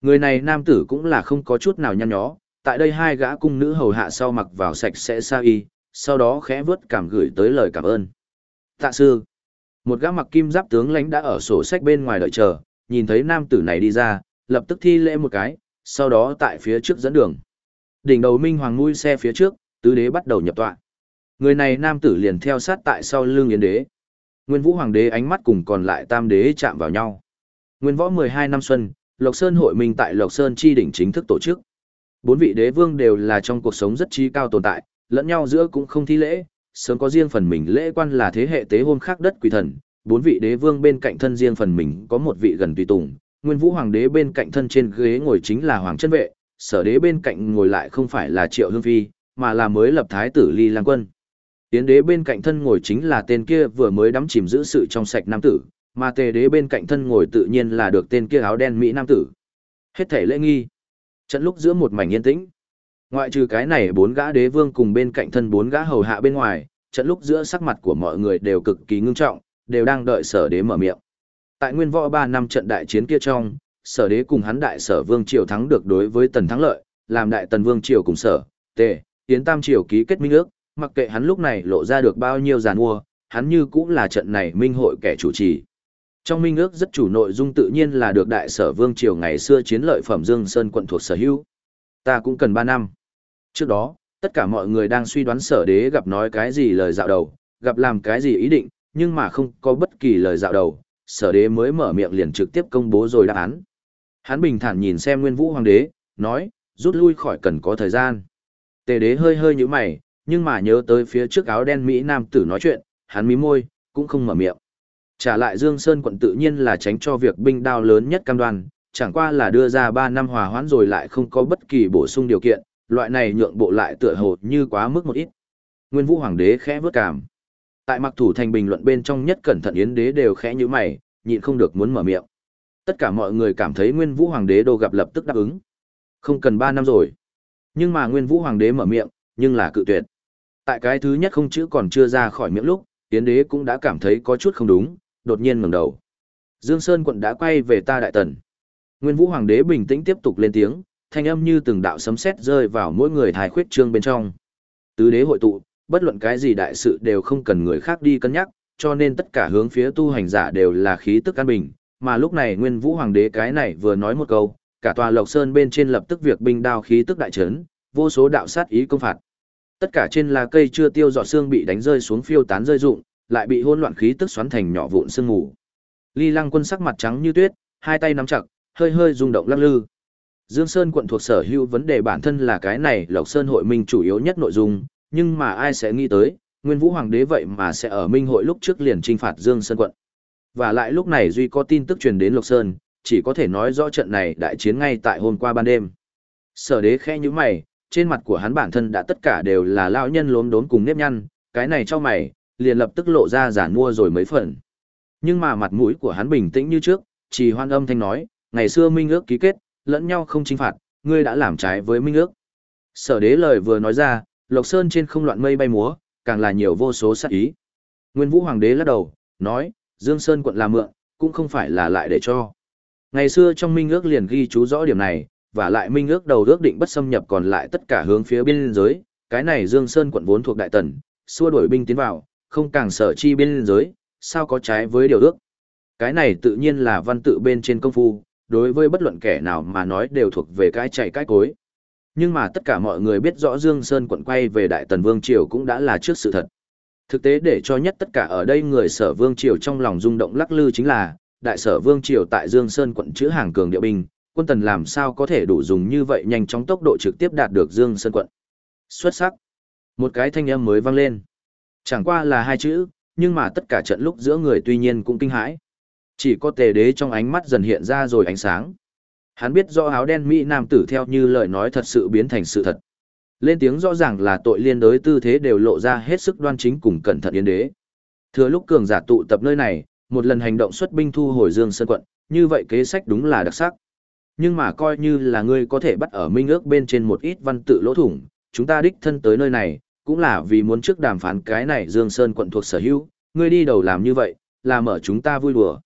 Người này nam tử cũng là không có chút nào nhăn nhó, tại đây hai gã cung nữ hầu hạ sau mặc vào sạch sẽ sa y, sau đó khẽ vớt cảm gửi tới lời cảm ơn. Tạ sư, một gã mặc kim giáp tướng lãnh đã ở sổ sách bên ngoài đợi chờ, nhìn thấy nam tử này đi ra, lập tức thi lễ một cái, sau đó tại phía trước dẫn đường. Đỉnh đầu Minh Hoàng nuôi xe phía trước, tứ đế bắt đầu nhập tọa. Người này nam tử liền theo sát tại sau lưng yến đế. Nguyên Vũ Hoàng đế ánh mắt cùng còn lại tam đế chạm vào nhau. Nguyên võ 12 năm xuân, Lộc Sơn hội minh tại Lộc Sơn chi đỉnh chính thức tổ chức. Bốn vị đế vương đều là trong cuộc sống rất trí cao tồn tại, lẫn nhau giữa cũng không thi lễ, sớm có riêng phần mình lễ quan là thế hệ tế hôm khác đất quỷ thần, bốn vị đế vương bên cạnh thân riêng phần mình có một vị gần tùy tùng, Nguyên Vũ Hoàng đế bên cạnh thân trên ghế ngồi chính là Hoàng chân vệ, sở đế bên cạnh ngồi lại không phải là Triệu Hương Phi, mà là mới lập thái tử Ly Lang Quân. Tiến đế bên cạnh thân ngồi chính là tên kia vừa mới đắm chìm giữ sự trong sạch nam tử, mà tề đế bên cạnh thân ngồi tự nhiên là được tên kia áo đen Mỹ nam tử. Hết thể lễ nghi. Trận lúc giữa một mảnh yên tĩnh. Ngoại trừ cái này bốn gã đế vương cùng bên cạnh thân bốn gã hầu hạ bên ngoài, trận lúc giữa sắc mặt của mọi người đều cực kỳ ngưng trọng, đều đang đợi sở đế mở miệng. Tại nguyên võ ba năm trận đại chiến kia trong, sở đế cùng hắn đại sở vương triều thắng được đối với tần thắng lợi, làm đại tần vương triều cùng sở, tề, tiến tam triều ký kết minh ước, mặc kệ hắn lúc này lộ ra được bao nhiêu giàn mua, hắn như cũng là trận này minh hội kẻ chủ trì. Trong minh ước rất chủ nội dung tự nhiên là được đại sở vương triều ngày xưa chiến lợi phẩm Dương Sơn quận thuộc sở hữu. Ta cũng cần 3 năm. Trước đó, tất cả mọi người đang suy đoán sở đế gặp nói cái gì lời dạo đầu, gặp làm cái gì ý định, nhưng mà không có bất kỳ lời dạo đầu, sở đế mới mở miệng liền trực tiếp công bố rồi đáp án. Hắn bình thản nhìn xem nguyên vũ hoàng đế, nói, rút lui khỏi cần có thời gian. Tề đế hơi hơi như mày, nhưng mà nhớ tới phía trước áo đen Mỹ Nam tử nói chuyện, hắn mí môi, cũng không mở miệng. Trả lại Dương Sơn quận tự nhiên là tránh cho việc binh đao lớn nhất cam đoan, chẳng qua là đưa ra 3 năm hòa hoãn rồi lại không có bất kỳ bổ sung điều kiện, loại này nhượng bộ lại tựa hồ như quá mức một ít. Nguyên Vũ Hoàng đế khẽ vớt cảm. Tại mặc thủ thành bình luận bên trong nhất cẩn thận yến đế đều khẽ như mày, nhịn không được muốn mở miệng. Tất cả mọi người cảm thấy Nguyên Vũ Hoàng đế đô gặp lập tức đáp ứng. Không cần 3 năm rồi. Nhưng mà Nguyên Vũ Hoàng đế mở miệng, nhưng là cự tuyệt. Tại cái thứ nhất không chữ còn chưa ra khỏi miệng lúc, Yến đế cũng đã cảm thấy có chút không đúng, đột nhiên ngẩng đầu. Dương Sơn quận đã quay về ta đại tần. Nguyên Vũ Hoàng đế bình tĩnh tiếp tục lên tiếng, thanh âm như từng đạo sấm sét rơi vào mỗi người thái khuyết trương bên trong. Tứ đế hội tụ, bất luận cái gì đại sự đều không cần người khác đi cân nhắc, cho nên tất cả hướng phía tu hành giả đều là khí tức an bình, mà lúc này Nguyên Vũ Hoàng đế cái này vừa nói một câu, cả tòa Lộc Sơn bên trên lập tức việc binh đao khí tức đại trấn, vô số đạo sát ý công phạt. Tất cả trên là cây chưa tiêu giọt xương bị đánh rơi xuống phiêu tán rơi rụng, lại bị hỗn loạn khí tức xoắn thành nhỏ vụn sương mù. Ly Lăng Quân sắc mặt trắng như tuyết, hai tay nắm chặt, hơi hơi rung động lắc lư. Dương Sơn quận thuộc sở hữu vấn đề bản thân là cái này Lộc Sơn hội minh chủ yếu nhất nội dung, nhưng mà ai sẽ nghĩ tới, Nguyên Vũ Hoàng đế vậy mà sẽ ở minh hội lúc trước liền trinh phạt Dương Sơn quận. Và lại lúc này duy có tin tức truyền đến Lộc Sơn, chỉ có thể nói rõ trận này đại chiến ngay tại hôm qua ban đêm. Sở đế khẽ như mày, trên mặt của hắn bản thân đã tất cả đều là lão nhân lốm đốm cùng nếp nhăn, cái này cho mày, liền lập tức lộ ra giản mua rồi mấy phần. Nhưng mà mặt mũi của hắn bình tĩnh như trước, chỉ hoan âm thanh nói, ngày xưa minh ước ký kết, lẫn nhau không chính phạt, ngươi đã làm trái với minh ước. Sở đế lời vừa nói ra, Lộc Sơn trên không loạn mây bay múa, càng là nhiều vô số sát ý. Nguyên Vũ Hoàng đế lắc đầu, nói, Dương Sơn quận là mượn, cũng không phải là lại để cho. Ngày xưa trong minh ước liền ghi chú rõ điểm này, và lại minh ước đầu ước định bất xâm nhập còn lại tất cả hướng phía biên giới, cái này Dương Sơn quận vốn thuộc đại tần, xua đuổi binh tiến vào, không càng sở chi biên giới, sao có trái với điều ước. Cái này tự nhiên là văn tự bên trên công phu, đối với bất luận kẻ nào mà nói đều thuộc về cái chạy cái cối. Nhưng mà tất cả mọi người biết rõ Dương Sơn quận quay về Đại Tần Vương Triều cũng đã là trước sự thật. Thực tế để cho nhất tất cả ở đây người sở Vương Triều trong lòng rung động lắc lư chính là, Đại sở Vương Triều tại Dương Sơn quận chữ hàng cường địa binh, quân tần làm sao có thể đủ dùng như vậy nhanh chóng tốc độ trực tiếp đạt được Dương Sơn quận. Xuất sắc. Một cái thanh âm mới vang lên. Chẳng qua là hai chữ, nhưng mà tất cả trận lúc giữa người tuy nhiên cũng kinh hãi. Chỉ có tề đế trong ánh mắt dần hiện ra rồi ánh sáng. Hắn biết do áo đen Mỹ Nam tử theo như lời nói thật sự biến thành sự thật. Lên tiếng rõ ràng là tội liên đối tư thế đều lộ ra hết sức đoan chính cùng cẩn thận yên đế. Thừa lúc cường giả tụ tập nơi này, một lần hành động xuất binh thu hồi Dương Sơn quận, như vậy kế sách đúng là đặc sắc. Nhưng mà coi như là ngươi có thể bắt ở minh ước bên trên một ít văn tự lỗ thủng, chúng ta đích thân tới nơi này, cũng là vì muốn trước đàm phán cái này Dương Sơn quận thuộc sở hữu, ngươi đi đầu làm như vậy, là mở chúng ta vui đùa.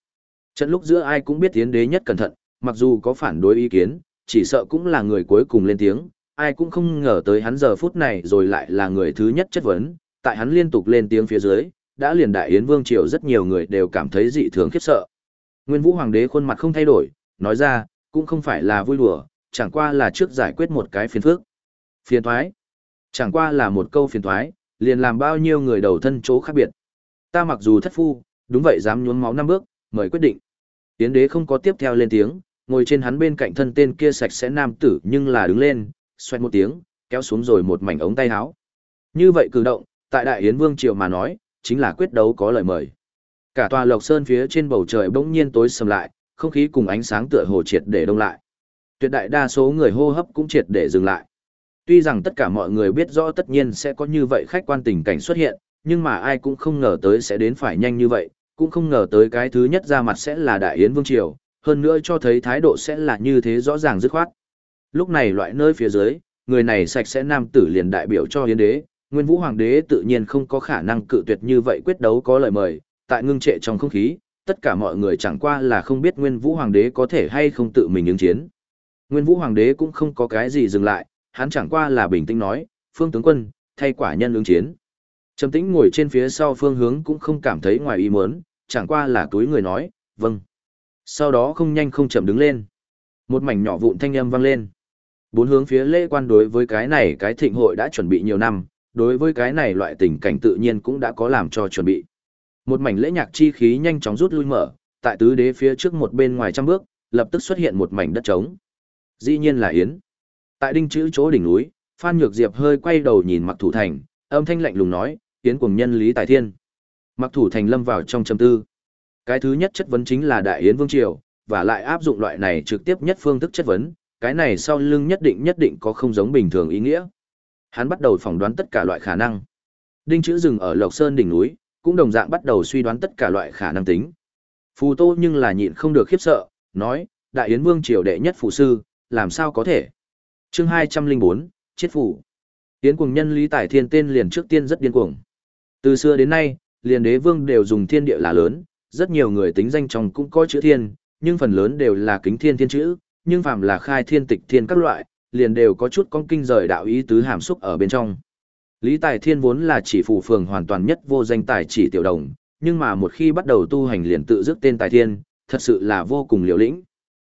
Trận lúc giữa ai cũng biết tiến đế nhất cẩn thận, mặc dù có phản đối ý kiến, chỉ sợ cũng là người cuối cùng lên tiếng, ai cũng không ngờ tới hắn giờ phút này rồi lại là người thứ nhất chất vấn, tại hắn liên tục lên tiếng phía dưới, đã liền đại yến vương triều rất nhiều người đều cảm thấy dị thường khiếp sợ. Nguyên Vũ Hoàng đế khuôn mặt không thay đổi, nói ra, cũng không phải là vui đùa, chẳng qua là trước giải quyết một cái phiền phức. Phiền thoái. Chẳng qua là một câu phiền thoái, liền làm bao nhiêu người đầu thân chỗ khác biệt. Ta mặc dù thất phu, đúng vậy dám nhuốm máu năm bước, mời quyết định. Tiến đế không có tiếp theo lên tiếng, ngồi trên hắn bên cạnh thân tên kia sạch sẽ nam tử nhưng là đứng lên, xoẹt một tiếng, kéo xuống rồi một mảnh ống tay áo. Như vậy cử động, tại đại yến vương triều mà nói, chính là quyết đấu có lời mời. Cả tòa lộc sơn phía trên bầu trời bỗng nhiên tối sầm lại, không khí cùng ánh sáng tựa hồ triệt để đông lại. Tuyệt đại đa số người hô hấp cũng triệt để dừng lại. Tuy rằng tất cả mọi người biết rõ tất nhiên sẽ có như vậy khách quan tình cảnh xuất hiện, nhưng mà ai cũng không ngờ tới sẽ đến phải nhanh như vậy, cũng không ngờ tới cái thứ nhất ra mặt sẽ là Đại Yến Vương Triều, hơn nữa cho thấy thái độ sẽ là như thế rõ ràng dứt khoát. Lúc này loại nơi phía dưới, người này sạch sẽ nam tử liền đại biểu cho Yến Đế, Nguyên Vũ Hoàng đế tự nhiên không có khả năng cự tuyệt như vậy quyết đấu có lời mời, tại ngưng trệ trong không khí, tất cả mọi người chẳng qua là không biết Nguyên Vũ Hoàng đế có thể hay không tự mình ứng chiến. Nguyên Vũ Hoàng đế cũng không có cái gì dừng lại, hắn chẳng qua là bình tĩnh nói, phương tướng quân, thay quả nhân ứng chiến. Trầm tĩnh ngồi trên phía sau phương hướng cũng không cảm thấy ngoài ý muốn, chẳng qua là túi người nói, vâng. Sau đó không nhanh không chậm đứng lên. Một mảnh nhỏ vụn thanh âm vang lên. Bốn hướng phía lễ quan đối với cái này cái thịnh hội đã chuẩn bị nhiều năm, đối với cái này loại tình cảnh tự nhiên cũng đã có làm cho chuẩn bị. Một mảnh lễ nhạc chi khí nhanh chóng rút lui mở, tại tứ đế phía trước một bên ngoài trăm bước, lập tức xuất hiện một mảnh đất trống. Dĩ nhiên là Yến. Tại đinh chữ chỗ đỉnh núi, Phan Nhược Diệp hơi quay đầu nhìn Mặc Thủ Thành, âm thanh lạnh lùng nói, Yến cùng nhân Lý Tài Thiên. Mặc Thủ Thành lâm vào trong trầm tư. Cái thứ nhất chất vấn chính là Đại Yến Vương Triều, và lại áp dụng loại này trực tiếp nhất phương thức chất vấn, cái này sau lưng nhất định nhất định có không giống bình thường ý nghĩa. Hắn bắt đầu phỏng đoán tất cả loại khả năng. Đinh chữ dừng ở Lộc Sơn đỉnh núi, cũng đồng dạng bắt đầu suy đoán tất cả loại khả năng tính. Phù Tô nhưng là nhịn không được khiếp sợ, nói, Đại Yến Vương triều đệ nhất phụ sư, làm sao có thể? Chương 204, Chiết phủ. tiến cuồng nhân Lý Tài Thiên tên liền trước tiên rất điên cuồng. Từ xưa đến nay, liền đế vương đều dùng thiên địa là lớn, rất nhiều người tính danh trong cũng có chữ thiên, nhưng phần lớn đều là kính thiên thiên chữ, nhưng phàm là khai thiên tịch thiên các loại, liền đều có chút con kinh rời đạo ý tứ hàm xúc ở bên trong. Lý Tài Thiên vốn là chỉ phù phường hoàn toàn nhất vô danh tài chỉ tiểu đồng, nhưng mà một khi bắt đầu tu hành liền tự dứt tên Tài Thiên, thật sự là vô cùng liều lĩnh.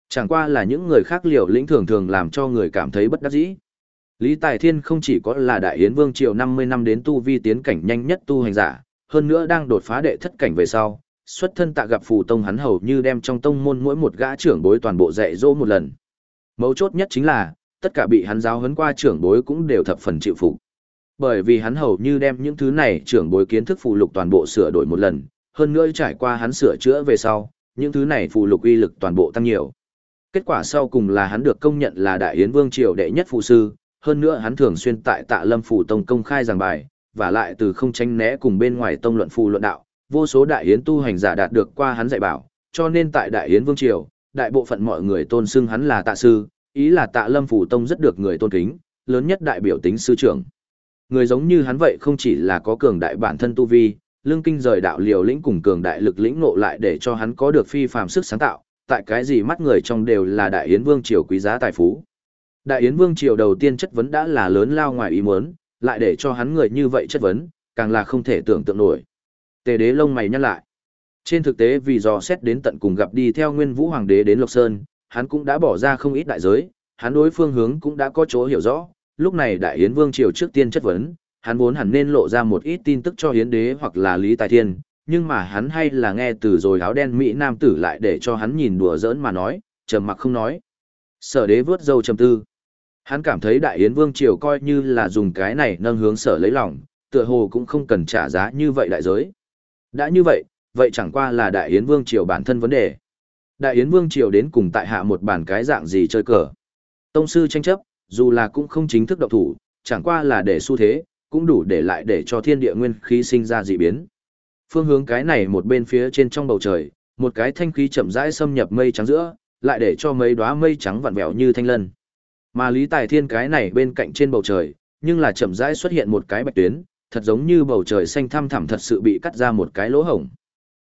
Chẳng qua là những người khác liều lĩnh thường thường làm cho người cảm thấy bất đắc dĩ. Lý Tài Thiên không chỉ có là đại yến vương triều 50 năm đến tu vi tiến cảnh nhanh nhất tu hành giả, hơn nữa đang đột phá đệ thất cảnh về sau, xuất thân tạ gặp phù tông hắn hầu như đem trong tông môn mỗi một gã trưởng bối toàn bộ dạy dỗ một lần. Mấu chốt nhất chính là, tất cả bị hắn giáo huấn qua trưởng bối cũng đều thập phần chịu phục. Bởi vì hắn hầu như đem những thứ này trưởng bối kiến thức phụ lục toàn bộ sửa đổi một lần, hơn nữa trải qua hắn sửa chữa về sau, những thứ này phụ lục uy lực toàn bộ tăng nhiều. Kết quả sau cùng là hắn được công nhận là Đại Yến Vương triều đệ nhất phụ sư, hơn nữa hắn thường xuyên tại Tạ Lâm phủ tông công khai giảng bài, và lại từ không tranh né cùng bên ngoài tông luận phù luận đạo, vô số đại yến tu hành giả đạt được qua hắn dạy bảo, cho nên tại Đại Yến Vương triều, đại bộ phận mọi người tôn xưng hắn là Tạ sư, ý là Tạ Lâm phủ tông rất được người tôn kính, lớn nhất đại biểu tính sư trưởng. Người giống như hắn vậy không chỉ là có cường đại bản thân tu vi, lương kinh rời đạo liều lĩnh cùng cường đại lực lĩnh ngộ lại để cho hắn có được phi phàm sức sáng tạo, tại cái gì mắt người trong đều là đại yến vương triều quý giá tài phú. Đại yến vương triều đầu tiên chất vấn đã là lớn lao ngoài ý muốn, lại để cho hắn người như vậy chất vấn, càng là không thể tưởng tượng nổi. Tề đế lông mày nhăn lại. Trên thực tế vì do xét đến tận cùng gặp đi theo Nguyên Vũ Hoàng đế đến Lộc Sơn, hắn cũng đã bỏ ra không ít đại giới, hắn đối phương hướng cũng đã có chỗ hiểu rõ, lúc này Đại Yến Vương triều trước tiên chất vấn, hắn vốn hẳn nên lộ ra một ít tin tức cho hiến đế hoặc là Lý Tài Thiên, nhưng mà hắn hay là nghe từ rồi áo đen Mỹ Nam tử lại để cho hắn nhìn đùa giỡn mà nói, trầm mặc không nói. Sở đế vớt dâu trầm tư. Hắn cảm thấy Đại Yến Vương triều coi như là dùng cái này nâng hướng sở lấy lòng, tựa hồ cũng không cần trả giá như vậy đại giới. Đã như vậy, vậy chẳng qua là Đại Yến Vương triều bản thân vấn đề. Đại Yến Vương triều đến cùng tại hạ một bản cái dạng gì chơi cờ. Tông sư tranh chấp, dù là cũng không chính thức động thủ, chẳng qua là để xu thế, cũng đủ để lại để cho thiên địa nguyên khí sinh ra dị biến. Phương hướng cái này một bên phía trên trong bầu trời, một cái thanh khí chậm rãi xâm nhập mây trắng giữa, lại để cho mấy đóa mây trắng vặn vẹo như thanh lân. Mà Lý Tài Thiên cái này bên cạnh trên bầu trời, nhưng là chậm rãi xuất hiện một cái bạch tuyến, thật giống như bầu trời xanh thăm thẳm thật sự bị cắt ra một cái lỗ hổng.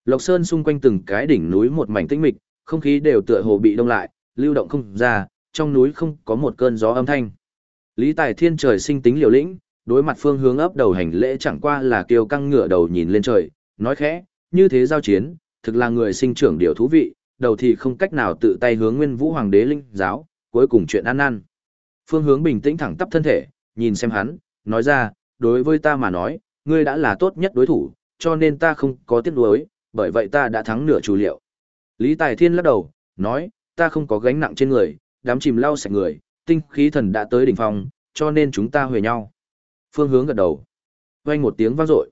Lộc Sơn xung quanh từng cái đỉnh núi một mảnh tĩnh mịch, không khí đều tựa hồ bị đông lại, lưu động không ra, trong núi không có một cơn gió âm thanh. Lý Tài Thiên trời sinh tính liều lĩnh, đối mặt phương hướng ấp đầu hành lễ chẳng qua là kiêu căng ngửa đầu nhìn lên trời, nói khẽ, như thế giao chiến, thực là người sinh trưởng điều thú vị, đầu thì không cách nào tự tay hướng Nguyên Vũ Hoàng đế linh giáo, cuối cùng chuyện ăn ăn Phương hướng bình tĩnh thẳng tắp thân thể, nhìn xem hắn, nói ra, đối với ta mà nói, ngươi đã là tốt nhất đối thủ, cho nên ta không có tiếc nuối, bởi vậy ta đã thắng nửa chủ liệu. Lý Tài Thiên lắc đầu, nói, ta không có gánh nặng trên người, đám chìm lau sạch người, tinh khí thần đã tới đỉnh phong, cho nên chúng ta huề nhau. Phương hướng gật đầu. Vang một tiếng vang dội.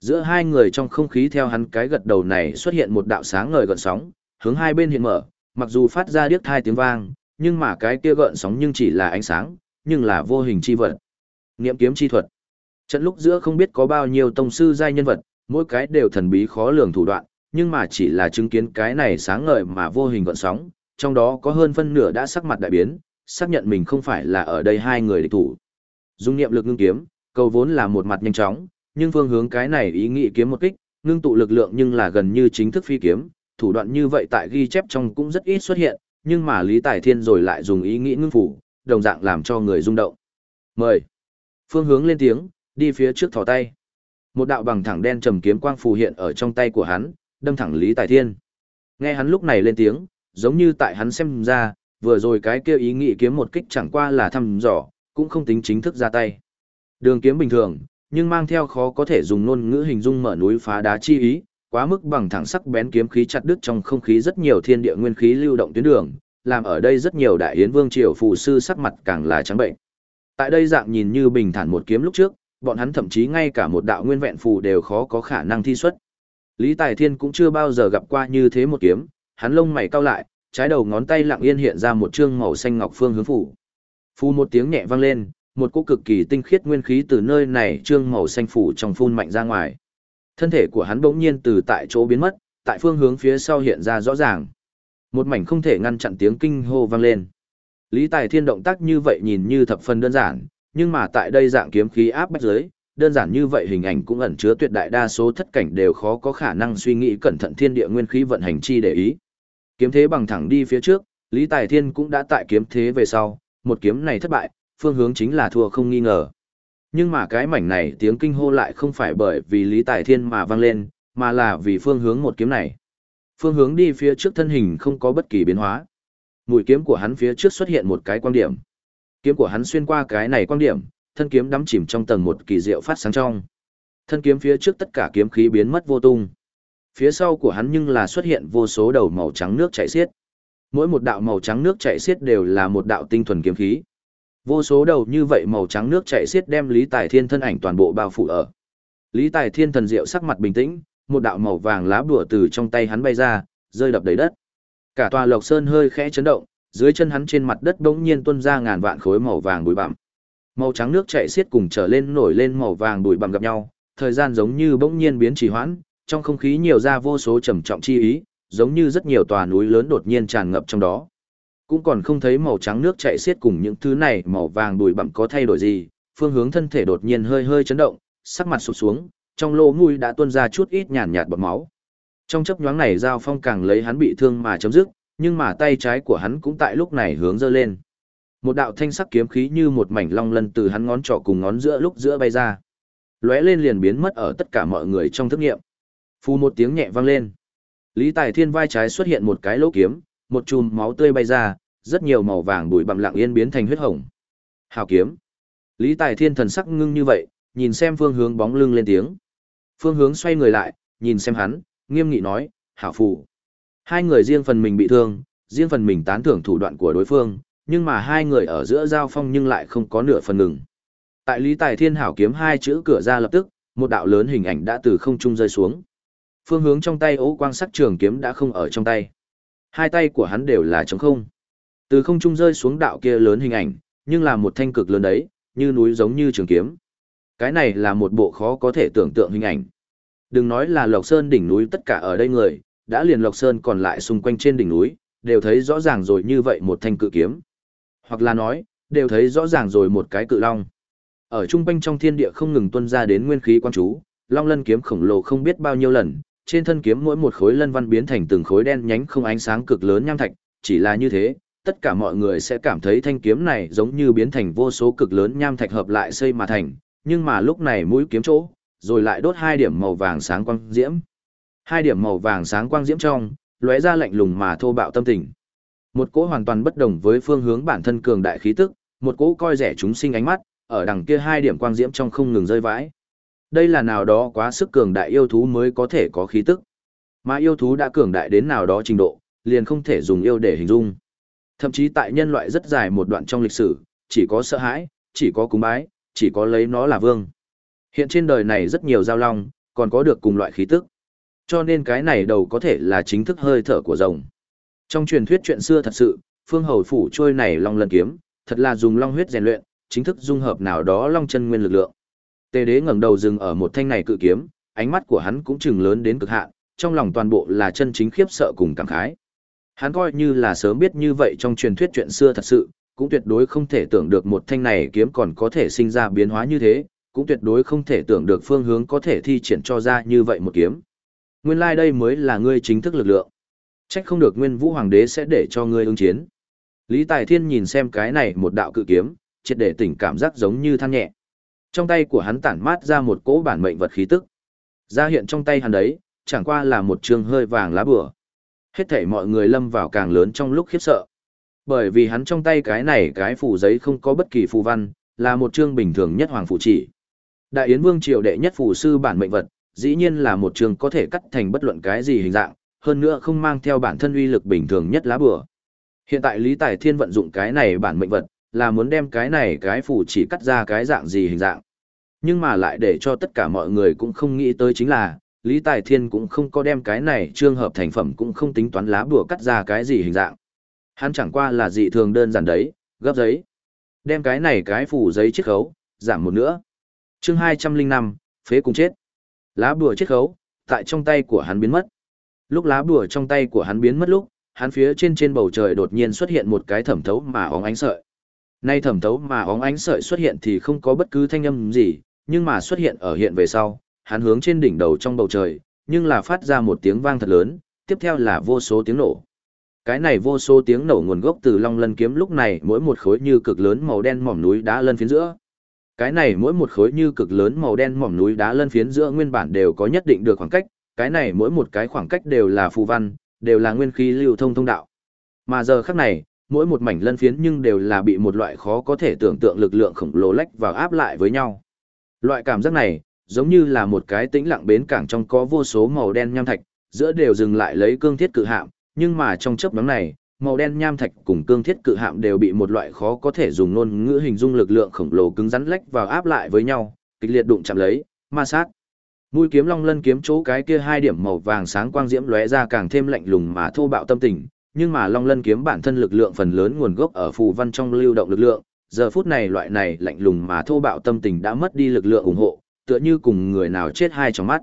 Giữa hai người trong không khí theo hắn cái gật đầu này xuất hiện một đạo sáng ngời gợn sóng, hướng hai bên hiện mở, mặc dù phát ra điếc thai tiếng vang, nhưng mà cái kia gợn sóng nhưng chỉ là ánh sáng, nhưng là vô hình chi vật. Niệm kiếm chi thuật. Trận lúc giữa không biết có bao nhiêu tông sư giai nhân vật, mỗi cái đều thần bí khó lường thủ đoạn, nhưng mà chỉ là chứng kiến cái này sáng ngời mà vô hình gợn sóng, trong đó có hơn phân nửa đã sắc mặt đại biến, xác nhận mình không phải là ở đây hai người địch thủ. Dung niệm lực ngưng kiếm, cầu vốn là một mặt nhanh chóng, nhưng phương hướng cái này ý nghĩ kiếm một kích, ngưng tụ lực lượng nhưng là gần như chính thức phi kiếm, thủ đoạn như vậy tại ghi chép trong cũng rất ít xuất hiện, nhưng mà Lý Tài Thiên rồi lại dùng ý nghĩ ngưng phủ, đồng dạng làm cho người rung động. Mời. Phương hướng lên tiếng, đi phía trước thò tay. Một đạo bằng thẳng đen trầm kiếm quang phù hiện ở trong tay của hắn, đâm thẳng Lý Tài Thiên. Nghe hắn lúc này lên tiếng, giống như tại hắn xem ra, vừa rồi cái kia ý nghĩ kiếm một kích chẳng qua là thăm dò, cũng không tính chính thức ra tay. Đường kiếm bình thường, nhưng mang theo khó có thể dùng ngôn ngữ hình dung mở núi phá đá chi ý, quá mức bằng thẳng sắc bén kiếm khí chặt đứt trong không khí rất nhiều thiên địa nguyên khí lưu động tuyến đường, làm ở đây rất nhiều đại yến vương triều phù sư sắc mặt càng là trắng bệnh. Tại đây dạng nhìn như bình thản một kiếm lúc trước, bọn hắn thậm chí ngay cả một đạo nguyên vẹn phù đều khó có khả năng thi xuất. Lý Tài Thiên cũng chưa bao giờ gặp qua như thế một kiếm, hắn lông mày cau lại, trái đầu ngón tay lặng yên hiện ra một chương màu xanh ngọc phương hướng phủ. Phù một tiếng nhẹ vang lên, một cỗ cực kỳ tinh khiết nguyên khí từ nơi này trương màu xanh phủ trong phun mạnh ra ngoài. Thân thể của hắn bỗng nhiên từ tại chỗ biến mất, tại phương hướng phía sau hiện ra rõ ràng. Một mảnh không thể ngăn chặn tiếng kinh hô vang lên. Lý Tài Thiên động tác như vậy nhìn như thập phần đơn giản, nhưng mà tại đây dạng kiếm khí áp bách dưới, đơn giản như vậy hình ảnh cũng ẩn chứa tuyệt đại đa số thất cảnh đều khó có khả năng suy nghĩ cẩn thận thiên địa nguyên khí vận hành chi để ý. Kiếm thế bằng thẳng đi phía trước, Lý Tài Thiên cũng đã tại kiếm thế về sau, một kiếm này thất bại, phương hướng chính là thua không nghi ngờ. Nhưng mà cái mảnh này tiếng kinh hô lại không phải bởi vì Lý Tài Thiên mà vang lên, mà là vì phương hướng một kiếm này. Phương hướng đi phía trước thân hình không có bất kỳ biến hóa. Mũi kiếm của hắn phía trước xuất hiện một cái quan điểm. Kiếm của hắn xuyên qua cái này quan điểm, thân kiếm đắm chìm trong tầng một kỳ diệu phát sáng trong. Thân kiếm phía trước tất cả kiếm khí biến mất vô tung. Phía sau của hắn nhưng là xuất hiện vô số đầu màu trắng nước chảy xiết. Mỗi một đạo màu trắng nước chảy xiết đều là một đạo tinh thuần kiếm khí. Vô số đầu như vậy màu trắng nước chảy xiết đem Lý Tài Thiên thân ảnh toàn bộ bao phủ ở. Lý Tài Thiên thần diệu sắc mặt bình tĩnh, một đạo màu vàng lá bùa từ trong tay hắn bay ra, rơi đập đầy đất. Cả tòa Lộc Sơn hơi khẽ chấn động, dưới chân hắn trên mặt đất bỗng nhiên tuôn ra ngàn vạn khối màu vàng bụi bặm. Màu trắng nước chảy xiết cùng trở lên nổi lên màu vàng bụi bặm gặp nhau, thời gian giống như bỗng nhiên biến trì hoãn, trong không khí nhiều ra vô số trầm trọng chi ý, giống như rất nhiều tòa núi lớn đột nhiên tràn ngập trong đó. Cũng còn không thấy màu trắng nước chảy xiết cùng những thứ này màu vàng đùi bặm có thay đổi gì, phương hướng thân thể đột nhiên hơi hơi chấn động, sắc mặt sụp xuống, trong lỗ mũi đã tuôn ra chút ít nhàn nhạt bọt máu. Trong chấp nhoáng này giao phong càng lấy hắn bị thương mà chấm dứt, nhưng mà tay trái của hắn cũng tại lúc này hướng dơ lên. Một đạo thanh sắc kiếm khí như một mảnh long lân từ hắn ngón trỏ cùng ngón giữa lúc giữa bay ra. Lóe lên liền biến mất ở tất cả mọi người trong thức nghiệm. Phù một tiếng nhẹ vang lên. Lý Tài Thiên vai trái xuất hiện một cái lỗ kiếm, một chùm máu tươi bay ra, rất nhiều màu vàng bụi bặm lặng yên biến thành huyết hồng. Hào kiếm. Lý Tài Thiên thần sắc ngưng như vậy, nhìn xem phương hướng bóng lưng lên tiếng. Phương hướng xoay người lại, nhìn xem hắn, nghiêm nghị nói, hảo phụ, Hai người riêng phần mình bị thương, riêng phần mình tán thưởng thủ đoạn của đối phương, nhưng mà hai người ở giữa giao phong nhưng lại không có nửa phần ngừng. Tại Lý Tài Thiên hảo kiếm hai chữ cửa ra lập tức, một đạo lớn hình ảnh đã từ không trung rơi xuống. Phương hướng trong tay ố quang sắc trường kiếm đã không ở trong tay. Hai tay của hắn đều là trống không. Từ không trung rơi xuống đạo kia lớn hình ảnh, nhưng là một thanh cực lớn đấy, như núi giống như trường kiếm. Cái này là một bộ khó có thể tưởng tượng hình ảnh. Đừng nói là Lộc Sơn đỉnh núi tất cả ở đây người, đã liền Lộc Sơn còn lại xung quanh trên đỉnh núi, đều thấy rõ ràng rồi như vậy một thanh cự kiếm. Hoặc là nói, đều thấy rõ ràng rồi một cái cự long. Ở trung quanh trong thiên địa không ngừng tuân ra đến nguyên khí quan chú, long lân kiếm khổng lồ không biết bao nhiêu lần, trên thân kiếm mỗi một khối lân văn biến thành từng khối đen nhánh không ánh sáng cực lớn nham thạch, chỉ là như thế, tất cả mọi người sẽ cảm thấy thanh kiếm này giống như biến thành vô số cực lớn nham thạch hợp lại xây mà thành, nhưng mà lúc này mũi kiếm chỗ, rồi lại đốt hai điểm màu vàng sáng quang diễm. Hai điểm màu vàng sáng quang diễm trong, lóe ra lạnh lùng mà thô bạo tâm tình. Một cỗ hoàn toàn bất đồng với phương hướng bản thân cường đại khí tức, một cỗ coi rẻ chúng sinh ánh mắt, ở đằng kia hai điểm quang diễm trong không ngừng rơi vãi. Đây là nào đó quá sức cường đại yêu thú mới có thể có khí tức. Mà yêu thú đã cường đại đến nào đó trình độ, liền không thể dùng yêu để hình dung. Thậm chí tại nhân loại rất dài một đoạn trong lịch sử, chỉ có sợ hãi, chỉ có cúng bái, chỉ có lấy nó là vương. Hiện trên đời này rất nhiều giao long, còn có được cùng loại khí tức. Cho nên cái này đầu có thể là chính thức hơi thở của rồng. Trong truyền thuyết chuyện xưa thật sự, phương hầu phủ trôi này long lần kiếm, thật là dùng long huyết rèn luyện, chính thức dung hợp nào đó long chân nguyên lực lượng. Tề đế ngẩng đầu dừng ở một thanh này cự kiếm, ánh mắt của hắn cũng chừng lớn đến cực hạn, trong lòng toàn bộ là chân chính khiếp sợ cùng cảm khái. Hắn coi như là sớm biết như vậy trong truyền thuyết chuyện xưa thật sự, cũng tuyệt đối không thể tưởng được một thanh này kiếm còn có thể sinh ra biến hóa như thế, cũng tuyệt đối không thể tưởng được phương hướng có thể thi triển cho ra như vậy một kiếm. Nguyên lai like đây mới là ngươi chính thức lực lượng. Trách không được Nguyên Vũ Hoàng đế sẽ để cho ngươi ứng chiến. Lý Tài Thiên nhìn xem cái này một đạo cự kiếm, triệt để tỉnh cảm giác giống như than nhẹ. Trong tay của hắn tản mát ra một cỗ bản mệnh vật khí tức. Ra hiện trong tay hắn đấy, chẳng qua là một trường hơi vàng lá bùa. Hết thảy mọi người lâm vào càng lớn trong lúc khiếp sợ. Bởi vì hắn trong tay cái này cái phủ giấy không có bất kỳ phù văn, là một chương bình thường nhất hoàng phủ chỉ. Đại Yến Vương triều đệ nhất phù sư bản mệnh vật, dĩ nhiên là một trường có thể cắt thành bất luận cái gì hình dạng, hơn nữa không mang theo bản thân uy lực bình thường nhất lá bùa. Hiện tại Lý Tài Thiên vận dụng cái này bản mệnh vật, là muốn đem cái này cái phủ chỉ cắt ra cái dạng gì hình dạng. Nhưng mà lại để cho tất cả mọi người cũng không nghĩ tới chính là, Lý Tài Thiên cũng không có đem cái này trường hợp thành phẩm cũng không tính toán lá bùa cắt ra cái gì hình dạng. Hắn chẳng qua là dị thường đơn giản đấy, gấp giấy. Đem cái này cái phủ giấy chiết khấu, giảm một nữa. chương 205, phế cùng chết. Lá bùa chiết khấu, tại trong tay của hắn biến mất. Lúc lá bùa trong tay của hắn biến mất lúc, hắn phía trên trên bầu trời đột nhiên xuất hiện một cái thẩm thấu mà óng ánh sợi. Nay thẩm thấu mà óng ánh sợi xuất hiện thì không có bất cứ thanh âm gì, nhưng mà xuất hiện ở hiện về sau, hắn hướng trên đỉnh đầu trong bầu trời, nhưng là phát ra một tiếng vang thật lớn, tiếp theo là vô số tiếng nổ. Cái này vô số tiếng nổ nguồn gốc từ Long Lân kiếm lúc này mỗi một khối như cực lớn màu đen mỏm núi đá lân phiến giữa. Cái này mỗi một khối như cực lớn màu đen mỏm núi đá lân phiến giữa nguyên bản đều có nhất định được khoảng cách, cái này mỗi một cái khoảng cách đều là phù văn, đều là nguyên khí lưu thông thông đạo. Mà giờ khắc này, mỗi một mảnh lân phiến nhưng đều là bị một loại khó có thể tưởng tượng lực lượng khổng lồ lách vào áp lại với nhau. Loại cảm giác này, giống như là một cái tĩnh lặng bến cảng trong có vô số màu đen nham thạch, giữa đều dừng lại lấy cương thiết cự hạm, nhưng mà trong chớp nhoáng này, màu đen nham thạch cùng cương thiết cự hạm đều bị một loại khó có thể dùng ngôn ngữ hình dung lực lượng khổng lồ cứng rắn lách vào áp lại với nhau, kịch liệt đụng chạm lấy, ma sát. Mũi kiếm long lân kiếm chỗ cái kia hai điểm màu vàng sáng quang diễm lóe ra càng thêm lạnh lùng mà thô bạo tâm tình, nhưng mà long lân kiếm bản thân lực lượng phần lớn nguồn gốc ở phù văn trong lưu động lực lượng, giờ phút này loại này lạnh lùng mà thô bạo tâm tình đã mất đi lực lượng ủng hộ, tựa như cùng người nào chết hai trong mắt.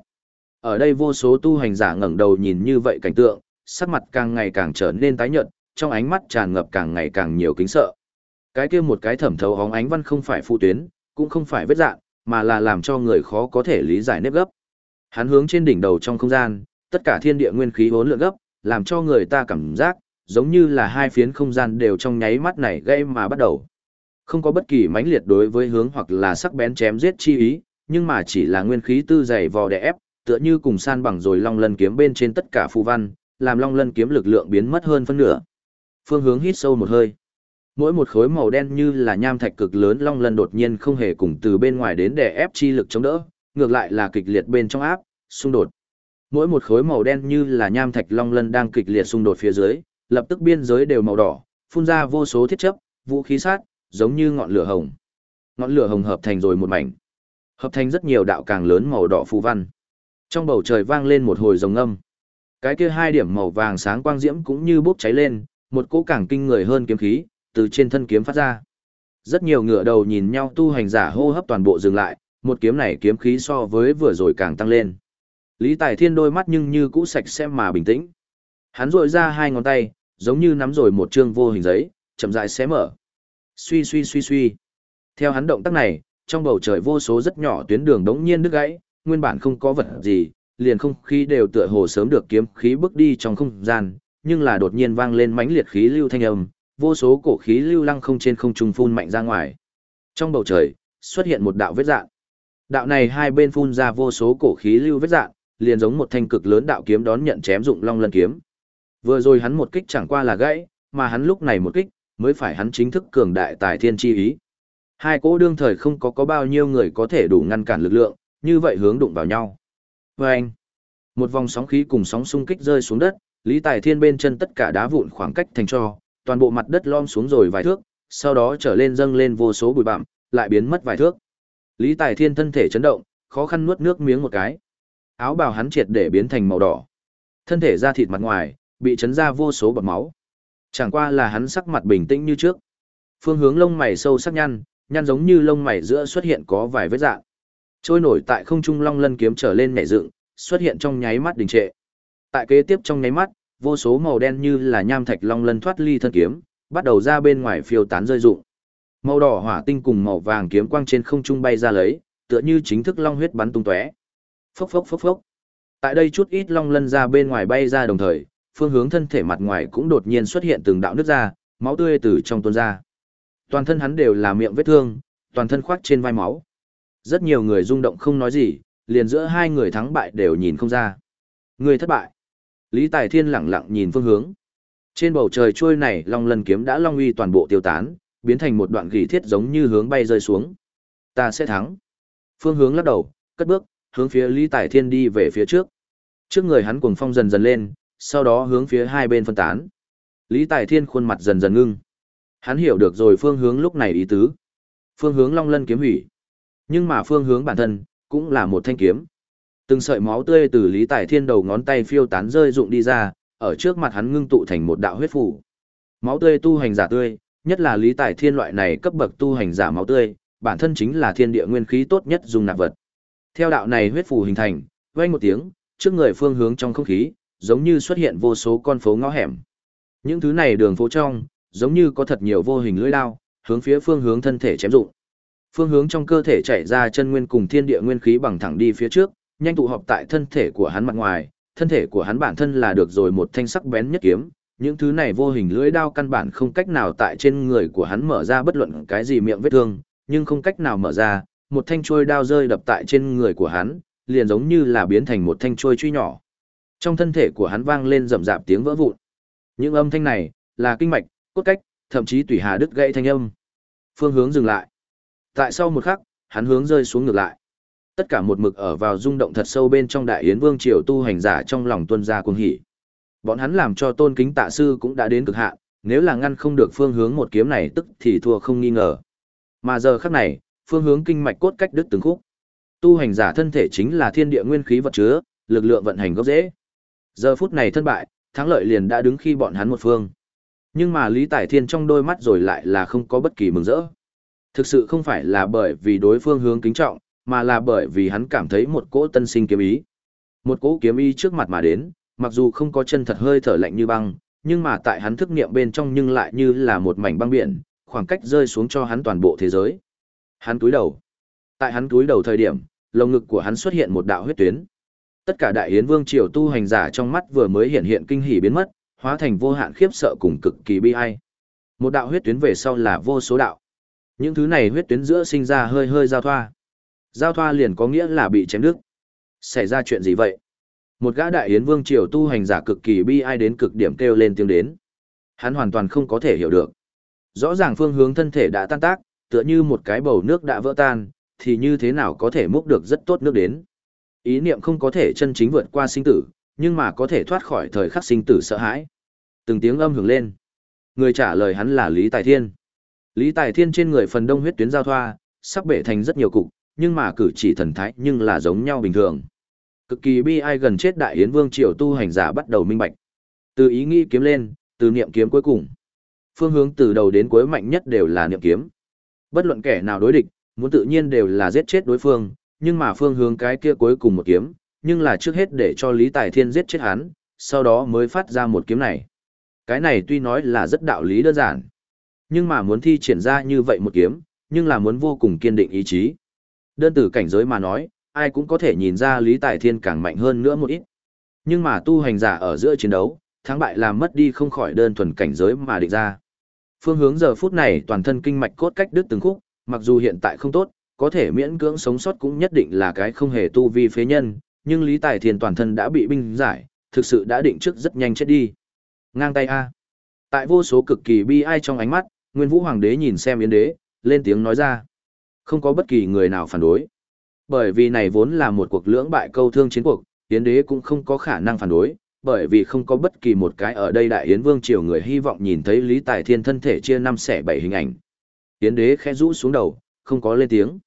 Ở đây vô số tu hành giả ngẩng đầu nhìn như vậy cảnh tượng, sắc mặt càng ngày càng trở nên tái nhợt, trong ánh mắt tràn ngập càng ngày càng nhiều kính sợ. Cái kia một cái thẩm thấu hóng ánh văn không phải phụ tuyến, cũng không phải vết dạng, mà là làm cho người khó có thể lý giải nếp gấp. Hắn hướng trên đỉnh đầu trong không gian, tất cả thiên địa nguyên khí hỗn lượng gấp, làm cho người ta cảm giác giống như là hai phiến không gian đều trong nháy mắt này gây mà bắt đầu. Không có bất kỳ mãnh liệt đối với hướng hoặc là sắc bén chém giết chi ý, nhưng mà chỉ là nguyên khí tư dày vò đè ép, tựa như cùng san bằng rồi long lân kiếm bên trên tất cả phù văn, làm long lân kiếm lực lượng biến mất hơn phân nửa. Phương hướng hít sâu một hơi. Mỗi một khối màu đen như là nham thạch cực lớn long lân đột nhiên không hề cùng từ bên ngoài đến đè ép chi lực chống đỡ, ngược lại là kịch liệt bên trong áp, xung đột. Mỗi một khối màu đen như là nham thạch long lân đang kịch liệt xung đột phía dưới, lập tức biên giới đều màu đỏ, phun ra vô số thiết chấp, vũ khí sát, giống như ngọn lửa hồng. Ngọn lửa hồng hợp thành rồi một mảnh. Hợp thành rất nhiều đạo càng lớn màu đỏ phù văn. Trong bầu trời vang lên một hồi rồng âm. Cái kia hai điểm màu vàng sáng quang diễm cũng như bốc cháy lên, một cỗ càng kinh người hơn kiếm khí từ trên thân kiếm phát ra. Rất nhiều ngựa đầu nhìn nhau tu hành giả hô hấp toàn bộ dừng lại, một kiếm này kiếm khí so với vừa rồi càng tăng lên. Lý Tài Thiên đôi mắt nhưng như cũ sạch sẽ mà bình tĩnh. Hắn rội ra hai ngón tay, giống như nắm rồi một chương vô hình giấy, chậm rãi xé mở. Suy suy suy suy. Theo hắn động tác này, trong bầu trời vô số rất nhỏ tuyến đường đống nhiên đứt gãy, nguyên bản không có vật gì, liền không khí đều tựa hồ sớm được kiếm khí bước đi trong không gian, nhưng là đột nhiên vang lên mãnh liệt khí lưu thanh âm, vô số cổ khí lưu lăng không trên không trung phun mạnh ra ngoài. Trong bầu trời, xuất hiện một đạo vết dạng. Đạo này hai bên phun ra vô số cổ khí lưu vết dạng, liền giống một thanh cực lớn đạo kiếm đón nhận chém dụng long lân kiếm. Vừa rồi hắn một kích chẳng qua là gãy, mà hắn lúc này một kích, mới phải hắn chính thức cường đại tài thiên chi ý. Hai cỗ đương thời không có có bao nhiêu người có thể đủ ngăn cản lực lượng, như vậy hướng đụng vào nhau. Và anh, một vòng sóng khí cùng sóng xung kích rơi xuống đất, Lý Tài Thiên bên chân tất cả đá vụn khoảng cách thành cho, toàn bộ mặt đất lom xuống rồi vài thước, sau đó trở lên dâng lên vô số bụi bặm, lại biến mất vài thước. Lý Tài Thiên thân thể chấn động, khó khăn nuốt nước miếng một cái. Áo bào hắn triệt để biến thành màu đỏ. Thân thể da thịt mặt ngoài, bị chấn ra vô số bọt máu. Chẳng qua là hắn sắc mặt bình tĩnh như trước. Phương hướng lông mày sâu sắc nhăn, nhăn giống như lông mày giữa xuất hiện có vài vết dạng. Trôi nổi tại không trung long lân kiếm trở lên nhảy dựng, xuất hiện trong nháy mắt đình trệ. Tại kế tiếp trong nháy mắt, vô số màu đen như là nham thạch long lân thoát ly thân kiếm, bắt đầu ra bên ngoài phiêu tán rơi rụng. Màu đỏ hỏa tinh cùng màu vàng kiếm quang trên không trung bay ra lấy, tựa như chính thức long huyết bắn tung tóe. Phốc phốc phốc phốc. Tại đây chút ít long lân ra bên ngoài bay ra đồng thời, phương hướng thân thể mặt ngoài cũng đột nhiên xuất hiện từng đạo nước ra, máu tươi từ trong tuôn ra. Toàn thân hắn đều là miệng vết thương, toàn thân khoác trên vai máu. Rất nhiều người rung động không nói gì, liền giữa hai người thắng bại đều nhìn không ra. Người thất bại. Lý Tài Thiên lẳng lặng nhìn phương hướng. Trên bầu trời trôi này long lân kiếm đã long uy toàn bộ tiêu tán, biến thành một đoạn gỉ thiết giống như hướng bay rơi xuống. Ta sẽ thắng. Phương hướng lắc đầu, cất bước, hướng phía Lý Tài Thiên đi về phía trước. Trước người hắn cuồng phong dần dần lên, sau đó hướng phía hai bên phân tán. Lý Tài Thiên khuôn mặt dần dần ngưng. Hắn hiểu được rồi phương hướng lúc này ý tứ. Phương hướng long lân kiếm hủy. Nhưng mà phương hướng bản thân, cũng là một thanh kiếm. Từng sợi máu tươi từ Lý Tài Thiên đầu ngón tay phiêu tán rơi rụng đi ra, ở trước mặt hắn ngưng tụ thành một đạo huyết phủ. Máu tươi tu hành giả tươi, nhất là Lý Tài Thiên loại này cấp bậc tu hành giả máu tươi, bản thân chính là thiên địa nguyên khí tốt nhất dùng nạp vật. Theo đạo này huyết phủ hình thành, vang một tiếng, trước người phương hướng trong không khí, giống như xuất hiện vô số con phố ngõ hẻm. Những thứ này đường phố trong, giống như có thật nhiều vô hình lưỡi lao, hướng phía phương hướng thân thể chém dụng. Phương hướng trong cơ thể chảy ra chân nguyên cùng thiên địa nguyên khí bằng thẳng đi phía trước, nhanh tụ họp tại thân thể của hắn mặt ngoài, thân thể của hắn bản thân là được rồi một thanh sắc bén nhất kiếm, những thứ này vô hình lưỡi đao căn bản không cách nào tại trên người của hắn mở ra bất luận cái gì miệng vết thương, nhưng không cách nào mở ra, một thanh trôi đao rơi đập tại trên người của hắn, liền giống như là biến thành một thanh trôi truy nhỏ. Trong thân thể của hắn vang lên rầm rạp tiếng vỡ vụn. Những âm thanh này là kinh mạch, cốt cách, thậm chí tùy hà đứt gãy thanh âm. Phương hướng dừng lại. Tại sau một khắc, hắn hướng rơi xuống ngược lại. Tất cả một mực ở vào rung động thật sâu bên trong đại yến vương triều tu hành giả trong lòng tuân gia cuồng hỉ. Bọn hắn làm cho tôn kính tạ sư cũng đã đến cực hạn, nếu là ngăn không được phương hướng một kiếm này tức thì thua không nghi ngờ. Mà giờ khắc này, phương hướng kinh mạch cốt cách đứt từng khúc. Tu hành giả thân thể chính là thiên địa nguyên khí vật chứa, lực lượng vận hành gốc dễ. Giờ phút này thân bại, thắng lợi liền đã đứng khi bọn hắn một phương. Nhưng mà Lý Tài Thiên trong đôi mắt rồi lại là không có bất kỳ mừng rỡ. Thực sự không phải là bởi vì đối phương hướng kính trọng, mà là bởi vì hắn cảm thấy một cỗ tân sinh kiếm ý. Một cỗ kiếm ý trước mặt mà đến, mặc dù không có chân thật hơi thở lạnh như băng, nhưng mà tại hắn thức niệm bên trong nhưng lại như là một mảnh băng biển, khoảng cách rơi xuống cho hắn toàn bộ thế giới. Hắn túi đầu. Tại hắn túi đầu thời điểm, lồng ngực của hắn xuất hiện một đạo huyết tuyến. Tất cả đại hiến vương triều tu hành giả trong mắt vừa mới hiện hiện kinh hỉ biến mất, hóa thành vô hạn khiếp sợ cùng cực kỳ bi ai. Một đạo huyết tuyến về sau là vô số đạo. Những thứ này huyết tuyến giữa sinh ra hơi hơi giao thoa. Giao thoa liền có nghĩa là bị chém đứt. Xảy ra chuyện gì vậy? Một gã đại yến vương triều tu hành giả cực kỳ bi ai đến cực điểm kêu lên tiếng đến. Hắn hoàn toàn không có thể hiểu được. Rõ ràng phương hướng thân thể đã tan tác, tựa như một cái bầu nước đã vỡ tan, thì như thế nào có thể múc được rất tốt nước đến. Ý niệm không có thể chân chính vượt qua sinh tử, nhưng mà có thể thoát khỏi thời khắc sinh tử sợ hãi. Từng tiếng âm hưởng lên. Người trả lời hắn là Lý Tài Thiên. Lý Tài Thiên trên người phần đông huyết tuyến giao thoa, sắp bể thành rất nhiều cục, nhưng mà cử chỉ thần thái nhưng là giống nhau bình thường. Cực kỳ bi ai gần chết đại yến vương triều tu hành giả bắt đầu minh bạch. Từ ý nghĩ kiếm lên, từ niệm kiếm cuối cùng. Phương hướng từ đầu đến cuối mạnh nhất đều là niệm kiếm. Bất luận kẻ nào đối địch, muốn tự nhiên đều là giết chết đối phương, nhưng mà phương hướng cái kia cuối cùng một kiếm, nhưng là trước hết để cho Lý Tài Thiên giết chết hắn, sau đó mới phát ra một kiếm này. Cái này tuy nói là rất đạo lý đơn giản, nhưng mà muốn thi triển ra như vậy một kiếm, nhưng là muốn vô cùng kiên định ý chí. Đơn tử cảnh giới mà nói, ai cũng có thể nhìn ra Lý Tài Thiên càng mạnh hơn nữa một ít. Nhưng mà tu hành giả ở giữa chiến đấu, thắng bại làm mất đi không khỏi đơn thuần cảnh giới mà định ra. Phương hướng giờ phút này toàn thân kinh mạch cốt cách đứt từng khúc, mặc dù hiện tại không tốt, có thể miễn cưỡng sống sót cũng nhất định là cái không hề tu vi phế nhân, nhưng Lý Tài Thiên toàn thân đã bị binh giải, thực sự đã định trước rất nhanh chết đi. Ngang tay A. Tại vô số cực kỳ bi ai trong ánh mắt, Nguyên Vũ Hoàng đế nhìn xem Yến đế, lên tiếng nói ra. Không có bất kỳ người nào phản đối. Bởi vì này vốn là một cuộc lưỡng bại câu thương chiến cuộc, Yến đế cũng không có khả năng phản đối, bởi vì không có bất kỳ một cái ở đây đại Yến Vương triều người hy vọng nhìn thấy Lý Tài Thiên thân thể chia năm xẻ bảy hình ảnh. Yến đế khẽ rũ xuống đầu, không có lên tiếng.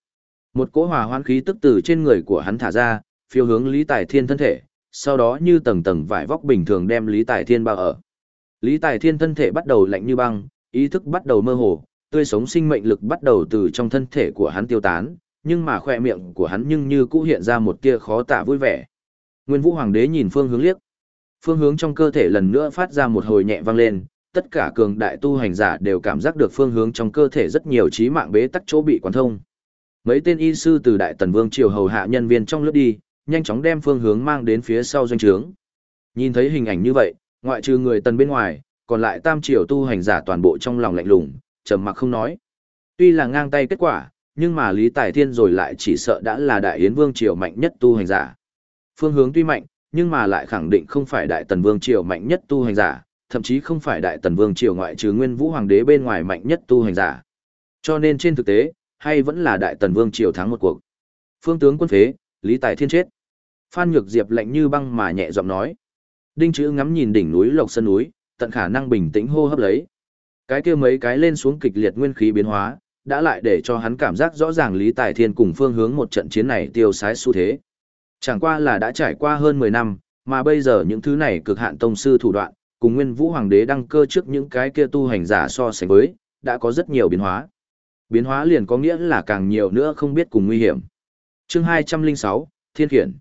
Một cỗ hòa hoan khí tức từ trên người của hắn thả ra, phiêu hướng Lý Tài Thiên thân thể, sau đó như tầng tầng vải vóc bình thường đem Lý Tài Thiên bao ở. Lý Tài Thiên thân thể bắt đầu lạnh như băng, ý thức bắt đầu mơ hồ, tươi sống sinh mệnh lực bắt đầu từ trong thân thể của hắn tiêu tán, nhưng mà khoe miệng của hắn nhưng như cũ hiện ra một tia khó tả vui vẻ. Nguyên Vũ Hoàng đế nhìn phương hướng liếc. Phương hướng trong cơ thể lần nữa phát ra một hồi nhẹ vang lên, tất cả cường đại tu hành giả đều cảm giác được phương hướng trong cơ thể rất nhiều trí mạng bế tắc chỗ bị quán thông. Mấy tên y sư từ Đại Tần Vương triều hầu hạ nhân viên trong lướt đi, nhanh chóng đem phương hướng mang đến phía sau doanh trướng. Nhìn thấy hình ảnh như vậy, ngoại trừ người Tần bên ngoài, còn lại tam triều tu hành giả toàn bộ trong lòng lạnh lùng, trầm mặc không nói. Tuy là ngang tay kết quả, nhưng mà Lý Tài Thiên rồi lại chỉ sợ đã là Đại Yến Vương triều mạnh nhất tu hành giả. Phương hướng tuy mạnh, nhưng mà lại khẳng định không phải Đại Tần Vương triều mạnh nhất tu hành giả, thậm chí không phải Đại Tần Vương triều ngoại trừ Nguyên Vũ Hoàng đế bên ngoài mạnh nhất tu hành giả. Cho nên trên thực tế, hay vẫn là Đại Tần Vương triều thắng một cuộc. Phương tướng quân phế, Lý Tài Thiên chết. Phan Nhược Diệp lạnh như băng mà nhẹ giọng nói. Đinh Chữ ngắm nhìn đỉnh núi Lộc Sơn núi, tận khả năng bình tĩnh hô hấp lấy. Cái kia mấy cái lên xuống kịch liệt nguyên khí biến hóa, đã lại để cho hắn cảm giác rõ ràng Lý Tài Thiên cùng phương hướng một trận chiến này tiêu sái xu thế. Chẳng qua là đã trải qua hơn 10 năm, mà bây giờ những thứ này cực hạn tông sư thủ đoạn, cùng Nguyên Vũ Hoàng đế đăng cơ trước những cái kia tu hành giả so sánh với, đã có rất nhiều biến hóa. Biến hóa liền có nghĩa là càng nhiều nữa không biết cùng nguy hiểm. Chương 206, Thiên Khiển.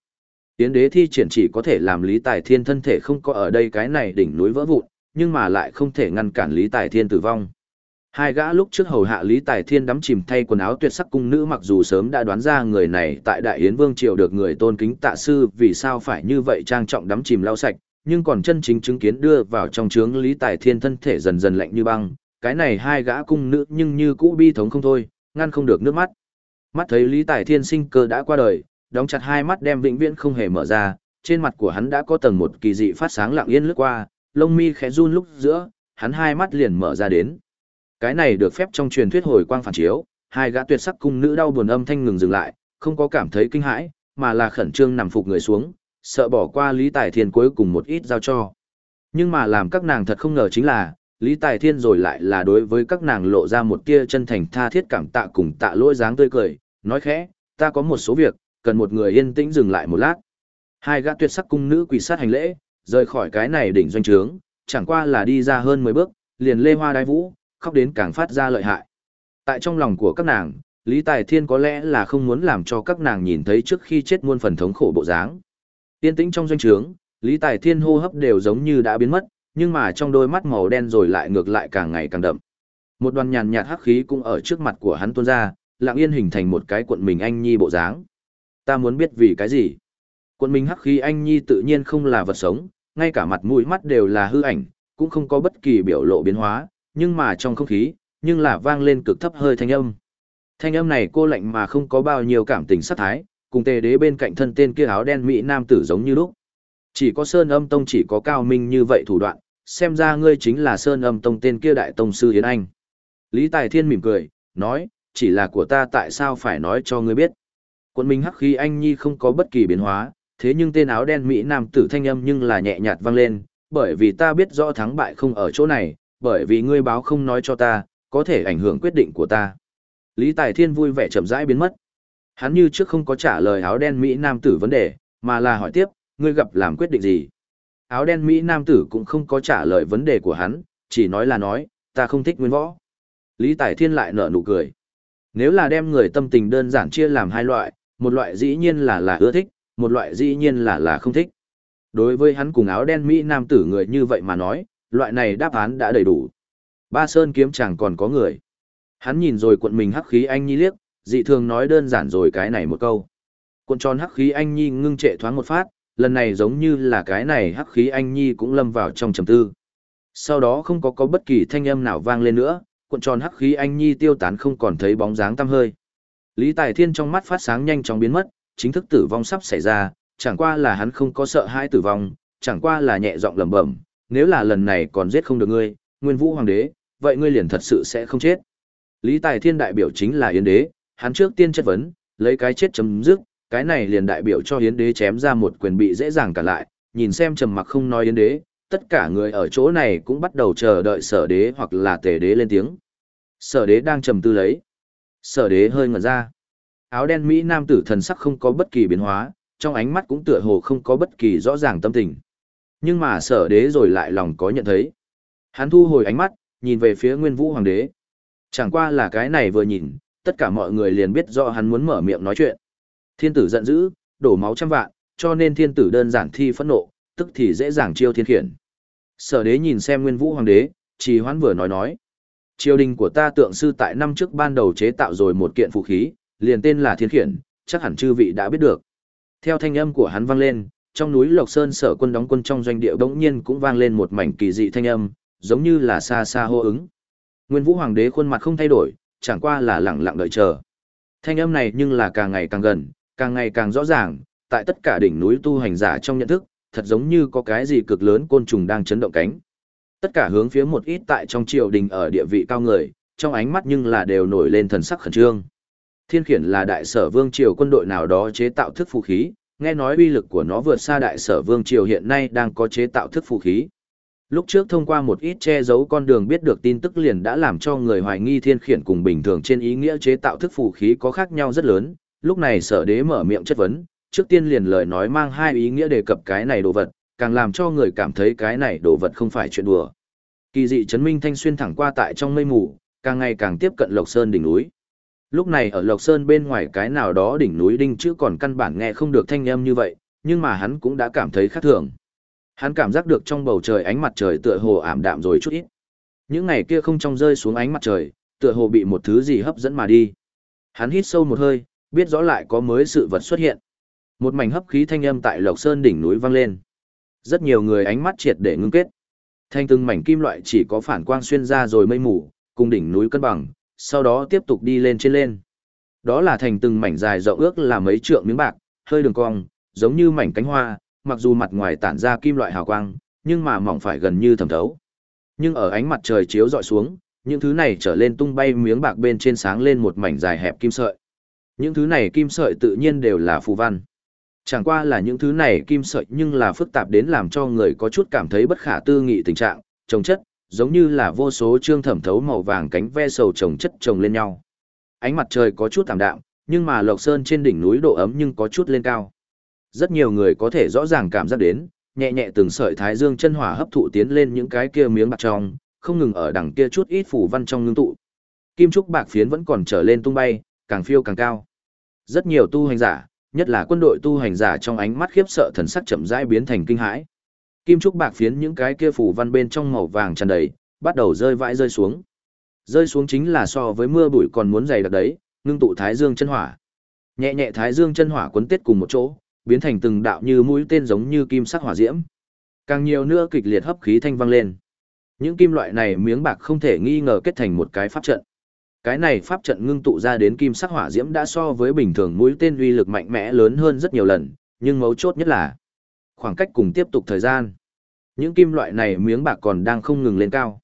Tiến đế thi triển chỉ có thể làm Lý Tài Thiên thân thể không có ở đây cái này đỉnh núi vỡ vụn, nhưng mà lại không thể ngăn cản Lý Tài Thiên tử vong. Hai gã lúc trước hầu hạ Lý Tài Thiên đắm chìm thay quần áo tuyệt sắc cung nữ mặc dù sớm đã đoán ra người này tại Đại Yến Vương Triều được người tôn kính tạ sư vì sao phải như vậy trang trọng đắm chìm lau sạch, nhưng còn chân chính chứng kiến đưa vào trong trướng Lý Tài Thiên thân thể dần dần lạnh như băng, cái này hai gã cung nữ nhưng như cũ bi thống không thôi, ngăn không được nước mắt. Mắt thấy Lý Tài Thiên sinh cơ đã qua đời, đóng chặt hai mắt đem vĩnh viễn không hề mở ra, trên mặt của hắn đã có tầng một kỳ dị phát sáng lặng yên lướt qua, lông mi khẽ run lúc giữa, hắn hai mắt liền mở ra đến. Cái này được phép trong truyền thuyết hồi quang phản chiếu, hai gã tuyệt sắc cung nữ đau buồn âm thanh ngừng dừng lại, không có cảm thấy kinh hãi, mà là khẩn trương nằm phục người xuống, sợ bỏ qua Lý Tài Thiên cuối cùng một ít giao cho. Nhưng mà làm các nàng thật không ngờ chính là, Lý Tài Thiên rồi lại là đối với các nàng lộ ra một tia chân thành tha thiết cảm tạ cùng tạ lỗi dáng tươi cười, nói khẽ, ta có một số việc, cần một người yên tĩnh dừng lại một lát. Hai gã tuyệt sắc cung nữ quỳ sát hành lễ, rời khỏi cái này đỉnh doanh trướng, chẳng qua là đi ra hơn 10 bước, liền lê hoa đai vũ, khóc đến càng phát ra lợi hại. Tại trong lòng của các nàng, Lý Tài Thiên có lẽ là không muốn làm cho các nàng nhìn thấy trước khi chết muôn phần thống khổ bộ dáng. Yên tĩnh trong doanh trướng, Lý Tài Thiên hô hấp đều giống như đã biến mất, nhưng mà trong đôi mắt màu đen rồi lại ngược lại càng ngày càng đậm. Một đoàn nhàn nhạt hắc khí cũng ở trước mặt của hắn tuôn ra, lặng yên hình thành một cái cuộn mình anh nhi bộ dáng. Ta muốn biết vì cái gì? Cuộn mình hắc khí anh nhi tự nhiên không là vật sống, ngay cả mặt mũi mắt đều là hư ảnh, cũng không có bất kỳ biểu lộ biến hóa, nhưng mà trong không khí, nhưng là vang lên cực thấp hơi thanh âm. Thanh âm này cô lạnh mà không có bao nhiêu cảm tình sát thái, cùng tề đế bên cạnh thân tên kia áo đen mỹ nam tử giống như lúc. Chỉ có Sơn Âm Tông chỉ có cao minh như vậy thủ đoạn, xem ra ngươi chính là Sơn Âm Tông tên kia đại tông sư Yến Anh. Lý Tài Thiên mỉm cười, nói, chỉ là của ta tại sao phải nói cho ngươi biết. Quân minh hắc khí anh nhi không có bất kỳ biến hóa, thế nhưng tên áo đen Mỹ Nam tử thanh âm nhưng là nhẹ nhạt vang lên, bởi vì ta biết rõ thắng bại không ở chỗ này, bởi vì ngươi báo không nói cho ta, có thể ảnh hưởng quyết định của ta. Lý Tài Thiên vui vẻ chậm rãi biến mất. Hắn như trước không có trả lời áo đen Mỹ Nam tử vấn đề, mà là hỏi tiếp, ngươi gặp làm quyết định gì? Áo đen Mỹ Nam tử cũng không có trả lời vấn đề của hắn, chỉ nói là nói, ta không thích nguyên võ. Lý Tài Thiên lại nở nụ cười. Nếu là đem người tâm tình đơn giản chia làm hai loại, một loại dĩ nhiên là là ưa thích, một loại dĩ nhiên là là không thích. Đối với hắn cùng áo đen Mỹ Nam tử người như vậy mà nói, loại này đáp án đã đầy đủ. Ba Sơn kiếm chẳng còn có người. Hắn nhìn rồi cuộn mình hắc khí anh nhi liếc, dị thường nói đơn giản rồi cái này một câu. Cuộn tròn hắc khí anh nhi ngưng trệ thoáng một phát, lần này giống như là cái này hắc khí anh nhi cũng lâm vào trong trầm tư. Sau đó không có có bất kỳ thanh âm nào vang lên nữa, cuộn tròn hắc khí anh nhi tiêu tán không còn thấy bóng dáng tăm hơi. Lý Tài Thiên trong mắt phát sáng nhanh chóng biến mất, chính thức tử vong sắp xảy ra, chẳng qua là hắn không có sợ hãi tử vong, chẳng qua là nhẹ giọng lẩm bẩm, nếu là lần này còn giết không được ngươi, Nguyên Vũ Hoàng đế, vậy ngươi liền thật sự sẽ không chết. Lý Tài Thiên đại biểu chính là Yến đế, hắn trước tiên chất vấn, lấy cái chết chấm dứt, cái này liền đại biểu cho hiến đế chém ra một quyền bị dễ dàng cả lại, nhìn xem trầm mặc không nói hiến đế, tất cả người ở chỗ này cũng bắt đầu chờ đợi sở đế hoặc là tề đế lên tiếng. Sở đế đang trầm tư lấy. Sở đế hơi ngẩn ra. Áo đen Mỹ nam tử thần sắc không có bất kỳ biến hóa, trong ánh mắt cũng tựa hồ không có bất kỳ rõ ràng tâm tình. Nhưng mà sở đế rồi lại lòng có nhận thấy. Hắn thu hồi ánh mắt, nhìn về phía nguyên vũ hoàng đế. Chẳng qua là cái này vừa nhìn, tất cả mọi người liền biết rõ hắn muốn mở miệng nói chuyện. Thiên tử giận dữ, đổ máu trăm vạn, cho nên thiên tử đơn giản thi phẫn nộ, tức thì dễ dàng chiêu thiên khiển. Sở đế nhìn xem nguyên vũ hoàng đế, trì hoãn vừa nói nói. Triều đình của ta tượng sư tại năm trước ban đầu chế tạo rồi một kiện phụ khí, liền tên là thiên khiển, chắc hẳn chư vị đã biết được. Theo thanh âm của hắn vang lên, trong núi Lộc Sơn sở quân đóng quân trong doanh địa bỗng nhiên cũng vang lên một mảnh kỳ dị thanh âm, giống như là xa xa hô ứng. Nguyên Vũ Hoàng đế khuôn mặt không thay đổi, chẳng qua là lặng lặng đợi chờ. Thanh âm này nhưng là càng ngày càng gần, càng ngày càng rõ ràng, tại tất cả đỉnh núi tu hành giả trong nhận thức, thật giống như có cái gì cực lớn côn trùng đang chấn động cánh. Tất cả hướng phía một ít tại trong triều đình ở địa vị cao người, trong ánh mắt nhưng là đều nổi lên thần sắc khẩn trương. Thiên khiển là đại sở vương triều quân đội nào đó chế tạo thức phù khí, nghe nói uy lực của nó vượt xa đại sở vương triều hiện nay đang có chế tạo thức phù khí. Lúc trước thông qua một ít che giấu con đường biết được tin tức liền đã làm cho người hoài nghi thiên khiển cùng bình thường trên ý nghĩa chế tạo thức phù khí có khác nhau rất lớn. Lúc này sở đế mở miệng chất vấn, trước tiên liền lời nói mang hai ý nghĩa đề cập cái này đồ vật, càng làm cho người cảm thấy cái này đồ vật không phải chuyện đùa. Kỳ dị chấn minh thanh xuyên thẳng qua tại trong mây mù, càng ngày càng tiếp cận Lộc Sơn đỉnh núi. Lúc này ở Lộc Sơn bên ngoài cái nào đó đỉnh núi đinh chữ còn căn bản nghe không được thanh âm như vậy, nhưng mà hắn cũng đã cảm thấy khác thường. Hắn cảm giác được trong bầu trời ánh mặt trời tựa hồ ảm đạm rồi chút ít. Những ngày kia không trong rơi xuống ánh mặt trời, tựa hồ bị một thứ gì hấp dẫn mà đi. Hắn hít sâu một hơi, biết rõ lại có mới sự vật xuất hiện. Một mảnh hấp khí thanh âm tại Lộc Sơn đỉnh núi vang lên. Rất nhiều người ánh mắt triệt để ngưng kết. Thanh từng mảnh kim loại chỉ có phản quang xuyên ra rồi mây mù, cùng đỉnh núi cân bằng, sau đó tiếp tục đi lên trên lên. Đó là thành từng mảnh dài rộng ước là mấy trượng miếng bạc, hơi đường cong, giống như mảnh cánh hoa, mặc dù mặt ngoài tản ra kim loại hào quang, nhưng mà mỏng phải gần như thẩm thấu. Nhưng ở ánh mặt trời chiếu dọi xuống, những thứ này trở lên tung bay miếng bạc bên trên sáng lên một mảnh dài hẹp kim sợi. Những thứ này kim sợi tự nhiên đều là phù văn. Chẳng qua là những thứ này kim sợi nhưng là phức tạp đến làm cho người có chút cảm thấy bất khả tư nghị tình trạng, trồng chất, giống như là vô số trương thẩm thấu màu vàng cánh ve sầu trồng chất trồng lên nhau. Ánh mặt trời có chút tạm đạm, nhưng mà Lộc Sơn trên đỉnh núi độ ấm nhưng có chút lên cao. Rất nhiều người có thể rõ ràng cảm giác đến, nhẹ nhẹ từng sợi thái dương chân hỏa hấp thụ tiến lên những cái kia miếng bạc trong, không ngừng ở đằng kia chút ít phủ văn trong ngưng tụ. Kim trúc bạc phiến vẫn còn trở lên tung bay, càng phiêu càng cao. Rất nhiều tu hành giả, nhất là quân đội tu hành giả trong ánh mắt khiếp sợ thần sắc chậm rãi biến thành kinh hãi. Kim trúc bạc phiến những cái kia phủ văn bên trong màu vàng tràn đầy, bắt đầu rơi vãi rơi xuống. Rơi xuống chính là so với mưa bụi còn muốn dày đặc đấy, ngưng tụ thái dương chân hỏa. Nhẹ nhẹ thái dương chân hỏa quấn tết cùng một chỗ, biến thành từng đạo như mũi tên giống như kim sắc hỏa diễm. Càng nhiều nữa kịch liệt hấp khí thanh vang lên. Những kim loại này miếng bạc không thể nghi ngờ kết thành một cái pháp trận. Cái này pháp trận ngưng tụ ra đến kim sắc hỏa diễm đã so với bình thường mũi tên uy lực mạnh mẽ lớn hơn rất nhiều lần, nhưng mấu chốt nhất là khoảng cách cùng tiếp tục thời gian. Những kim loại này miếng bạc còn đang không ngừng lên cao.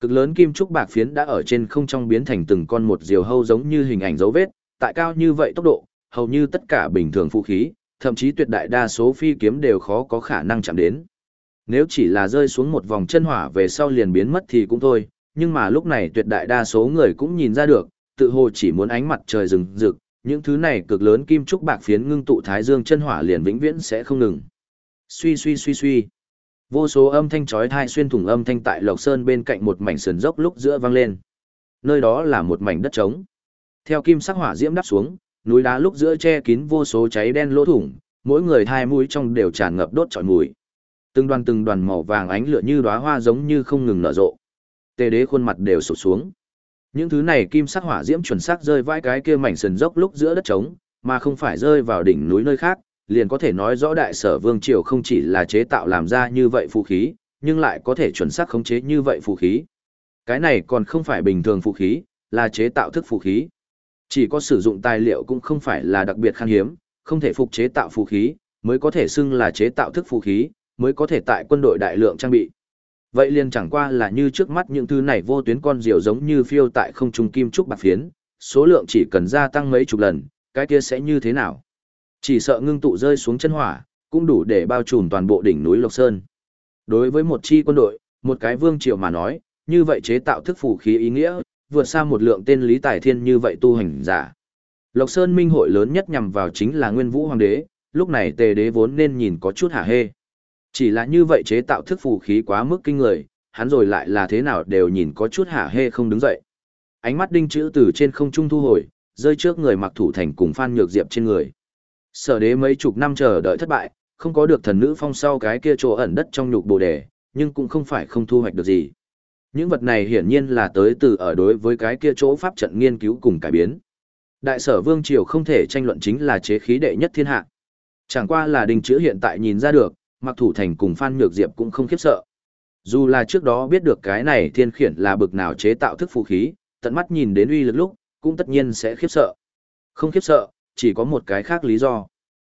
Cực lớn kim trúc bạc phiến đã ở trên không trong biến thành từng con một diều hâu giống như hình ảnh dấu vết, tại cao như vậy tốc độ, hầu như tất cả bình thường vũ khí, thậm chí tuyệt đại đa số phi kiếm đều khó có khả năng chạm đến. Nếu chỉ là rơi xuống một vòng chân hỏa về sau liền biến mất thì cũng thôi, nhưng mà lúc này tuyệt đại đa số người cũng nhìn ra được, tự hồ chỉ muốn ánh mặt trời rừng rực, những thứ này cực lớn kim trúc bạc phiến ngưng tụ thái dương chân hỏa liền vĩnh viễn sẽ không ngừng. Suy suy suy suy. Vô số âm thanh chói tai xuyên thủng âm thanh tại Lộc Sơn bên cạnh một mảnh sườn dốc lúc giữa vang lên. Nơi đó là một mảnh đất trống. Theo kim sắc hỏa diễm đắp xuống, núi đá lúc giữa che kín vô số cháy đen lỗ thủng, mỗi người hai mũi trong đều tràn ngập đốt trọi mùi. Từng đoàn từng đoàn màu vàng ánh lửa như đóa hoa giống như không ngừng nở rộ. Tề đế khuôn mặt đều sụt xuống. Những thứ này kim sắc hỏa diễm chuẩn xác rơi vãi cái kia mảnh sườn dốc lúc giữa đất trống, mà không phải rơi vào đỉnh núi nơi khác, liền có thể nói rõ đại sở vương triều không chỉ là chế tạo làm ra như vậy phù khí, nhưng lại có thể chuẩn xác khống chế như vậy phù khí. Cái này còn không phải bình thường phù khí, là chế tạo thức phù khí. Chỉ có sử dụng tài liệu cũng không phải là đặc biệt khan hiếm, không thể phục chế tạo phù khí, mới có thể xưng là chế tạo thức phù khí, mới có thể tại quân đội đại lượng trang bị. Vậy liền chẳng qua là như trước mắt những thứ này vô tuyến con diều giống như phiêu tại không trung kim trúc bạc phiến, số lượng chỉ cần gia tăng mấy chục lần, cái kia sẽ như thế nào? Chỉ sợ ngưng tụ rơi xuống chân hỏa, cũng đủ để bao trùm toàn bộ đỉnh núi Lộc Sơn. Đối với một chi quân đội, một cái vương triều mà nói, như vậy chế tạo thức phủ khí ý nghĩa, vượt xa một lượng tên lý tài thiên như vậy tu hành giả. Lộc Sơn minh hội lớn nhất nhằm vào chính là Nguyên Vũ Hoàng đế, lúc này Tề đế vốn nên nhìn có chút hả hê. Chỉ là như vậy chế tạo thức phù khí quá mức kinh người, hắn rồi lại là thế nào đều nhìn có chút hả hê không đứng dậy. Ánh mắt đinh chữ từ trên không trung thu hồi, rơi trước người mặc thủ thành cùng Phan Nhược Diệp trên người. Sở đế mấy chục năm chờ đợi thất bại, không có được thần nữ phong sau cái kia chỗ ẩn đất trong nhục bồ đề, nhưng cũng không phải không thu hoạch được gì. Những vật này hiển nhiên là tới từ ở đối với cái kia chỗ pháp trận nghiên cứu cùng cải biến. Đại sở vương triều không thể tranh luận chính là chế khí đệ nhất thiên hạ. Chẳng qua là đình chữ hiện tại nhìn ra được, mặc thủ thành cùng Phan Nhược Diệp cũng không khiếp sợ. Dù là trước đó biết được cái này thiên khiển là bực nào chế tạo thức phù khí, tận mắt nhìn đến uy lực lúc, cũng tất nhiên sẽ khiếp sợ. Không khiếp sợ, chỉ có một cái khác lý do.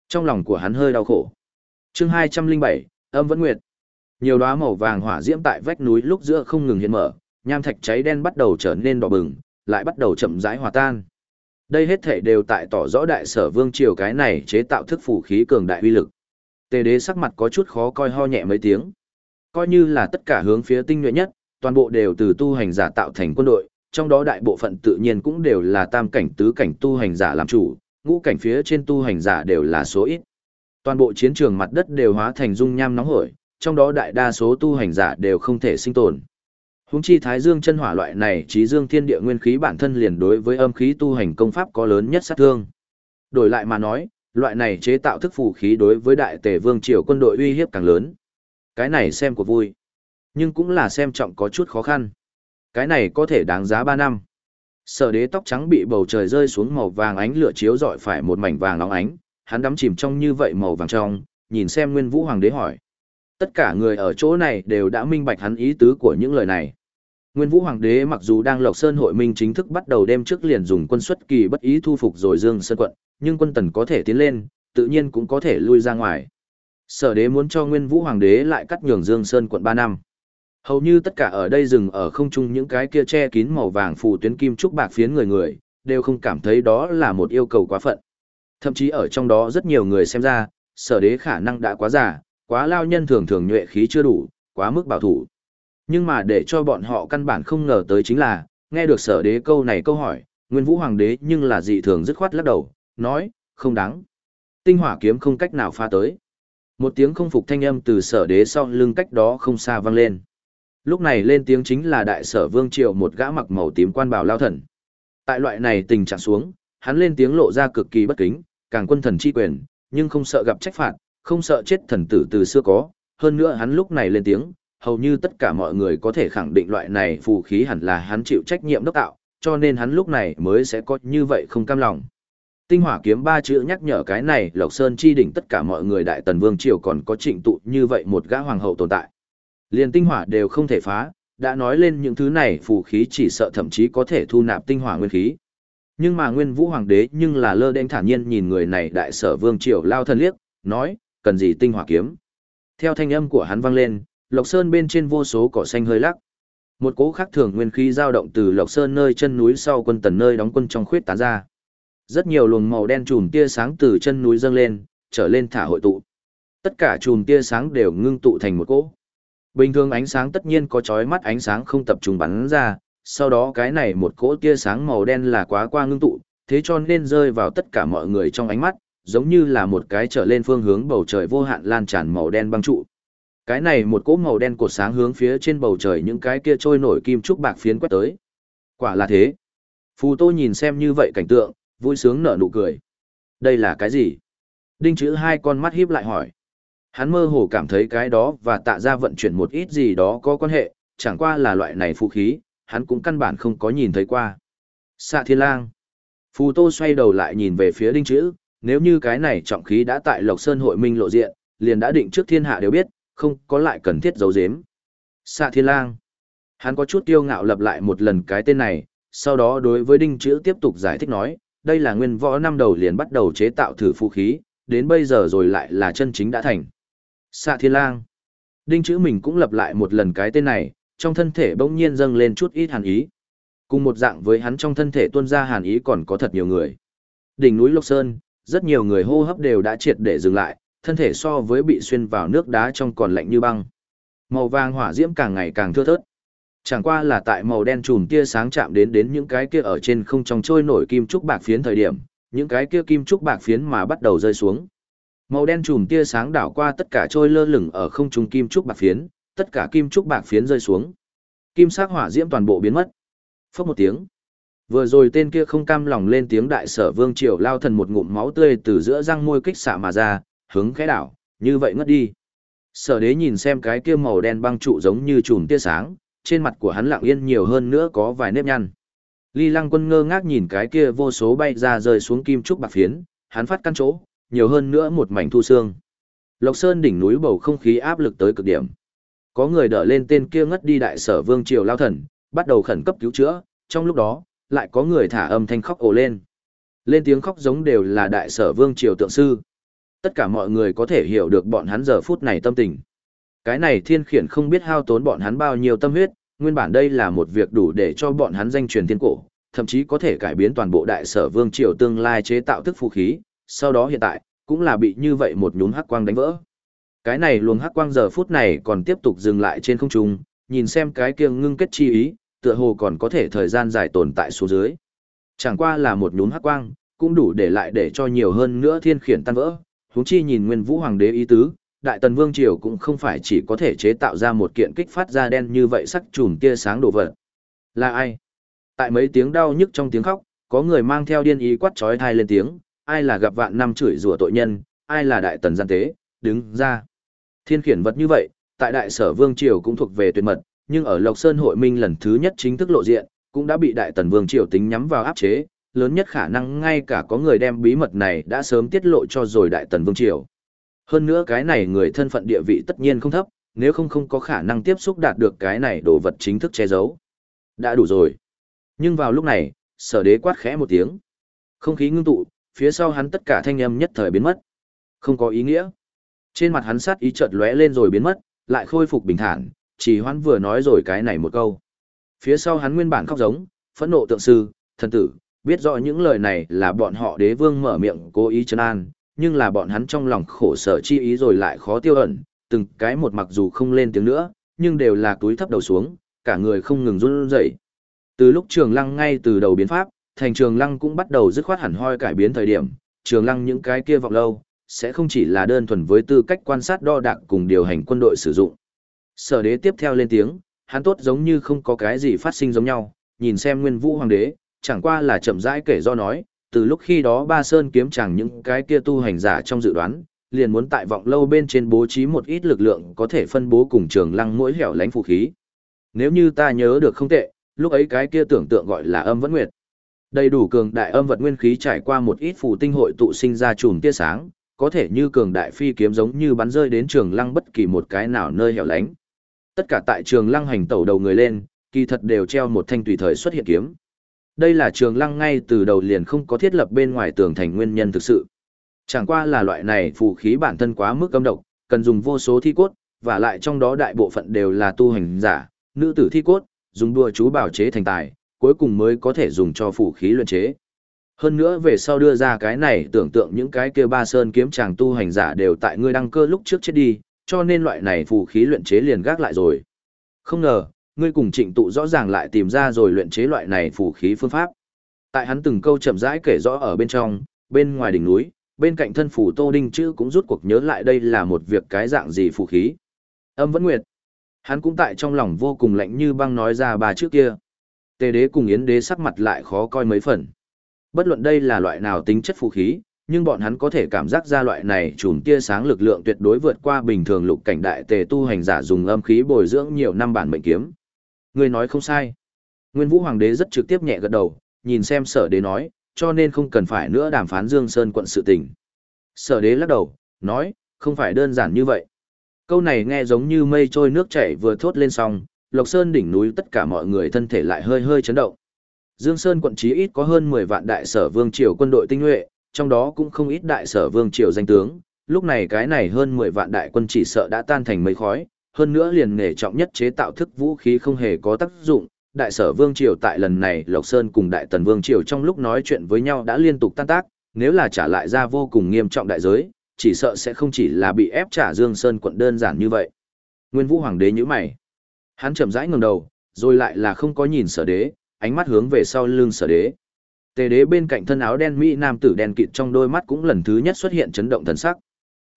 Trong lòng của hắn hơi đau khổ. chương 207, âm vẫn nguyệt. Nhiều đóa màu vàng hỏa diễm tại vách núi lúc giữa không ngừng hiện mở, nham thạch cháy đen bắt đầu trở nên đỏ bừng, lại bắt đầu chậm rãi hòa tan. Đây hết thể đều tại tỏ rõ đại sở vương triều cái này chế tạo thức phù khí cường đại uy lực. Tề đế sắc mặt có chút khó coi ho nhẹ mấy tiếng. Coi như là tất cả hướng phía tinh nhuệ nhất, toàn bộ đều từ tu hành giả tạo thành quân đội, trong đó đại bộ phận tự nhiên cũng đều là tam cảnh tứ cảnh tu hành giả làm chủ, ngũ cảnh phía trên tu hành giả đều là số ít. Toàn bộ chiến trường mặt đất đều hóa thành dung nham nóng hổi, trong đó đại đa số tu hành giả đều không thể sinh tồn. Húng chi thái dương chân hỏa loại này trí dương thiên địa nguyên khí bản thân liền đối với âm khí tu hành công pháp có lớn nhất sát thương. Đổi lại mà nói, loại này chế tạo thức phù khí đối với đại tề vương triều quân đội uy hiếp càng lớn. Cái này xem của vui, nhưng cũng là xem trọng có chút khó khăn. Cái này có thể đáng giá 3 năm. Sở đế tóc trắng bị bầu trời rơi xuống màu vàng ánh lửa chiếu rọi phải một mảnh vàng nóng ánh, hắn đắm chìm trong như vậy màu vàng trong, nhìn xem Nguyên Vũ Hoàng đế hỏi. Tất cả người ở chỗ này đều đã minh bạch hắn ý tứ của những lời này. Nguyên Vũ Hoàng đế mặc dù đang Lộc Sơn hội minh chính thức bắt đầu đêm trước liền dùng quân xuất kỳ bất ý thu phục rồi Dương Sơn quận, nhưng quân tần có thể tiến lên, tự nhiên cũng có thể lui ra ngoài. Sở đế muốn cho Nguyên Vũ Hoàng đế lại cắt nhường Dương Sơn quận 3 năm. Hầu như tất cả ở đây dừng ở không trung những cái kia che kín màu vàng phù tuyến kim trúc bạc phiến người người, đều không cảm thấy đó là một yêu cầu quá phận. Thậm chí ở trong đó rất nhiều người xem ra, sở đế khả năng đã quá già, quá lao nhân thường thường nhuệ khí chưa đủ, quá mức bảo thủ. Nhưng mà để cho bọn họ căn bản không ngờ tới chính là, nghe được sở đế câu này câu hỏi, Nguyên Vũ Hoàng đế nhưng là dị thường dứt khoát lắc đầu, nói, không đáng. Tinh hỏa kiếm không cách nào pha tới. Một tiếng không phục thanh âm từ sở đế sau lưng cách đó không xa vang lên. Lúc này lên tiếng chính là đại sở vương triệu một gã mặc màu tím quan bảo lao thần. Tại loại này tình trạng xuống, hắn lên tiếng lộ ra cực kỳ bất kính, càng quân thần chi quyền, nhưng không sợ gặp trách phạt, không sợ chết thần tử từ xưa có. Hơn nữa hắn lúc này lên tiếng, hầu như tất cả mọi người có thể khẳng định loại này phù khí hẳn là hắn chịu trách nhiệm đốc tạo, cho nên hắn lúc này mới sẽ có như vậy không cam lòng. Tinh hỏa kiếm ba chữ nhắc nhở cái này Lộc Sơn chi đỉnh tất cả mọi người đại tần vương triều còn có trịnh tụ như vậy một gã hoàng hậu tồn tại. Liền tinh hỏa đều không thể phá, đã nói lên những thứ này phù khí chỉ sợ thậm chí có thể thu nạp tinh hỏa nguyên khí. Nhưng mà Nguyên Vũ Hoàng đế nhưng là lơ đễnh thản nhiên nhìn người này đại sở vương triều lao thân liếc, nói, cần gì tinh hỏa kiếm. Theo thanh âm của hắn vang lên, Lộc Sơn bên trên vô số cỏ xanh hơi lắc. Một cỗ khác thường nguyên khí dao động từ Lộc Sơn nơi chân núi sau quân tần nơi đóng quân trong khuyết tán ra. Rất nhiều luồng màu đen chùm tia sáng từ chân núi dâng lên, trở lên thả hội tụ. Tất cả chùm tia sáng đều ngưng tụ thành một cỗ. Bình thường ánh sáng tất nhiên có chói mắt ánh sáng không tập trung bắn ra, sau đó cái này một cỗ tia sáng màu đen là quá qua ngưng tụ, thế cho nên rơi vào tất cả mọi người trong ánh mắt, giống như là một cái trở lên phương hướng bầu trời vô hạn lan tràn màu đen băng trụ. Cái này một cỗ màu đen cột sáng hướng phía trên bầu trời những cái kia trôi nổi kim trúc bạc phiến quét tới. Quả là thế. Phù Tô nhìn xem như vậy cảnh tượng, vui sướng nở nụ cười. Đây là cái gì? Đinh chữ hai con mắt híp lại hỏi. Hắn mơ hồ cảm thấy cái đó và tạ ra vận chuyển một ít gì đó có quan hệ, chẳng qua là loại này phụ khí, hắn cũng căn bản không có nhìn thấy qua. Xạ thiên lang. Phù Tô xoay đầu lại nhìn về phía đinh chữ, nếu như cái này trọng khí đã tại Lộc Sơn hội minh lộ diện, liền đã định trước thiên hạ đều biết, không có lại cần thiết giấu giếm. Xạ Thiên Lang. Hắn có chút kiêu ngạo lập lại một lần cái tên này, sau đó đối với Đinh Chữ tiếp tục giải thích nói, đây là nguyên võ năm đầu liền bắt đầu chế tạo thử vũ khí, đến bây giờ rồi lại là chân chính đã thành. Xạ Thiên Lang. Đinh Chữ mình cũng lập lại một lần cái tên này, trong thân thể bỗng nhiên dâng lên chút ít hàn ý. Cùng một dạng với hắn trong thân thể tuôn ra hàn ý còn có thật nhiều người. Đỉnh núi Lộc Sơn, rất nhiều người hô hấp đều đã triệt để dừng lại, thân thể so với bị xuyên vào nước đá trong còn lạnh như băng. Màu vàng hỏa diễm càng ngày càng thưa thớt. Chẳng qua là tại màu đen trùm tia sáng chạm đến đến những cái kia ở trên không trong trôi nổi kim trúc bạc phiến thời điểm, những cái kia kim trúc bạc phiến mà bắt đầu rơi xuống. Màu đen trùm tia sáng đảo qua tất cả trôi lơ lửng ở không trung kim trúc bạc phiến, tất cả kim trúc bạc phiến rơi xuống. Kim sắc hỏa diễm toàn bộ biến mất. Phốc một tiếng. Vừa rồi tên kia không cam lòng lên tiếng đại sở vương triều lao thần một ngụm máu tươi từ giữa răng môi kích xạ mà ra, hướng khẽ đảo, như vậy ngất đi. Sở đế nhìn xem cái kia màu đen băng trụ giống như chùm tia sáng, trên mặt của hắn lặng yên nhiều hơn nữa có vài nếp nhăn. Ly lăng quân ngơ ngác nhìn cái kia vô số bay ra rơi xuống kim trúc bạc phiến, hắn phát căn chỗ, nhiều hơn nữa một mảnh thu xương. Lộc Sơn đỉnh núi bầu không khí áp lực tới cực điểm. Có người đỡ lên tên kia ngất đi đại sở vương triều lao thần, bắt đầu khẩn cấp cứu chữa, trong lúc đó, lại có người thả âm thanh khóc ồ lên. Lên tiếng khóc giống đều là đại sở vương triều tượng sư. Tất cả mọi người có thể hiểu được bọn hắn giờ phút này tâm tình. Cái này thiên khiển không biết hao tốn bọn hắn bao nhiêu tâm huyết, nguyên bản đây là một việc đủ để cho bọn hắn danh truyền thiên cổ, thậm chí có thể cải biến toàn bộ đại sở vương triều tương lai chế tạo thức phù khí, sau đó hiện tại, cũng là bị như vậy một nhúm hắc quang đánh vỡ. Cái này luồng hắc quang giờ phút này còn tiếp tục dừng lại trên không trung, nhìn xem cái kia ngưng kết chi ý, tựa hồ còn có thể thời gian dài tồn tại xuống dưới. Chẳng qua là một nhúm hắc quang, cũng đủ để lại để cho nhiều hơn nữa thiên khiển tan vỡ, huống chi nhìn Nguyên Vũ Hoàng đế ý tứ, Đại Tần Vương triều cũng không phải chỉ có thể chế tạo ra một kiện kích phát ra đen như vậy sắc chùm tia sáng đồ vật. Là ai? Tại mấy tiếng đau nhức trong tiếng khóc, có người mang theo điên ý quát chói thai lên tiếng, ai là gặp vạn năm chửi rủa tội nhân, ai là đại tần gian tế, đứng ra. Thiên khiển vật như vậy, tại đại sở vương triều cũng thuộc về tuyệt mật, nhưng ở Lộc Sơn hội minh lần thứ nhất chính thức lộ diện, cũng đã bị đại tần vương triều tính nhắm vào áp chế, lớn nhất khả năng ngay cả có người đem bí mật này đã sớm tiết lộ cho rồi đại tần vương triều. Hơn nữa cái này người thân phận địa vị tất nhiên không thấp, nếu không không có khả năng tiếp xúc đạt được cái này đồ vật chính thức che giấu. Đã đủ rồi. Nhưng vào lúc này, sở đế quát khẽ một tiếng. Không khí ngưng tụ, phía sau hắn tất cả thanh âm nhất thời biến mất. Không có ý nghĩa. Trên mặt hắn sát ý chợt lóe lên rồi biến mất, lại khôi phục bình thản, chỉ hoan vừa nói rồi cái này một câu. Phía sau hắn nguyên bản khóc giống, phẫn nộ tượng sư, thần tử, biết rõ những lời này là bọn họ đế vương mở miệng cố ý trấn an, nhưng là bọn hắn trong lòng khổ sở chi ý rồi lại khó tiêu ẩn, từng cái một mặc dù không lên tiếng nữa, nhưng đều là túi thấp đầu xuống, cả người không ngừng run rẩy. Từ lúc trường lăng ngay từ đầu biến pháp, thành trường lăng cũng bắt đầu dứt khoát hẳn hoi cải biến thời điểm, trường lăng những cái kia vọng lâu, sẽ không chỉ là đơn thuần với tư cách quan sát đo đạc cùng điều hành quân đội sử dụng. Sở đế tiếp theo lên tiếng, hắn tốt giống như không có cái gì phát sinh giống nhau, nhìn xem nguyên vũ hoàng đế, chẳng qua là chậm rãi kể do nói, từ lúc khi đó ba sơn kiếm chẳng những cái kia tu hành giả trong dự đoán, liền muốn tại vọng lâu bên trên bố trí một ít lực lượng có thể phân bố cùng trường lăng mỗi hẻo lánh phụ khí. Nếu như ta nhớ được không tệ, lúc ấy cái kia tưởng tượng gọi là âm vẫn nguyệt. Đầy đủ cường đại âm vật nguyên khí trải qua một ít phù tinh hội tụ sinh ra chùm tia sáng, có thể như cường đại phi kiếm giống như bắn rơi đến trường lăng bất kỳ một cái nào nơi hẻo lánh. Tất cả tại trường lăng hành tẩu đầu người lên, kỳ thật đều treo một thanh tùy thời xuất hiện kiếm. Đây là trường lăng ngay từ đầu liền không có thiết lập bên ngoài tường thành nguyên nhân thực sự. Chẳng qua là loại này phù khí bản thân quá mức âm độc, cần dùng vô số thi cốt, và lại trong đó đại bộ phận đều là tu hành giả, nữ tử thi cốt, dùng đùa chú bảo chế thành tài, cuối cùng mới có thể dùng cho phù khí luyện chế. Hơn nữa về sau đưa ra cái này tưởng tượng những cái kia ba sơn kiếm chàng tu hành giả đều tại ngươi đăng cơ lúc trước chết đi, cho nên loại này phù khí luyện chế liền gác lại rồi. Không ngờ, ngươi cùng trịnh tụ rõ ràng lại tìm ra rồi luyện chế loại này phù khí phương pháp. Tại hắn từng câu chậm rãi kể rõ ở bên trong, bên ngoài đỉnh núi, bên cạnh thân phủ Tô Đinh chữ cũng rút cuộc nhớ lại đây là một việc cái dạng gì phù khí. Âm vẫn nguyệt. Hắn cũng tại trong lòng vô cùng lạnh như băng nói ra bà trước kia. Tề đế cùng Yến đế sắc mặt lại khó coi mấy phần. Bất luận đây là loại nào tính chất phù khí, nhưng bọn hắn có thể cảm giác ra loại này chùm tia sáng lực lượng tuyệt đối vượt qua bình thường lục cảnh đại tề tu hành giả dùng âm khí bồi dưỡng nhiều năm bản mệnh kiếm. Ngươi nói không sai. Nguyên Vũ Hoàng đế rất trực tiếp nhẹ gật đầu, nhìn xem sở đế nói, cho nên không cần phải nữa đàm phán Dương Sơn quận sự tình. Sở đế lắc đầu, nói, không phải đơn giản như vậy. Câu này nghe giống như mây trôi nước chảy vừa thốt lên xong, Lộc Sơn đỉnh núi tất cả mọi người thân thể lại hơi hơi chấn động. Dương Sơn quận chí ít có hơn 10 vạn đại sở vương triều quân đội tinh nhuệ, trong đó cũng không ít đại sở vương triều danh tướng, lúc này cái này hơn 10 vạn đại quân chỉ sợ đã tan thành mây khói, hơn nữa liền nghề trọng nhất chế tạo thức vũ khí không hề có tác dụng. Đại sở Vương Triều tại lần này Lộc Sơn cùng Đại Tần Vương Triều trong lúc nói chuyện với nhau đã liên tục tan tác, nếu là trả lại ra vô cùng nghiêm trọng đại giới, chỉ sợ sẽ không chỉ là bị ép trả Dương Sơn quận đơn giản như vậy. Nguyên Vũ Hoàng đế nhíu mày. Hắn chậm rãi ngẩng đầu, rồi lại là không có nhìn sở đế, ánh mắt hướng về sau lưng sở đế. Tề đế bên cạnh thân áo đen mỹ nam tử đen kịt trong đôi mắt cũng lần thứ nhất xuất hiện chấn động thần sắc.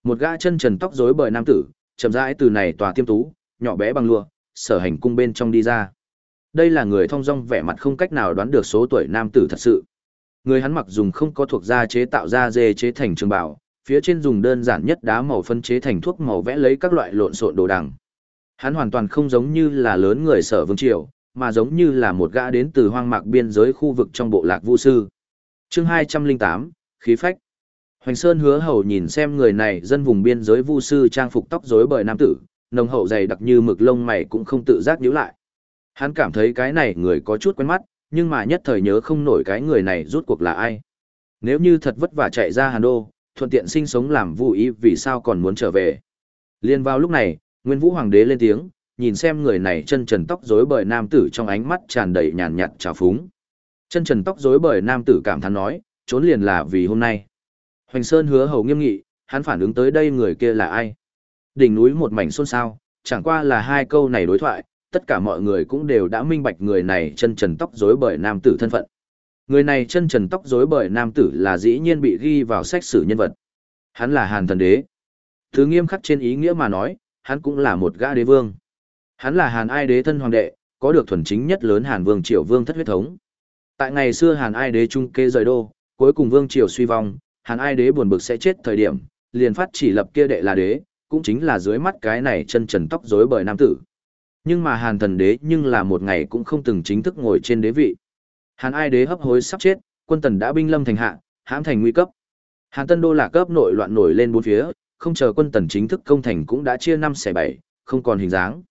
Một gã chân trần tóc rối bời nam tử, chậm rãi từ này tòa tiêm tú, nhỏ bé bằng lụa, sở hành cung bên trong đi ra. Đây là người thông dong vẻ mặt không cách nào đoán được số tuổi nam tử thật sự. Người hắn mặc dùng không có thuộc da chế tạo ra dê chế thành trường bảo, phía trên dùng đơn giản nhất đá màu phân chế thành thuốc màu vẽ lấy các loại lộn xộn đồ đằng. Hắn hoàn toàn không giống như là lớn người sở vương triều, mà giống như là một gã đến từ hoang mạc biên giới khu vực trong bộ lạc vũ sư. Chương 208, khí phách. Hoành Sơn hứa hầu nhìn xem người này dân vùng biên giới vu sư trang phục tóc rối bời nam tử, nồng hậu dày đặc như mực lông mày cũng không tự giác nhíu lại. Hắn cảm thấy cái này người có chút quen mắt, nhưng mà nhất thời nhớ không nổi cái người này rút cuộc là ai. Nếu như thật vất vả chạy ra Hàn Đô, thuận tiện sinh sống làm vụ ý vì sao còn muốn trở về. Liên vào lúc này, Nguyên Vũ Hoàng đế lên tiếng, nhìn xem người này chân trần tóc rối bời nam tử trong ánh mắt tràn đầy nhàn nhạt trào phúng. Chân trần tóc rối bời nam tử cảm thán nói, trốn liền là vì hôm nay. Hoành Sơn hứa hầu nghiêm nghị, hắn phản ứng tới đây người kia là ai. Đỉnh núi một mảnh xôn xao, chẳng qua là hai câu này đối thoại, tất cả mọi người cũng đều đã minh bạch người này chân trần tóc rối bởi nam tử thân phận. Người này chân trần tóc rối bởi nam tử là dĩ nhiên bị ghi vào sách sử nhân vật. Hắn là Hàn thần đế. Thứ nghiêm khắc trên ý nghĩa mà nói, hắn cũng là một gã đế vương. Hắn là Hàn Ai đế thân hoàng đệ, có được thuần chính nhất lớn Hàn Vương Triều Vương thất huyết thống. Tại ngày xưa Hàn Ai đế trung kê rời đô, cuối cùng Vương Triều suy vong, Hàn Ai đế buồn bực sẽ chết thời điểm, liền phát chỉ lập kia đệ là đế, cũng chính là dưới mắt cái này chân trần tóc rối bời nam tử. Nhưng mà Hàn thần đế nhưng là một ngày cũng không từng chính thức ngồi trên đế vị. Hàn Ai đế hấp hối sắp chết, quân tần đã binh lâm thành hạ, hãm thành nguy cấp. Hàn Tân Đô là cấp nội loạn nổi lên bốn phía, không chờ quân tần chính thức công thành cũng đã chia năm xẻ bảy, không còn hình dáng.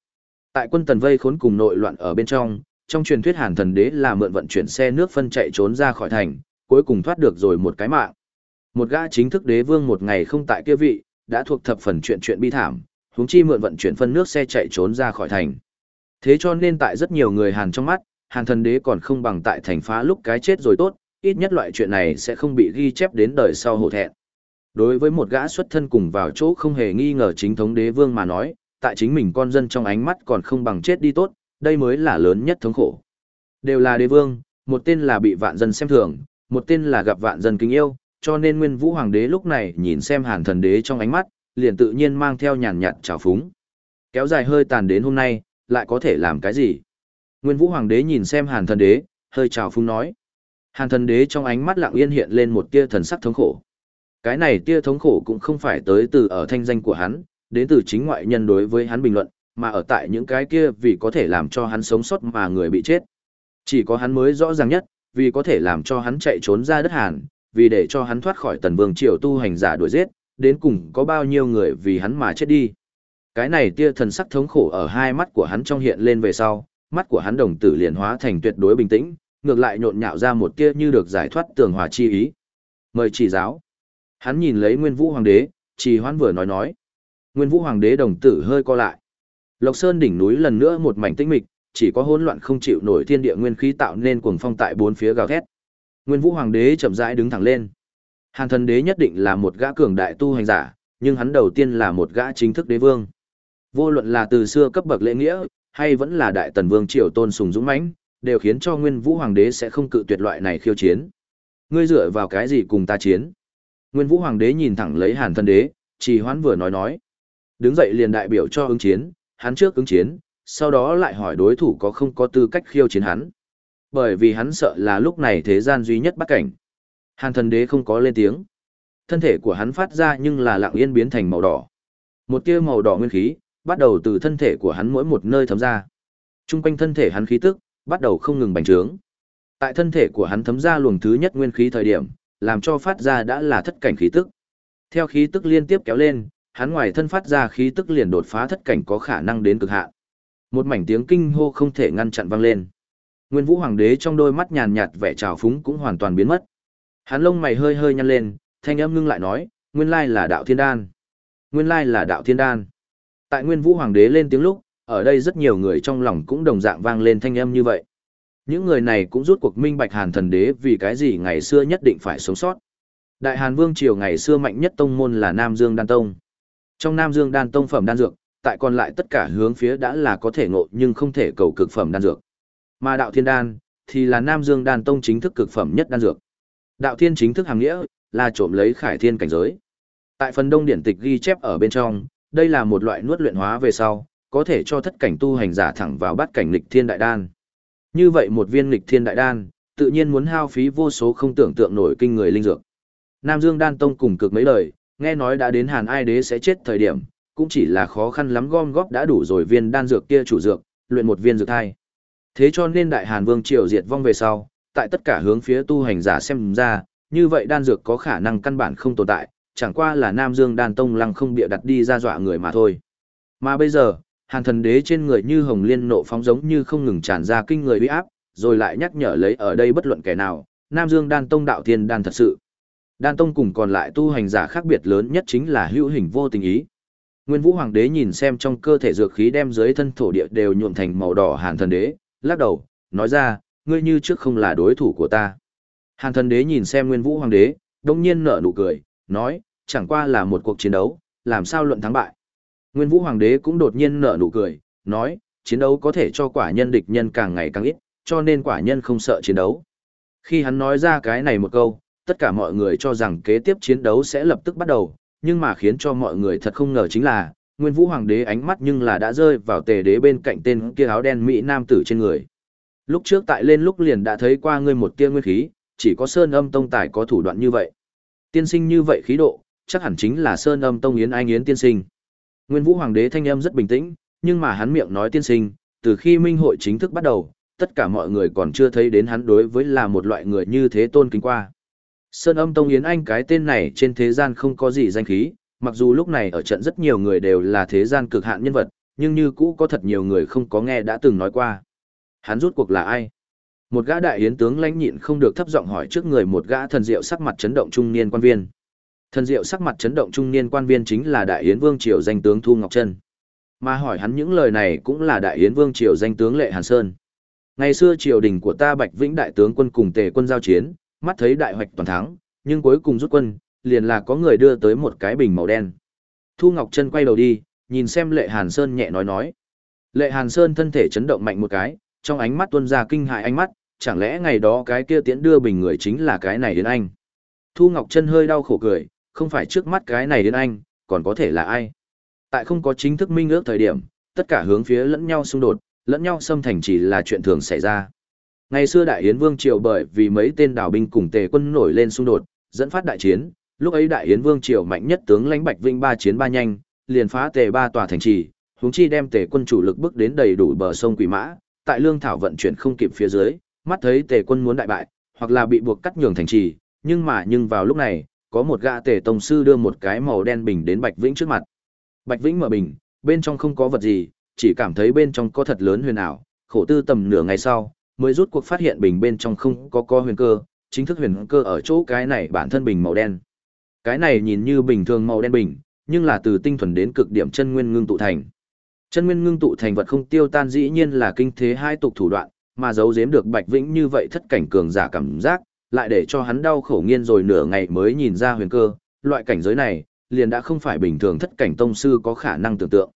Tại quân tần vây khốn cùng nội loạn ở bên trong, trong truyền thuyết Hàn thần đế là mượn vận chuyển xe nước phân chạy trốn ra khỏi thành, cuối cùng thoát được rồi một cái mạng. Một gã chính thức đế vương một ngày không tại kia vị, đã thuộc thập phần chuyện chuyện bi thảm, huống chi mượn vận chuyển phân nước xe chạy trốn ra khỏi thành. Thế cho nên tại rất nhiều người Hàn trong mắt, Hàn thần đế còn không bằng tại thành phá lúc cái chết rồi tốt, ít nhất loại chuyện này sẽ không bị ghi chép đến đời sau hổ thẹn. Đối với một gã xuất thân cùng vào chỗ không hề nghi ngờ chính thống đế vương mà nói, tại chính mình con dân trong ánh mắt còn không bằng chết đi tốt, đây mới là lớn nhất thống khổ. Đều là đế vương, một tên là bị vạn dân xem thường, một tên là gặp vạn dân kính yêu, cho nên Nguyên Vũ Hoàng đế lúc này nhìn xem Hàn thần đế trong ánh mắt, liền tự nhiên mang theo nhàn nhạt trào phúng. Kéo dài hơi tàn đến hôm nay, lại có thể làm cái gì? Nguyên Vũ Hoàng đế nhìn xem Hàn thần đế, hơi trào phúng nói. Hàn thần đế trong ánh mắt lặng yên hiện lên một tia thần sắc thống khổ. Cái này tia thống khổ cũng không phải tới từ ở thanh danh của hắn, đến từ chính ngoại nhân đối với hắn bình luận, mà ở tại những cái kia vì có thể làm cho hắn sống sót mà người bị chết. Chỉ có hắn mới rõ ràng nhất, vì có thể làm cho hắn chạy trốn ra đất Hàn, vì để cho hắn thoát khỏi tần vương triều tu hành giả đuổi giết, đến cùng có bao nhiêu người vì hắn mà chết đi. Cái này tia thần sắc thống khổ ở hai mắt của hắn trong hiện lên về sau, mắt của hắn đồng tử liền hóa thành tuyệt đối bình tĩnh, ngược lại nhộn nhạo ra một tia như được giải thoát tường hòa chi ý. Mời chỉ giáo. Hắn nhìn lấy Nguyên Vũ Hoàng đế, chỉ hoan vừa nói nói. Nguyên Vũ Hoàng đế đồng tử hơi co lại. Lộc Sơn đỉnh núi lần nữa một mảnh tĩnh mịch, chỉ có hỗn loạn không chịu nổi thiên địa nguyên khí tạo nên cuồng phong tại bốn phía gào thét. Nguyên Vũ Hoàng đế chậm rãi đứng thẳng lên. Hàn thần đế nhất định là một gã cường đại tu hành giả, nhưng hắn đầu tiên là một gã chính thức đế vương. Vô luận là từ xưa cấp bậc lễ nghĩa, hay vẫn là đại tần vương triều tôn sùng dũng mãnh, đều khiến cho Nguyên Vũ Hoàng đế sẽ không cự tuyệt loại này khiêu chiến. Ngươi dựa vào cái gì cùng ta chiến? Nguyên Vũ Hoàng đế nhìn thẳng lấy Hàn thần đế, chỉ hoán vừa nói nói. Đứng dậy liền đại biểu cho ứng chiến, hắn trước ứng chiến, sau đó lại hỏi đối thủ có không có tư cách khiêu chiến hắn. Bởi vì hắn sợ là lúc này thế gian duy nhất bắt cảnh. Hàn thần đế không có lên tiếng. Thân thể của hắn phát ra nhưng là lặng yên biến thành màu đỏ. Một tia màu đỏ nguyên khí, bắt đầu từ thân thể của hắn mỗi một nơi thấm ra. Trung quanh thân thể hắn khí tức, bắt đầu không ngừng bành trướng. Tại thân thể của hắn thấm ra luồng thứ nhất nguyên khí thời điểm, làm cho phát ra đã là thất cảnh khí tức. Theo khí tức liên tiếp kéo lên, hắn ngoài thân phát ra khí tức liền đột phá thất cảnh có khả năng đến cực hạn. Một mảnh tiếng kinh hô không thể ngăn chặn vang lên. Nguyên Vũ Hoàng đế trong đôi mắt nhàn nhạt vẻ trào phúng cũng hoàn toàn biến mất. Hắn lông mày hơi hơi nhăn lên, thanh âm ngưng lại nói, nguyên lai là đạo thiên đan. Nguyên lai là đạo thiên đan. Tại Nguyên Vũ Hoàng đế lên tiếng lúc, ở đây rất nhiều người trong lòng cũng đồng dạng vang lên thanh âm như vậy. Những người này cũng rút cuộc minh bạch Hàn thần đế vì cái gì ngày xưa nhất định phải sống sót. Đại Hàn Vương triều ngày xưa mạnh nhất tông môn là Nam Dương Đan Tông. Trong Nam Dương Đan Tông phẩm đan dược, tại còn lại tất cả hướng phía đã là có thể ngộ nhưng không thể cầu cực phẩm đan dược. Mà Đạo Thiên Đan thì là Nam Dương Đan Tông chính thức cực phẩm nhất đan dược. Đạo Thiên chính thức hàng nghĩa là trộm lấy Khải Thiên cảnh giới. Tại phần đông điển tịch ghi chép ở bên trong, đây là một loại nuốt luyện hóa về sau, có thể cho thất cảnh tu hành giả thẳng vào bát cảnh lịch thiên đại đan. Như vậy một viên lịch thiên đại đan, tự nhiên muốn hao phí vô số không tưởng tượng nổi kinh người linh dược. Nam Dương Đan Tông cùng cực mấy lời, nghe nói đã đến Hàn Ai Đế sẽ chết thời điểm, cũng chỉ là khó khăn lắm gom góp đã đủ rồi viên đan dược kia chủ dược, luyện một viên dược thai. Thế cho nên Đại Hàn Vương triều diệt vong về sau, tại tất cả hướng phía tu hành giả xem ra, như vậy đan dược có khả năng căn bản không tồn tại, chẳng qua là Nam Dương Đan Tông lăng không bịa đặt đi ra dọa người mà thôi. Mà bây giờ, Hàn Thần Đế trên người như hồng liên nộ phóng giống như không ngừng tràn ra kinh người uy áp, rồi lại nhắc nhở lấy ở đây bất luận kẻ nào, Nam Dương Đan Tông đạo thiên đan thật sự. Đan Tông cùng còn lại tu hành giả khác biệt lớn nhất chính là hữu hình vô tình ý. Nguyên Vũ Hoàng đế nhìn xem trong cơ thể dược khí đem dưới thân thổ địa đều nhuộm thành màu đỏ Hàn Thần đế, lắc đầu, nói ra, ngươi như trước không là đối thủ của ta. Hàn Thần đế nhìn xem Nguyên Vũ Hoàng đế, đông nhiên nở nụ cười, nói, chẳng qua là một cuộc chiến đấu, làm sao luận thắng bại. Nguyên Vũ Hoàng đế cũng đột nhiên nở nụ cười, nói, chiến đấu có thể cho quả nhân địch nhân càng ngày càng ít, cho nên quả nhân không sợ chiến đấu. Khi hắn nói ra cái này một câu, tất cả mọi người cho rằng kế tiếp chiến đấu sẽ lập tức bắt đầu, nhưng mà khiến cho mọi người thật không ngờ chính là, Nguyên Vũ Hoàng đế ánh mắt nhưng là đã rơi vào tề đế bên cạnh tên kia áo đen Mỹ Nam tử trên người. Lúc trước tại lên lúc liền đã thấy qua ngươi một tia nguyên khí, chỉ có Sơn Âm Tông tài có thủ đoạn như vậy. Tiên sinh như vậy khí độ, chắc hẳn chính là Sơn Âm Tông Yến Anh Yến tiên sinh. Nguyên Vũ Hoàng đế thanh âm rất bình tĩnh, nhưng mà hắn miệng nói tiên sinh, từ khi minh hội chính thức bắt đầu, tất cả mọi người còn chưa thấy đến hắn đối với là một loại người như thế tôn kính qua. Sơn âm Tông Yến Anh cái tên này trên thế gian không có gì danh khí, mặc dù lúc này ở trận rất nhiều người đều là thế gian cực hạn nhân vật, nhưng như cũ có thật nhiều người không có nghe đã từng nói qua. Hắn rút cuộc là ai? Một gã đại yến tướng lãnh nhịn không được thấp giọng hỏi trước người một gã thần diệu sắc mặt chấn động trung niên quan viên. Thần diệu sắc mặt chấn động trung niên quan viên chính là đại yến vương triều danh tướng Thu Ngọc Trân. Mà hỏi hắn những lời này cũng là đại yến vương triều danh tướng Lệ Hàn Sơn. Ngày xưa triều đình của ta Bạch Vĩnh đại tướng quân cùng tề quân giao chiến, mắt thấy đại hoạch toàn thắng, nhưng cuối cùng rút quân, liền là có người đưa tới một cái bình màu đen. Thu Ngọc Trân quay đầu đi, nhìn xem Lệ Hàn Sơn nhẹ nói nói. Lệ Hàn Sơn thân thể chấn động mạnh một cái, trong ánh mắt tuôn ra kinh hại ánh mắt, chẳng lẽ ngày đó cái kia tiễn đưa bình người chính là cái này đến anh. Thu Ngọc Trân hơi đau khổ cười, không phải trước mắt cái này đến anh, còn có thể là ai. Tại không có chính thức minh ước thời điểm, tất cả hướng phía lẫn nhau xung đột, lẫn nhau xâm thành chỉ là chuyện thường xảy ra. Ngày xưa Đại Yến Vương Triều bởi vì mấy tên đảo binh cùng tề quân nổi lên xung đột, dẫn phát đại chiến, lúc ấy Đại Yến Vương Triều mạnh nhất tướng lãnh Bạch Vinh ba chiến ba nhanh, liền phá tề ba tòa thành trì, huống chi đem tề quân chủ lực bước đến đầy đủ bờ sông Quỷ Mã, tại lương thảo vận chuyển không kịp phía dưới, mắt thấy tề quân muốn đại bại, hoặc là bị buộc cắt nhường thành trì, nhưng mà nhưng vào lúc này, có một gã tề tông sư đưa một cái màu đen bình đến Bạch Vĩnh trước mặt. Bạch Vĩnh mở bình, bên trong không có vật gì, chỉ cảm thấy bên trong có thật lớn huyền ảo, khổ tư tầm nửa ngày sau, mới rút cuộc phát hiện bình bên trong không có co huyền cơ, chính thức huyền cơ ở chỗ cái này bản thân bình màu đen. Cái này nhìn như bình thường màu đen bình, nhưng là từ tinh thuần đến cực điểm chân nguyên ngưng tụ thành. Chân nguyên ngưng tụ thành vật không tiêu tan dĩ nhiên là kinh thế hai tục thủ đoạn, mà giấu giếm được Bạch Vĩnh như vậy thất cảnh cường giả cảm giác, lại để cho hắn đau khổ nghiên rồi nửa ngày mới nhìn ra huyền cơ, loại cảnh giới này, liền đã không phải bình thường thất cảnh tông sư có khả năng tưởng tượng.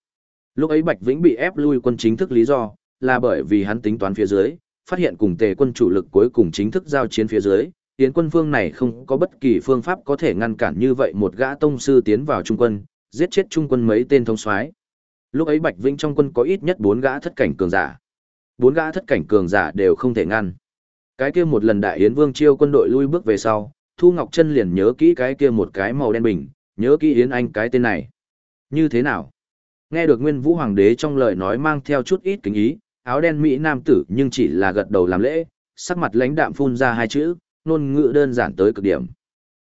Lúc ấy Bạch Vĩnh bị ép lui quân chính thức lý do, là bởi vì hắn tính toán phía dưới, phát hiện cùng tề quân chủ lực cuối cùng chính thức giao chiến phía dưới, tiến quân phương này không có bất kỳ phương pháp có thể ngăn cản như vậy một gã tông sư tiến vào trung quân, giết chết trung quân mấy tên thông soái. Lúc ấy Bạch Vĩnh trong quân có ít nhất bốn gã thất cảnh cường giả. Bốn gã thất cảnh cường giả đều không thể ngăn. Cái kia một lần đại yến vương chiêu quân đội lui bước về sau, Thu Ngọc Chân liền nhớ kỹ cái kia một cái màu đen bình, nhớ kỹ Yến Anh cái tên này. Như thế nào? Nghe được Nguyên Vũ Hoàng đế trong lời nói mang theo chút ít kính ý, áo đen Mỹ nam tử nhưng chỉ là gật đầu làm lễ, sắc mặt lãnh đạm phun ra hai chữ, ngôn ngữ đơn giản tới cực điểm.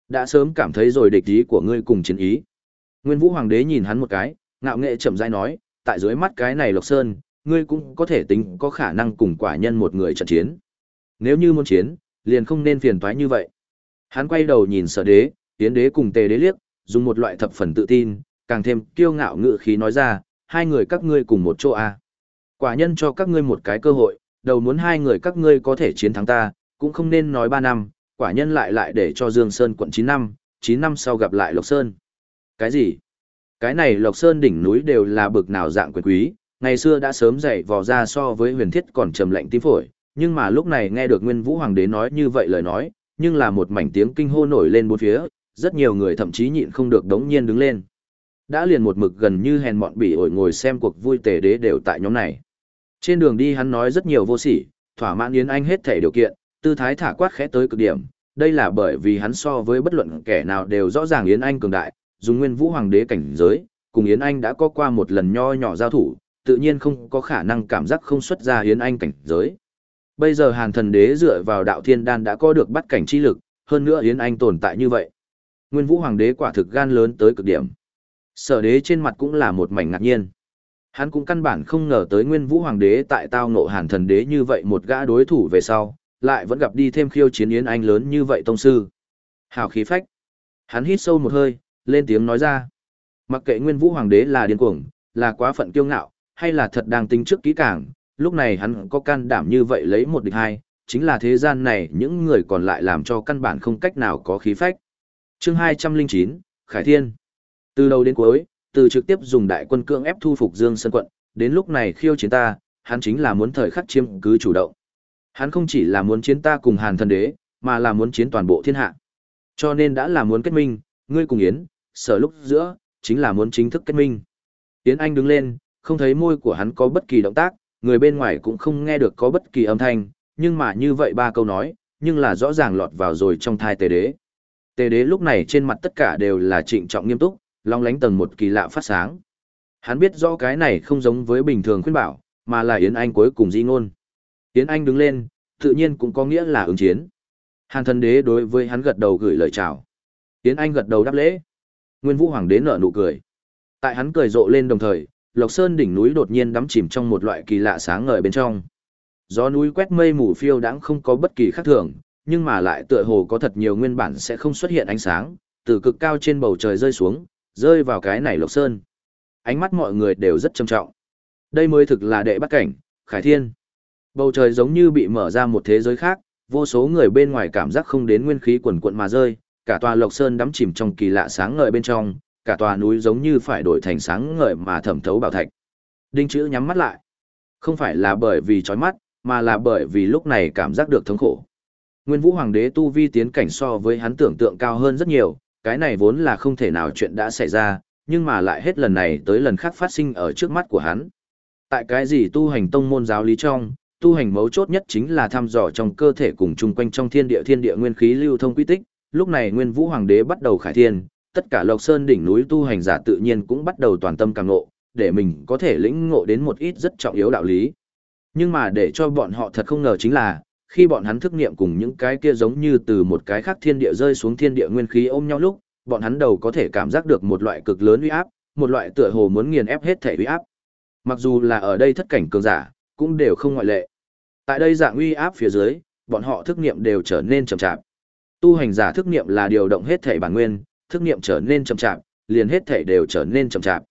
Đã sớm cảm thấy rồi địch ý của ngươi cùng chiến ý. Nguyên Vũ Hoàng đế nhìn hắn một cái, ngạo nghệ chậm rãi nói, tại dưới mắt cái này Lộc Sơn, ngươi cũng có thể tính có khả năng cùng quả nhân một người trận chiến. Nếu như muốn chiến, liền không nên phiền toái như vậy. Hắn quay đầu nhìn sở đế, tiến đế cùng tề đế liếc, dùng một loại thập phần tự tin, càng thêm kiêu ngạo ngự khí nói ra, hai người các ngươi cùng một chỗ à. Quả nhân cho các ngươi một cái cơ hội, đầu muốn hai người các ngươi có thể chiến thắng ta, cũng không nên nói ba năm, quả nhân lại lại để cho Dương Sơn quận 9 năm, 9 năm sau gặp lại Lộc Sơn. Cái gì? Cái này Lộc Sơn đỉnh núi đều là bực nào dạng quyền quý, ngày xưa đã sớm dậy vò ra so với huyền thiết còn trầm lạnh tim phổi, nhưng mà lúc này nghe được Nguyên Vũ Hoàng đế nói như vậy lời nói, nhưng là một mảnh tiếng kinh hô nổi lên bốn phía, rất nhiều người thậm chí nhịn không được đống nhiên đứng lên. Đã liền một mực gần như hèn mọn bị ổi ngồi xem cuộc vui tề đế đều tại nhóm này. Trên đường đi hắn nói rất nhiều vô sỉ, thỏa mãn Yến Anh hết thể điều kiện, tư thái thả quát khẽ tới cực điểm. Đây là bởi vì hắn so với bất luận kẻ nào đều rõ ràng Yến Anh cường đại, dùng nguyên vũ hoàng đế cảnh giới, cùng Yến Anh đã có qua một lần nho nhỏ giao thủ, tự nhiên không có khả năng cảm giác không xuất ra Yến Anh cảnh giới. Bây giờ Hàn Thần Đế dựa vào đạo thiên đan đã có được bắt cảnh chi lực, hơn nữa Yến Anh tồn tại như vậy. Nguyên Vũ Hoàng đế quả thực gan lớn tới cực điểm. Sở đế trên mặt cũng là một mảnh ngạc nhiên. Hắn cũng căn bản không ngờ tới Nguyên Vũ Hoàng đế tại tao ngộ Hàn Thần Đế như vậy một gã đối thủ về sau, lại vẫn gặp đi thêm khiêu chiến Yến Anh lớn như vậy tông sư. Hào khí phách. Hắn hít sâu một hơi, lên tiếng nói ra. Mặc kệ Nguyên Vũ Hoàng đế là điên cuồng, là quá phận kiêu ngạo, hay là thật đang tính trước kỹ càng, lúc này hắn có can đảm như vậy lấy một địch hai, chính là thế gian này những người còn lại làm cho căn bản không cách nào có khí phách. Chương 209, Khải Thiên. Từ đầu đến cuối, từ trực tiếp dùng đại quân cưỡng ép thu phục Dương Sơn quận, đến lúc này khiêu chiến ta, hắn chính là muốn thời khắc chiếm cứ chủ động. Hắn không chỉ là muốn chiến ta cùng Hàn Thần Đế, mà là muốn chiến toàn bộ thiên hạ. Cho nên đã là muốn kết minh, ngươi cùng Yến, sở lúc giữa, chính là muốn chính thức kết minh. Yến Anh đứng lên, không thấy môi của hắn có bất kỳ động tác, người bên ngoài cũng không nghe được có bất kỳ âm thanh, nhưng mà như vậy ba câu nói, nhưng là rõ ràng lọt vào rồi trong thai tề đế. Tề đế lúc này trên mặt tất cả đều là trịnh trọng nghiêm túc, long lánh tầng một kỳ lạ phát sáng. Hắn biết rõ cái này không giống với bình thường khuyên bảo, mà là Yến Anh cuối cùng di ngôn. Yến Anh đứng lên, tự nhiên cũng có nghĩa là ứng chiến. Hàn thần đế đối với hắn gật đầu gửi lời chào. Yến Anh gật đầu đáp lễ. Nguyên Vũ Hoàng đế nở nụ cười. Tại hắn cười rộ lên đồng thời, Lộc Sơn đỉnh núi đột nhiên đắm chìm trong một loại kỳ lạ sáng ngời bên trong. Gió núi quét mây mù phiêu đãng không có bất kỳ khác thường, nhưng mà lại tựa hồ có thật nhiều nguyên bản sẽ không xuất hiện ánh sáng, từ cực cao trên bầu trời rơi xuống, rơi vào cái này Lộc Sơn. Ánh mắt mọi người đều rất trầm trọng. Đây mới thực là đệ bắt cảnh, Khải Thiên. Bầu trời giống như bị mở ra một thế giới khác, vô số người bên ngoài cảm giác không đến nguyên khí quần quận mà rơi, cả tòa Lộc Sơn đắm chìm trong kỳ lạ sáng ngời bên trong, cả tòa núi giống như phải đổi thành sáng ngời mà thẩm thấu bảo thạch. Đinh chữ nhắm mắt lại. Không phải là bởi vì chói mắt, mà là bởi vì lúc này cảm giác được thống khổ. Nguyên Vũ Hoàng đế tu vi tiến cảnh so với hắn tưởng tượng cao hơn rất nhiều, cái này vốn là không thể nào chuyện đã xảy ra, nhưng mà lại hết lần này tới lần khác phát sinh ở trước mắt của hắn. Tại cái gì tu hành tông môn giáo lý trong, tu hành mấu chốt nhất chính là thăm dò trong cơ thể cùng chung quanh trong thiên địa thiên địa nguyên khí lưu thông quy tích, lúc này Nguyên Vũ Hoàng đế bắt đầu khải thiên, tất cả Lộc Sơn đỉnh núi tu hành giả tự nhiên cũng bắt đầu toàn tâm càng ngộ, để mình có thể lĩnh ngộ đến một ít rất trọng yếu đạo lý. Nhưng mà để cho bọn họ thật không ngờ chính là, khi bọn hắn thức nghiệm cùng những cái kia giống như từ một cái khác thiên địa rơi xuống thiên địa nguyên khí ôm nhau lúc, bọn hắn đầu có thể cảm giác được một loại cực lớn uy áp, một loại tựa hồ muốn nghiền ép hết thể uy áp. Mặc dù là ở đây thất cảnh cường giả, cũng đều không ngoại lệ. Tại đây dạng uy áp phía dưới, bọn họ thức nghiệm đều trở nên chậm chạp. Tu hành giả thức nghiệm là điều động hết thể bản nguyên, thức nghiệm trở nên chậm chạp, liền hết thể đều trở nên chậm chạp.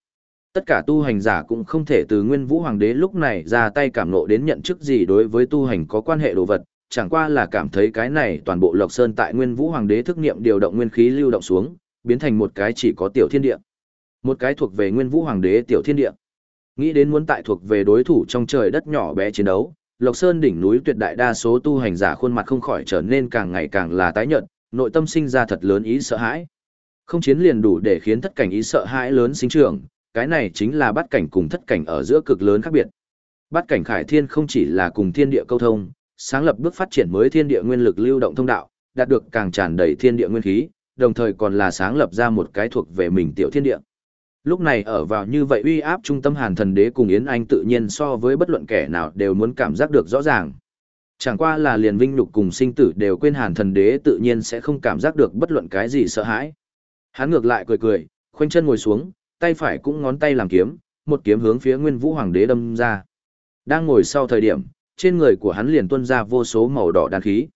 Tất cả tu hành giả cũng không thể từ Nguyên Vũ Hoàng đế lúc này ra tay cảm ngộ đến nhận chức gì đối với tu hành có quan hệ đồ vật, chẳng qua là cảm thấy cái này toàn bộ Lộc Sơn tại Nguyên Vũ Hoàng đế thức nghiệm điều động nguyên khí lưu động xuống, biến thành một cái chỉ có tiểu thiên địa. Một cái thuộc về Nguyên Vũ Hoàng đế tiểu thiên địa. Nghĩ đến muốn tại thuộc về đối thủ trong trời đất nhỏ bé chiến đấu, Lộc Sơn đỉnh núi tuyệt đại đa số tu hành giả khuôn mặt không khỏi trở nên càng ngày càng là tái nhợt, nội tâm sinh ra thật lớn ý sợ hãi. Không chiến liền đủ để khiến thất cảnh ý sợ hãi lớn sinh trưởng, cái này chính là bắt cảnh cùng thất cảnh ở giữa cực lớn khác biệt. Bắt cảnh khải thiên không chỉ là cùng thiên địa câu thông, sáng lập bước phát triển mới thiên địa nguyên lực lưu động thông đạo, đạt được càng tràn đầy thiên địa nguyên khí, đồng thời còn là sáng lập ra một cái thuộc về mình tiểu thiên địa. Lúc này ở vào như vậy uy áp trung tâm Hàn Thần Đế cùng Yến Anh tự nhiên so với bất luận kẻ nào đều muốn cảm giác được rõ ràng. Chẳng qua là liền vinh nhục cùng sinh tử đều quên Hàn Thần Đế tự nhiên sẽ không cảm giác được bất luận cái gì sợ hãi. Hắn ngược lại cười cười, Khoanh chân ngồi xuống, tay phải cũng ngón tay làm kiếm, một kiếm hướng phía Nguyên Vũ Hoàng đế đâm ra. Đang ngồi sau thời điểm, trên người của hắn liền tuôn ra vô số màu đỏ đan khí.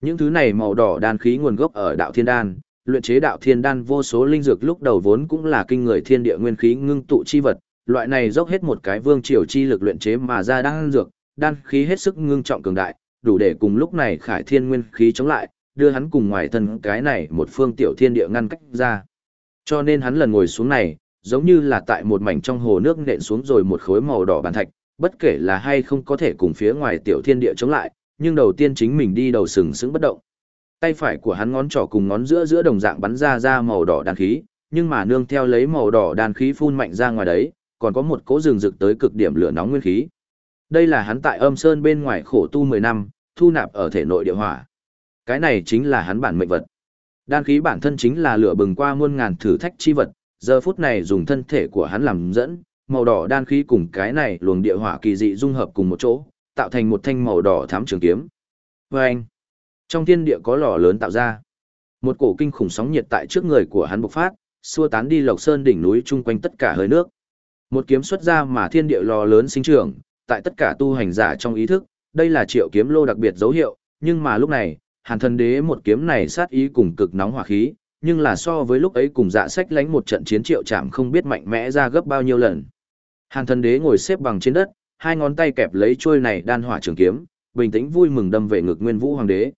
Những thứ này màu đỏ đan khí nguồn gốc ở đạo thiên đan, luyện chế đạo thiên đan vô số linh dược lúc đầu vốn cũng là kinh người thiên địa nguyên khí ngưng tụ chi vật, loại này dốc hết một cái vương triều chi lực luyện chế mà ra đan dược, đan khí hết sức ngưng trọng cường đại, đủ để cùng lúc này khải thiên nguyên khí chống lại, đưa hắn cùng ngoài thân cái này một phương tiểu thiên địa ngăn cách ra. Cho nên hắn lần ngồi xuống này, giống như là tại một mảnh trong hồ nước nện xuống rồi một khối màu đỏ bàn thạch, bất kể là hay không có thể cùng phía ngoài tiểu thiên địa chống lại, nhưng đầu tiên chính mình đi đầu sừng sững bất động. Tay phải của hắn ngón trỏ cùng ngón giữa giữa đồng dạng bắn ra ra màu đỏ đan khí, nhưng mà nương theo lấy màu đỏ đan khí phun mạnh ra ngoài đấy, còn có một cỗ rừng rực tới cực điểm lửa nóng nguyên khí. Đây là hắn tại âm sơn bên ngoài khổ tu 10 năm, thu nạp ở thể nội địa hỏa. Cái này chính là hắn bản mệnh vật. Đan khí bản thân chính là lửa bừng qua muôn ngàn thử thách chi vật, giờ phút này dùng thân thể của hắn làm dẫn, màu đỏ đan khí cùng cái này luồng địa hỏa kỳ dị dung hợp cùng một chỗ, tạo thành một thanh màu đỏ thám trường kiếm. Và anh, trong thiên địa có lò lớn tạo ra. Một cổ kinh khủng sóng nhiệt tại trước người của hắn bộc phát, xua tán đi lộc sơn đỉnh núi chung quanh tất cả hơi nước. Một kiếm xuất ra mà thiên địa lò lớn sinh trưởng, tại tất cả tu hành giả trong ý thức, đây là triệu kiếm lô đặc biệt dấu hiệu, nhưng mà lúc này, hàn thần đế một kiếm này sát ý cùng cực nóng hỏa khí, nhưng là so với lúc ấy cùng dạ sách lánh một trận chiến triệu chạm không biết mạnh mẽ ra gấp bao nhiêu lần. Hàn thần đế ngồi xếp bằng trên đất, hai ngón tay kẹp lấy chuôi này đan hỏa trường kiếm, bình tĩnh vui mừng đâm về ngực Nguyên Vũ Hoàng đế.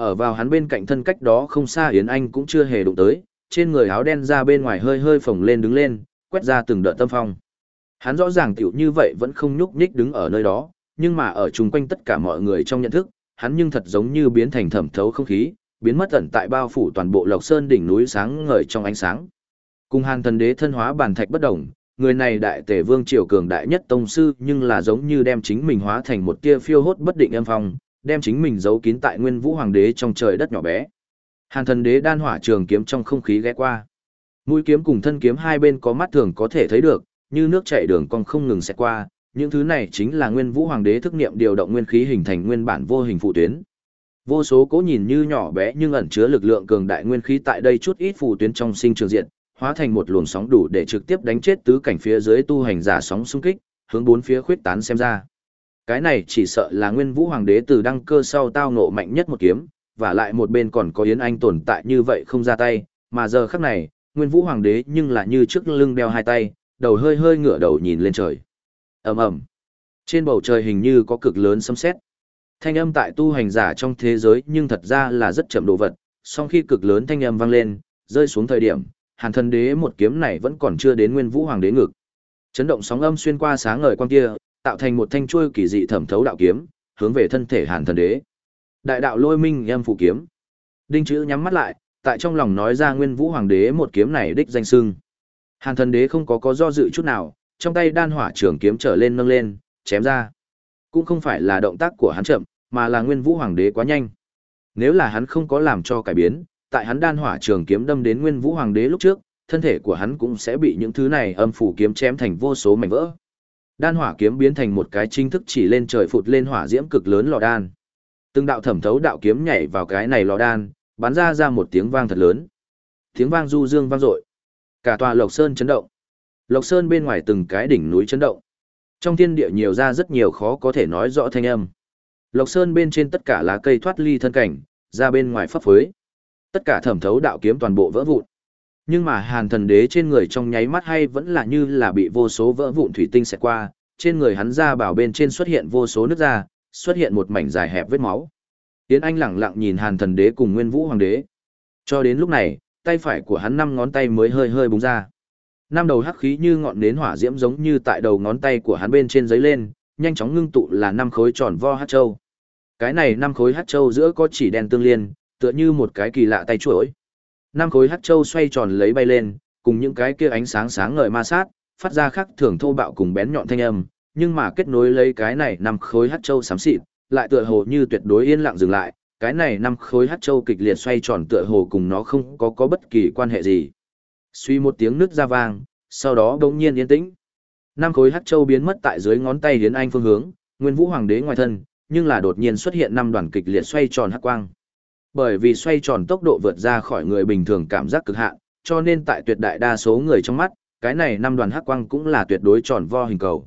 Ở vào hắn bên cạnh thân cách đó không xa Yến Anh cũng chưa hề đụng tới, trên người áo đen ra bên ngoài hơi hơi phồng lên đứng lên, quét ra từng đợt tâm phong. Hắn rõ ràng tiểu như vậy vẫn không nhúc nhích đứng ở nơi đó, nhưng mà ở chung quanh tất cả mọi người trong nhận thức, hắn nhưng thật giống như biến thành thẩm thấu không khí, biến mất ẩn tại bao phủ toàn bộ Lộc Sơn đỉnh núi sáng ngời trong ánh sáng. Cùng Hàn Thần Đế thân hóa bản thạch bất động, người này đại tể vương triều cường đại nhất tông sư nhưng là giống như đem chính mình hóa thành một tia phiêu hốt bất định âm phong, đem chính mình giấu kín tại Nguyên Vũ Hoàng đế trong trời đất nhỏ bé. Hàn Thần Đế đan hỏa trường kiếm trong không khí ghé qua. Mũi kiếm cùng thân kiếm hai bên có mắt thường có thể thấy được, như nước chảy đường cong không ngừng xẹt qua, những thứ này chính là Nguyên Vũ Hoàng đế thức niệm điều động nguyên khí hình thành nguyên bản vô hình phụ tuyến. Vô số cố nhìn như nhỏ bé nhưng ẩn chứa lực lượng cường đại nguyên khí tại đây chút ít phù tuyến trong sinh trường diện, hóa thành một luồng sóng đủ để trực tiếp đánh chết tứ cảnh phía dưới tu hành giả sóng xung kích, hướng bốn phía khuyết tán xem ra. Cái này chỉ sợ là Nguyên Vũ Hoàng đế từ đăng cơ sau tao ngộ mạnh nhất một kiếm, và lại một bên còn có Yến Anh tồn tại như vậy không ra tay, mà giờ khắc này, Nguyên Vũ Hoàng đế nhưng là như trước lưng đeo hai tay, đầu hơi hơi ngửa đầu nhìn lên trời. Ầm ầm. Trên bầu trời hình như có cực lớn sấm sét. Thanh âm tại tu hành giả trong thế giới nhưng thật ra là rất chậm đồ vật, song khi cực lớn thanh âm vang lên, rơi xuống thời điểm, Hàn Thần Đế một kiếm này vẫn còn chưa đến Nguyên Vũ Hoàng đế ngực. Chấn động sóng âm xuyên qua sáng ngời quang kia, tạo thành một thanh chuôi kỳ dị thẩm thấu đạo kiếm, hướng về thân thể Hàn Thần Đế. Đại đạo Lôi Minh âm phụ kiếm. Đinh chữ nhắm mắt lại, tại trong lòng nói ra Nguyên Vũ Hoàng đế một kiếm này đích danh xưng. Hàn Thần Đế không có có do dự chút nào, trong tay đan hỏa trường kiếm trở lên nâng lên, chém ra. Cũng không phải là động tác của hắn chậm, mà là Nguyên Vũ Hoàng đế quá nhanh. Nếu là hắn không có làm cho cải biến, tại hắn đan hỏa trường kiếm đâm đến Nguyên Vũ Hoàng đế lúc trước, thân thể của hắn cũng sẽ bị những thứ này âm phủ kiếm chém thành vô số mảnh vỡ. Đan hỏa kiếm biến thành một cái chính thức chỉ lên trời phụt lên hỏa diễm cực lớn lò đan. Từng đạo thẩm thấu đạo kiếm nhảy vào cái này lò đan, bắn ra ra một tiếng vang thật lớn. Tiếng vang du dương vang dội. Cả tòa Lộc Sơn chấn động. Lộc Sơn bên ngoài từng cái đỉnh núi chấn động. Trong thiên địa nhiều ra rất nhiều khó có thể nói rõ thanh âm. Lộc Sơn bên trên tất cả lá cây thoát ly thân cảnh, ra bên ngoài phấp phới. Tất cả thẩm thấu đạo kiếm toàn bộ vỡ vụn. Nhưng mà Hàn Thần Đế trên người trong nháy mắt hay vẫn là như là bị vô số vỡ vụn thủy tinh xẹt qua, trên người hắn ra bảo bên trên xuất hiện vô số nước da, xuất hiện một mảnh dài hẹp vết máu. Tiến Anh lẳng lặng nhìn Hàn Thần Đế cùng Nguyên Vũ Hoàng Đế. Cho đến lúc này, tay phải của hắn năm ngón tay mới hơi hơi búng ra. Năm đầu hắc khí như ngọn nến hỏa diễm giống như tại đầu ngón tay của hắn bên trên giấy lên, nhanh chóng ngưng tụ là năm khối tròn vo hắc châu. Cái này năm khối hắc châu giữa có chỉ đen tương liên, tựa như một cái kỳ lạ tay chuỗi. Năm khối hắc châu xoay tròn lấy bay lên, cùng những cái kia ánh sáng sáng ngời ma sát, phát ra khắc thường thô bạo cùng bén nhọn thanh âm, nhưng mà kết nối lấy cái này năm khối hắc châu xám xịt, lại tựa hồ như tuyệt đối yên lặng dừng lại, cái này năm khối hắc châu kịch liệt xoay tròn tựa hồ cùng nó không có có bất kỳ quan hệ gì. Suy một tiếng nứt ra vang, sau đó bỗng nhiên yên tĩnh. Năm khối hắc châu biến mất tại dưới ngón tay Hiến Anh phương hướng, Nguyên Vũ Hoàng đế ngoài thân, nhưng là đột nhiên xuất hiện năm đoàn kịch liệt xoay tròn hắc quang. Bởi vì xoay tròn tốc độ vượt ra khỏi người bình thường cảm giác cực hạn, cho nên tại tuyệt đại đa số người trong mắt, cái này năm đoàn hắc quang cũng là tuyệt đối tròn vo hình cầu.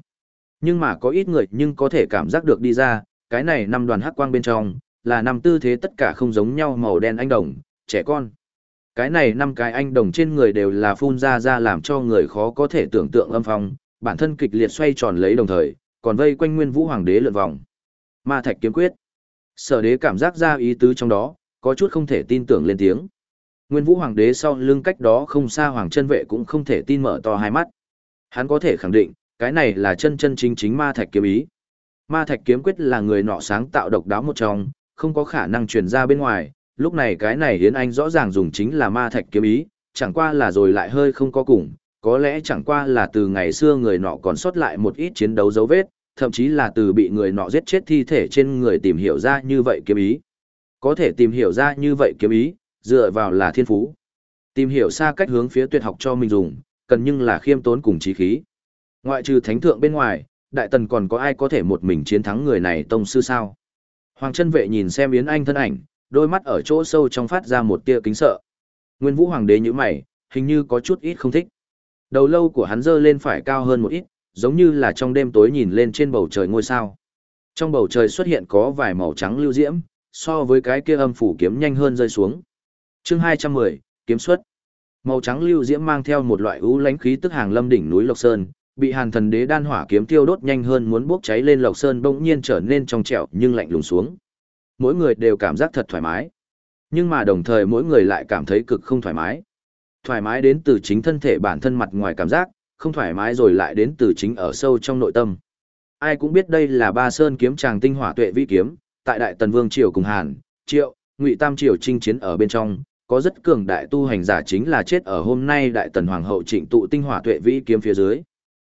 Nhưng mà có ít người nhưng có thể cảm giác được đi ra, cái này năm đoàn hắc quang bên trong, là năm tư thế tất cả không giống nhau màu đen anh đồng, trẻ con. Cái này năm cái anh đồng trên người đều là phun ra ra làm cho người khó có thể tưởng tượng âm phong, bản thân kịch liệt xoay tròn lấy đồng thời, còn vây quanh nguyên vũ hoàng đế lượn vòng. Ma thạch kiếm quyết. Sở đế cảm giác ra ý tứ trong đó, có chút không thể tin tưởng lên tiếng. Nguyên vũ hoàng đế sau lưng cách đó không xa hoàng chân vệ cũng không thể tin mở to hai mắt. Hắn có thể khẳng định, cái này là chân chân chính chính ma thạch kiếm ý. Ma thạch kiếm quyết là người nọ sáng tạo độc đáo một trong, không có khả năng truyền ra bên ngoài, lúc này cái này Yến Anh rõ ràng dùng chính là ma thạch kiếm ý, chẳng qua là rồi lại hơi không có cùng, có lẽ chẳng qua là từ ngày xưa người nọ còn sót lại một ít chiến đấu dấu vết, thậm chí là từ bị người nọ giết chết thi thể trên người tìm hiểu ra như vậy kiếm ý. Có thể tìm hiểu ra như vậy kiếm ý, dựa vào là thiên phú. Tìm hiểu xa cách hướng phía tuyệt học cho mình dùng, cần nhưng là khiêm tốn cùng trí khí. Ngoại trừ thánh thượng bên ngoài, đại tần còn có ai có thể một mình chiến thắng người này tông sư sao? Hoàng chân vệ nhìn xem Yến Anh thân ảnh, đôi mắt ở chỗ sâu trong phát ra một tia kính sợ. Nguyên Vũ Hoàng đế nhíu mày, hình như có chút ít không thích. Đầu lâu của hắn dơ lên phải cao hơn một ít, giống như là trong đêm tối nhìn lên trên bầu trời ngôi sao. Trong bầu trời xuất hiện có vài màu trắng lưu diễm, so với cái kia âm phủ kiếm nhanh hơn rơi xuống. Chương 210, kiếm xuất. Màu trắng lưu diễm mang theo một loại u lãnh khí tức hàng lâm đỉnh núi Lộc Sơn, bị Hàn Thần Đế đan hỏa kiếm tiêu đốt nhanh hơn muốn bốc cháy lên Lộc Sơn bỗng nhiên trở nên trong trẻo nhưng lạnh lùng xuống. Mỗi người đều cảm giác thật thoải mái. Nhưng mà đồng thời mỗi người lại cảm thấy cực không thoải mái. Thoải mái đến từ chính thân thể bản thân mặt ngoài cảm giác, không thoải mái rồi lại đến từ chính ở sâu trong nội tâm. Ai cũng biết đây là Ba Sơn kiếm tràng tinh hỏa tuệ vi kiếm, tại Đại Tần Vương triều cùng Hàn, Triệu, Ngụy Tam triều chinh chiến ở bên trong, có rất cường đại tu hành giả chính là chết ở hôm nay Đại Tần Hoàng hậu Trịnh tụ tinh hỏa tuệ vĩ kiếm phía dưới.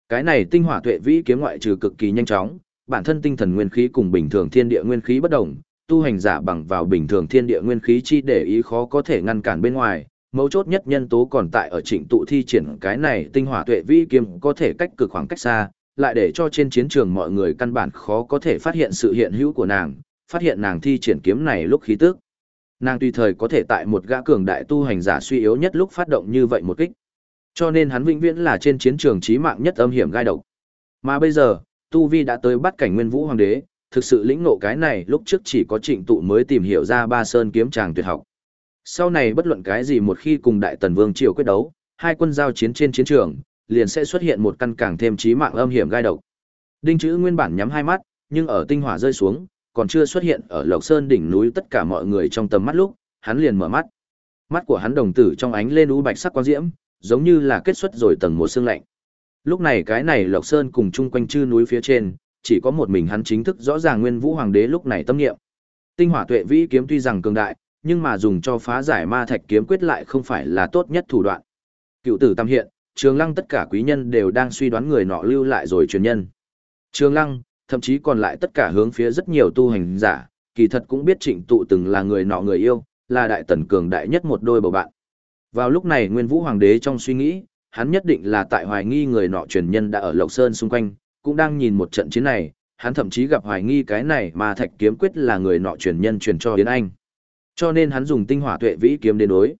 Cái này tinh hỏa tuệ vĩ kiếm ngoại trừ cực kỳ nhanh chóng, bản thân tinh thần nguyên khí cùng bình thường thiên địa nguyên khí bất đồng, tu hành giả bằng vào bình thường thiên địa nguyên khí chi để ý khó có thể ngăn cản bên ngoài, mấu chốt nhất nhân tố còn tại ở trịnh tụ thi triển cái này tinh hỏa tuệ vĩ kiếm có thể cách cực khoảng cách xa, lại để cho trên chiến trường mọi người căn bản khó có thể phát hiện sự hiện hữu của nàng, phát hiện nàng thi triển kiếm này lúc khí tức. Nàng tùy thời có thể tại một gã cường đại tu hành giả suy yếu nhất lúc phát động như vậy một kích. Cho nên hắn vĩnh viễn là trên chiến trường chí mạng nhất âm hiểm gai độc. Mà bây giờ, Tu Vi đã tới bắt cảnh Nguyên Vũ Hoàng đế, thực sự lĩnh ngộ cái này lúc trước chỉ có trịnh tụ mới tìm hiểu ra ba sơn kiếm tràng tuyệt học. Sau này bất luận cái gì một khi cùng Đại Tần Vương Triều quyết đấu, hai quân giao chiến trên chiến trường, liền sẽ xuất hiện một căn càng thêm chí mạng âm hiểm gai độc. Đinh chữ nguyên bản nhắm hai mắt, nhưng ở tinh hỏa rơi xuống, còn chưa xuất hiện ở Lộc Sơn đỉnh núi tất cả mọi người trong tầm mắt lúc, hắn liền mở mắt. Mắt của hắn đồng tử trong ánh lên u bạch sắc quang diễm, giống như là kết xuất rồi tầng một xương lạnh. Lúc này cái này Lộc Sơn cùng chung quanh chư núi phía trên, chỉ có một mình hắn chính thức rõ ràng Nguyên Vũ Hoàng đế lúc này tâm niệm. Tinh Hỏa Tuệ Vĩ kiếm tuy rằng cường đại, nhưng mà dùng cho phá giải ma thạch kiếm quyết lại không phải là tốt nhất thủ đoạn. Cựu tử tam hiện, Trường Lăng tất cả quý nhân đều đang suy đoán người nọ lưu lại rồi truyền nhân. Trường Lăng, thậm chí còn lại tất cả hướng phía rất nhiều tu hành giả, kỳ thật cũng biết Trịnh tụ từng là người nọ người yêu, là đại tần cường đại nhất một đôi bầu bạn. Vào lúc này Nguyên Vũ Hoàng đế trong suy nghĩ, hắn nhất định là tại hoài nghi người nọ truyền nhân đã ở Lộc Sơn xung quanh, cũng đang nhìn một trận chiến này, hắn thậm chí gặp hoài nghi cái này mà Thạch Kiếm Quyết là người nọ truyền nhân truyền cho Yến Anh. Cho nên hắn dùng tinh hỏa tuệ vĩ kiếm đến đối.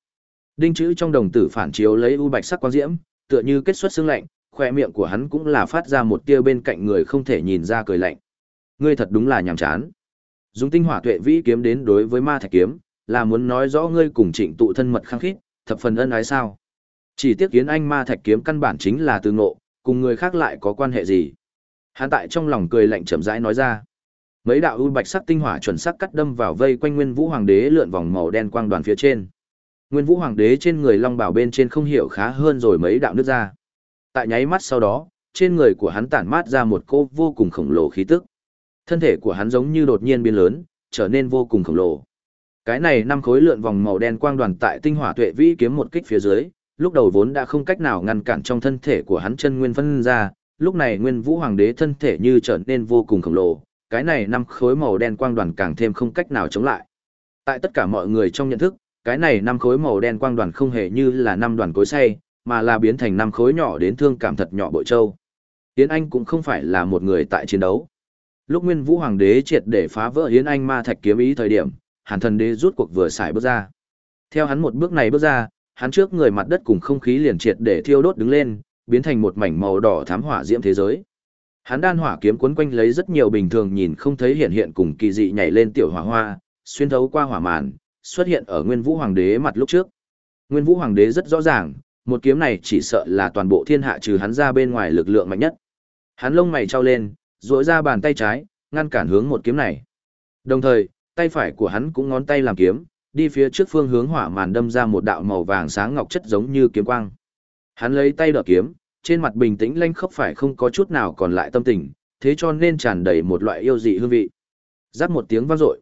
Đinh chữ trong đồng tử phản chiếu lấy u bạch sắc quang diễm, tựa như kết xuất xương lạnh, khoe miệng của hắn cũng là phát ra một tia bên cạnh người không thể nhìn ra cười lạnh. Ngươi thật đúng là nhàm chán. Dùng tinh hỏa tuệ vĩ kiếm đến đối với ma thạch kiếm, là muốn nói rõ ngươi cùng trịnh tụ thân mật khăng khít, thập phần ân ái sao. Chỉ tiếc kiến anh ma thạch kiếm căn bản chính là từ ngộ, cùng người khác lại có quan hệ gì. Hắn tại trong lòng cười lạnh chậm rãi nói ra. Mấy đạo u bạch sắc tinh hỏa chuẩn sắc cắt đâm vào vây quanh Nguyên Vũ Hoàng đế lượn vòng màu đen quang đoàn phía trên. Nguyên Vũ Hoàng đế trên người long bảo bên trên không hiểu khá hơn rồi mấy đạo nước ra. Tại nháy mắt sau đó, trên người của hắn tản mát ra một cô vô cùng khổng lồ khí tức. Thân thể của hắn giống như đột nhiên biến lớn, trở nên vô cùng khổng lồ. Cái này năm khối lượn vòng màu đen quang đoàn tại tinh hỏa tuệ vĩ kiếm một kích phía dưới, lúc đầu vốn đã không cách nào ngăn cản trong thân thể của hắn chân nguyên phân ra, lúc này Nguyên Vũ Hoàng đế thân thể như trở nên vô cùng khổng lồ, cái này năm khối màu đen quang đoàn càng thêm không cách nào chống lại. Tại tất cả mọi người trong nhận thức, cái này năm khối màu đen quang đoàn không hề như là năm đoàn cối xay, mà là biến thành năm khối nhỏ đến thương cảm thật nhỏ bội châu. Yến Anh cũng không phải là một người tại chiến đấu. Lúc Nguyên Vũ Hoàng đế triệt để phá vỡ Yến Anh ma thạch kiếm ý thời điểm, hàn thần đế rút cuộc vừa xài bước ra. Theo hắn một bước này bước ra, hắn trước người mặt đất cùng không khí liền triệt để thiêu đốt đứng lên, biến thành một mảnh màu đỏ thám hỏa diễm thế giới. Hắn đan hỏa kiếm quấn quanh lấy rất nhiều bình thường nhìn không thấy hiện hiện cùng kỳ dị nhảy lên tiểu hỏa hoa, xuyên thấu qua hỏa màn, xuất hiện ở Nguyên Vũ Hoàng đế mặt lúc trước. Nguyên Vũ Hoàng đế rất rõ ràng, một kiếm này chỉ sợ là toàn bộ thiên hạ trừ hắn ra bên ngoài lực lượng mạnh nhất. Hắn lông mày trao lên, duỗi ra bàn tay trái, ngăn cản hướng một kiếm này. Đồng thời, tay phải của hắn cũng ngón tay làm kiếm, đi phía trước phương hướng hỏa màn đâm ra một đạo màu vàng sáng ngọc chất giống như kiếm quang. Hắn lấy tay đỡ kiếm, trên mặt bình tĩnh lanh khốc phải không có chút nào còn lại tâm tình, thế cho nên tràn đầy một loại yêu dị hương vị. Giáp một tiếng vang dội.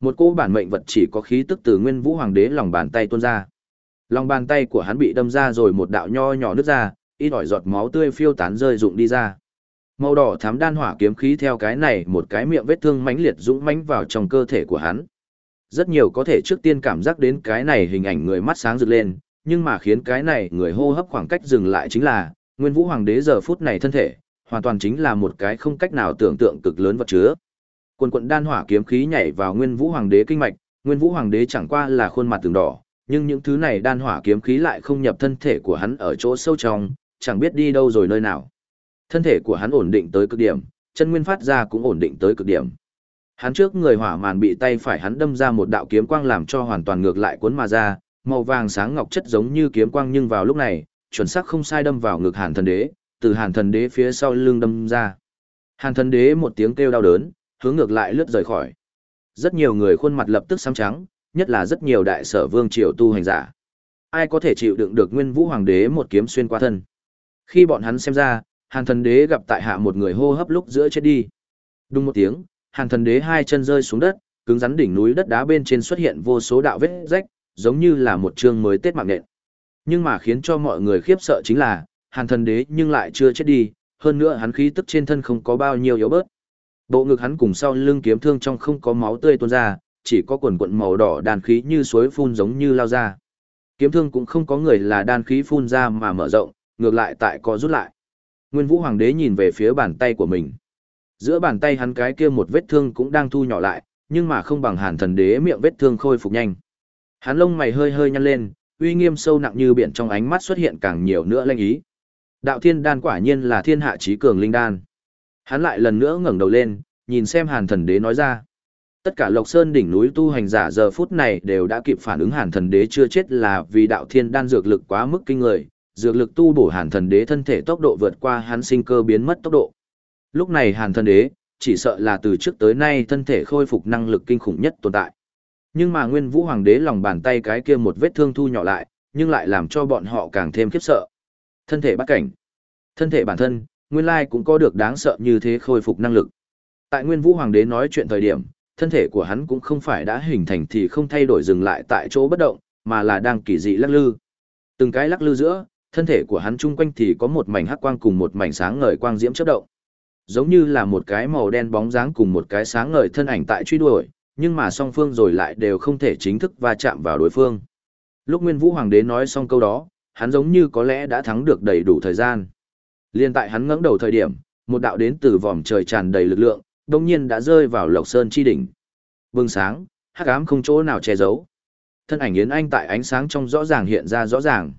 Một cô bản mệnh vật chỉ có khí tức từ Nguyên Vũ Hoàng đế lòng bàn tay tuôn ra. Lòng bàn tay của hắn bị đâm ra rồi một đạo nho nhỏ nứt ra, ít ỏi giọt máu tươi phiêu tán rơi rụng đi ra. Màu đỏ thắm đan hỏa kiếm khí theo cái này một cái miệng vết thương mãnh liệt dũng mãnh vào trong cơ thể của hắn. Rất nhiều có thể trước tiên cảm giác đến cái này hình ảnh người mắt sáng rực lên, nhưng mà khiến cái này người hô hấp khoảng cách dừng lại chính là, Nguyên Vũ Hoàng đế giờ phút này thân thể, hoàn toàn chính là một cái không cách nào tưởng tượng cực lớn vật chứa. Quần quận đan hỏa kiếm khí nhảy vào Nguyên Vũ Hoàng đế kinh mạch, Nguyên Vũ Hoàng đế chẳng qua là khuôn mặt từng đỏ, nhưng những thứ này đan hỏa kiếm khí lại không nhập thân thể của hắn ở chỗ sâu trong, chẳng biết đi đâu rồi nơi nào. Thân thể của hắn ổn định tới cực điểm, chân nguyên phát ra cũng ổn định tới cực điểm. Hắn trước người hỏa màn bị tay phải hắn đâm ra một đạo kiếm quang làm cho hoàn toàn ngược lại cuốn mà ra, màu vàng sáng ngọc chất giống như kiếm quang nhưng vào lúc này, chuẩn xác không sai đâm vào ngực Hàn Thần Đế, từ Hàn Thần Đế phía sau lưng đâm ra. Hàn Thần Đế một tiếng kêu đau đớn, hướng ngược lại lướt rời khỏi. Rất nhiều người khuôn mặt lập tức xám trắng, nhất là rất nhiều đại sở vương triều tu hành giả. Ai có thể chịu đựng được Nguyên Vũ Hoàng đế một kiếm xuyên qua thân? Khi bọn hắn xem ra, Hàn Thần Đế gặp tại hạ một người hô hấp lúc giữa chết đi. Đúng một tiếng, Hàn Thần Đế hai chân rơi xuống đất, cứng rắn đỉnh núi đất đá bên trên xuất hiện vô số đạo vết rách, giống như là một chương mới tết mạng nện. Nhưng mà khiến cho mọi người khiếp sợ chính là, Hàn Thần Đế nhưng lại chưa chết đi, hơn nữa hắn khí tức trên thân không có bao nhiêu yếu bớt. Bộ ngực hắn cùng sau lưng kiếm thương trong không có máu tươi tuôn ra, chỉ có quần quận màu đỏ đàn khí như suối phun giống như lao ra. Kiếm thương cũng không có người là đan khí phun ra mà mở rộng, ngược lại tại có rút lại. Nguyên Vũ Hoàng đế nhìn về phía bàn tay của mình. Giữa bàn tay hắn cái kia một vết thương cũng đang thu nhỏ lại, nhưng mà không bằng Hàn Thần đế miệng vết thương khôi phục nhanh. Hắn lông mày hơi hơi nhăn lên, uy nghiêm sâu nặng như biển trong ánh mắt xuất hiện càng nhiều nữa lanh ý. Đạo Thiên Đan quả nhiên là thiên hạ chí cường linh đan. Hắn lại lần nữa ngẩng đầu lên, nhìn xem Hàn Thần đế nói ra. Tất cả Lộc Sơn đỉnh núi tu hành giả giờ phút này đều đã kịp phản ứng Hàn Thần Đế chưa chết là vì đạo thiên đan dược lực quá mức kinh người, dược lực tu bổ Hàn Thần Đế thân thể tốc độ vượt qua hắn sinh cơ biến mất tốc độ. Lúc này Hàn Thần Đế, chỉ sợ là từ trước tới nay thân thể khôi phục năng lực kinh khủng nhất tồn tại. Nhưng mà Nguyên Vũ Hoàng Đế lòng bàn tay cái kia một vết thương thu nhỏ lại, nhưng lại làm cho bọn họ càng thêm khiếp sợ. Thân thể bắt cảnh. Thân thể bản thân, nguyên lai cũng có được đáng sợ như thế khôi phục năng lực. Tại Nguyên Vũ Hoàng Đế nói chuyện thời điểm, thân thể của hắn cũng không phải đã hình thành thì không thay đổi dừng lại tại chỗ bất động, mà là đang kỳ dị lắc lư. Từng cái lắc lư giữa, thân thể của hắn chung quanh thì có một mảnh hắc quang cùng một mảnh sáng ngời quang diễm chớp động. Giống như là một cái màu đen bóng dáng cùng một cái sáng ngời thân ảnh tại truy đuổi, nhưng mà song phương rồi lại đều không thể chính thức va chạm vào đối phương. Lúc Nguyên Vũ Hoàng đế nói xong câu đó, hắn giống như có lẽ đã thắng được đầy đủ thời gian. Liên tại hắn ngẩng đầu thời điểm, một đạo đến từ vòm trời tràn đầy lực lượng, đông nhiên đã rơi vào lộc sơn chi đỉnh. Bừng sáng, hắc ám không chỗ nào che giấu. Thân ảnh Yến Anh tại ánh sáng trong rõ ràng hiện ra rõ ràng.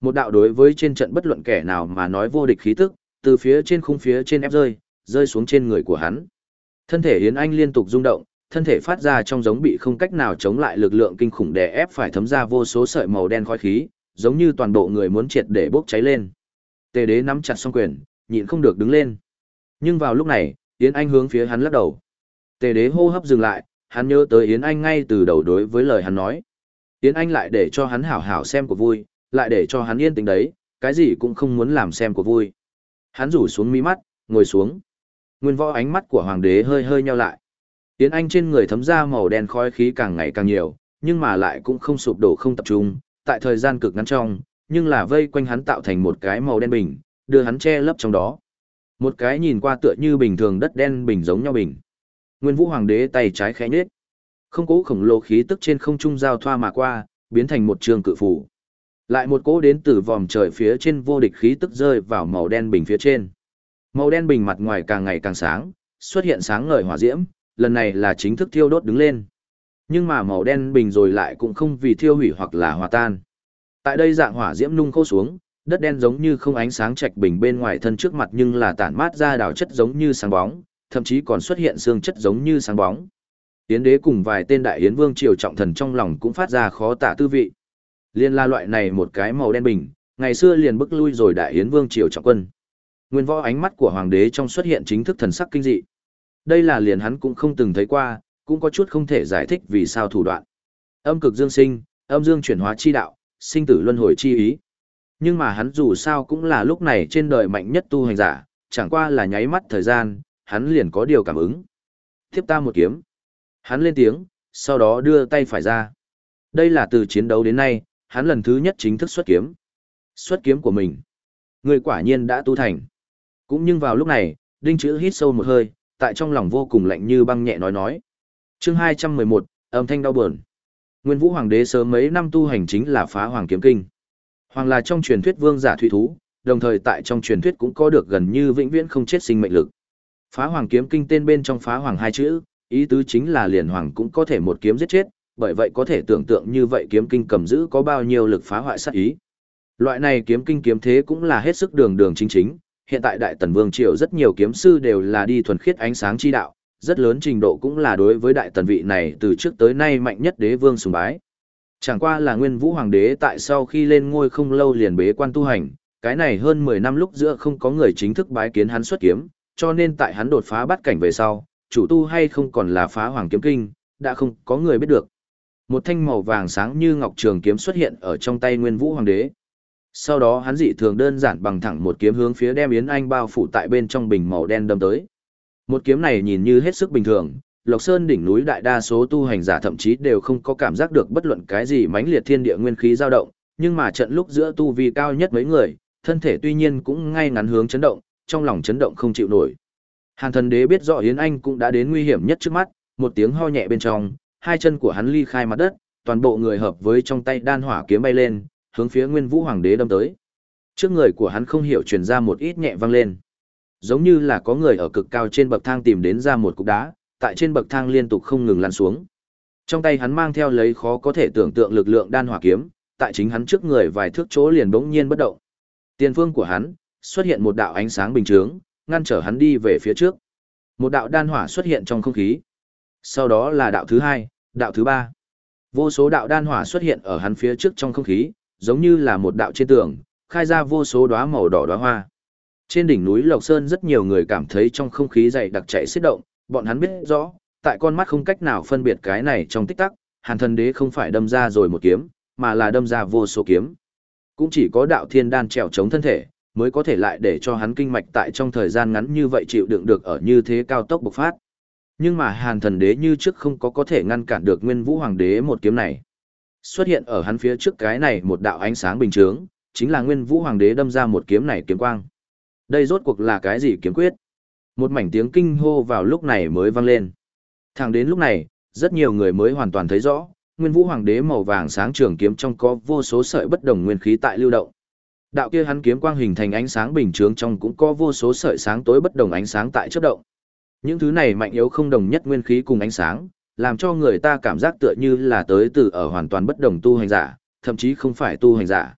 Một đạo đối với trên trận bất luận kẻ nào mà nói vô địch khí tức, từ phía trên khung phía trên ép rơi, rơi xuống trên người của hắn. Thân thể Yến Anh liên tục rung động, thân thể phát ra trong giống bị không cách nào chống lại lực lượng kinh khủng đè ép phải thấm ra vô số sợi màu đen khói khí, giống như toàn bộ người muốn triệt để bốc cháy lên. Tề đế nắm chặt song quyền, nhịn không được đứng lên. Nhưng vào lúc này, Yến Anh hướng phía hắn lắc đầu. Tề đế hô hấp dừng lại, hắn nhớ tới Yến Anh ngay từ đầu đối với lời hắn nói. Yến Anh lại để cho hắn hảo hảo xem của vui, lại để cho hắn yên tĩnh đấy, cái gì cũng không muốn làm xem của vui. Hắn rủ xuống mi mắt, ngồi xuống. Nguyên võ ánh mắt của hoàng đế hơi hơi nheo lại. Yến Anh trên người thấm ra màu đen khói khí càng ngày càng nhiều, nhưng mà lại cũng không sụp đổ không tập trung, tại thời gian cực ngắn trong, nhưng là vây quanh hắn tạo thành một cái màu đen bình, đưa hắn che lấp trong đó. Một cái nhìn qua tựa như bình thường đất đen bình giống nhau bình. Nguyên Vũ Hoàng đế tay trái khẽ nhếch. Không cố khổng lồ khí tức trên không trung giao thoa mà qua, biến thành một trường cự phủ. Lại một cỗ đến từ vòm trời phía trên vô địch khí tức rơi vào màu đen bình phía trên. Màu đen bình mặt ngoài càng ngày càng sáng, xuất hiện sáng ngời hỏa diễm, lần này là chính thức thiêu đốt đứng lên. Nhưng mà màu đen bình rồi lại cũng không vì thiêu hủy hoặc là hòa tan. Tại đây dạng hỏa diễm nung khô xuống, đất đen giống như không ánh sáng trạch bình bên ngoài thân trước mặt nhưng là tản mát ra đảo chất giống như sáng bóng, thậm chí còn xuất hiện xương chất giống như sáng bóng. Yến đế cùng vài tên đại yến vương triều trọng thần trong lòng cũng phát ra khó tả tư vị. Liên la loại này một cái màu đen bình, ngày xưa liền bức lui rồi đại yến vương triều trọng quân. Nguyên võ ánh mắt của hoàng đế trong xuất hiện chính thức thần sắc kinh dị. Đây là liền hắn cũng không từng thấy qua, cũng có chút không thể giải thích vì sao thủ đoạn. Âm cực dương sinh, âm dương chuyển hóa chi đạo, sinh tử luân hồi chi ý. Nhưng mà hắn dù sao cũng là lúc này trên đời mạnh nhất tu hành giả, chẳng qua là nháy mắt thời gian, hắn liền có điều cảm ứng. Tiếp ta một kiếm. Hắn lên tiếng, sau đó đưa tay phải ra. Đây là từ chiến đấu đến nay, hắn lần thứ nhất chính thức xuất kiếm. Xuất kiếm của mình. Người quả nhiên đã tu thành. Cũng nhưng vào lúc này, đinh chữ hít sâu một hơi, tại trong lòng vô cùng lạnh như băng nhẹ nói nói. chương 211, âm thanh đau buồn. Nguyên Vũ Hoàng đế sớm mấy năm tu hành chính là phá hoàng kiếm kinh. Hoàng là trong truyền thuyết vương giả thủy thú, đồng thời tại trong truyền thuyết cũng có được gần như vĩnh viễn không chết sinh mệnh lực. Phá hoàng kiếm kinh tên bên trong phá hoàng hai chữ, ý tứ chính là liền hoàng cũng có thể một kiếm giết chết, bởi vậy có thể tưởng tượng như vậy kiếm kinh cầm giữ có bao nhiêu lực phá hoại sát ý. Loại này kiếm kinh kiếm thế cũng là hết sức đường đường chính chính, hiện tại Đại Tần Vương Triều rất nhiều kiếm sư đều là đi thuần khiết ánh sáng chi đạo, rất lớn trình độ cũng là đối với Đại Tần vị này từ trước tới nay mạnh nhất đế vương sùng bái. Chẳng qua là Nguyên Vũ Hoàng đế tại sau khi lên ngôi không lâu liền bế quan tu hành, cái này hơn 10 năm lúc giữa không có người chính thức bái kiến hắn xuất kiếm, cho nên tại hắn đột phá bắt cảnh về sau, chủ tu hay không còn là phá hoàng kiếm kinh, đã không có người biết được. Một thanh màu vàng sáng như ngọc trường kiếm xuất hiện ở trong tay Nguyên Vũ Hoàng đế. Sau đó hắn dị thường đơn giản bằng thẳng một kiếm hướng phía đem Yến Anh bao phủ tại bên trong bình màu đen đâm tới. Một kiếm này nhìn như hết sức bình thường, Lộc Sơn đỉnh núi đại đa số tu hành giả thậm chí đều không có cảm giác được bất luận cái gì mãnh liệt thiên địa nguyên khí dao động, nhưng mà trận lúc giữa tu vi cao nhất mấy người, thân thể tuy nhiên cũng ngay ngắn hướng chấn động, trong lòng chấn động không chịu nổi. Hàn thần đế biết rõ Yến Anh cũng đã đến nguy hiểm nhất trước mắt, một tiếng ho nhẹ bên trong, hai chân của hắn ly khai mặt đất, toàn bộ người hợp với trong tay đan hỏa kiếm bay lên, hướng phía Nguyên Vũ Hoàng đế đâm tới. Trước người của hắn không hiểu truyền ra một ít nhẹ vang lên. Giống như là có người ở cực cao trên bậc thang tìm đến ra một cục đá, tại trên bậc thang liên tục không ngừng lăn xuống. Trong tay hắn mang theo lấy khó có thể tưởng tượng lực lượng đan hỏa kiếm, tại chính hắn trước người vài thước chỗ liền bỗng nhiên bất động. Tiền phương của hắn xuất hiện một đạo ánh sáng bình chướng, ngăn trở hắn đi về phía trước. Một đạo đan hỏa xuất hiện trong không khí. Sau đó là đạo thứ hai, đạo thứ ba. Vô số đạo đan hỏa xuất hiện ở hắn phía trước trong không khí, giống như là một đạo trên tường, khai ra vô số đóa màu đỏ đóa hoa. Trên đỉnh núi Lộc Sơn rất nhiều người cảm thấy trong không khí dày đặc chạy xiết động, bọn hắn biết rõ, tại con mắt không cách nào phân biệt cái này trong tích tắc, Hàn Thần Đế không phải đâm ra rồi một kiếm, mà là đâm ra vô số kiếm. Cũng chỉ có đạo thiên đan trèo chống thân thể, mới có thể lại để cho hắn kinh mạch tại trong thời gian ngắn như vậy chịu đựng được ở như thế cao tốc bộc phát. Nhưng mà Hàn Thần Đế như trước không có có thể ngăn cản được Nguyên Vũ Hoàng Đế một kiếm này. Xuất hiện ở hắn phía trước cái này một đạo ánh sáng bình chướng, chính là Nguyên Vũ Hoàng Đế đâm ra một kiếm này kiếm quang. Đây rốt cuộc là cái gì kiếm quyết? Một mảnh tiếng kinh hô vào lúc này mới vang lên. Thẳng đến lúc này, rất nhiều người mới hoàn toàn thấy rõ, Nguyên Vũ Hoàng Đế màu vàng sáng trường kiếm trong có vô số sợi bất đồng nguyên khí tại lưu động. Đạo kia hắn kiếm quang hình thành ánh sáng bình chướng trong cũng có vô số sợi sáng tối bất đồng ánh sáng tại chớp động. Những thứ này mạnh yếu không đồng nhất nguyên khí cùng ánh sáng, làm cho người ta cảm giác tựa như là tới từ ở hoàn toàn bất đồng tu hành giả, thậm chí không phải tu hành giả.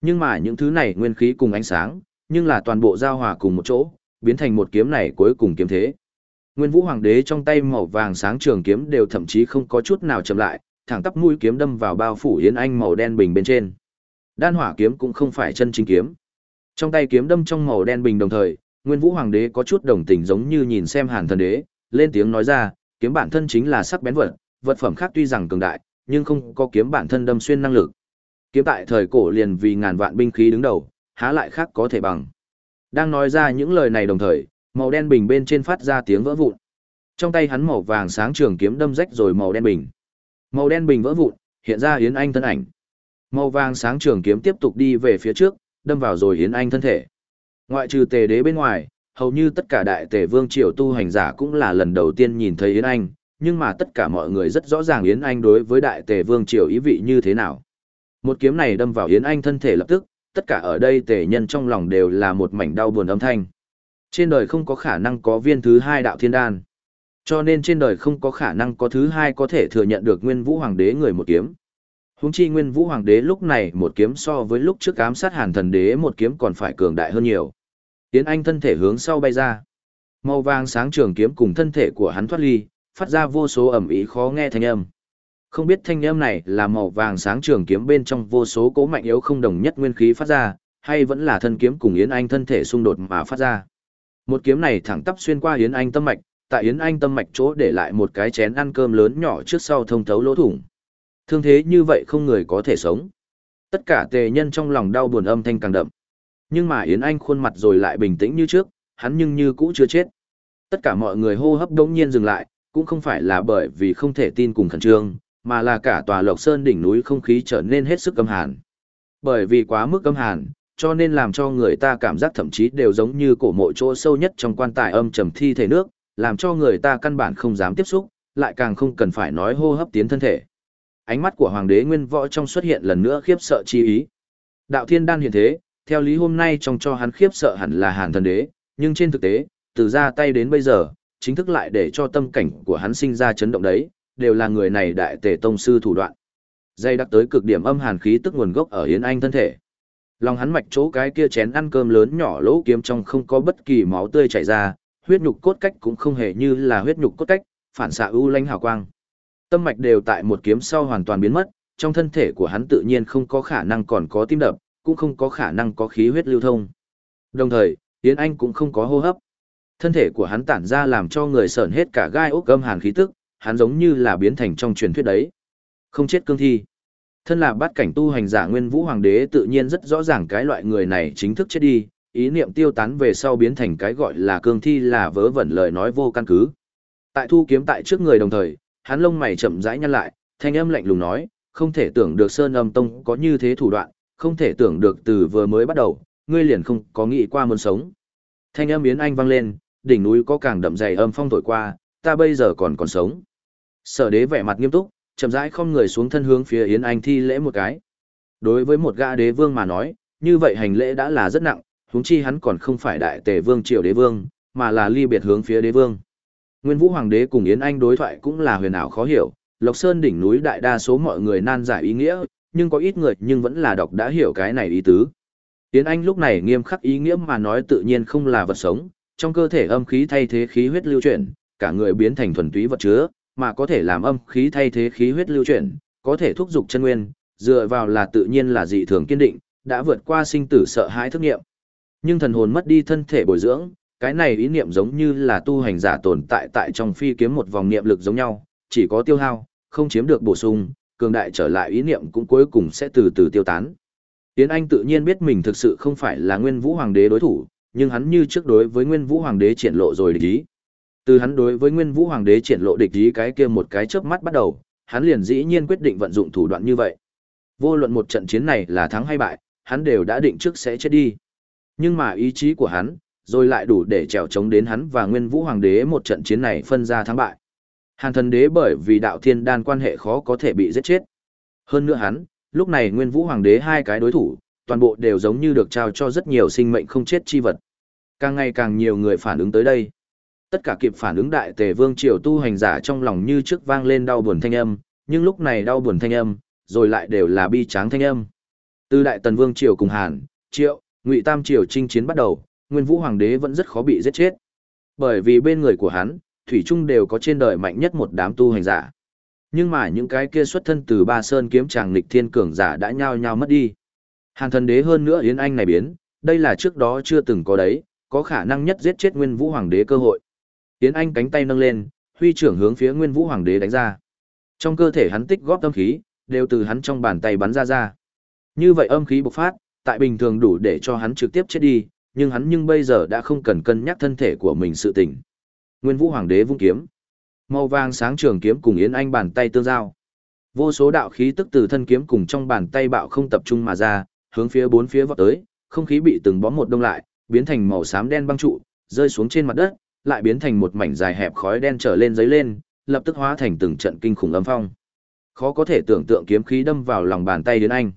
Nhưng mà những thứ này nguyên khí cùng ánh sáng, nhưng là toàn bộ giao hòa cùng một chỗ, biến thành một kiếm này cuối cùng kiếm thế. Nguyên Vũ Hoàng đế trong tay màu vàng sáng trường kiếm đều thậm chí không có chút nào chậm lại, thẳng tắp mũi kiếm đâm vào bao phủ Yến Anh màu đen bình bên trên. Đan hỏa kiếm cũng không phải chân chính kiếm. Trong tay kiếm đâm trong màu đen bình đồng thời, Nguyên Vũ Hoàng đế có chút đồng tình giống như nhìn xem Hàn Thần đế, lên tiếng nói ra, kiếm bản thân chính là sắc bén vật, vật phẩm khác tuy rằng cường đại, nhưng không có kiếm bản thân đâm xuyên năng lực. Kiếm tại thời cổ liền vì ngàn vạn binh khí đứng đầu, há lại khác có thể bằng. Đang nói ra những lời này đồng thời, màu đen bình bên trên phát ra tiếng vỡ vụn. Trong tay hắn màu vàng sáng trường kiếm đâm rách rồi màu đen bình. Màu đen bình vỡ vụn, hiện ra Yến Anh thân ảnh. Màu vàng sáng trường kiếm tiếp tục đi về phía trước, đâm vào rồi Yến Anh thân thể. Ngoại trừ tề đế bên ngoài, hầu như tất cả đại tề vương triều tu hành giả cũng là lần đầu tiên nhìn thấy Yến Anh, nhưng mà tất cả mọi người rất rõ ràng Yến Anh đối với đại tề vương triều ý vị như thế nào. Một kiếm này đâm vào Yến Anh thân thể lập tức, tất cả ở đây tề nhân trong lòng đều là một mảnh đau buồn âm thanh. Trên đời không có khả năng có viên thứ hai đạo thiên đan. Cho nên trên đời không có khả năng có thứ hai có thể thừa nhận được nguyên vũ hoàng đế người một kiếm. Húng chi Nguyên Vũ Hoàng đế lúc này một kiếm so với lúc trước ám sát Hàn Thần đế một kiếm còn phải cường đại hơn nhiều. Tiến Anh thân thể hướng sau bay ra. Màu vàng sáng trường kiếm cùng thân thể của hắn thoát ly, phát ra vô số ẩm ý khó nghe thanh âm. Không biết thanh âm này là màu vàng sáng trường kiếm bên trong vô số cố mạnh yếu không đồng nhất nguyên khí phát ra, hay vẫn là thân kiếm cùng Yến Anh thân thể xung đột mà phát ra. Một kiếm này thẳng tắp xuyên qua Yến Anh tâm mạch, tại Yến Anh tâm mạch chỗ để lại một cái chén ăn cơm lớn nhỏ trước sau thông thấu lỗ thủng. Thương thế như vậy không người có thể sống. Tất cả tề nhân trong lòng đau buồn âm thanh càng đậm. Nhưng mà Yến Anh khuôn mặt rồi lại bình tĩnh như trước, hắn nhưng như cũ chưa chết. Tất cả mọi người hô hấp đống nhiên dừng lại, cũng không phải là bởi vì không thể tin cùng khẩn trương, mà là cả tòa Lộc Sơn đỉnh núi không khí trở nên hết sức âm hàn. Bởi vì quá mức âm hàn, cho nên làm cho người ta cảm giác thậm chí đều giống như cổ mộ chỗ sâu nhất trong quan tài âm trầm thi thể nước, làm cho người ta căn bản không dám tiếp xúc, lại càng không cần phải nói hô hấp tiến thân thể. Ánh mắt của hoàng đế Nguyên Võ trong xuất hiện lần nữa khiếp sợ chi ý. Đạo Thiên Đan hiện thế, theo lý hôm nay trong cho hắn khiếp sợ hẳn là Hàn Thần Đế, nhưng trên thực tế, từ ra tay đến bây giờ, chính thức lại để cho tâm cảnh của hắn sinh ra chấn động đấy, đều là người này đại tề tông sư thủ đoạn. Dây đắc tới cực điểm âm hàn khí tức nguồn gốc ở Yến Anh thân thể. Lòng hắn mạch chỗ cái kia chén ăn cơm lớn nhỏ lỗ kiếm trong không có bất kỳ máu tươi chảy ra, huyết nhục cốt cách cũng không hề như là huyết nhục cốt cách, phản xạ ưu lanh hào quang. Tâm mạch đều tại một kiếm sau hoàn toàn biến mất, trong thân thể của hắn tự nhiên không có khả năng còn có tim đập, cũng không có khả năng có khí huyết lưu thông. Đồng thời, Yến Anh cũng không có hô hấp. Thân thể của hắn tản ra làm cho người sởn hết cả gai ốc gâm hàn khí tức, hắn giống như là biến thành trong truyền thuyết đấy. Không chết cương thi. Thân là bát cảnh tu hành giả Nguyên Vũ Hoàng đế tự nhiên rất rõ ràng cái loại người này chính thức chết đi, ý niệm tiêu tán về sau biến thành cái gọi là cương thi là vớ vẩn lời nói vô căn cứ. Tại thu kiếm tại trước người đồng thời, hắn lông mày chậm rãi nhăn lại, thanh âm lạnh lùng nói, không thể tưởng được Sơn Âm Tông có như thế thủ đoạn, không thể tưởng được từ vừa mới bắt đầu, ngươi liền không có nghĩ qua muốn sống. Thanh âm biến anh vang lên, đỉnh núi có càng đậm dày âm phong thổi qua, ta bây giờ còn còn sống. Sở đế vẻ mặt nghiêm túc, chậm rãi không người xuống thân hướng phía Yến Anh thi lễ một cái. Đối với một gã đế vương mà nói, như vậy hành lễ đã là rất nặng, huống chi hắn còn không phải đại tề vương triều đế vương, mà là ly biệt hướng phía đế vương. Nguyên Vũ Hoàng đế cùng Yến Anh đối thoại cũng là huyền ảo khó hiểu, Lộc Sơn đỉnh núi đại đa số mọi người nan giải ý nghĩa, nhưng có ít người nhưng vẫn là đọc đã hiểu cái này ý tứ. Yến Anh lúc này nghiêm khắc ý nghĩa mà nói tự nhiên không là vật sống, trong cơ thể âm khí thay thế khí huyết lưu chuyển, cả người biến thành thuần túy vật chứa, mà có thể làm âm khí thay thế khí huyết lưu chuyển, có thể thúc dục chân nguyên, dựa vào là tự nhiên là dị thường kiên định, đã vượt qua sinh tử sợ hãi thức nghiệm. Nhưng thần hồn mất đi thân thể bồi dưỡng, cái này ý niệm giống như là tu hành giả tồn tại tại trong phi kiếm một vòng niệm lực giống nhau, chỉ có tiêu hao, không chiếm được bổ sung, cường đại trở lại ý niệm cũng cuối cùng sẽ từ từ tiêu tán. Tiến Anh tự nhiên biết mình thực sự không phải là Nguyên Vũ Hoàng đế đối thủ, nhưng hắn như trước đối với Nguyên Vũ Hoàng đế triển lộ rồi lý. Từ hắn đối với Nguyên Vũ Hoàng đế triển lộ địch ý cái kia một cái chớp mắt bắt đầu, hắn liền dĩ nhiên quyết định vận dụng thủ đoạn như vậy. Vô luận một trận chiến này là thắng hay bại, hắn đều đã định trước sẽ chết đi. Nhưng mà ý chí của hắn, rồi lại đủ để trèo chống đến hắn và Nguyên Vũ Hoàng đế một trận chiến này phân ra thắng bại. Hàn thần đế bởi vì đạo thiên đan quan hệ khó có thể bị giết chết. Hơn nữa hắn, lúc này Nguyên Vũ Hoàng đế hai cái đối thủ, toàn bộ đều giống như được trao cho rất nhiều sinh mệnh không chết chi vật. Càng ngày càng nhiều người phản ứng tới đây. Tất cả kịp phản ứng đại tề vương triều tu hành giả trong lòng như trước vang lên đau buồn thanh âm, nhưng lúc này đau buồn thanh âm, rồi lại đều là bi tráng thanh âm. Từ đại tần vương triều cùng Hàn, Triệu, Ngụy Tam triều chinh chiến bắt đầu, Nguyên Vũ Hoàng đế vẫn rất khó bị giết chết. Bởi vì bên người của hắn, thủy chung đều có trên đời mạnh nhất một đám tu hành giả. Nhưng mà những cái kia xuất thân từ Ba Sơn kiếm chàng nghịch thiên cường giả đã nhao nhao mất đi. Hàn thần đế hơn nữa Yến Anh này biến, đây là trước đó chưa từng có đấy, có khả năng nhất giết chết Nguyên Vũ Hoàng đế cơ hội. Yến Anh cánh tay nâng lên, huy trưởng hướng phía Nguyên Vũ Hoàng đế đánh ra. Trong cơ thể hắn tích góp âm khí, đều từ hắn trong bàn tay bắn ra ra. Như vậy âm khí bộc phát, tại bình thường đủ để cho hắn trực tiếp chết đi, nhưng hắn nhưng bây giờ đã không cần cân nhắc thân thể của mình sự tình. Nguyên Vũ Hoàng đế vung kiếm. Màu vàng sáng trường kiếm cùng Yến Anh bàn tay tương giao. Vô số đạo khí tức từ thân kiếm cùng trong bàn tay bạo không tập trung mà ra, hướng phía bốn phía vọt tới, không khí bị từng bó một đông lại, biến thành màu xám đen băng trụ, rơi xuống trên mặt đất, lại biến thành một mảnh dài hẹp khói đen trở lên giấy lên, lập tức hóa thành từng trận kinh khủng âm phong. Khó có thể tưởng tượng kiếm khí đâm vào lòng bàn tay đến anh.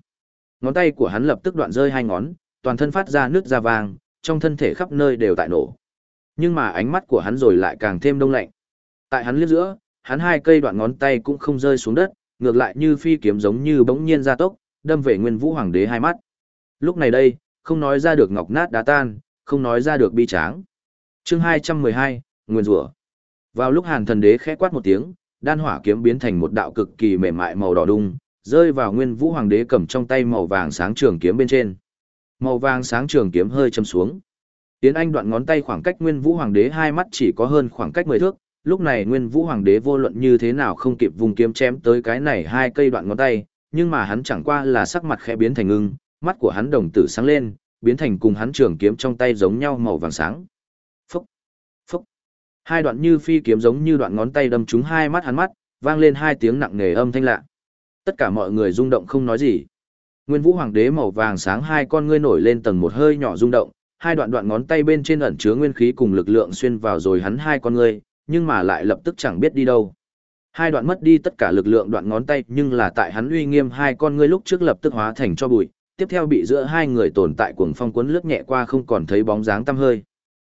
Ngón tay của hắn lập tức đoạn rơi hai ngón, toàn thân phát ra nước da vàng, trong thân thể khắp nơi đều tại nổ. Nhưng mà ánh mắt của hắn rồi lại càng thêm đông lạnh. Tại hắn liếc giữa, hắn hai cây đoạn ngón tay cũng không rơi xuống đất, ngược lại như phi kiếm giống như bỗng nhiên gia tốc, đâm về Nguyên Vũ Hoàng đế hai mắt. Lúc này đây, không nói ra được ngọc nát đá tan, không nói ra được bi tráng. Chương 212, Nguyên rủa. Vào lúc Hàn Thần Đế khẽ quát một tiếng, đan hỏa kiếm biến thành một đạo cực kỳ mềm mại màu đỏ đung, rơi vào Nguyên Vũ Hoàng đế cầm trong tay màu vàng sáng trường kiếm bên trên. Màu vàng sáng trường kiếm hơi châm xuống. Tiến Anh đoạn ngón tay khoảng cách Nguyên Vũ Hoàng đế hai mắt chỉ có hơn khoảng cách 10 thước, lúc này Nguyên Vũ Hoàng đế vô luận như thế nào không kịp vùng kiếm chém tới cái này hai cây đoạn ngón tay, nhưng mà hắn chẳng qua là sắc mặt khẽ biến thành ngưng, mắt của hắn đồng tử sáng lên, biến thành cùng hắn trường kiếm trong tay giống nhau màu vàng sáng. Hai đoạn như phi kiếm giống như đoạn ngón tay đâm trúng hai mắt hắn mắt, vang lên hai tiếng nặng nề âm thanh lạ. Tất cả mọi người rung động không nói gì. Nguyên Vũ Hoàng đế màu vàng sáng hai con ngươi nổi lên tầng một hơi nhỏ rung động, hai đoạn đoạn ngón tay bên trên ẩn chứa nguyên khí cùng lực lượng xuyên vào rồi hắn hai con ngươi, nhưng mà lại lập tức chẳng biết đi đâu. Hai đoạn mất đi tất cả lực lượng đoạn ngón tay nhưng là tại hắn uy nghiêm hai con ngươi lúc trước lập tức hóa thành cho bụi, tiếp theo bị giữa hai người tồn tại cuồng phong cuốn lướt nhẹ qua không còn thấy bóng dáng tăm hơi.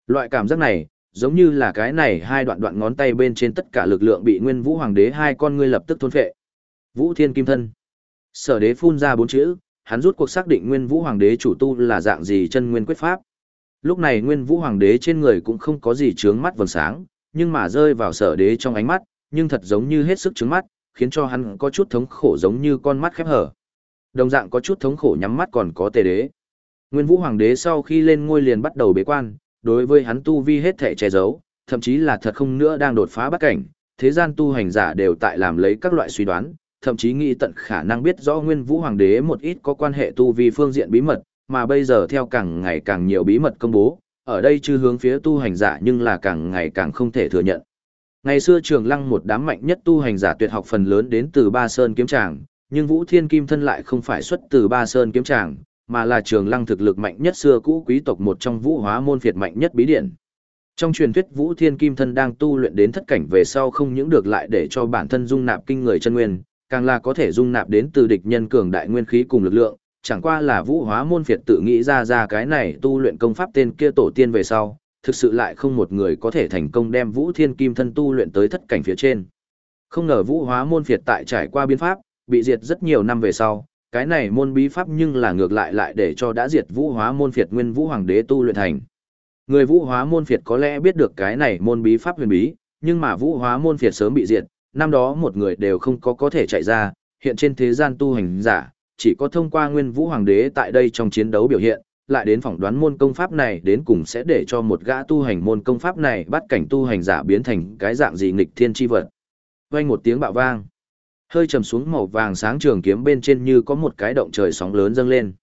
Loại cảm giác này, giống như là cái này hai đoạn đoạn ngón tay bên trên tất cả lực lượng bị Nguyên Vũ Hoàng đế hai con ngươi lập tức thôn phệ. Vũ Thiên Kim Thân. Sở đế phun ra bốn chữ, hắn rút cuộc xác định Nguyên Vũ Hoàng đế chủ tu là dạng gì chân nguyên quyết pháp. Lúc này Nguyên Vũ Hoàng đế trên người cũng không có gì chướng mắt vầng sáng, nhưng mà rơi vào sở đế trong ánh mắt, nhưng thật giống như hết sức chướng mắt, khiến cho hắn có chút thống khổ giống như con mắt khép hở. Đồng dạng có chút thống khổ nhắm mắt còn có tề đế. Nguyên Vũ Hoàng đế sau khi lên ngôi liền bắt đầu bế quan, đối với hắn tu vi hết thể che giấu, thậm chí là thật không nữa đang đột phá bắt cảnh, thế gian tu hành giả đều tại làm lấy các loại suy đoán, thậm chí nghĩ tận khả năng biết rõ Nguyên Vũ Hoàng đế một ít có quan hệ tu vi phương diện bí mật, mà bây giờ theo càng ngày càng nhiều bí mật công bố, ở đây chưa hướng phía tu hành giả nhưng là càng ngày càng không thể thừa nhận. Ngày xưa trường lăng một đám mạnh nhất tu hành giả tuyệt học phần lớn đến từ Ba Sơn Kiếm Tràng, nhưng Vũ Thiên Kim thân lại không phải xuất từ Ba Sơn Kiếm Tràng, mà là trường lăng thực lực mạnh nhất xưa cũ quý tộc một trong vũ hóa môn phiệt mạnh nhất bí điển. Trong truyền thuyết Vũ Thiên Kim thân đang tu luyện đến thất cảnh về sau không những được lại để cho bản thân dung nạp kinh người chân nguyên, càng là có thể dung nạp đến từ địch nhân cường đại nguyên khí cùng lực lượng, chẳng qua là vũ hóa môn phiệt tự nghĩ ra ra cái này tu luyện công pháp tên kia tổ tiên về sau, thực sự lại không một người có thể thành công đem vũ thiên kim thân tu luyện tới thất cảnh phía trên. Không ngờ vũ hóa môn phiệt tại trải qua biến pháp, bị diệt rất nhiều năm về sau, cái này môn bí pháp nhưng là ngược lại lại để cho đã diệt vũ hóa môn phiệt nguyên vũ hoàng đế tu luyện thành. Người vũ hóa môn phiệt có lẽ biết được cái này môn bí pháp huyền bí, nhưng mà vũ hóa môn phiệt sớm bị diệt, năm đó một người đều không có có thể chạy ra, hiện trên thế gian tu hành giả, chỉ có thông qua nguyên vũ hoàng đế tại đây trong chiến đấu biểu hiện, lại đến phỏng đoán môn công pháp này đến cùng sẽ để cho một gã tu hành môn công pháp này bắt cảnh tu hành giả biến thành cái dạng gì nghịch thiên chi vật. Vang một tiếng bạo vang, hơi trầm xuống màu vàng sáng trường kiếm bên trên như có một cái động trời sóng lớn dâng lên.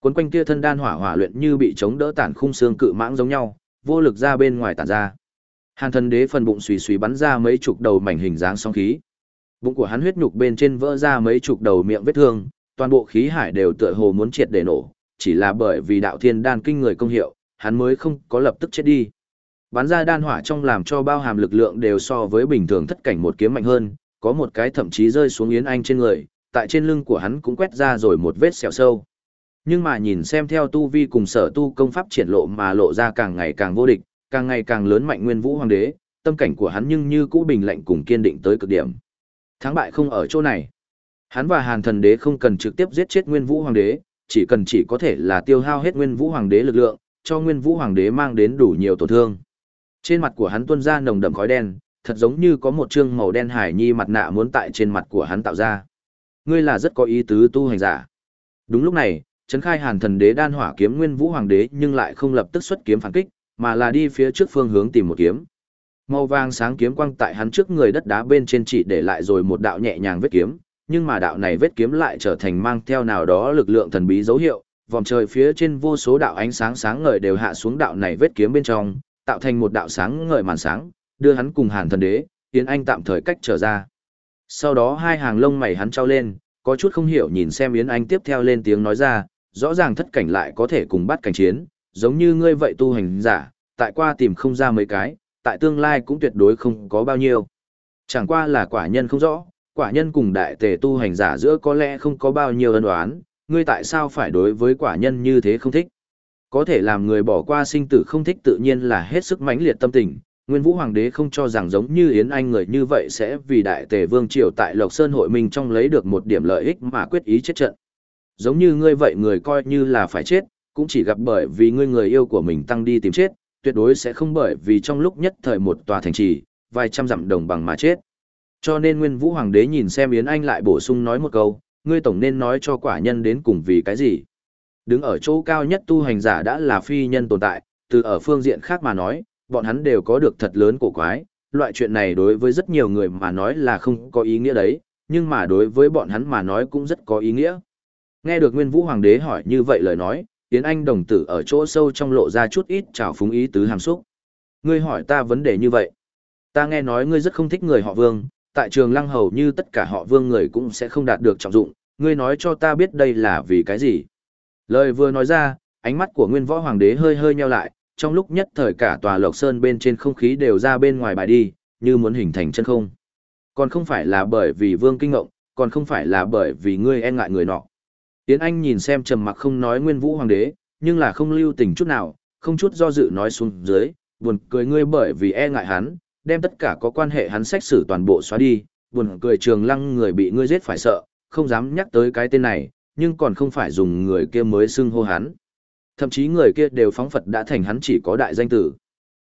Cuốn quanh kia thân đan hỏa hỏa luyện như bị chống đỡ tản khung xương cự mãng giống nhau, vô lực ra bên ngoài tản ra. Hàn thần đế phần bụng xùy xùy bắn ra mấy chục đầu mảnh hình dáng sóng khí. Bụng của hắn huyết nhục bên trên vỡ ra mấy chục đầu miệng vết thương, toàn bộ khí hải đều tựa hồ muốn triệt để nổ, chỉ là bởi vì đạo thiên đan kinh người công hiệu, hắn mới không có lập tức chết đi. Bắn ra đan hỏa trong làm cho bao hàm lực lượng đều so với bình thường thất cảnh một kiếm mạnh hơn, có một cái thậm chí rơi xuống Yến Anh trên người, tại trên lưng của hắn cũng quét ra rồi một vết sẹo sâu. Nhưng mà nhìn xem theo tu vi cùng sở tu công pháp triển lộ mà lộ ra càng ngày càng vô địch, càng ngày càng lớn mạnh nguyên vũ hoàng đế, tâm cảnh của hắn nhưng như cũ bình lạnh cùng kiên định tới cực điểm. Thắng bại không ở chỗ này. Hắn và Hàn Thần Đế không cần trực tiếp giết chết Nguyên Vũ Hoàng Đế, chỉ cần chỉ có thể là tiêu hao hết Nguyên Vũ Hoàng Đế lực lượng, cho Nguyên Vũ Hoàng Đế mang đến đủ nhiều tổn thương. Trên mặt của hắn tuôn ra nồng đậm khói đen, thật giống như có một chương màu đen hải nhi mặt nạ muốn tại trên mặt của hắn tạo ra. Ngươi là rất có ý tứ tu hành giả. Đúng lúc này, Trấn Khai Hàn Thần Đế đan hỏa kiếm Nguyên Vũ Hoàng Đế nhưng lại không lập tức xuất kiếm phản kích, mà là đi phía trước phương hướng tìm một kiếm. Màu vàng sáng kiếm quang tại hắn trước người đất đá bên trên chỉ để lại rồi một đạo nhẹ nhàng vết kiếm, nhưng mà đạo này vết kiếm lại trở thành mang theo nào đó lực lượng thần bí dấu hiệu, vòng trời phía trên vô số đạo ánh sáng sáng ngời đều hạ xuống đạo này vết kiếm bên trong, tạo thành một đạo sáng ngời màn sáng, đưa hắn cùng Hàn Thần Đế, Yến Anh tạm thời cách trở ra. Sau đó hai hàng lông mày hắn trao lên, có chút không hiểu nhìn xem Yến Anh tiếp theo lên tiếng nói ra, rõ ràng thất cảnh lại có thể cùng bắt cảnh chiến, giống như ngươi vậy tu hành giả, tại qua tìm không ra mấy cái, tại tương lai cũng tuyệt đối không có bao nhiêu. Chẳng qua là quả nhân không rõ, quả nhân cùng đại tề tu hành giả giữa có lẽ không có bao nhiêu ân oán, ngươi tại sao phải đối với quả nhân như thế không thích? Có thể làm người bỏ qua sinh tử không thích tự nhiên là hết sức mãnh liệt tâm tình, Nguyên Vũ Hoàng đế không cho rằng giống như Yến Anh người như vậy sẽ vì đại tề vương triều tại Lộc Sơn hội minh trong lấy được một điểm lợi ích mà quyết ý chết trận. Giống như ngươi vậy người coi như là phải chết, cũng chỉ gặp bởi vì ngươi người yêu của mình tăng đi tìm chết, tuyệt đối sẽ không bởi vì trong lúc nhất thời một tòa thành trì, vài trăm dặm đồng bằng mà chết. Cho nên Nguyên Vũ Hoàng đế nhìn xem Yến Anh lại bổ sung nói một câu, ngươi tổng nên nói cho quả nhân đến cùng vì cái gì. Đứng ở chỗ cao nhất tu hành giả đã là phi nhân tồn tại, từ ở phương diện khác mà nói, bọn hắn đều có được thật lớn cổ quái, loại chuyện này đối với rất nhiều người mà nói là không có ý nghĩa đấy, nhưng mà đối với bọn hắn mà nói cũng rất có ý nghĩa. Nghe được Nguyên Vũ Hoàng đế hỏi như vậy lời nói, Yến Anh đồng tử ở chỗ sâu trong lộ ra chút ít trào phúng ý tứ hàm xúc. Ngươi hỏi ta vấn đề như vậy. Ta nghe nói ngươi rất không thích người họ Vương, tại trường lăng hầu như tất cả họ Vương người cũng sẽ không đạt được trọng dụng, ngươi nói cho ta biết đây là vì cái gì. Lời vừa nói ra, ánh mắt của Nguyên Võ Hoàng đế hơi hơi nheo lại, trong lúc nhất thời cả tòa Lộc Sơn bên trên không khí đều ra bên ngoài bài đi, như muốn hình thành chân không. Còn không phải là bởi vì Vương kinh ngộng, còn không phải là bởi vì ngươi e ngại người nọ. Tiến Anh nhìn xem trầm mặc không nói Nguyên Vũ Hoàng đế, nhưng là không lưu tình chút nào, không chút do dự nói xuống dưới, buồn cười ngươi bởi vì e ngại hắn, đem tất cả có quan hệ hắn sách xử toàn bộ xóa đi, buồn cười trường lăng người bị ngươi giết phải sợ, không dám nhắc tới cái tên này, nhưng còn không phải dùng người kia mới xưng hô hắn. Thậm chí người kia đều phóng Phật đã thành hắn chỉ có đại danh tử.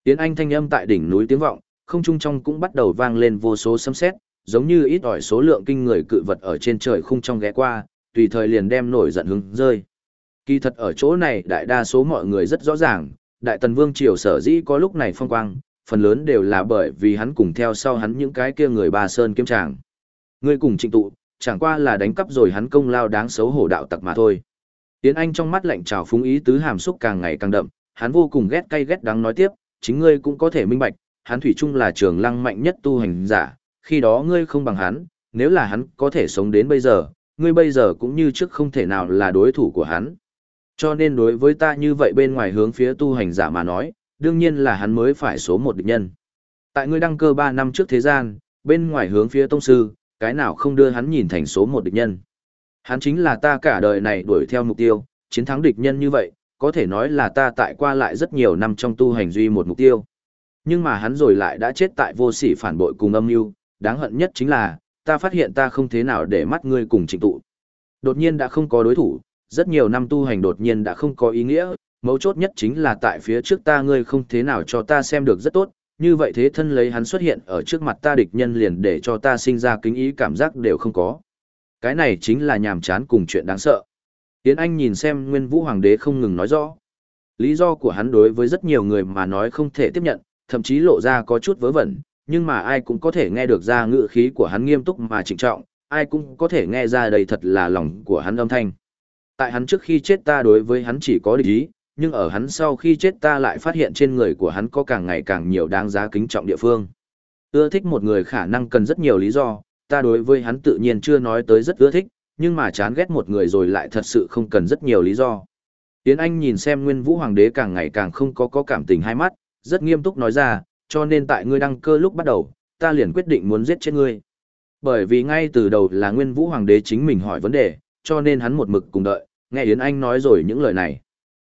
Tiến Anh thanh âm tại đỉnh núi tiếng vọng, không trung trong cũng bắt đầu vang lên vô số sấm sét, giống như ít ỏi số lượng kinh người cự vật ở trên trời khung trong ghé qua, tùy thời liền đem nổi giận hứng rơi. Kỳ thật ở chỗ này đại đa số mọi người rất rõ ràng, Đại Tần Vương Triều sở dĩ có lúc này phong quang, phần lớn đều là bởi vì hắn cùng theo sau hắn những cái kia người ba sơn kiếm tràng. Người cùng trịnh tụ, chẳng qua là đánh cắp rồi hắn công lao đáng xấu hổ đạo tặc mà thôi. Tiến Anh trong mắt lạnh trào phúng ý tứ hàm xúc càng ngày càng đậm, hắn vô cùng ghét cay ghét đắng nói tiếp, chính ngươi cũng có thể minh bạch, hắn thủy chung là trường lăng mạnh nhất tu hành giả, khi đó ngươi không bằng hắn, nếu là hắn có thể sống đến bây giờ, ngươi bây giờ cũng như trước không thể nào là đối thủ của hắn. Cho nên đối với ta như vậy bên ngoài hướng phía tu hành giả mà nói, đương nhiên là hắn mới phải số một địch nhân. Tại ngươi đăng cơ 3 năm trước thế gian, bên ngoài hướng phía tông sư, cái nào không đưa hắn nhìn thành số một địch nhân. Hắn chính là ta cả đời này đuổi theo mục tiêu, chiến thắng địch nhân như vậy, có thể nói là ta tại qua lại rất nhiều năm trong tu hành duy một mục tiêu. Nhưng mà hắn rồi lại đã chết tại vô sỉ phản bội cùng âm mưu, đáng hận nhất chính là, ta phát hiện ta không thế nào để mắt ngươi cùng trịnh tụ. Đột nhiên đã không có đối thủ, rất nhiều năm tu hành đột nhiên đã không có ý nghĩa, mấu chốt nhất chính là tại phía trước ta ngươi không thế nào cho ta xem được rất tốt, như vậy thế thân lấy hắn xuất hiện ở trước mặt ta địch nhân liền để cho ta sinh ra kính ý cảm giác đều không có. Cái này chính là nhàm chán cùng chuyện đáng sợ. Tiến Anh nhìn xem Nguyên Vũ Hoàng đế không ngừng nói rõ. Lý do của hắn đối với rất nhiều người mà nói không thể tiếp nhận, thậm chí lộ ra có chút vớ vẩn, nhưng mà ai cũng có thể nghe được ra ngữ khí của hắn nghiêm túc mà trịnh trọng, ai cũng có thể nghe ra đầy thật là lòng của hắn âm thanh. Tại hắn trước khi chết ta đối với hắn chỉ có địch ý, nhưng ở hắn sau khi chết ta lại phát hiện trên người của hắn có càng ngày càng nhiều đáng giá kính trọng địa phương. Ưa thích một người khả năng cần rất nhiều lý do, ta đối với hắn tự nhiên chưa nói tới rất ưa thích, nhưng mà chán ghét một người rồi lại thật sự không cần rất nhiều lý do. Tiến Anh nhìn xem Nguyên Vũ Hoàng đế càng ngày càng không có có cảm tình hai mắt, rất nghiêm túc nói ra, cho nên tại ngươi đăng cơ lúc bắt đầu, ta liền quyết định muốn giết chết ngươi. Bởi vì ngay từ đầu là Nguyên Vũ Hoàng đế chính mình hỏi vấn đề, cho nên hắn một mực cùng đợi, nghe Yến Anh nói rồi những lời này.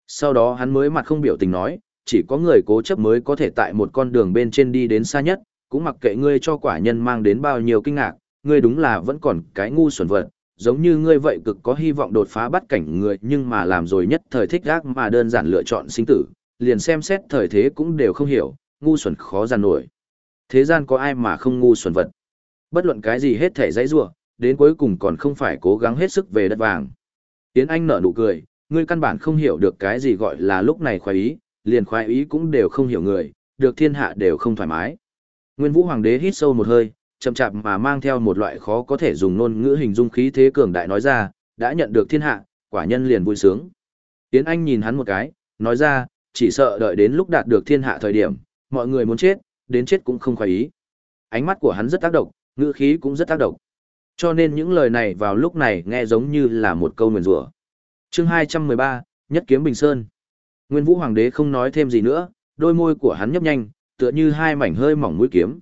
Sau đó hắn mới mặt không biểu tình nói, chỉ có người cố chấp mới có thể tại một con đường bên trên đi đến xa nhất, cũng mặc kệ ngươi cho quả nhân mang đến bao nhiêu kinh ngạc, ngươi đúng là vẫn còn cái ngu xuẩn vật, giống như ngươi vậy cực có hy vọng đột phá bắt cảnh người nhưng mà làm rồi nhất thời thích gác mà đơn giản lựa chọn sinh tử, liền xem xét thời thế cũng đều không hiểu, ngu xuẩn khó giàn nổi. Thế gian có ai mà không ngu xuẩn vật. Bất luận cái gì hết thể dãy rủa đến cuối cùng còn không phải cố gắng hết sức về đất vàng. Tiến Anh nở nụ cười, ngươi căn bản không hiểu được cái gì gọi là lúc này khoái ý, liền khoái ý cũng đều không hiểu người, được thiên hạ đều không thoải mái. Nguyên Vũ Hoàng đế hít sâu một hơi, chậm chạp mà mang theo một loại khó có thể dùng ngôn ngữ hình dung khí thế cường đại nói ra, đã nhận được thiên hạ, quả nhân liền vui sướng. Tiến Anh nhìn hắn một cái, nói ra, chỉ sợ đợi đến lúc đạt được thiên hạ thời điểm, mọi người muốn chết, đến chết cũng không khoái ý. Ánh mắt của hắn rất tác động, ngữ khí cũng rất tác động. Cho nên những lời này vào lúc này nghe giống như là một câu nguyền rủa. Chương 213, Nhất kiếm Bình Sơn. Nguyên Vũ Hoàng đế không nói thêm gì nữa, đôi môi của hắn nhấp nhanh, tựa như hai mảnh hơi mỏng mũi kiếm.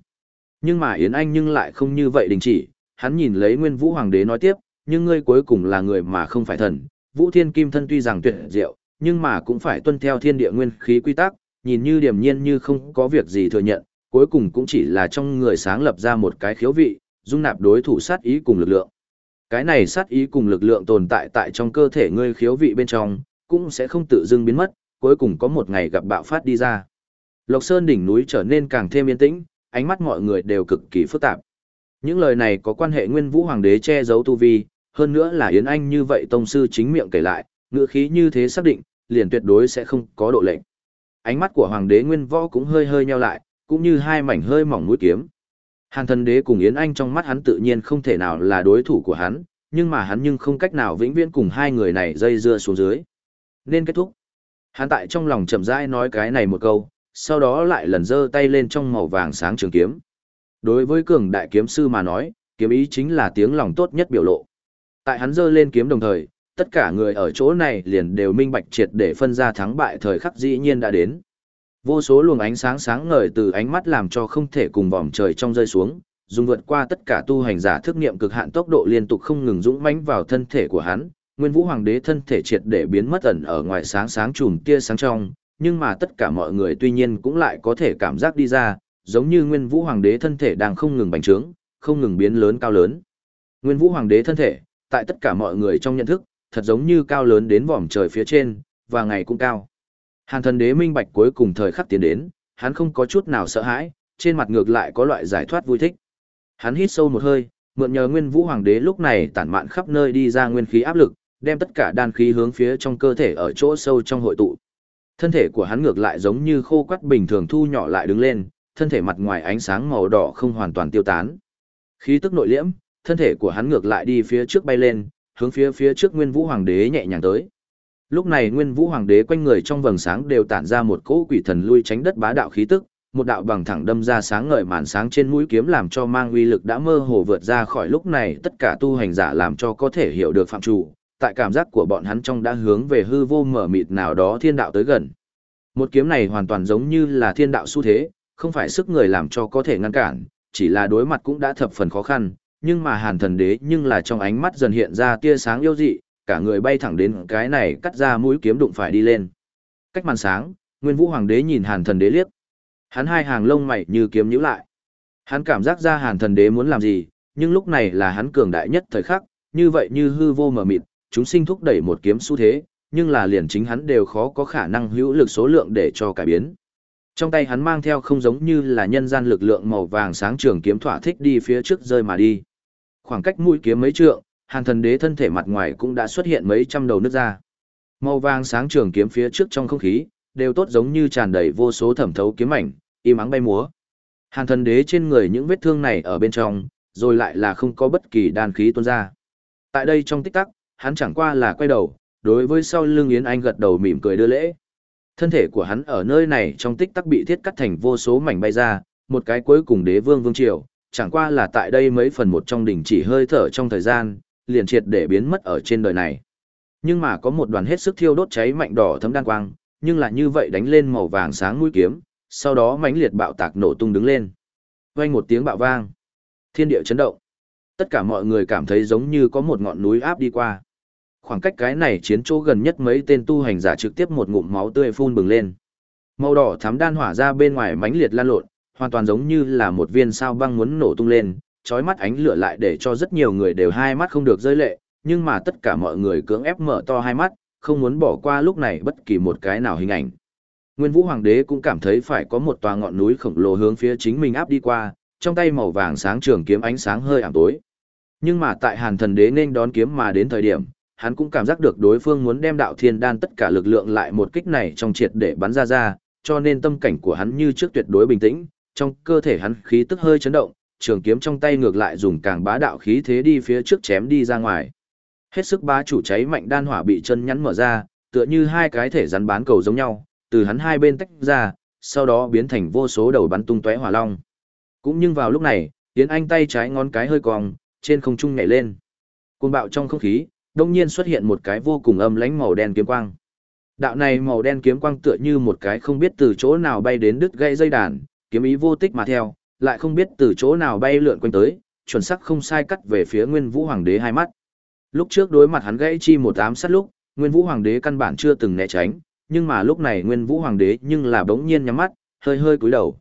Nhưng mà Yến Anh nhưng lại không như vậy đình chỉ, hắn nhìn lấy Nguyên Vũ Hoàng đế nói tiếp, nhưng ngươi cuối cùng là người mà không phải thần. Vũ Thiên Kim thân tuy rằng tuyệt diệu, nhưng mà cũng phải tuân theo thiên địa nguyên khí quy tắc, nhìn như điềm nhiên như không có việc gì thừa nhận, cuối cùng cũng chỉ là trong người sáng lập ra một cái khiếu vị, dung nạp đối thủ sát ý cùng lực lượng. Cái này sát ý cùng lực lượng tồn tại tại trong cơ thể ngươi khiếu vị bên trong, cũng sẽ không tự dưng biến mất, cuối cùng có một ngày gặp bạo phát đi ra. Lộc Sơn đỉnh núi trở nên càng thêm yên tĩnh, ánh mắt mọi người đều cực kỳ phức tạp. Những lời này có quan hệ Nguyên Vũ Hoàng đế che giấu tu vi, hơn nữa là Yến Anh như vậy tông sư chính miệng kể lại, ngữ khí như thế xác định, liền tuyệt đối sẽ không có độ lệnh. Ánh mắt của Hoàng đế Nguyên Võ cũng hơi hơi nheo lại, cũng như hai mảnh hơi mỏng mũi kiếm. Hàn thần đế cùng Yến Anh trong mắt hắn tự nhiên không thể nào là đối thủ của hắn, nhưng mà hắn nhưng không cách nào vĩnh viễn cùng hai người này dây dưa xuống dưới. Nên kết thúc. Hắn tại trong lòng chậm rãi nói cái này một câu, sau đó lại lần giơ tay lên trong màu vàng sáng trường kiếm. Đối với cường đại kiếm sư mà nói, kiếm ý chính là tiếng lòng tốt nhất biểu lộ. Tại hắn giơ lên kiếm đồng thời, tất cả người ở chỗ này liền đều minh bạch triệt để phân ra thắng bại thời khắc dĩ nhiên đã đến. Vô số luồng ánh sáng sáng ngời từ ánh mắt làm cho không thể cùng vòm trời trong rơi xuống, dùng vượt qua tất cả tu hành giả thức nghiệm cực hạn tốc độ liên tục không ngừng dũng mãnh vào thân thể của hắn. Nguyên Vũ Hoàng đế thân thể triệt để biến mất ẩn ở ngoài sáng sáng chùm tia sáng trong, nhưng mà tất cả mọi người tuy nhiên cũng lại có thể cảm giác đi ra, giống như Nguyên Vũ Hoàng đế thân thể đang không ngừng bành trướng, không ngừng biến lớn cao lớn. Nguyên Vũ Hoàng đế thân thể, tại tất cả mọi người trong nhận thức, thật giống như cao lớn đến vòm trời phía trên, và ngày cũng cao. Hàn thần đế minh bạch cuối cùng thời khắc tiến đến, hắn không có chút nào sợ hãi, trên mặt ngược lại có loại giải thoát vui thích. Hắn hít sâu một hơi, mượn nhờ Nguyên Vũ Hoàng đế lúc này tản mạn khắp nơi đi ra nguyên khí áp lực, đem tất cả đan khí hướng phía trong cơ thể ở chỗ sâu trong hội tụ. Thân thể của hắn ngược lại giống như khô quắt bình thường thu nhỏ lại đứng lên, thân thể mặt ngoài ánh sáng màu đỏ không hoàn toàn tiêu tán. Khí tức nội liễm, thân thể của hắn ngược lại đi phía trước bay lên, hướng phía phía trước Nguyên Vũ Hoàng đế nhẹ nhàng tới. Lúc này Nguyên Vũ Hoàng đế quanh người trong vầng sáng đều tản ra một cỗ quỷ thần lui tránh đất bá đạo khí tức, một đạo bằng thẳng đâm ra sáng ngời màn sáng trên mũi kiếm làm cho mang uy lực đã mơ hồ vượt ra khỏi lúc này tất cả tu hành giả làm cho có thể hiểu được phạm chủ, tại cảm giác của bọn hắn trong đã hướng về hư vô mở mịt nào đó thiên đạo tới gần. Một kiếm này hoàn toàn giống như là thiên đạo xu thế, không phải sức người làm cho có thể ngăn cản, chỉ là đối mặt cũng đã thập phần khó khăn, nhưng mà hàn thần đế nhưng là trong ánh mắt dần hiện ra tia sáng yêu dị, cả người bay thẳng đến cái này cắt ra mũi kiếm đụng phải đi lên. Cách màn sáng, Nguyên Vũ Hoàng đế nhìn hàn thần đế liếc. Hắn hai hàng lông mày như kiếm nhíu lại. Hắn cảm giác ra hàn thần đế muốn làm gì, nhưng lúc này là hắn cường đại nhất thời khắc, như vậy như hư vô mở mịt, chúng sinh thúc đẩy một kiếm xu thế, nhưng là liền chính hắn đều khó có khả năng hữu lực số lượng để cho cải biến. Trong tay hắn mang theo không giống như là nhân gian lực lượng màu vàng sáng trường kiếm thỏa thích đi phía trước rơi mà đi. Khoảng cách mũi kiếm mấy trượng, Hàn Thần Đế thân thể mặt ngoài cũng đã xuất hiện mấy trăm đầu nước ra. Màu vàng sáng trường kiếm phía trước trong không khí, đều tốt giống như tràn đầy vô số thẩm thấu kiếm ảnh, im ắng bay múa. Hàn Thần Đế trên người những vết thương này ở bên trong, rồi lại là không có bất kỳ đan khí tuôn ra. Tại đây trong tích tắc, hắn chẳng qua là quay đầu, đối với sau lưng Yến Anh gật đầu mỉm cười đưa lễ. Thân thể của hắn ở nơi này trong tích tắc bị thiết cắt thành vô số mảnh bay ra, một cái cuối cùng đế vương vương triều, chẳng qua là tại đây mấy phần một trong đỉnh chỉ hơi thở trong thời gian, liền triệt để biến mất ở trên đời này. Nhưng mà có một đoàn hết sức thiêu đốt cháy mạnh đỏ thấm đan quang, nhưng là như vậy đánh lên màu vàng sáng mũi kiếm, sau đó mãnh liệt bạo tạc nổ tung đứng lên. Vang một tiếng bạo vang, thiên địa chấn động. Tất cả mọi người cảm thấy giống như có một ngọn núi áp đi qua khoảng cách cái này chiến chỗ gần nhất mấy tên tu hành giả trực tiếp một ngụm máu tươi phun bừng lên. Màu đỏ thắm đan hỏa ra bên ngoài mãnh liệt lan lộn, hoàn toàn giống như là một viên sao băng muốn nổ tung lên, chói mắt ánh lửa lại để cho rất nhiều người đều hai mắt không được rơi lệ, nhưng mà tất cả mọi người cưỡng ép mở to hai mắt, không muốn bỏ qua lúc này bất kỳ một cái nào hình ảnh. Nguyên Vũ Hoàng đế cũng cảm thấy phải có một tòa ngọn núi khổng lồ hướng phía chính mình áp đi qua, trong tay màu vàng sáng trường kiếm ánh sáng hơi ảm tối. Nhưng mà tại Hàn Thần đế nên đón kiếm mà đến thời điểm, hắn cũng cảm giác được đối phương muốn đem đạo thiên đan tất cả lực lượng lại một kích này trong triệt để bắn ra ra, cho nên tâm cảnh của hắn như trước tuyệt đối bình tĩnh, trong cơ thể hắn khí tức hơi chấn động, trường kiếm trong tay ngược lại dùng càng bá đạo khí thế đi phía trước chém đi ra ngoài. Hết sức bá chủ cháy mạnh đan hỏa bị chân nhắn mở ra, tựa như hai cái thể rắn bán cầu giống nhau, từ hắn hai bên tách ra, sau đó biến thành vô số đầu bắn tung tóe hỏa long. Cũng nhưng vào lúc này, Tiến Anh tay trái ngón cái hơi cong, trên không trung nhảy lên. Cuồng bạo trong không khí, đông nhiên xuất hiện một cái vô cùng âm lãnh màu đen kiếm quang. Đạo này màu đen kiếm quang tựa như một cái không biết từ chỗ nào bay đến đứt gãy dây đàn, kiếm ý vô tích mà theo, lại không biết từ chỗ nào bay lượn quanh tới, chuẩn xác không sai cắt về phía Nguyên Vũ Hoàng đế hai mắt. Lúc trước đối mặt hắn gãy chi một ám sát lúc, Nguyên Vũ Hoàng đế căn bản chưa từng né tránh, nhưng mà lúc này Nguyên Vũ Hoàng đế nhưng là bỗng nhiên nhắm mắt, hơi hơi cúi đầu.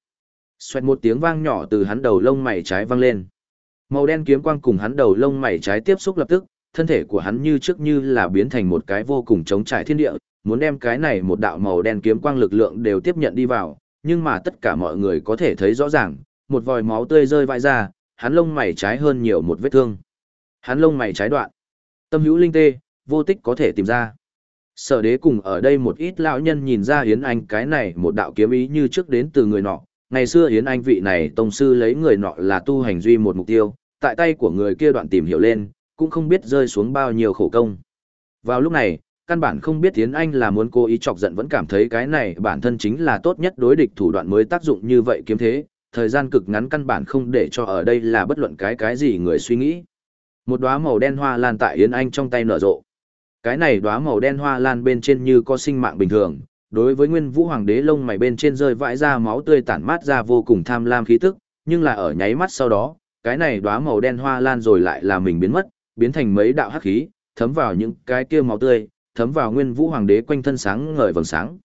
Xoẹt một tiếng vang nhỏ từ hắn đầu lông mày trái vang lên. Màu đen kiếm quang cùng hắn đầu lông mày trái tiếp xúc lập tức, thân thể của hắn như trước như là biến thành một cái vô cùng chống trải thiên địa, muốn đem cái này một đạo màu đen kiếm quang lực lượng đều tiếp nhận đi vào, nhưng mà tất cả mọi người có thể thấy rõ ràng, một vòi máu tươi rơi vãi ra, hắn lông mày trái hơn nhiều một vết thương. Hắn lông mày trái đoạn. Tâm hữu linh tê, vô tích có thể tìm ra. Sở đế cùng ở đây một ít lão nhân nhìn ra Yến Anh cái này một đạo kiếm ý như trước đến từ người nọ. Ngày xưa Yến Anh vị này tông sư lấy người nọ là tu hành duy một mục tiêu, tại tay của người kia đoạn tìm hiểu lên, cũng không biết rơi xuống bao nhiêu khổ công. Vào lúc này, căn bản không biết Yến Anh là muốn cố ý chọc giận vẫn cảm thấy cái này bản thân chính là tốt nhất đối địch thủ đoạn mới tác dụng như vậy kiếm thế, thời gian cực ngắn căn bản không để cho ở đây là bất luận cái cái gì người suy nghĩ. Một đóa màu đen hoa lan tại Yến Anh trong tay nở rộ. Cái này đóa màu đen hoa lan bên trên như có sinh mạng bình thường, đối với Nguyên Vũ Hoàng đế lông mày bên trên rơi vãi ra máu tươi tản mát ra vô cùng tham lam khí tức, nhưng là ở nháy mắt sau đó, cái này đóa màu đen hoa lan rồi lại là mình biến mất, biến thành mấy đạo hắc khí, thấm vào những cái kia máu tươi, thấm vào Nguyên Vũ Hoàng đế quanh thân sáng ngời vầng sáng.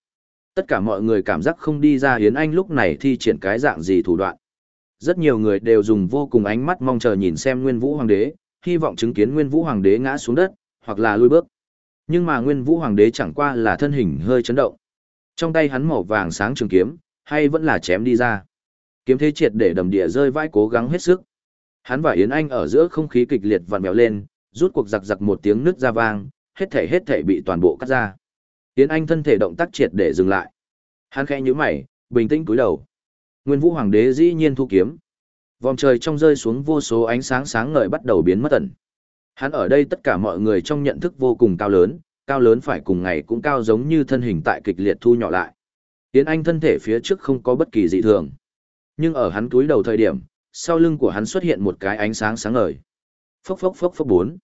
Tất cả mọi người cảm giác không đi ra Yến Anh lúc này thi triển cái dạng gì thủ đoạn. Rất nhiều người đều dùng vô cùng ánh mắt mong chờ nhìn xem Nguyên Vũ Hoàng đế, hy vọng chứng kiến Nguyên Vũ Hoàng đế ngã xuống đất, hoặc là lui bước. Nhưng mà Nguyên Vũ Hoàng đế chẳng qua là thân hình hơi chấn động. Trong tay hắn màu vàng sáng trường kiếm, hay vẫn là chém đi ra. Kiếm thế triệt để đầm địa rơi vãi cố gắng hết sức. Hắn và Yến Anh ở giữa không khí kịch liệt vặn vẹo lên, rút cuộc giặc giặc một tiếng nứt ra vang, hết thể hết thể bị toàn bộ cắt ra. Yến Anh thân thể động tác triệt để dừng lại. Hắn khẽ nhíu mày, bình tĩnh cúi đầu. Nguyên Vũ Hoàng đế dĩ nhiên thu kiếm. Vòng trời trong rơi xuống vô số ánh sáng sáng ngời bắt đầu biến mất tận. Hắn ở đây tất cả mọi người trong nhận thức vô cùng cao lớn, cao lớn phải cùng ngày cũng cao giống như thân hình tại kịch liệt thu nhỏ lại. Yến Anh thân thể phía trước không có bất kỳ dị thường. Nhưng ở hắn túi đầu thời điểm, sau lưng của hắn xuất hiện một cái ánh sáng sáng ngời. Phốc phốc phốc phốc bốn.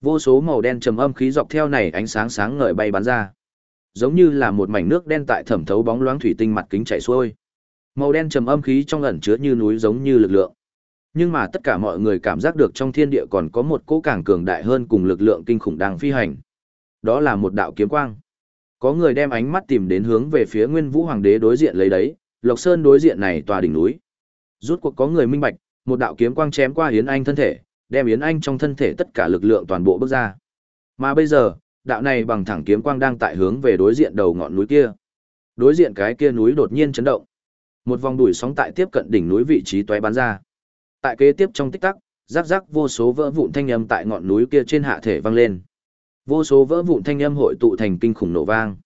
Vô số màu đen trầm âm khí dọc theo này ánh sáng sáng ngời bay bắn ra. Giống như là một mảnh nước đen tại thẩm thấu bóng loáng thủy tinh mặt kính chảy xuôi. Màu đen trầm âm khí trong ẩn chứa như núi giống như lực lượng. Nhưng mà tất cả mọi người cảm giác được trong thiên địa còn có một cỗ càng cường đại hơn cùng lực lượng kinh khủng đang phi hành. Đó là một đạo kiếm quang. Có người đem ánh mắt tìm đến hướng về phía Nguyên Vũ Hoàng đế đối diện lấy đấy, Lộc Sơn đối diện này tòa đỉnh núi. Rút cuộc có người minh bạch, một đạo kiếm quang chém qua Yến Anh thân thể, đem Yến Anh trong thân thể tất cả lực lượng toàn bộ bước ra. Mà bây giờ, đạo này bằng thẳng kiếm quang đang tại hướng về đối diện đầu ngọn núi kia. Đối diện cái kia núi đột nhiên chấn động. Một vòng đuổi sóng tại tiếp cận đỉnh núi vị trí toé bắn ra. Tại kế tiếp trong tích tắc, rắc rắc vô số vỡ vụn thanh âm tại ngọn núi kia trên hạ thể vang lên. Vô số vỡ vụn thanh âm hội tụ thành kinh khủng nổ vang.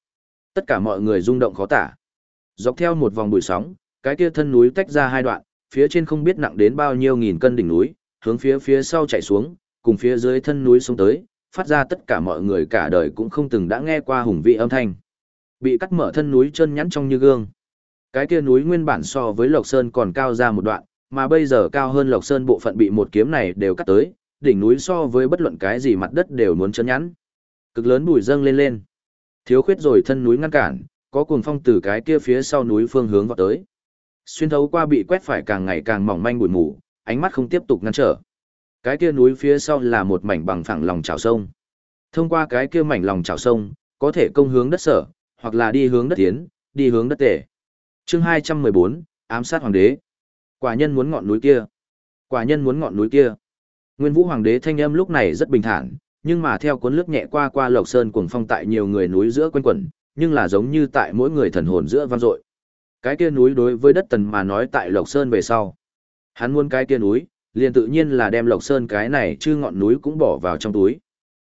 Tất cả mọi người rung động khó tả. Dọc theo một vòng bụi sóng, cái kia thân núi tách ra hai đoạn, phía trên không biết nặng đến bao nhiêu nghìn cân đỉnh núi, hướng phía phía sau chạy xuống, cùng phía dưới thân núi xuống tới, phát ra tất cả mọi người cả đời cũng không từng đã nghe qua hùng vị âm thanh. Bị cắt mở thân núi chân nhắn trong như gương. Cái kia núi nguyên bản so với Lộc Sơn còn cao ra một đoạn, mà bây giờ cao hơn Lộc Sơn bộ phận bị một kiếm này đều cắt tới, đỉnh núi so với bất luận cái gì mặt đất đều muốn chân nhắn. Cực lớn bụi dâng lên lên. Thiếu khuyết rồi thân núi ngăn cản, có cuồng phong từ cái kia phía sau núi phương hướng vào tới. Xuyên thấu qua bị quét phải càng ngày càng mỏng manh bụi mù, ánh mắt không tiếp tục ngăn trở. Cái kia núi phía sau là một mảnh bằng phẳng lòng chảo sông. Thông qua cái kia mảnh lòng chảo sông, có thể công hướng đất sở, hoặc là đi hướng đất tiến, đi hướng đất tể. Chương 214, ám sát hoàng đế. Quả nhân muốn ngọn núi kia. Quả nhân muốn ngọn núi kia. Nguyên Vũ Hoàng đế thanh âm lúc này rất bình thản, nhưng mà theo cuốn lướt nhẹ qua qua Lộc Sơn cuồng phong tại nhiều người núi giữa quanh quẩn, nhưng là giống như tại mỗi người thần hồn giữa vang dội. Cái kia núi đối với đất tần mà nói tại Lộc Sơn về sau. Hắn muốn cái kia núi, liền tự nhiên là đem Lộc Sơn cái này chứ ngọn núi cũng bỏ vào trong túi.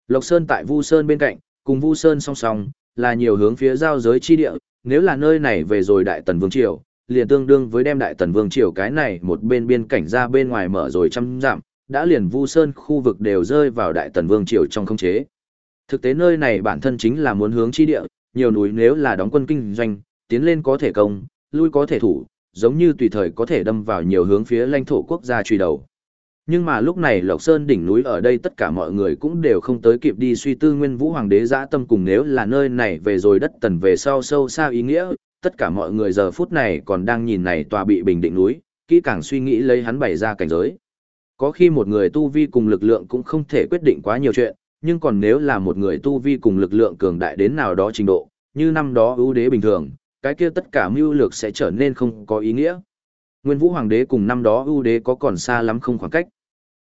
Lộc Sơn tại Vu Sơn bên cạnh, cùng Vu Sơn song song, là nhiều hướng phía giao giới chi địa, nếu là nơi này về rồi Đại Tần Vương Triều, liền tương đương với đem Đại Tần Vương Triều cái này một bên biên cảnh ra bên ngoài mở rồi trăm dặm, đã liền Vu Sơn khu vực đều rơi vào Đại Tần Vương Triều trong không chế. Thực tế nơi này bản thân chính là muốn hướng chi địa, nhiều núi nếu là đóng quân kinh doanh, tiến lên có thể công, lui có thể thủ, giống như tùy thời có thể đâm vào nhiều hướng phía lãnh thổ quốc gia truy đầu. Nhưng mà lúc này Lộc Sơn đỉnh núi ở đây tất cả mọi người cũng đều không tới kịp đi suy tư nguyên vũ hoàng đế dã tâm cùng nếu là nơi này về rồi đất tần về sau sâu xa ý nghĩa, tất cả mọi người giờ phút này còn đang nhìn này tòa bị bình định núi, kỹ càng suy nghĩ lấy hắn bày ra cảnh giới. Có khi một người tu vi cùng lực lượng cũng không thể quyết định quá nhiều chuyện, nhưng còn nếu là một người tu vi cùng lực lượng cường đại đến nào đó trình độ, như năm đó ưu đế bình thường, cái kia tất cả mưu lược sẽ trở nên không có ý nghĩa. Nguyên Vũ Hoàng đế cùng năm đó ưu đế có còn xa lắm không khoảng cách.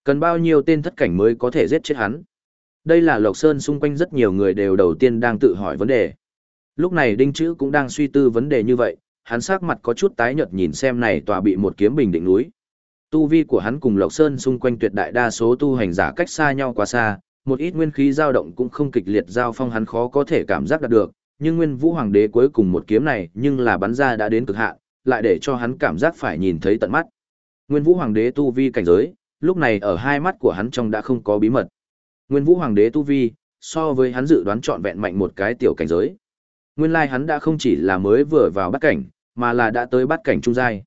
Cần bao nhiêu tên thất cảnh mới có thể giết chết hắn? Đây là Lộc Sơn xung quanh rất nhiều người đều đầu tiên đang tự hỏi vấn đề. Lúc này Đinh Chữ cũng đang suy tư vấn đề như vậy, hắn sắc mặt có chút tái nhợt nhìn xem này tòa bị một kiếm bình định núi. Tu vi của hắn cùng Lộc Sơn xung quanh tuyệt đại đa số tu hành giả cách xa nhau quá xa, một ít nguyên khí dao động cũng không kịch liệt giao phong hắn khó có thể cảm giác đạt được, nhưng Nguyên Vũ Hoàng đế cuối cùng một kiếm này, nhưng là bắn ra đã đến cực hạn, lại để cho hắn cảm giác phải nhìn thấy tận mắt. Nguyên Vũ Hoàng đế tu vi cảnh giới, lúc này ở hai mắt của hắn trong đã không có bí mật. Nguyên Vũ Hoàng đế tu vi, so với hắn dự đoán trọn vẹn mạnh một cái tiểu cảnh giới. Nguyên lai hắn đã không chỉ là mới vừa vào bát cảnh, mà là đã tới bát cảnh trung giai.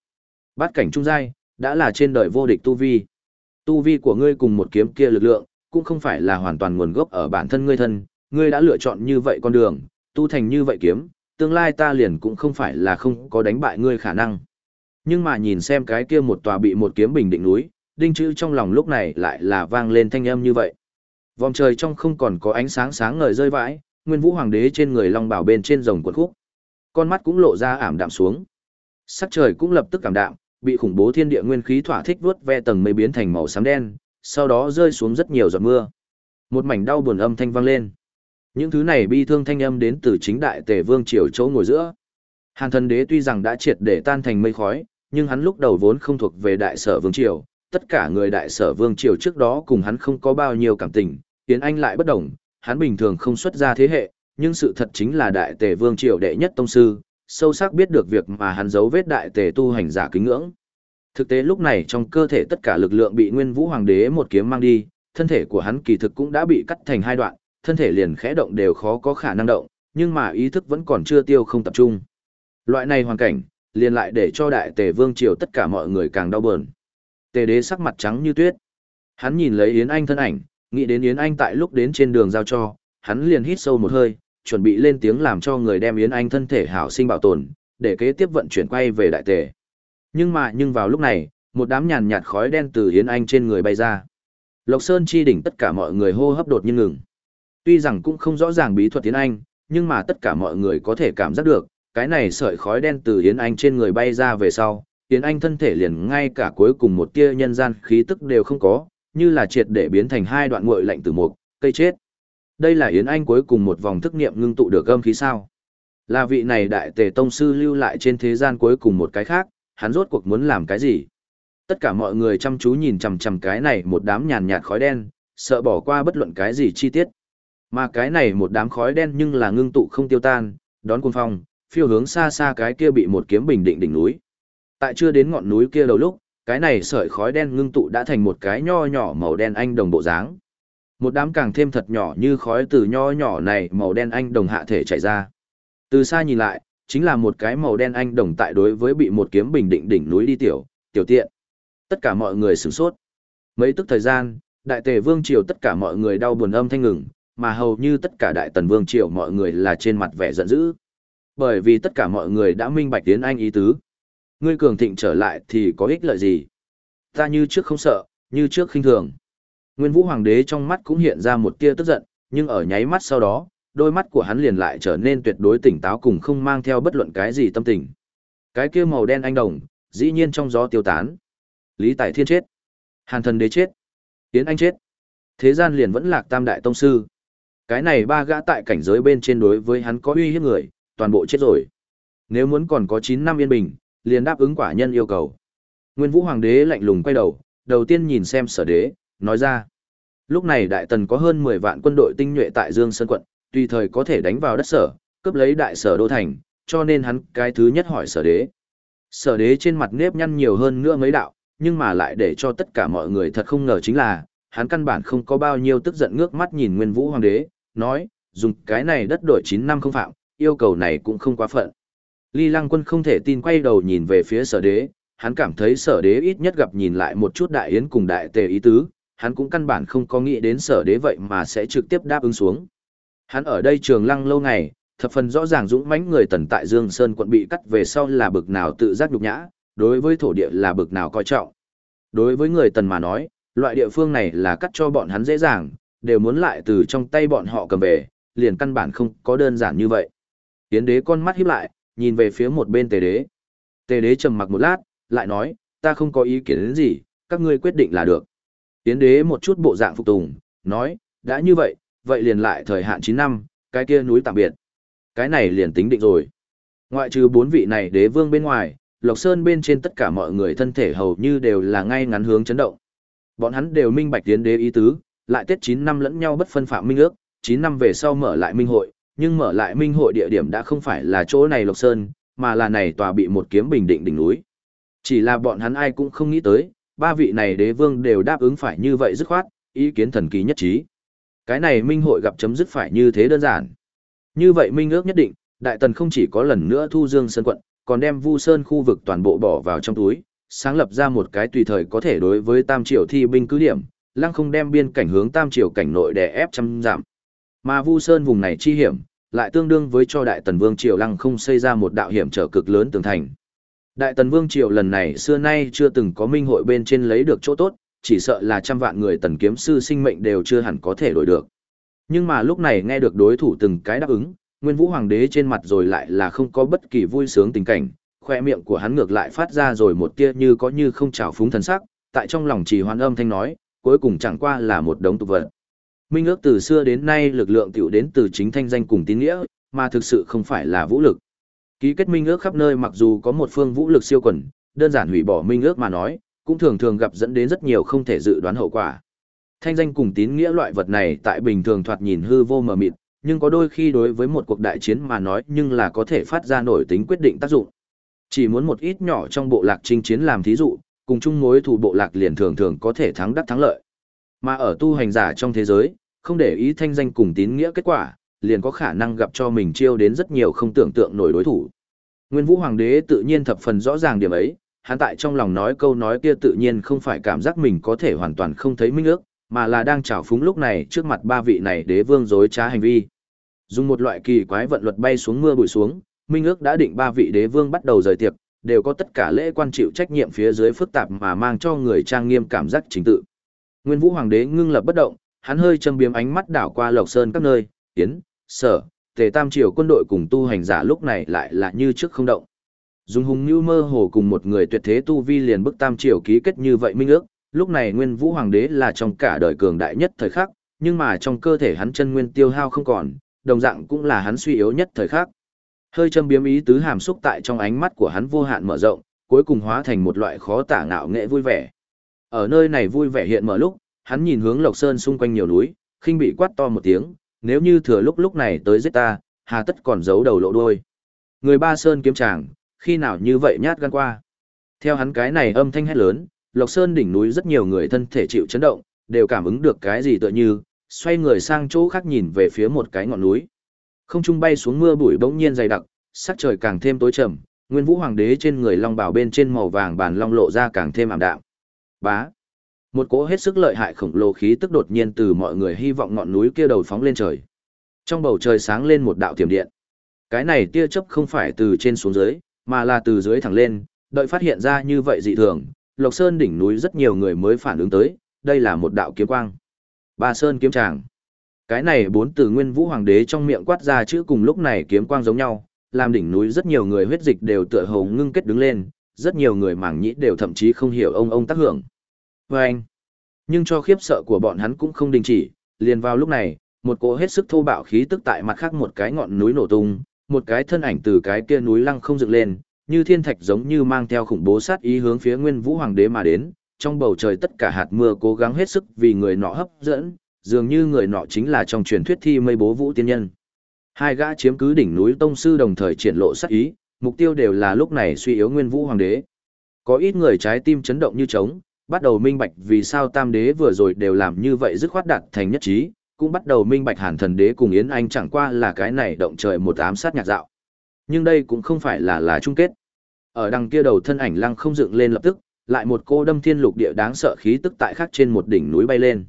Bát cảnh trung giai, đã là trên đời vô địch tu vi. Tu vi của ngươi cùng một kiếm kia lực lượng, cũng không phải là hoàn toàn nguồn gốc ở bản thân ngươi thân, ngươi đã lựa chọn như vậy con đường, tu thành như vậy kiếm, tương lai ta liền cũng không phải là không có đánh bại ngươi khả năng. Nhưng mà nhìn xem cái kia một tòa bị một kiếm bình định núi, đinh chữ trong lòng lúc này lại là vang lên thanh âm như vậy. Vòng trời trong không còn có ánh sáng sáng ngời rơi vãi, nguyên vũ hoàng đế trên người long bảo bên trên rồng quần khúc. Con mắt cũng lộ ra ảm đạm xuống. Sắc trời cũng lập tức cảm đạm, bị khủng bố thiên địa nguyên khí thỏa thích vuốt ve tầng mây biến thành màu xám đen, sau đó rơi xuống rất nhiều giọt mưa. Một mảnh đau buồn âm thanh vang lên. Những thứ này bi thương thanh âm đến từ chính đại tề vương triều chỗ ngồi giữa. Hàn thần đế tuy rằng đã triệt để tan thành mây khói, nhưng hắn lúc đầu vốn không thuộc về đại sở vương triều, tất cả người đại sở vương triều trước đó cùng hắn không có bao nhiêu cảm tình, Tiến Anh lại bất đồng, hắn bình thường không xuất ra thế hệ, nhưng sự thật chính là đại tề vương triều đệ nhất tông sư, sâu sắc biết được việc mà hắn giấu vết đại tề tu hành giả kính ngưỡng. Thực tế lúc này trong cơ thể tất cả lực lượng bị Nguyên Vũ Hoàng đế một kiếm mang đi, thân thể của hắn kỳ thực cũng đã bị cắt thành hai đoạn, thân thể liền khẽ động đều khó có khả năng động, nhưng mà ý thức vẫn còn chưa tiêu không tập trung. Loại này hoàn cảnh, liền lại để cho đại tề vương triều tất cả mọi người càng đau buồn. Tề đế sắc mặt trắng như tuyết. Hắn nhìn lấy Yến Anh thân ảnh, nghĩ đến Yến Anh tại lúc đến trên đường giao cho, hắn liền hít sâu một hơi, chuẩn bị lên tiếng làm cho người đem Yến Anh thân thể hảo sinh bảo tồn, để kế tiếp vận chuyển quay về đại tề. Nhưng mà nhưng vào lúc này, một đám nhàn nhạt khói đen từ Yến Anh trên người bay ra. Lộc Sơn chi đỉnh tất cả mọi người hô hấp đột nhiên ngừng. Tuy rằng cũng không rõ ràng bí thuật Yến Anh, nhưng mà tất cả mọi người có thể cảm giác được, cái này sợi khói đen từ Yến Anh trên người bay ra về sau, Yến Anh thân thể liền ngay cả cuối cùng một tia nhân gian khí tức đều không có, như là triệt để biến thành hai đoạn nguội lạnh từ một cây chết. Đây là Yến Anh cuối cùng một vòng thức nghiệm ngưng tụ được âm khí sao? Là vị này đại tề tông sư lưu lại trên thế gian cuối cùng một cái khác, hắn rốt cuộc muốn làm cái gì? Tất cả mọi người chăm chú nhìn chằm chằm cái này một đám nhàn nhạt khói đen, sợ bỏ qua bất luận cái gì chi tiết. Mà cái này một đám khói đen nhưng là ngưng tụ không tiêu tan, đón cuồng phong, phiêu hướng xa xa cái kia bị một kiếm bình định đỉnh núi. Tại chưa đến ngọn núi kia đầu lúc, cái này sợi khói đen ngưng tụ đã thành một cái nho nhỏ màu đen anh đồng bộ dáng. Một đám càng thêm thật nhỏ như khói từ nho nhỏ này màu đen anh đồng hạ thể chảy ra. Từ xa nhìn lại, chính là một cái màu đen anh đồng tại đối với bị một kiếm bình định đỉnh núi đi tiểu, tiểu tiện. Tất cả mọi người sửng sốt. Mấy tức thời gian, đại tề vương triều tất cả mọi người đau buồn âm thanh ngừng, mà hầu như tất cả đại tần vương triều mọi người là trên mặt vẻ giận dữ. Bởi vì tất cả mọi người đã minh bạch tiến anh ý tứ. Ngươi cường thịnh trở lại thì có ích lợi gì? Ta như trước không sợ, như trước khinh thường. Nguyên Vũ Hoàng đế trong mắt cũng hiện ra một tia tức giận, nhưng ở nháy mắt sau đó, đôi mắt của hắn liền lại trở nên tuyệt đối tỉnh táo cùng không mang theo bất luận cái gì tâm tình. Cái kia màu đen anh đồng, dĩ nhiên trong gió tiêu tán. Lý Tài Thiên chết. Hàn thần đế chết. Tiến anh chết. Thế gian liền vẫn lạc tam đại tông sư. Cái này ba gã tại cảnh giới bên trên đối với hắn có uy hiếp người, toàn bộ chết rồi. Nếu muốn còn có 9 năm yên bình, liền đáp ứng quả nhân yêu cầu. Nguyên Vũ Hoàng đế lạnh lùng quay đầu, đầu tiên nhìn xem sở đế, nói ra. Lúc này đại tần có hơn 10 vạn quân đội tinh nhuệ tại Dương Sơn quận, tùy thời có thể đánh vào đất sở, cướp lấy đại sở đô thành, cho nên hắn cái thứ nhất hỏi sở đế. Sở đế trên mặt nếp nhăn nhiều hơn nữa mấy đạo, nhưng mà lại để cho tất cả mọi người thật không ngờ chính là, hắn căn bản không có bao nhiêu tức giận ngước mắt nhìn Nguyên Vũ Hoàng đế, nói, dùng cái này đất đổi 9 năm không phạm, yêu cầu này cũng không quá phận. Ly Lăng Quân không thể tin quay đầu nhìn về phía sở đế, hắn cảm thấy sở đế ít nhất gặp nhìn lại một chút đại yến cùng đại tề ý tứ, hắn cũng căn bản không có nghĩ đến sở đế vậy mà sẽ trực tiếp đáp ứng xuống. Hắn ở đây trường lăng lâu ngày, thập phần rõ ràng dũng mãnh người tần tại Dương Sơn quận bị cắt về sau là bực nào tự giác nhục nhã, đối với thổ địa là bực nào coi trọng. Đối với người tần mà nói, loại địa phương này là cắt cho bọn hắn dễ dàng, đều muốn lại từ trong tay bọn họ cầm về, liền căn bản không có đơn giản như vậy. Yến đế con mắt híp lại, nhìn về phía một bên tề đế. Tề đế trầm mặc một lát, lại nói, ta không có ý kiến đến gì, các ngươi quyết định là được. Yến đế một chút bộ dạng phục tùng, nói, đã như vậy, vậy liền lại thời hạn 9 năm, cái kia núi tạm biệt. Cái này liền tính định rồi. Ngoại trừ bốn vị này đế vương bên ngoài, Lộc Sơn bên trên tất cả mọi người thân thể hầu như đều là ngay ngắn hướng chấn động. Bọn hắn đều minh bạch tiến đế ý tứ, lại tết 9 năm lẫn nhau bất phân phạm minh ước, 9 năm về sau mở lại minh hội, nhưng mở lại minh hội địa điểm đã không phải là chỗ này Lộc Sơn, mà là này tòa bị một kiếm bình định đỉnh núi. Chỉ là bọn hắn ai cũng không nghĩ tới, ba vị này đế vương đều đáp ứng phải như vậy dứt khoát, ý kiến thần kỳ nhất trí. Cái này minh hội gặp chấm dứt phải như thế đơn giản. Như vậy minh ước nhất định, Đại Tần không chỉ có lần nữa thu Dương Sơn quận, còn đem Vu Sơn khu vực toàn bộ bỏ vào trong túi, sáng lập ra một cái tùy thời có thể đối với Tam Triều thi binh cứ điểm, lăng không đem biên cảnh hướng Tam Triều cảnh nội đè ép trăm giảm. Mà Vu Sơn vùng này chi hiểm, lại tương đương với cho Đại Tần Vương Triều lăng không xây ra một đạo hiểm trở cực lớn tường thành. Đại Tần Vương Triều lần này xưa nay chưa từng có minh hội bên trên lấy được chỗ tốt, chỉ sợ là trăm vạn người tần kiếm sư sinh mệnh đều chưa hẳn có thể đổi được. Nhưng mà lúc này nghe được đối thủ từng cái đáp ứng, Nguyên Vũ Hoàng đế trên mặt rồi lại là không có bất kỳ vui sướng tình cảnh, khoe miệng của hắn ngược lại phát ra rồi một tia như có như không trào phúng thần sắc, tại trong lòng chỉ hoan âm thanh nói, cuối cùng chẳng qua là một đống tục vật. Minh ước từ xưa đến nay lực lượng tiểu đến từ chính thanh danh cùng tín nghĩa, mà thực sự không phải là vũ lực. Ký kết minh ước khắp nơi mặc dù có một phương vũ lực siêu quần, đơn giản hủy bỏ minh ước mà nói, cũng thường thường gặp dẫn đến rất nhiều không thể dự đoán hậu quả. Thanh danh cùng tín nghĩa loại vật này tại bình thường thoạt nhìn hư vô mờ mịt, nhưng có đôi khi đối với một cuộc đại chiến mà nói nhưng là có thể phát ra nổi tính quyết định tác dụng. Chỉ muốn một ít nhỏ trong bộ lạc chinh chiến làm thí dụ, cùng chung mối thủ bộ lạc liền thường thường có thể thắng đắc thắng lợi. Mà ở tu hành giả trong thế giới, không để ý thanh danh cùng tín nghĩa kết quả, liền có khả năng gặp cho mình chiêu đến rất nhiều không tưởng tượng nổi đối thủ. Nguyên Vũ Hoàng đế tự nhiên thập phần rõ ràng điểm ấy, hắn tại trong lòng nói câu nói kia tự nhiên không phải cảm giác mình có thể hoàn toàn không thấy minh ước, mà là đang trào phúng lúc này trước mặt ba vị này đế vương dối trá hành vi. Dùng một loại kỳ quái vận luật bay xuống mưa bụi xuống, minh ước đã định ba vị đế vương bắt đầu rời tiệc, đều có tất cả lễ quan chịu trách nhiệm phía dưới phức tạp mà mang cho người trang nghiêm cảm giác chính tự. Nguyên Vũ Hoàng đế ngưng lập bất động, hắn hơi châm biếm ánh mắt đảo qua Lộc Sơn các nơi, tiến, sở, tề tam triều quân đội cùng tu hành giả lúc này lại là như trước không động. Dung hùng như mơ hồ cùng một người tuyệt thế tu vi liền bức tam triều ký kết như vậy minh ước, lúc này nguyên vũ hoàng đế là trong cả đời cường đại nhất thời khắc, nhưng mà trong cơ thể hắn chân nguyên tiêu hao không còn, đồng dạng cũng là hắn suy yếu nhất thời khắc. Hơi châm biếm ý tứ hàm xúc tại trong ánh mắt của hắn vô hạn mở rộng, cuối cùng hóa thành một loại khó tả ngạo nghệ vui vẻ. Ở nơi này vui vẻ hiện mở lúc, hắn nhìn hướng Lộc Sơn xung quanh nhiều núi, khinh bị quát to một tiếng, nếu như thừa lúc lúc này tới giết ta, hà tất còn giấu đầu lộ đuôi. Người ba sơn kiếm chàng, khi nào như vậy nhát gan qua. Theo hắn cái này âm thanh hét lớn, Lộc Sơn đỉnh núi rất nhiều người thân thể chịu chấn động, đều cảm ứng được cái gì tựa như, xoay người sang chỗ khác nhìn về phía một cái ngọn núi. Không trung bay xuống mưa bụi bỗng nhiên dày đặc, sắc trời càng thêm tối trầm, Nguyên Vũ Hoàng đế trên người long bào bên trên màu vàng bàn long lộ ra càng thêm ảm đạm. Bá. Một cỗ hết sức lợi hại khổng lồ khí tức đột nhiên từ mọi người hy vọng ngọn núi kia đầu phóng lên trời. Trong bầu trời sáng lên một đạo tiềm điện. Cái này tia chớp không phải từ trên xuống dưới, mà là từ dưới thẳng lên, đợi phát hiện ra như vậy dị thường, Lộc Sơn đỉnh núi rất nhiều người mới phản ứng tới, đây là một đạo kiếm quang. Ba Sơn kiếm tràng. Cái này bốn từ Nguyên Vũ Hoàng đế trong miệng quát ra chữ cùng lúc này kiếm quang giống nhau, làm đỉnh núi rất nhiều người huyết dịch đều tựa hồ ngưng kết đứng lên, rất nhiều người mảng nhĩ đều thậm chí không hiểu ông ông tác hưởng. Và anh, nhưng cho khiếp sợ của bọn hắn cũng không đình chỉ, liền vào lúc này, một cỗ hết sức thô bạo khí tức tại mặt khác một cái ngọn núi nổ tung, một cái thân ảnh từ cái kia núi lăng không dựng lên, như thiên thạch giống như mang theo khủng bố sát ý hướng phía Nguyên Vũ Hoàng đế mà đến, trong bầu trời tất cả hạt mưa cố gắng hết sức vì người nọ hấp dẫn, dường như người nọ chính là trong truyền thuyết thi mây bố vũ tiên nhân. Hai gã chiếm cứ đỉnh núi tông sư đồng thời triển lộ sát ý, mục tiêu đều là lúc này suy yếu Nguyên Vũ Hoàng đế. Có ít người trái tim chấn động như trống, bắt đầu minh bạch vì sao tam đế vừa rồi đều làm như vậy dứt khoát đạt thành nhất trí, cũng bắt đầu minh bạch hàn thần đế cùng Yến Anh chẳng qua là cái này động trời một ám sát nhạc dạo. Nhưng đây cũng không phải là là chung kết. Ở đằng kia đầu thân ảnh lăng không dựng lên lập tức, lại một cô đâm thiên lục địa đáng sợ khí tức tại khắc trên một đỉnh núi bay lên.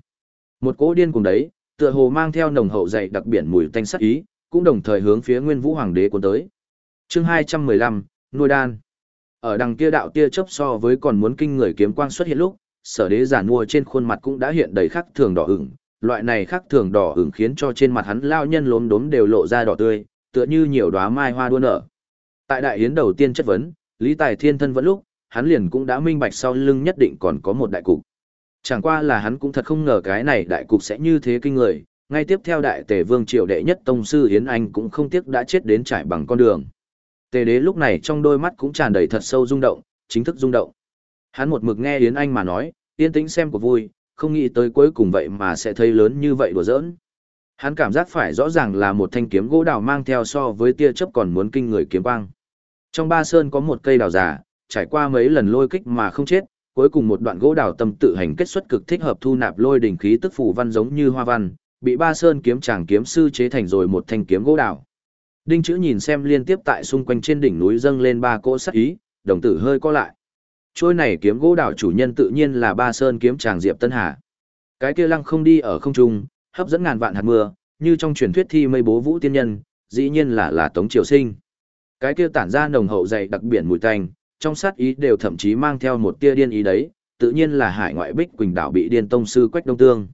Một cỗ điên cùng đấy, tựa hồ mang theo nồng hậu dày đặc biển mùi tanh sắc ý, cũng đồng thời hướng phía Nguyên Vũ Hoàng đế cuốn tới. Chương 215, nuôi đan. Ở đằng kia đạo tia chớp so với còn muốn kinh người kiếm quang xuất hiện lúc, sở đế giản mua trên khuôn mặt cũng đã hiện đầy khắc thường đỏ ửng, loại này khắc thường đỏ ửng khiến cho trên mặt hắn lao nhân lốm đốm đều lộ ra đỏ tươi, tựa như nhiều đóa mai hoa đua nở. Tại đại yến đầu tiên chất vấn, Lý Tài Thiên thân vẫn lúc, hắn liền cũng đã minh bạch sau lưng nhất định còn có một đại cục. Chẳng qua là hắn cũng thật không ngờ cái này đại cục sẽ như thế kinh người, ngay tiếp theo đại tề vương triều đệ nhất tông sư Yến Anh cũng không tiếc đã chết đến trải bằng con đường. Tề đế lúc này trong đôi mắt cũng tràn đầy thật sâu rung động, chính thức rung động. Hắn một mực nghe Yến Anh mà nói, yên tĩnh xem của vui, không nghĩ tới cuối cùng vậy mà sẽ thấy lớn như vậy đùa giỡn. Hắn cảm giác phải rõ ràng là một thanh kiếm gỗ đào mang theo so với tia chớp còn muốn kinh người kiếm quang. Trong ba sơn có một cây đào già, trải qua mấy lần lôi kích mà không chết, cuối cùng một đoạn gỗ đào tâm tự hành kết xuất cực thích hợp thu nạp lôi đỉnh khí tức phủ văn giống như hoa văn, bị ba sơn kiếm chàng kiếm sư chế thành rồi một thanh kiếm gỗ đào. Đinh chữ nhìn xem liên tiếp tại xung quanh trên đỉnh núi dâng lên ba cỗ sắc ý, đồng tử hơi co lại. Trôi này kiếm gỗ đào chủ nhân tự nhiên là ba sơn kiếm chàng Diệp Tân Hà. Cái kia lăng không đi ở không trung, hấp dẫn ngàn vạn hạt mưa, như trong truyền thuyết thi mây bố vũ tiên nhân, dĩ nhiên là là Tống Triều Sinh. Cái kia tản ra nồng hậu dày đặc biển mùi tanh, trong sát ý đều thậm chí mang theo một tia điên ý đấy, tự nhiên là hải ngoại bích quỳnh đảo bị điên tông sư quách đông tương.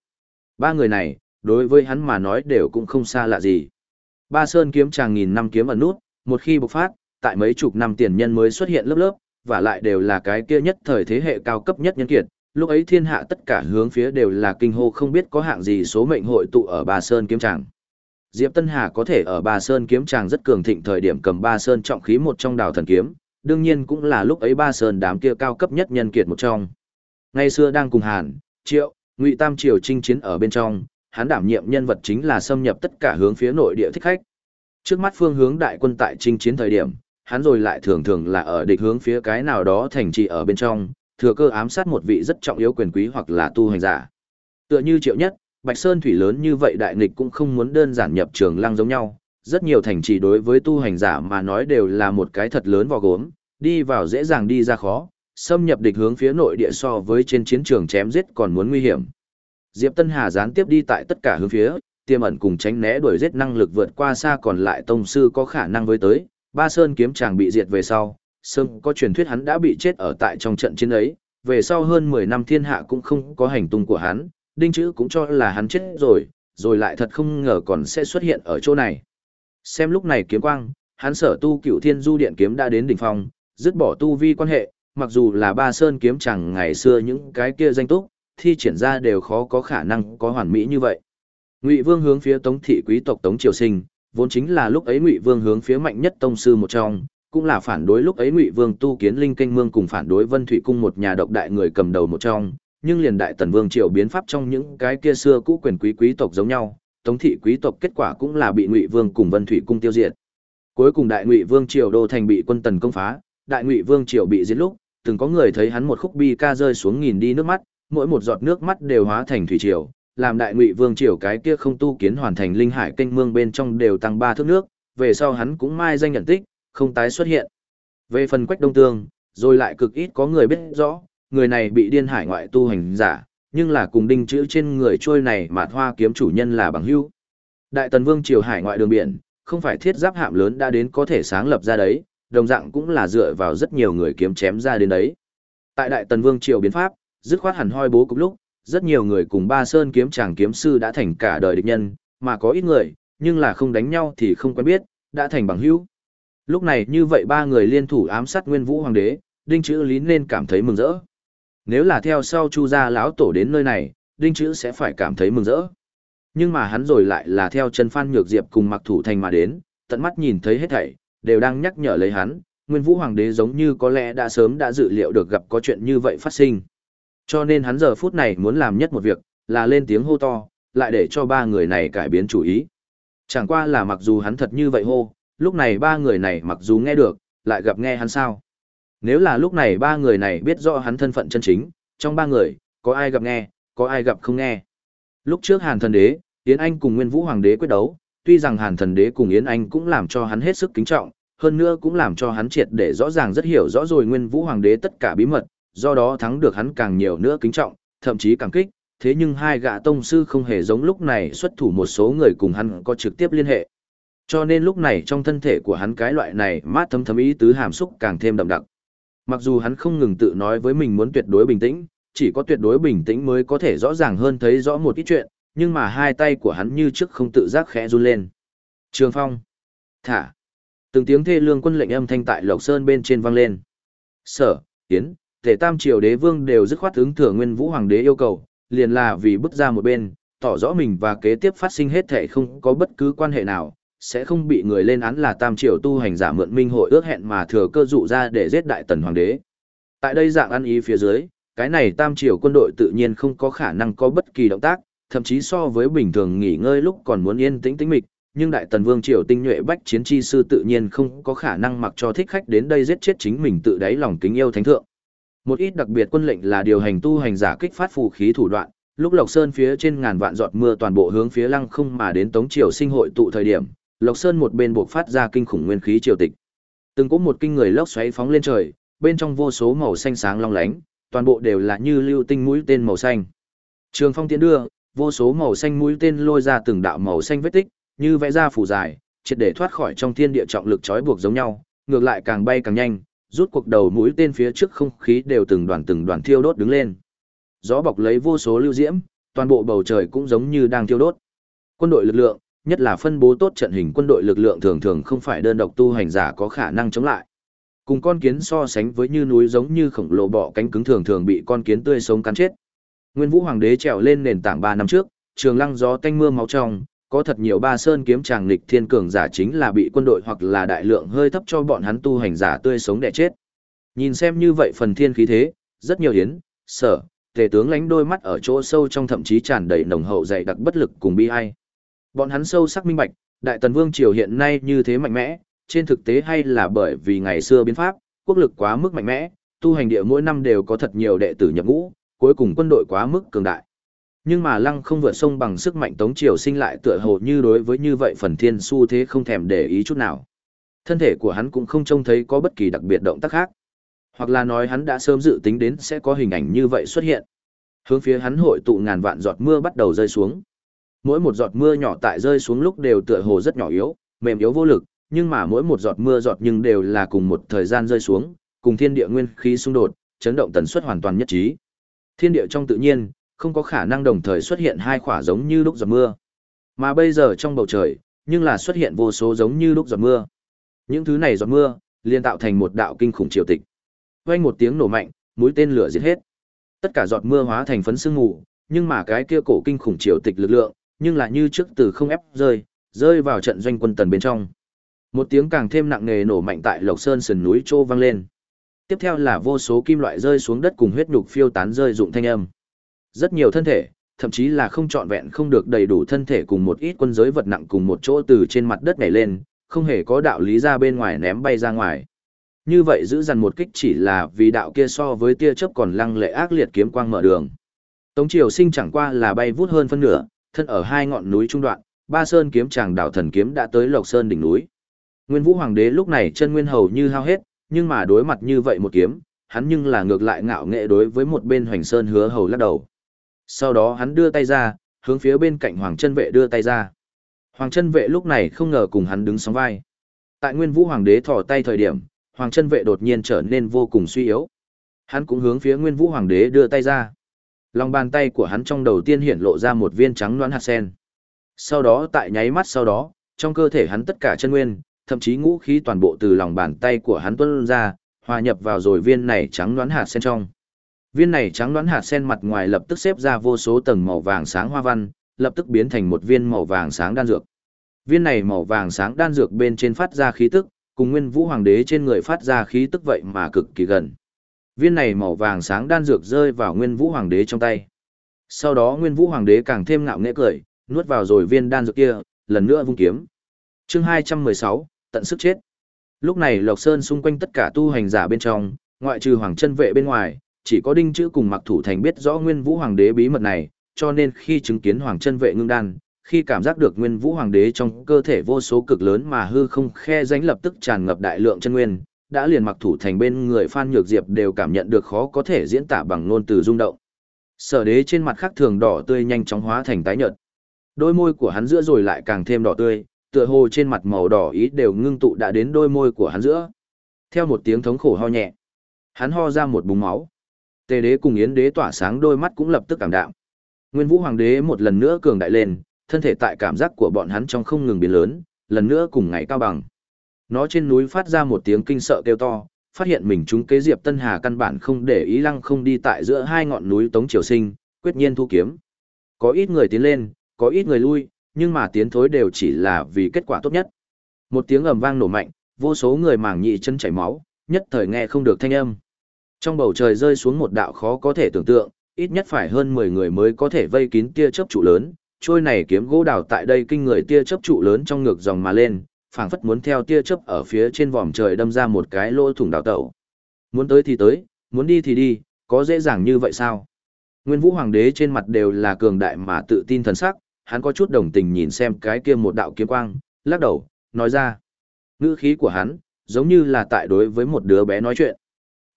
Ba người này, đối với hắn mà nói đều cũng không xa lạ gì. Ba sơn kiếm chàng nghìn năm kiếm ẩn nút, một khi bộc phát, tại mấy chục năm tiền nhân mới xuất hiện lớp lớp, và lại đều là cái kia nhất thời thế hệ cao cấp nhất nhân kiệt, lúc ấy thiên hạ tất cả hướng phía đều là kinh hô không biết có hạng gì số mệnh hội tụ ở Ba Sơn kiếm tràng. Diệp Tân Hà có thể ở Ba Sơn kiếm tràng rất cường thịnh thời điểm cầm Ba Sơn trọng khí một trong đào thần kiếm, đương nhiên cũng là lúc ấy Ba Sơn đám kia cao cấp nhất nhân kiệt một trong. Ngày xưa đang cùng Hàn, Triệu, Ngụy Tam Triều chinh chiến ở bên trong, hắn đảm nhiệm nhân vật chính là xâm nhập tất cả hướng phía nội địa thích khách. Trước mắt phương hướng đại quân tại chinh chiến thời điểm, hắn rồi lại thường thường là ở địch hướng phía cái nào đó thành trì ở bên trong, thừa cơ ám sát một vị rất trọng yếu quyền quý hoặc là tu hành giả. Tựa như triệu nhất, Bạch Sơn thủy lớn như vậy đại nghịch cũng không muốn đơn giản nhập trường lăng giống nhau, rất nhiều thành trì đối với tu hành giả mà nói đều là một cái thật lớn vào gốm, đi vào dễ dàng đi ra khó, xâm nhập địch hướng phía nội địa so với trên chiến trường chém giết còn muốn nguy hiểm. Diệp Tân Hà gián tiếp đi tại tất cả hướng phía, tiềm ẩn cùng tránh né đuổi giết năng lực vượt qua xa còn lại tông sư có khả năng với tới, Ba Sơn kiếm chàng bị diệt về sau, Sơn có truyền thuyết hắn đã bị chết ở tại trong trận chiến ấy, về sau hơn 10 năm thiên hạ cũng không có hành tung của hắn, đinh chữ cũng cho là hắn chết rồi, rồi lại thật không ngờ còn sẽ xuất hiện ở chỗ này. Xem lúc này kiếm quang, hắn sở tu cửu thiên du điện kiếm đã đến đỉnh phong, dứt bỏ tu vi quan hệ, mặc dù là ba sơn kiếm chẳng ngày xưa những cái kia danh túc, thi triển ra đều khó có khả năng có hoàn mỹ như vậy. Ngụy Vương hướng phía Tống thị quý tộc Tống Triều Sinh, vốn chính là lúc ấy Ngụy Vương hướng phía mạnh nhất tông sư một trong, cũng là phản đối lúc ấy Ngụy Vương tu kiến linh canh mương cùng phản đối Vân Thủy cung một nhà độc đại người cầm đầu một trong, nhưng liền đại tần vương triều biến pháp trong những cái kia xưa cũ quyền quý quý tộc giống nhau, Tống thị quý tộc kết quả cũng là bị Ngụy Vương cùng Vân Thủy cung tiêu diệt. Cuối cùng đại Ngụy Vương triều đô thành bị quân tần công phá, đại Ngụy Vương triều bị giết lúc, từng có người thấy hắn một khúc bi ca rơi xuống nghìn đi nước mắt, mỗi một giọt nước mắt đều hóa thành thủy triều, làm đại ngụy vương triều cái kia không tu kiến hoàn thành linh hải kênh mương bên trong đều tăng ba thước nước, về sau hắn cũng mai danh nhận tích, không tái xuất hiện. Về phần quách đông tương, rồi lại cực ít có người biết rõ, người này bị điên hải ngoại tu hành giả, nhưng là cùng đinh chữ trên người trôi này mà hoa kiếm chủ nhân là bằng hữu. Đại tần vương triều hải ngoại đường biển, không phải thiết giáp hạm lớn đã đến có thể sáng lập ra đấy, đồng dạng cũng là dựa vào rất nhiều người kiếm chém ra đến đấy. Tại đại tần vương triều biến pháp, dứt khoát hẳn hoi bố cục lúc, rất nhiều người cùng ba sơn kiếm chàng kiếm sư đã thành cả đời địch nhân, mà có ít người, nhưng là không đánh nhau thì không quen biết, đã thành bằng hữu. Lúc này như vậy ba người liên thủ ám sát Nguyên Vũ Hoàng đế, Đinh Chữ Lý nên cảm thấy mừng rỡ. Nếu là theo sau Chu gia lão tổ đến nơi này, Đinh Chữ sẽ phải cảm thấy mừng rỡ. Nhưng mà hắn rồi lại là theo chân Phan Nhược Diệp cùng Mặc Thủ Thành mà đến, tận mắt nhìn thấy hết thảy, đều đang nhắc nhở lấy hắn, Nguyên Vũ Hoàng đế giống như có lẽ đã sớm đã dự liệu được gặp có chuyện như vậy phát sinh. Cho nên hắn giờ phút này muốn làm nhất một việc, là lên tiếng hô to, lại để cho ba người này cải biến chủ ý. Chẳng qua là mặc dù hắn thật như vậy hô, lúc này ba người này mặc dù nghe được, lại gặp nghe hắn sao. Nếu là lúc này ba người này biết rõ hắn thân phận chân chính, trong ba người, có ai gặp nghe, có ai gặp không nghe. Lúc trước Hàn thần đế, Yến Anh cùng Nguyên Vũ Hoàng đế quyết đấu, tuy rằng Hàn thần đế cùng Yến Anh cũng làm cho hắn hết sức kính trọng, hơn nữa cũng làm cho hắn triệt để rõ ràng rất hiểu rõ rồi Nguyên Vũ Hoàng đế tất cả bí mật, do đó thắng được hắn càng nhiều nữa kính trọng, thậm chí cảm kích, thế nhưng hai gã tông sư không hề giống lúc này xuất thủ một số người cùng hắn có trực tiếp liên hệ. Cho nên lúc này trong thân thể của hắn cái loại này mát thấm thấm ý tứ hàm xúc càng thêm đậm đặc. Mặc dù hắn không ngừng tự nói với mình muốn tuyệt đối bình tĩnh, chỉ có tuyệt đối bình tĩnh mới có thể rõ ràng hơn thấy rõ một ít chuyện, nhưng mà hai tay của hắn như trước không tự giác khẽ run lên. Trường Phong. Thả. Từng tiếng thê lương quân lệnh âm thanh tại Lộc Sơn bên trên vang lên. Sở, Tiến, Tề Tam Triều Đế Vương đều dứt khoát ứng thừa Nguyên Vũ Hoàng đế yêu cầu, liền là vì bước ra một bên, tỏ rõ mình và kế tiếp phát sinh hết thể không có bất cứ quan hệ nào, sẽ không bị người lên án là Tam Triều tu hành giả mượn minh hội ước hẹn mà thừa cơ dụ ra để giết Đại Tần Hoàng đế. Tại đây dạng ăn ý phía dưới, cái này Tam Triều quân đội tự nhiên không có khả năng có bất kỳ động tác, thậm chí so với bình thường nghỉ ngơi lúc còn muốn yên tĩnh tĩnh mịch, nhưng đại tần vương triều tinh nhuệ bách chiến chi sư tự nhiên không có khả năng mặc cho thích khách đến đây giết chết chính mình tự đáy lòng kính yêu thánh thượng. Một ít đặc biệt quân lệnh là điều hành tu hành giả kích phát phù khí thủ đoạn, lúc Lộc Sơn phía trên ngàn vạn giọt mưa toàn bộ hướng phía lăng không mà đến Tống Triều sinh hội tụ thời điểm, Lộc Sơn một bên buộc phát ra kinh khủng nguyên khí triều tịch. Từng có một kinh người lốc xoáy phóng lên trời, bên trong vô số màu xanh sáng long lánh, toàn bộ đều là như lưu tinh mũi tên màu xanh. Trường phong tiến đưa, vô số màu xanh mũi tên lôi ra từng đạo màu xanh vết tích, như vẽ ra phủ dài, triệt để thoát khỏi trong thiên địa trọng lực trói buộc giống nhau, ngược lại càng bay càng nhanh, rút cuộc đầu mũi tên phía trước không khí đều từng đoàn từng đoàn thiêu đốt đứng lên. Gió bọc lấy vô số lưu diễm, toàn bộ bầu trời cũng giống như đang thiêu đốt. Quân đội lực lượng, nhất là phân bố tốt trận hình quân đội lực lượng thường thường không phải đơn độc tu hành giả có khả năng chống lại. Cùng con kiến so sánh với như núi giống như khổng lồ bọ cánh cứng thường thường bị con kiến tươi sống cắn chết. Nguyên Vũ Hoàng đế trèo lên nền tảng 3 năm trước, trường lăng gió tanh mưa máu trong, có thật nhiều ba sơn kiếm chàng nghịch thiên cường giả chính là bị quân đội hoặc là đại lượng hơi thấp cho bọn hắn tu hành giả tươi sống đẻ chết. Nhìn xem như vậy phần thiên khí thế, rất nhiều hiến, sở, tề tướng lánh đôi mắt ở chỗ sâu trong thậm chí tràn đầy nồng hậu dày đặc bất lực cùng bi ai. Bọn hắn sâu sắc minh bạch, đại tần vương triều hiện nay như thế mạnh mẽ, trên thực tế hay là bởi vì ngày xưa biến pháp, quốc lực quá mức mạnh mẽ, tu hành địa mỗi năm đều có thật nhiều đệ tử nhập ngũ, cuối cùng quân đội quá mức cường đại. Nhưng mà lăng không vượt sông bằng sức mạnh tống triều sinh lại tựa hồ như đối với như vậy phần thiên su thế không thèm để ý chút nào. Thân thể của hắn cũng không trông thấy có bất kỳ đặc biệt động tác khác. Hoặc là nói hắn đã sớm dự tính đến sẽ có hình ảnh như vậy xuất hiện. Hướng phía hắn hội tụ ngàn vạn giọt mưa bắt đầu rơi xuống. Mỗi một giọt mưa nhỏ tại rơi xuống lúc đều tựa hồ rất nhỏ yếu, mềm yếu vô lực, nhưng mà mỗi một giọt mưa giọt nhưng đều là cùng một thời gian rơi xuống, cùng thiên địa nguyên khí xung đột, chấn động tần suất hoàn toàn nhất trí. Thiên địa trong tự nhiên, không có khả năng đồng thời xuất hiện hai khỏa giống như lúc giọt mưa. Mà bây giờ trong bầu trời, nhưng là xuất hiện vô số giống như lúc giọt mưa. Những thứ này giọt mưa, liền tạo thành một đạo kinh khủng triều tịch. Vang một tiếng nổ mạnh, mũi tên lửa giết hết. Tất cả giọt mưa hóa thành phấn sương mù, nhưng mà cái kia cổ kinh khủng triều tịch lực lượng, nhưng lại như trước từ không ép rơi, rơi vào trận doanh quân tần bên trong. Một tiếng càng thêm nặng nề nổ mạnh tại Lộc Sơn sườn núi trô vang lên. Tiếp theo là vô số kim loại rơi xuống đất cùng huyết nhục phiêu tán rơi dụng thanh âm. Rất nhiều thân thể, thậm chí là không trọn vẹn không được đầy đủ thân thể cùng một ít quân giới vật nặng cùng một chỗ từ trên mặt đất nhảy lên, không hề có đạo lý ra bên ngoài ném bay ra ngoài. Như vậy giữ dằn một kích chỉ là vì đạo kia so với tia chớp còn lăng lệ ác liệt kiếm quang mở đường. Tống Triều Sinh chẳng qua là bay vút hơn phân nửa, thân ở hai ngọn núi trung đoạn, Ba Sơn kiếm chàng đảo thần kiếm đã tới Lộc Sơn đỉnh núi. Nguyên Vũ Hoàng đế lúc này chân nguyên hầu như hao hết, nhưng mà đối mặt như vậy một kiếm, hắn nhưng là ngược lại ngạo nghệ đối với một bên Hoành Sơn hứa hầu lắc đầu. Sau đó hắn đưa tay ra, hướng phía bên cạnh Hoàng chân vệ đưa tay ra. Hoàng chân vệ lúc này không ngờ cùng hắn đứng sóng vai. Tại Nguyên Vũ Hoàng đế thò tay thời điểm, Hoàng chân vệ đột nhiên trở nên vô cùng suy yếu. Hắn cũng hướng phía Nguyên Vũ Hoàng đế đưa tay ra. Lòng bàn tay của hắn trong đầu tiên hiện lộ ra một viên trắng loãng hạt sen. Sau đó tại nháy mắt sau đó, trong cơ thể hắn tất cả chân nguyên, thậm chí ngũ khí toàn bộ từ lòng bàn tay của hắn tuôn ra, hòa nhập vào rồi viên này trắng đoán hạt sen trong. Viên này trắng đoán hạt sen mặt ngoài lập tức xếp ra vô số tầng màu vàng sáng hoa văn, lập tức biến thành một viên màu vàng sáng đan dược. Viên này màu vàng sáng đan dược bên trên phát ra khí tức, cùng Nguyên Vũ Hoàng đế trên người phát ra khí tức vậy mà cực kỳ gần. Viên này màu vàng sáng đan dược rơi vào Nguyên Vũ Hoàng đế trong tay. Sau đó Nguyên Vũ Hoàng đế càng thêm ngạo nghễ cười, nuốt vào rồi viên đan dược kia, lần nữa vung kiếm. Chương 216, tận sức chết. Lúc này Lộc Sơn xung quanh tất cả tu hành giả bên trong, ngoại trừ Hoàng chân vệ bên ngoài, chỉ có Đinh Chữ cùng Mặc Thủ Thành biết rõ Nguyên Vũ Hoàng đế bí mật này, cho nên khi chứng kiến Hoàng chân vệ ngưng đan, khi cảm giác được Nguyên Vũ Hoàng đế trong cơ thể vô số cực lớn mà hư không khe rãnh lập tức tràn ngập đại lượng chân nguyên, đã liền Mặc Thủ Thành bên người Phan Nhược Diệp đều cảm nhận được khó có thể diễn tả bằng ngôn từ rung động. Sở đế trên mặt khắc thường đỏ tươi nhanh chóng hóa thành tái nhợt. Đôi môi của hắn giữa rồi lại càng thêm đỏ tươi, tựa hồ trên mặt màu đỏ ý đều ngưng tụ đã đến đôi môi của hắn giữa. Theo một tiếng thống khổ ho nhẹ, hắn ho ra một búng máu. Tề đế cùng Yến đế tỏa sáng đôi mắt cũng lập tức cảm đạm. Nguyên Vũ Hoàng đế một lần nữa cường đại lên, thân thể tại cảm giác của bọn hắn trong không ngừng biến lớn, lần nữa cùng ngày cao bằng. Nó trên núi phát ra một tiếng kinh sợ kêu to, phát hiện mình chúng kế Diệp Tân Hà căn bản không để ý lăng không đi tại giữa hai ngọn núi Tống Triều Sinh, quyết nhiên thu kiếm. Có ít người tiến lên, có ít người lui, nhưng mà tiến thối đều chỉ là vì kết quả tốt nhất. Một tiếng ầm vang nổ mạnh, vô số người màng nhị chân chảy máu, nhất thời nghe không được thanh âm. Trong bầu trời rơi xuống một đạo khó có thể tưởng tượng, ít nhất phải hơn 10 người mới có thể vây kín tia chớp trụ lớn, trôi này kiếm gỗ đào tại đây kinh người tia chớp trụ lớn trong ngược dòng mà lên, phảng phất muốn theo tia chớp ở phía trên vòm trời đâm ra một cái lỗ thủng đào tẩu. Muốn tới thì tới, muốn đi thì đi, có dễ dàng như vậy sao? Nguyên Vũ Hoàng đế trên mặt đều là cường đại mà tự tin thần sắc, hắn có chút đồng tình nhìn xem cái kia một đạo kiếm quang, lắc đầu, nói ra. Ngữ khí của hắn, giống như là tại đối với một đứa bé nói chuyện.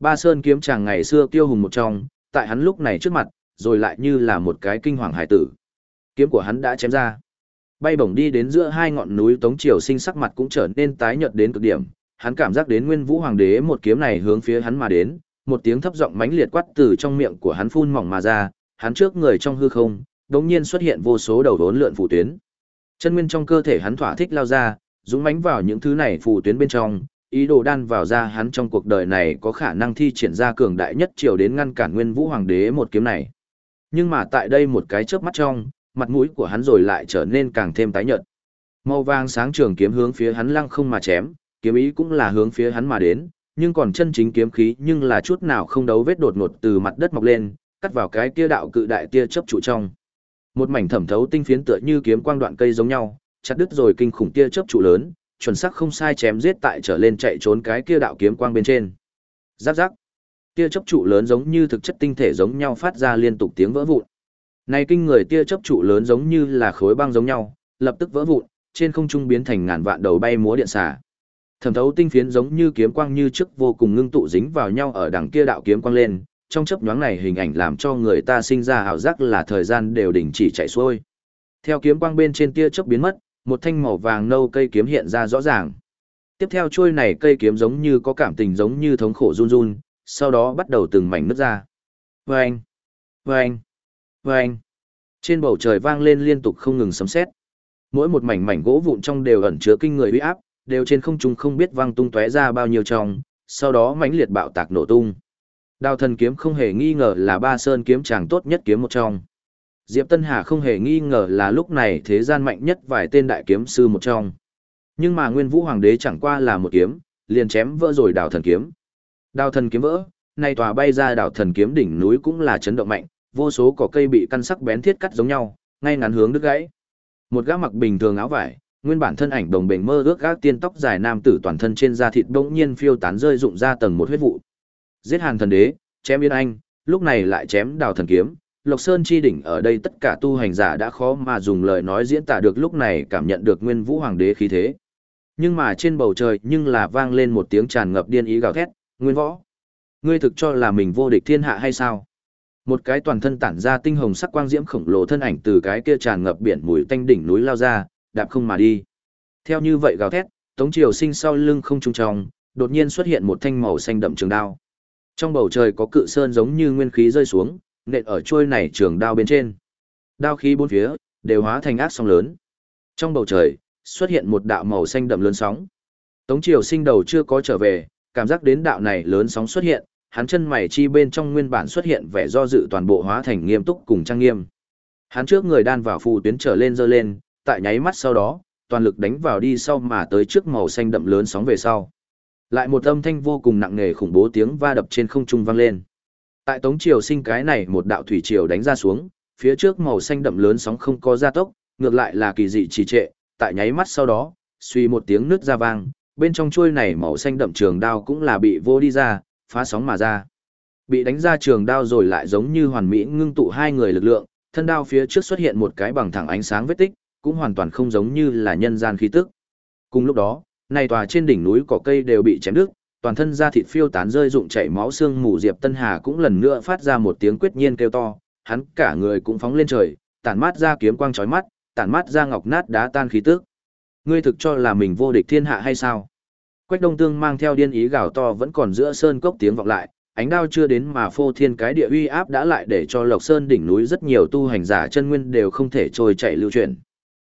Ba Sơn kiếm chàng ngày xưa tiêu hùng một trong, tại hắn lúc này trước mặt, rồi lại như là một cái kinh hoàng hải tử. Kiếm của hắn đã chém ra. Bay bổng đi đến giữa hai ngọn núi Tống Triều sinh sắc mặt cũng trở nên tái nhợt đến cực điểm, hắn cảm giác đến Nguyên Vũ Hoàng đế một kiếm này hướng phía hắn mà đến, một tiếng thấp giọng mãnh liệt quát từ trong miệng của hắn phun mỏng mà ra, hắn trước người trong hư không, đột nhiên xuất hiện vô số đầu đốn lượn phù tuyến. Chân nguyên trong cơ thể hắn thỏa thích lao ra, dũng mãnh vào những thứ này phù tuyến bên trong, ý đồ đan vào ra hắn trong cuộc đời này có khả năng thi triển ra cường đại nhất triều đến ngăn cản Nguyên Vũ Hoàng đế một kiếm này. Nhưng mà tại đây một cái chớp mắt trong, mặt mũi của hắn rồi lại trở nên càng thêm tái nhợt. Màu vàng sáng trường kiếm hướng phía hắn lăng không mà chém, kiếm ý cũng là hướng phía hắn mà đến, nhưng còn chân chính kiếm khí nhưng là chút nào không đấu vết đột ngột từ mặt đất mọc lên, cắt vào cái kia đạo cự đại tia chớp trụ trong. Một mảnh thẩm thấu tinh phiến tựa như kiếm quang đoạn cây giống nhau, chặt đứt rồi kinh khủng tia chớp trụ lớn, chuẩn xác không sai chém giết tại trở lên chạy trốn cái kia đạo kiếm quang bên trên. Giáp giáp. Tia chớp trụ lớn giống như thực chất tinh thể giống nhau phát ra liên tục tiếng vỡ vụn. Này kinh người tia chấp trụ lớn giống như là khối băng giống nhau, lập tức vỡ vụn, trên không trung biến thành ngàn vạn đầu bay múa điện xà. Thẩm thấu tinh phiến giống như kiếm quang như trước vô cùng ngưng tụ dính vào nhau ở đằng kia đạo kiếm quang lên, trong chớp nhoáng này hình ảnh làm cho người ta sinh ra ảo giác là thời gian đều đình chỉ chạy xuôi. Theo kiếm quang bên trên tia chớp biến mất, một thanh màu vàng nâu cây kiếm hiện ra rõ ràng. Tiếp theo chuôi này cây kiếm giống như có cảm tình giống như thống khổ run run, sau đó bắt đầu từng mảnh nứt ra. Vâng! Vâng! Vâng! Trên bầu trời vang lên liên tục không ngừng sấm sét. Mỗi một mảnh mảnh gỗ vụn trong đều ẩn chứa kinh người uy áp, đều trên không trung không biết vang tung tóe ra bao nhiêu trong, sau đó mãnh liệt bạo tạc nổ tung. Đao thần kiếm không hề nghi ngờ là ba sơn kiếm chàng tốt nhất kiếm một trong. Diệp Tân Hà không hề nghi ngờ là lúc này thế gian mạnh nhất vài tên đại kiếm sư một trong. Nhưng mà Nguyên Vũ Hoàng đế chẳng qua là một kiếm, liền chém vỡ rồi đào thần kiếm. Đào thần kiếm vỡ, nay tòa bay ra đào thần kiếm đỉnh núi cũng là chấn động mạnh, vô số cỏ cây bị căn sắc bén thiết cắt giống nhau, ngay ngắn hướng đứt gãy. Một gã mặc bình thường áo vải, nguyên bản thân ảnh đồng bền mơ ước gác tiên tóc dài nam tử toàn thân trên da thịt bỗng nhiên phiêu tán rơi rụng ra tầng một huyết vụ. Giết Hàn thần đế, chém Yên Anh, lúc này lại chém Đào thần kiếm, Lộc Sơn chi đỉnh ở đây tất cả tu hành giả đã khó mà dùng lời nói diễn tả được lúc này cảm nhận được Nguyên Vũ Hoàng đế khí thế. Nhưng mà trên bầu trời nhưng là vang lên một tiếng tràn ngập điên ý gào thét, "Nguyên Võ, ngươi thực cho là mình vô địch thiên hạ hay sao?" Một cái toàn thân tản ra tinh hồng sắc quang diễm khổng lồ thân ảnh từ cái kia tràn ngập biển mùi tanh đỉnh núi lao ra, đạp không mà đi. Theo như vậy gào thét, Tống Triều Sinh sau lưng không trung trong, đột nhiên xuất hiện một thanh màu xanh đậm trường đao. Trong bầu trời có cự sơn giống như nguyên khí rơi xuống, nện ở trôi này trường đao bên trên. Đao khí bốn phía đều hóa thành ác sóng lớn. Trong bầu trời xuất hiện một đạo màu xanh đậm lớn sóng. Tống Triều Sinh đầu chưa có trở về, cảm giác đến đạo này lớn sóng xuất hiện, hắn chân mày chi bên trong nguyên bản xuất hiện vẻ do dự toàn bộ hóa thành nghiêm túc cùng trang nghiêm. Hắn trước người đan vào phù tuyến trở lên dơ lên, tại nháy mắt sau đó, toàn lực đánh vào đi sau mà tới trước màu xanh đậm lớn sóng về sau. Lại một âm thanh vô cùng nặng nề khủng bố tiếng va đập trên không trung vang lên. Tại Tống Triều Sinh cái này một đạo thủy triều đánh ra xuống, phía trước màu xanh đậm lớn sóng không có gia tốc, ngược lại là kỳ dị trì trệ, tại nháy mắt sau đó, suy một tiếng nứt ra vang, bên trong chuôi này màu xanh đậm trường đao cũng là bị vô đi ra, phá sóng mà ra. Bị đánh ra trường đao rồi lại giống như hoàn mỹ ngưng tụ hai người lực lượng, thân đao phía trước xuất hiện một cái bằng thẳng ánh sáng vết tích, cũng hoàn toàn không giống như là nhân gian khí tức. Cùng lúc đó, này tòa trên đỉnh núi cỏ cây đều bị chém đứt, toàn thân da thịt phiêu tán rơi rụng chảy máu xương mù Diệp Tân Hà cũng lần nữa phát ra một tiếng quyết nhiên kêu to, hắn cả người cũng phóng lên trời, tản mát ra kiếm quang chói mắt, tản mát ra ngọc nát đá tan khí tức. Ngươi thực cho là mình vô địch thiên hạ hay sao? Quách Đông Tương mang theo điên ý gào to vẫn còn giữa sơn cốc tiếng vọng lại, ánh đao chưa đến mà phô thiên cái địa uy áp đã lại để cho Lộc Sơn đỉnh núi rất nhiều tu hành giả chân nguyên đều không thể trôi chạy lưu chuyển.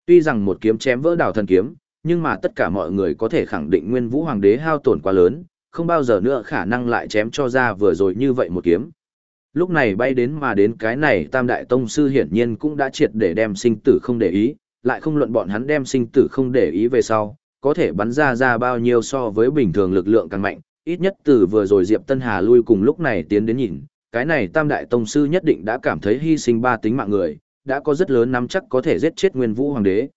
Tuy rằng một kiếm chém vỡ đảo thần kiếm, nhưng mà tất cả mọi người có thể khẳng định Nguyên Vũ Hoàng đế hao tổn quá lớn, không bao giờ nữa khả năng lại chém cho ra vừa rồi như vậy một kiếm. Lúc này bay đến mà đến cái này Tam Đại Tông Sư hiển nhiên cũng đã triệt để đem sinh tử không để ý, lại không luận bọn hắn đem sinh tử không để ý về sau, có thể bắn ra ra bao nhiêu so với bình thường lực lượng càng mạnh, ít nhất từ vừa rồi Diệp Tân Hà lui cùng lúc này tiến đến nhìn, cái này Tam Đại Tông Sư nhất định đã cảm thấy hy sinh ba tính mạng người, đã có rất lớn nắm chắc có thể giết chết Nguyên Vũ Hoàng đế.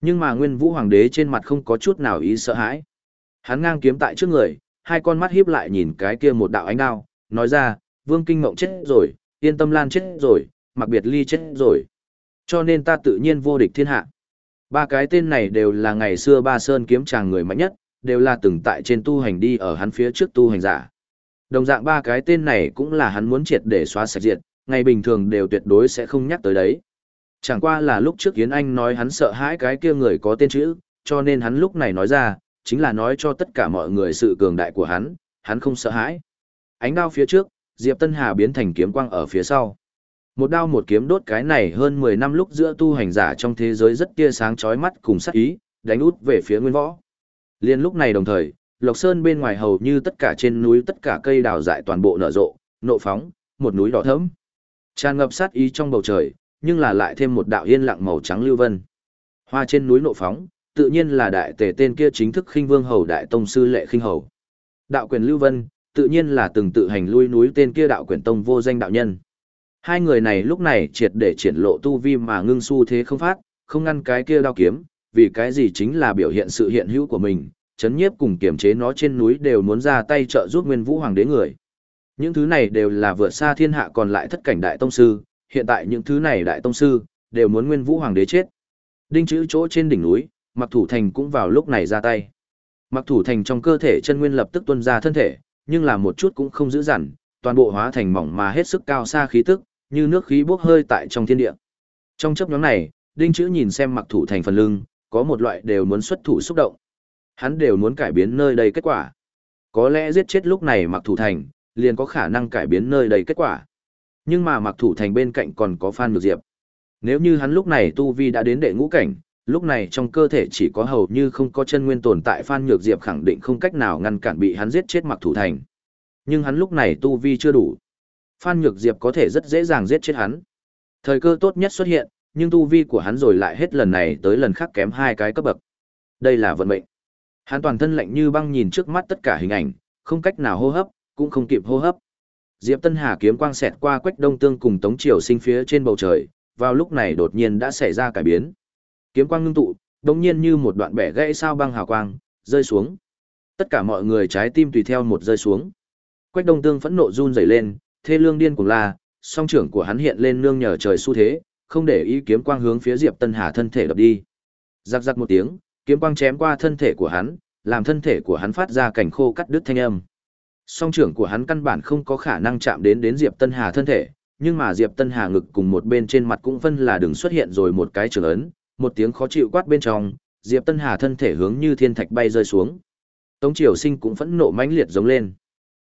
Nhưng mà Nguyên Vũ Hoàng đế trên mặt không có chút nào ý sợ hãi. Hắn ngang kiếm tại trước người, hai con mắt hiếp lại nhìn cái kia một đạo ánh đao, nói ra, Vương Kinh Ngộng chết rồi, Yên Tâm Lan chết rồi, Mặc Biệt Ly chết rồi. Cho nên ta tự nhiên vô địch thiên hạ. Ba cái tên này đều là ngày xưa Ba Sơn kiếm chàng người mạnh nhất, đều là từng tại trên tu hành đi ở hắn phía trước tu hành giả. Đồng dạng ba cái tên này cũng là hắn muốn triệt để xóa sạch diệt, ngày bình thường đều tuyệt đối sẽ không nhắc tới đấy. Chẳng qua là lúc trước Yến Anh nói hắn sợ hãi cái kia người có tên chữ, cho nên hắn lúc này nói ra, chính là nói cho tất cả mọi người sự cường đại của hắn, hắn không sợ hãi. Ánh đao phía trước, Diệp Tân Hà biến thành kiếm quang ở phía sau. Một đao một kiếm đốt cái này hơn 10 năm lúc giữa tu hành giả trong thế giới rất tia sáng chói mắt cùng sắc ý, đánh út về phía Nguyên Võ. Liên lúc này đồng thời, Lộc Sơn bên ngoài hầu như tất cả trên núi tất cả cây đào dại toàn bộ nở rộ, nộ phóng, một núi đỏ thẫm. Tràn ngập sát ý trong bầu trời, nhưng là lại thêm một đạo yên lặng màu trắng lưu vân. Hoa trên núi nộ phóng, tự nhiên là đại tề tên kia chính thức khinh vương hầu đại tông sư lệ khinh hầu. Đạo quyền lưu vân, tự nhiên là từng tự hành lui núi tên kia đạo quyền tông vô danh đạo nhân. Hai người này lúc này triệt để triển lộ tu vi mà ngưng su thế không phát, không ngăn cái kia đao kiếm, vì cái gì chính là biểu hiện sự hiện hữu của mình, chấn nhiếp cùng kiểm chế nó trên núi đều muốn ra tay trợ giúp Nguyên Vũ Hoàng đế người. Những thứ này đều là vượt xa thiên hạ còn lại thất cảnh đại tông sư, hiện tại những thứ này đại tông sư đều muốn Nguyên Vũ Hoàng đế chết. Đinh chữ chỗ trên đỉnh núi, Mặc Thủ Thành cũng vào lúc này ra tay. Mặc Thủ Thành trong cơ thể chân nguyên lập tức tuôn ra thân thể, nhưng là một chút cũng không giữ dằn, toàn bộ hóa thành mỏng mà hết sức cao xa khí tức, như nước khí bốc hơi tại trong thiên địa. Trong chấp nhóm này, Đinh chữ nhìn xem Mặc Thủ Thành phần lưng, có một loại đều muốn xuất thủ xúc động. Hắn đều muốn cải biến nơi đây kết quả. Có lẽ giết chết lúc này Mặc Thủ Thành, liền có khả năng cải biến nơi đây kết quả. Nhưng mà Mặc Thủ Thành bên cạnh còn có Phan Nhược Diệp. Nếu như hắn lúc này tu vi đã đến đệ ngũ cảnh, lúc này trong cơ thể chỉ có hầu như không có chân nguyên tồn tại Phan Nhược Diệp khẳng định không cách nào ngăn cản bị hắn giết chết Mặc Thủ Thành. Nhưng hắn lúc này tu vi chưa đủ. Phan Nhược Diệp có thể rất dễ dàng giết chết hắn. Thời cơ tốt nhất xuất hiện, nhưng tu vi của hắn rồi lại hết lần này tới lần khác kém hai cái cấp bậc. Đây là vận mệnh. Hắn toàn thân lạnh như băng nhìn trước mắt tất cả hình ảnh, không cách nào hô hấp, cũng không kịp hô hấp. Diệp Tân Hà kiếm quang xẹt qua Quách Đông Tương cùng Tống Triều Sinh phía trên bầu trời, vào lúc này đột nhiên đã xảy ra cải biến. Kiếm quang ngưng tụ, đột nhiên như một đoạn bẻ gãy sao băng hào quang, rơi xuống. Tất cả mọi người trái tim tùy theo một rơi xuống. Quách Đông Tương phẫn nộ run rẩy lên, thê lương điên cuồng la, song trưởng của hắn hiện lên nương nhờ trời xu thế, không để ý kiếm quang hướng phía Diệp Tân Hà thân thể đập đi. Rắc rắc một tiếng, kiếm quang chém qua thân thể của hắn, làm thân thể của hắn phát ra cảnh khô cắt đứt thanh âm. Song trưởng của hắn căn bản không có khả năng chạm đến đến Diệp Tân Hà thân thể, nhưng mà Diệp Tân Hà ngực cùng một bên trên mặt cũng phân là đừng xuất hiện rồi một cái trường ấn, một tiếng khó chịu quát bên trong, Diệp Tân Hà thân thể hướng như thiên thạch bay rơi xuống. Tống Triều Sinh cũng phẫn nộ mãnh liệt giống lên.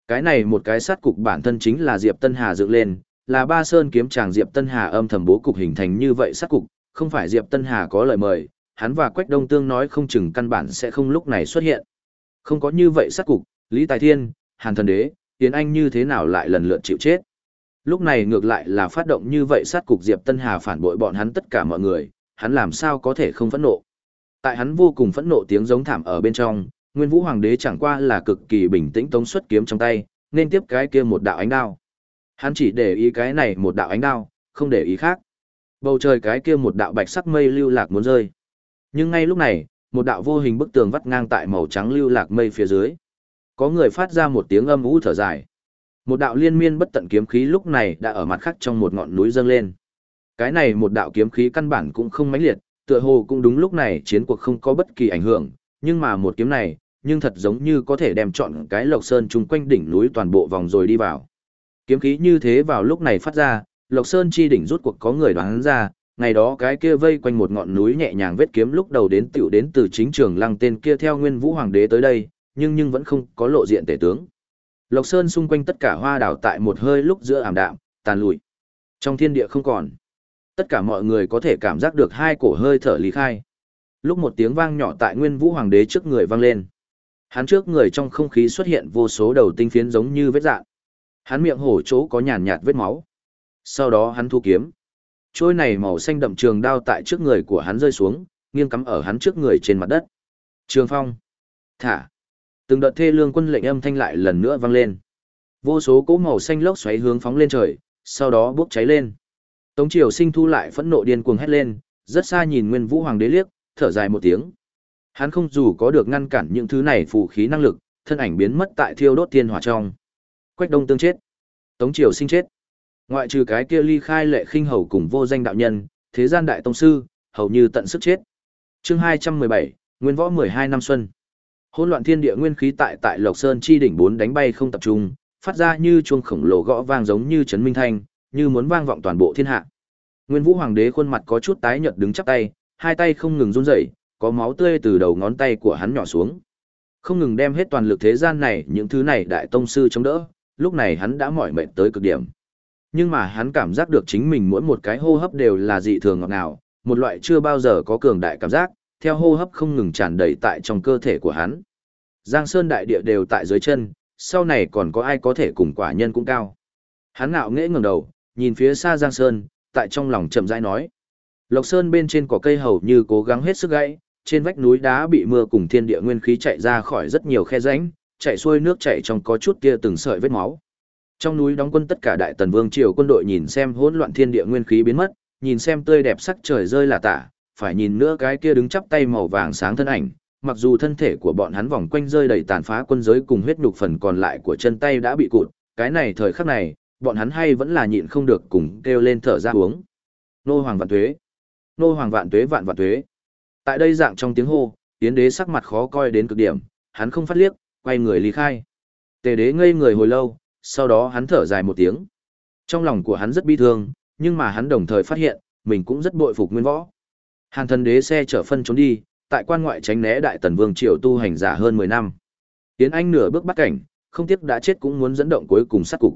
Cái này một cái sát cục bản thân chính là Diệp Tân Hà dựng lên, là ba sơn kiếm chàng Diệp Tân Hà âm thầm bố cục hình thành như vậy sát cục, không phải Diệp Tân Hà có lời mời, hắn và Quách Đông Tương nói không chừng căn bản sẽ không lúc này xuất hiện. Không có như vậy sát cục, Lý Tài Thiên, Hàn Thần Đế, Tiến Anh như thế nào lại lần lượt chịu chết. Lúc này ngược lại là phát động như vậy sát cục Diệp Tân Hà phản bội bọn hắn tất cả mọi người, hắn làm sao có thể không phẫn nộ. Tại hắn vô cùng phẫn nộ tiếng giống thảm ở bên trong, Nguyên Vũ Hoàng đế chẳng qua là cực kỳ bình tĩnh tống xuất kiếm trong tay, nên tiếp cái kia một đạo ánh đao. Hắn chỉ để ý cái này một đạo ánh đao, không để ý khác. Bầu trời cái kia một đạo bạch sắc mây lưu lạc muốn rơi. Nhưng ngay lúc này, một đạo vô hình bức tường vắt ngang tại màu trắng lưu lạc mây phía dưới. Có người phát ra một tiếng âm ú thở dài. Một đạo liên miên bất tận kiếm khí lúc này đã ở mặt khác trong một ngọn núi dâng lên. Cái này một đạo kiếm khí căn bản cũng không mãnh liệt, tựa hồ cũng đúng lúc này chiến cuộc không có bất kỳ ảnh hưởng, nhưng mà một kiếm này, nhưng thật giống như có thể đem chọn cái lộc sơn chung quanh đỉnh núi toàn bộ vòng rồi đi vào. Kiếm khí như thế vào lúc này phát ra, lộc sơn chi đỉnh rút cuộc có người đoán ra, ngày đó cái kia vây quanh một ngọn núi nhẹ nhàng vết kiếm lúc đầu đến tiểu đến từ chính trường lăng tên kia theo nguyên vũ hoàng đế tới đây, nhưng nhưng vẫn không có lộ diện tể tướng. Lộc Sơn xung quanh tất cả hoa đảo tại một hơi lúc giữa ảm đạm, tàn lụi. Trong thiên địa không còn. Tất cả mọi người có thể cảm giác được hai cổ hơi thở lý khai. Lúc một tiếng vang nhỏ tại Nguyên Vũ Hoàng đế trước người vang lên. Hắn trước người trong không khí xuất hiện vô số đầu tinh phiến giống như vết dạn. Hắn miệng hổ chỗ có nhàn nhạt vết máu. Sau đó hắn thu kiếm. Trôi này màu xanh đậm trường đao tại trước người của hắn rơi xuống, nghiêng cắm ở hắn trước người trên mặt đất. Trường phong. Thả. Từng đợt thê lương quân lệnh âm thanh lại lần nữa vang lên. Vô số cỗ màu xanh lốc xoáy hướng phóng lên trời, sau đó bốc cháy lên. Tống Triều Sinh thu lại phẫn nộ điên cuồng hét lên, rất xa nhìn Nguyên Vũ Hoàng đế liếc, thở dài một tiếng. Hắn không dù có được ngăn cản những thứ này phù khí năng lực, thân ảnh biến mất tại thiêu đốt thiên hỏa trong. Quách Đông Tương chết, Tống Triều Sinh chết. Ngoại trừ cái kia ly khai lệ khinh hầu cùng vô danh đạo nhân, thế gian đại tông sư, hầu như tận sức chết. Chương 217, Nguyên võ 12 năm xuân. Hỗn loạn thiên địa nguyên khí tại tại Lộc Sơn chi đỉnh bốn đánh bay không tập trung, phát ra như chuông khổng lồ gõ vang giống như chấn minh thanh, như muốn vang vọng toàn bộ thiên hạ. Nguyên Vũ Hoàng đế khuôn mặt có chút tái nhợt đứng chắp tay, hai tay không ngừng run rẩy, có máu tươi từ đầu ngón tay của hắn nhỏ xuống. Không ngừng đem hết toàn lực thế gian này, những thứ này đại tông sư chống đỡ, lúc này hắn đã mỏi mệt tới cực điểm. Nhưng mà hắn cảm giác được chính mình mỗi một cái hô hấp đều là dị thường ngọt ngào, một loại chưa bao giờ có cường đại cảm giác, theo hô hấp không ngừng tràn đầy tại trong cơ thể của hắn. Giang Sơn đại địa đều tại dưới chân, sau này còn có ai có thể cùng quả nhân cũng cao. Hắn ngạo nghễ ngẩng đầu, nhìn phía xa Giang Sơn, tại trong lòng chậm rãi nói. Lộc Sơn bên trên có cây hầu như cố gắng hết sức gãy, trên vách núi đá bị mưa cùng thiên địa nguyên khí chạy ra khỏi rất nhiều khe rãnh, chạy xuôi nước chảy trong có chút kia từng sợi vết máu. Trong núi đóng quân tất cả đại tần vương triều quân đội nhìn xem hỗn loạn thiên địa nguyên khí biến mất, nhìn xem tươi đẹp sắc trời rơi là tả, phải nhìn nữa cái kia đứng chắp tay màu vàng sáng thân ảnh, mặc dù thân thể của bọn hắn vòng quanh rơi đầy tàn phá quân giới cùng huyết nhục phần còn lại của chân tay đã bị cụt, cái này thời khắc này, bọn hắn hay vẫn là nhịn không được cùng kêu lên thở ra uống. Nô hoàng vạn tuế, nô hoàng vạn tuế vạn vạn tuế. Tại đây dạng trong tiếng hô, tiến đế sắc mặt khó coi đến cực điểm, hắn không phát liếc, quay người ly khai. Tề đế ngây người hồi lâu, sau đó hắn thở dài một tiếng. Trong lòng của hắn rất bi thương, nhưng mà hắn đồng thời phát hiện, mình cũng rất bội phục nguyên võ. Hàn thần đế xe chở phân trốn đi, tại quan ngoại tránh né đại tần vương triều tu hành giả hơn 10 năm. Tiến Anh nửa bước bắt cảnh, không tiếc đã chết cũng muốn dẫn động cuối cùng sát cục.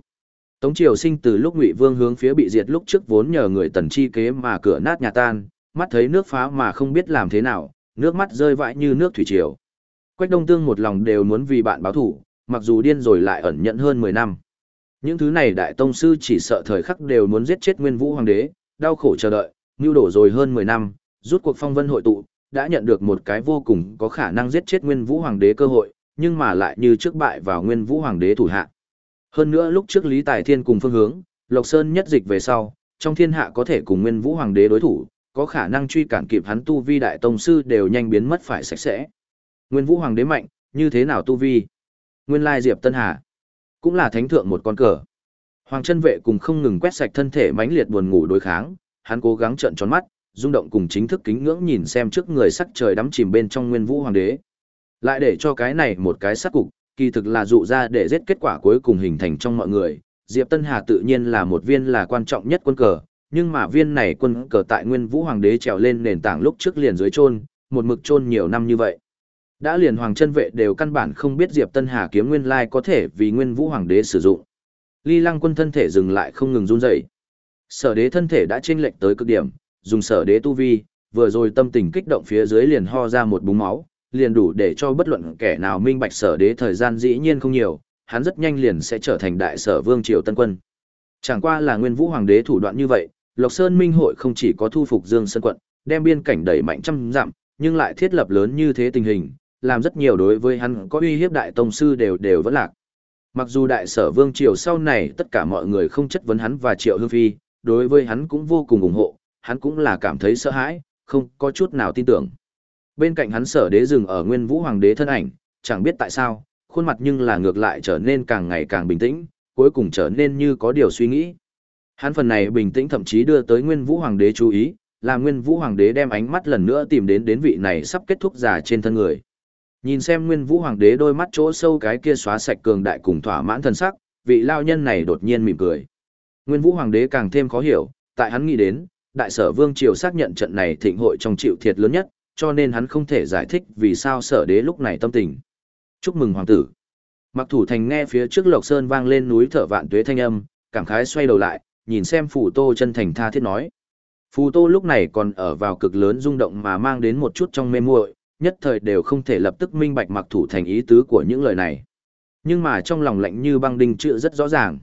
Tống Triều Sinh từ lúc Ngụy Vương hướng phía bị diệt lúc trước vốn nhờ người tần chi kế mà cửa nát nhà tan, mắt thấy nước phá mà không biết làm thế nào, nước mắt rơi vãi như nước thủy triều. Quách Đông Tương một lòng đều muốn vì bạn báo thủ, mặc dù điên rồi lại ẩn nhận hơn 10 năm. Những thứ này đại tông sư chỉ sợ thời khắc đều muốn giết chết Nguyên Vũ Hoàng đế, đau khổ chờ đợi, nưu đổ rồi hơn 10 năm, rút cuộc phong vân hội tụ, đã nhận được một cái vô cùng có khả năng giết chết Nguyên Vũ Hoàng đế cơ hội, nhưng mà lại như trước bại vào Nguyên Vũ Hoàng đế thủ hạ. Hơn nữa lúc trước Lý Tài Thiên cùng phương hướng, Lộc Sơn nhất dịch về sau, trong thiên hạ có thể cùng Nguyên Vũ Hoàng đế đối thủ, có khả năng truy cản kịp hắn tu vi đại tông sư đều nhanh biến mất phải sạch sẽ. Nguyên Vũ Hoàng đế mạnh, như thế nào tu vi? Nguyên lai Diệp Tân Hà, cũng là thánh thượng một con cờ. Hoàng chân vệ cùng không ngừng quét sạch thân thể mãnh liệt buồn ngủ đối kháng, hắn cố gắng trợn tròn mắt, rung động cùng chính thức kính ngưỡng nhìn xem trước người sắc trời đắm chìm bên trong Nguyên Vũ Hoàng đế. Lại để cho cái này một cái sắc cục, kỳ thực là dụ ra để giết kết quả cuối cùng hình thành trong mọi người. Diệp Tân Hà tự nhiên là một viên là quan trọng nhất quân cờ, nhưng mà viên này quân cờ tại Nguyên Vũ Hoàng đế trèo lên nền tảng lúc trước liền dưới chôn, một mực chôn nhiều năm như vậy. Đã liền hoàng chân vệ đều căn bản không biết Diệp Tân Hà kiếm nguyên lai có thể vì Nguyên Vũ Hoàng đế sử dụng. Ly Lăng quân thân thể dừng lại không ngừng run rẩy. Sở đế thân thể đã chênh lệch tới cực điểm, dùng sở đế tu vi, vừa rồi tâm tình kích động phía dưới liền ho ra một búng máu, liền đủ để cho bất luận kẻ nào minh bạch sở đế thời gian dĩ nhiên không nhiều, hắn rất nhanh liền sẽ trở thành đại sở vương triều tân quân. Chẳng qua là nguyên vũ hoàng đế thủ đoạn như vậy, Lộc Sơn Minh hội không chỉ có thu phục Dương Sơn quận, đem biên cảnh đẩy mạnh trăm dặm, nhưng lại thiết lập lớn như thế tình hình, làm rất nhiều đối với hắn có uy hiếp đại tông sư đều đều vẫn lạc. Mặc dù đại sở vương triều sau này tất cả mọi người không chất vấn hắn và triệu hương phi, đối với hắn cũng vô cùng ủng hộ, hắn cũng là cảm thấy sợ hãi, không có chút nào tin tưởng. Bên cạnh hắn sở đế dừng ở nguyên vũ hoàng đế thân ảnh, chẳng biết tại sao, khuôn mặt nhưng là ngược lại trở nên càng ngày càng bình tĩnh, cuối cùng trở nên như có điều suy nghĩ. Hắn phần này bình tĩnh thậm chí đưa tới nguyên vũ hoàng đế chú ý, làm nguyên vũ hoàng đế đem ánh mắt lần nữa tìm đến đến vị này sắp kết thúc giả trên thân người. Nhìn xem nguyên vũ hoàng đế đôi mắt chỗ sâu cái kia xóa sạch cường đại cùng thỏa mãn thân sắc, vị lao nhân này đột nhiên mỉm cười. Nguyên vũ hoàng đế càng thêm khó hiểu, tại hắn nghĩ đến, đại sở vương triều xác nhận trận này thịnh hội trong chịu thiệt lớn nhất, cho nên hắn không thể giải thích vì sao sở đế lúc này tâm tình. Chúc mừng hoàng tử. Mặc thủ thành nghe phía trước Lộc Sơn vang lên núi thở vạn tuế thanh âm, cảm khái xoay đầu lại, nhìn xem phù tô chân thành tha thiết nói. Phù Tô lúc này còn ở vào cực lớn rung động mà mang đến một chút trong mê muội, nhất thời đều không thể lập tức minh bạch mặc thủ thành ý tứ của những lời này. Nhưng mà trong lòng lạnh như băng đinh chữ rất rõ ràng.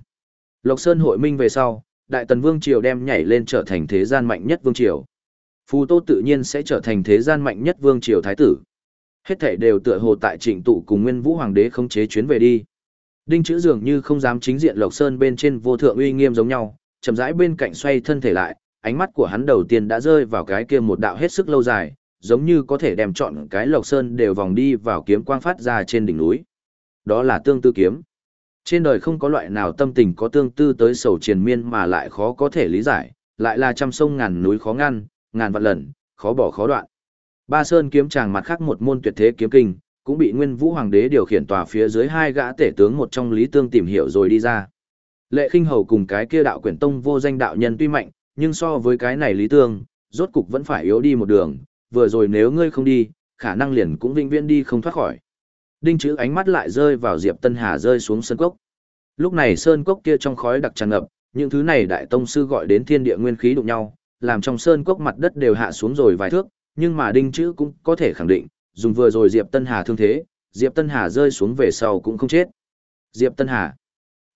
Lộc Sơn hội minh về sau, Đại Tần Vương Triều đem nhảy lên trở thành thế gian mạnh nhất Vương Triều. Phù Tô tự nhiên sẽ trở thành thế gian mạnh nhất Vương Triều Thái tử. Hết thể đều tựa hồ tại trịnh tụ cùng Nguyên Vũ Hoàng đế không chế chuyến về đi. Đinh chữ dường như không dám chính diện Lộc Sơn bên trên vô thượng uy nghiêm giống nhau, chậm rãi bên cạnh xoay thân thể lại, ánh mắt của hắn đầu tiên đã rơi vào cái kia một đạo hết sức lâu dài, giống như có thể đem chọn cái Lộc Sơn đều vòng đi vào kiếm quang phát ra trên đỉnh núi. Đó là tương tư kiếm. Trên đời không có loại nào tâm tình có tương tư tới sầu triền miên mà lại khó có thể lý giải, lại là trăm sông ngàn núi khó ngăn, ngàn vạn lần, khó bỏ khó đoạn. Ba Sơn kiếm chàng mặt khác một môn tuyệt thế kiếm kinh, cũng bị Nguyên Vũ Hoàng đế điều khiển tòa phía dưới hai gã tể tướng một trong Lý Tương tìm hiểu rồi đi ra. Lệ Khinh Hầu cùng cái kia đạo quyển tông vô danh đạo nhân tuy mạnh, nhưng so với cái này Lý Tương, rốt cục vẫn phải yếu đi một đường, vừa rồi nếu ngươi không đi, khả năng liền cũng vĩnh viễn đi không thoát khỏi. Đinh chữ ánh mắt lại rơi vào Diệp Tân Hà rơi xuống sơn cốc. Lúc này sơn cốc kia trong khói đặc tràn ngập, những thứ này đại tông sư gọi đến thiên địa nguyên khí đụng nhau, làm trong sơn cốc mặt đất đều hạ xuống rồi vài thước, nhưng mà đinh chữ cũng có thể khẳng định, dùng vừa rồi Diệp Tân Hà thương thế, Diệp Tân Hà rơi xuống về sau cũng không chết. Diệp Tân Hà.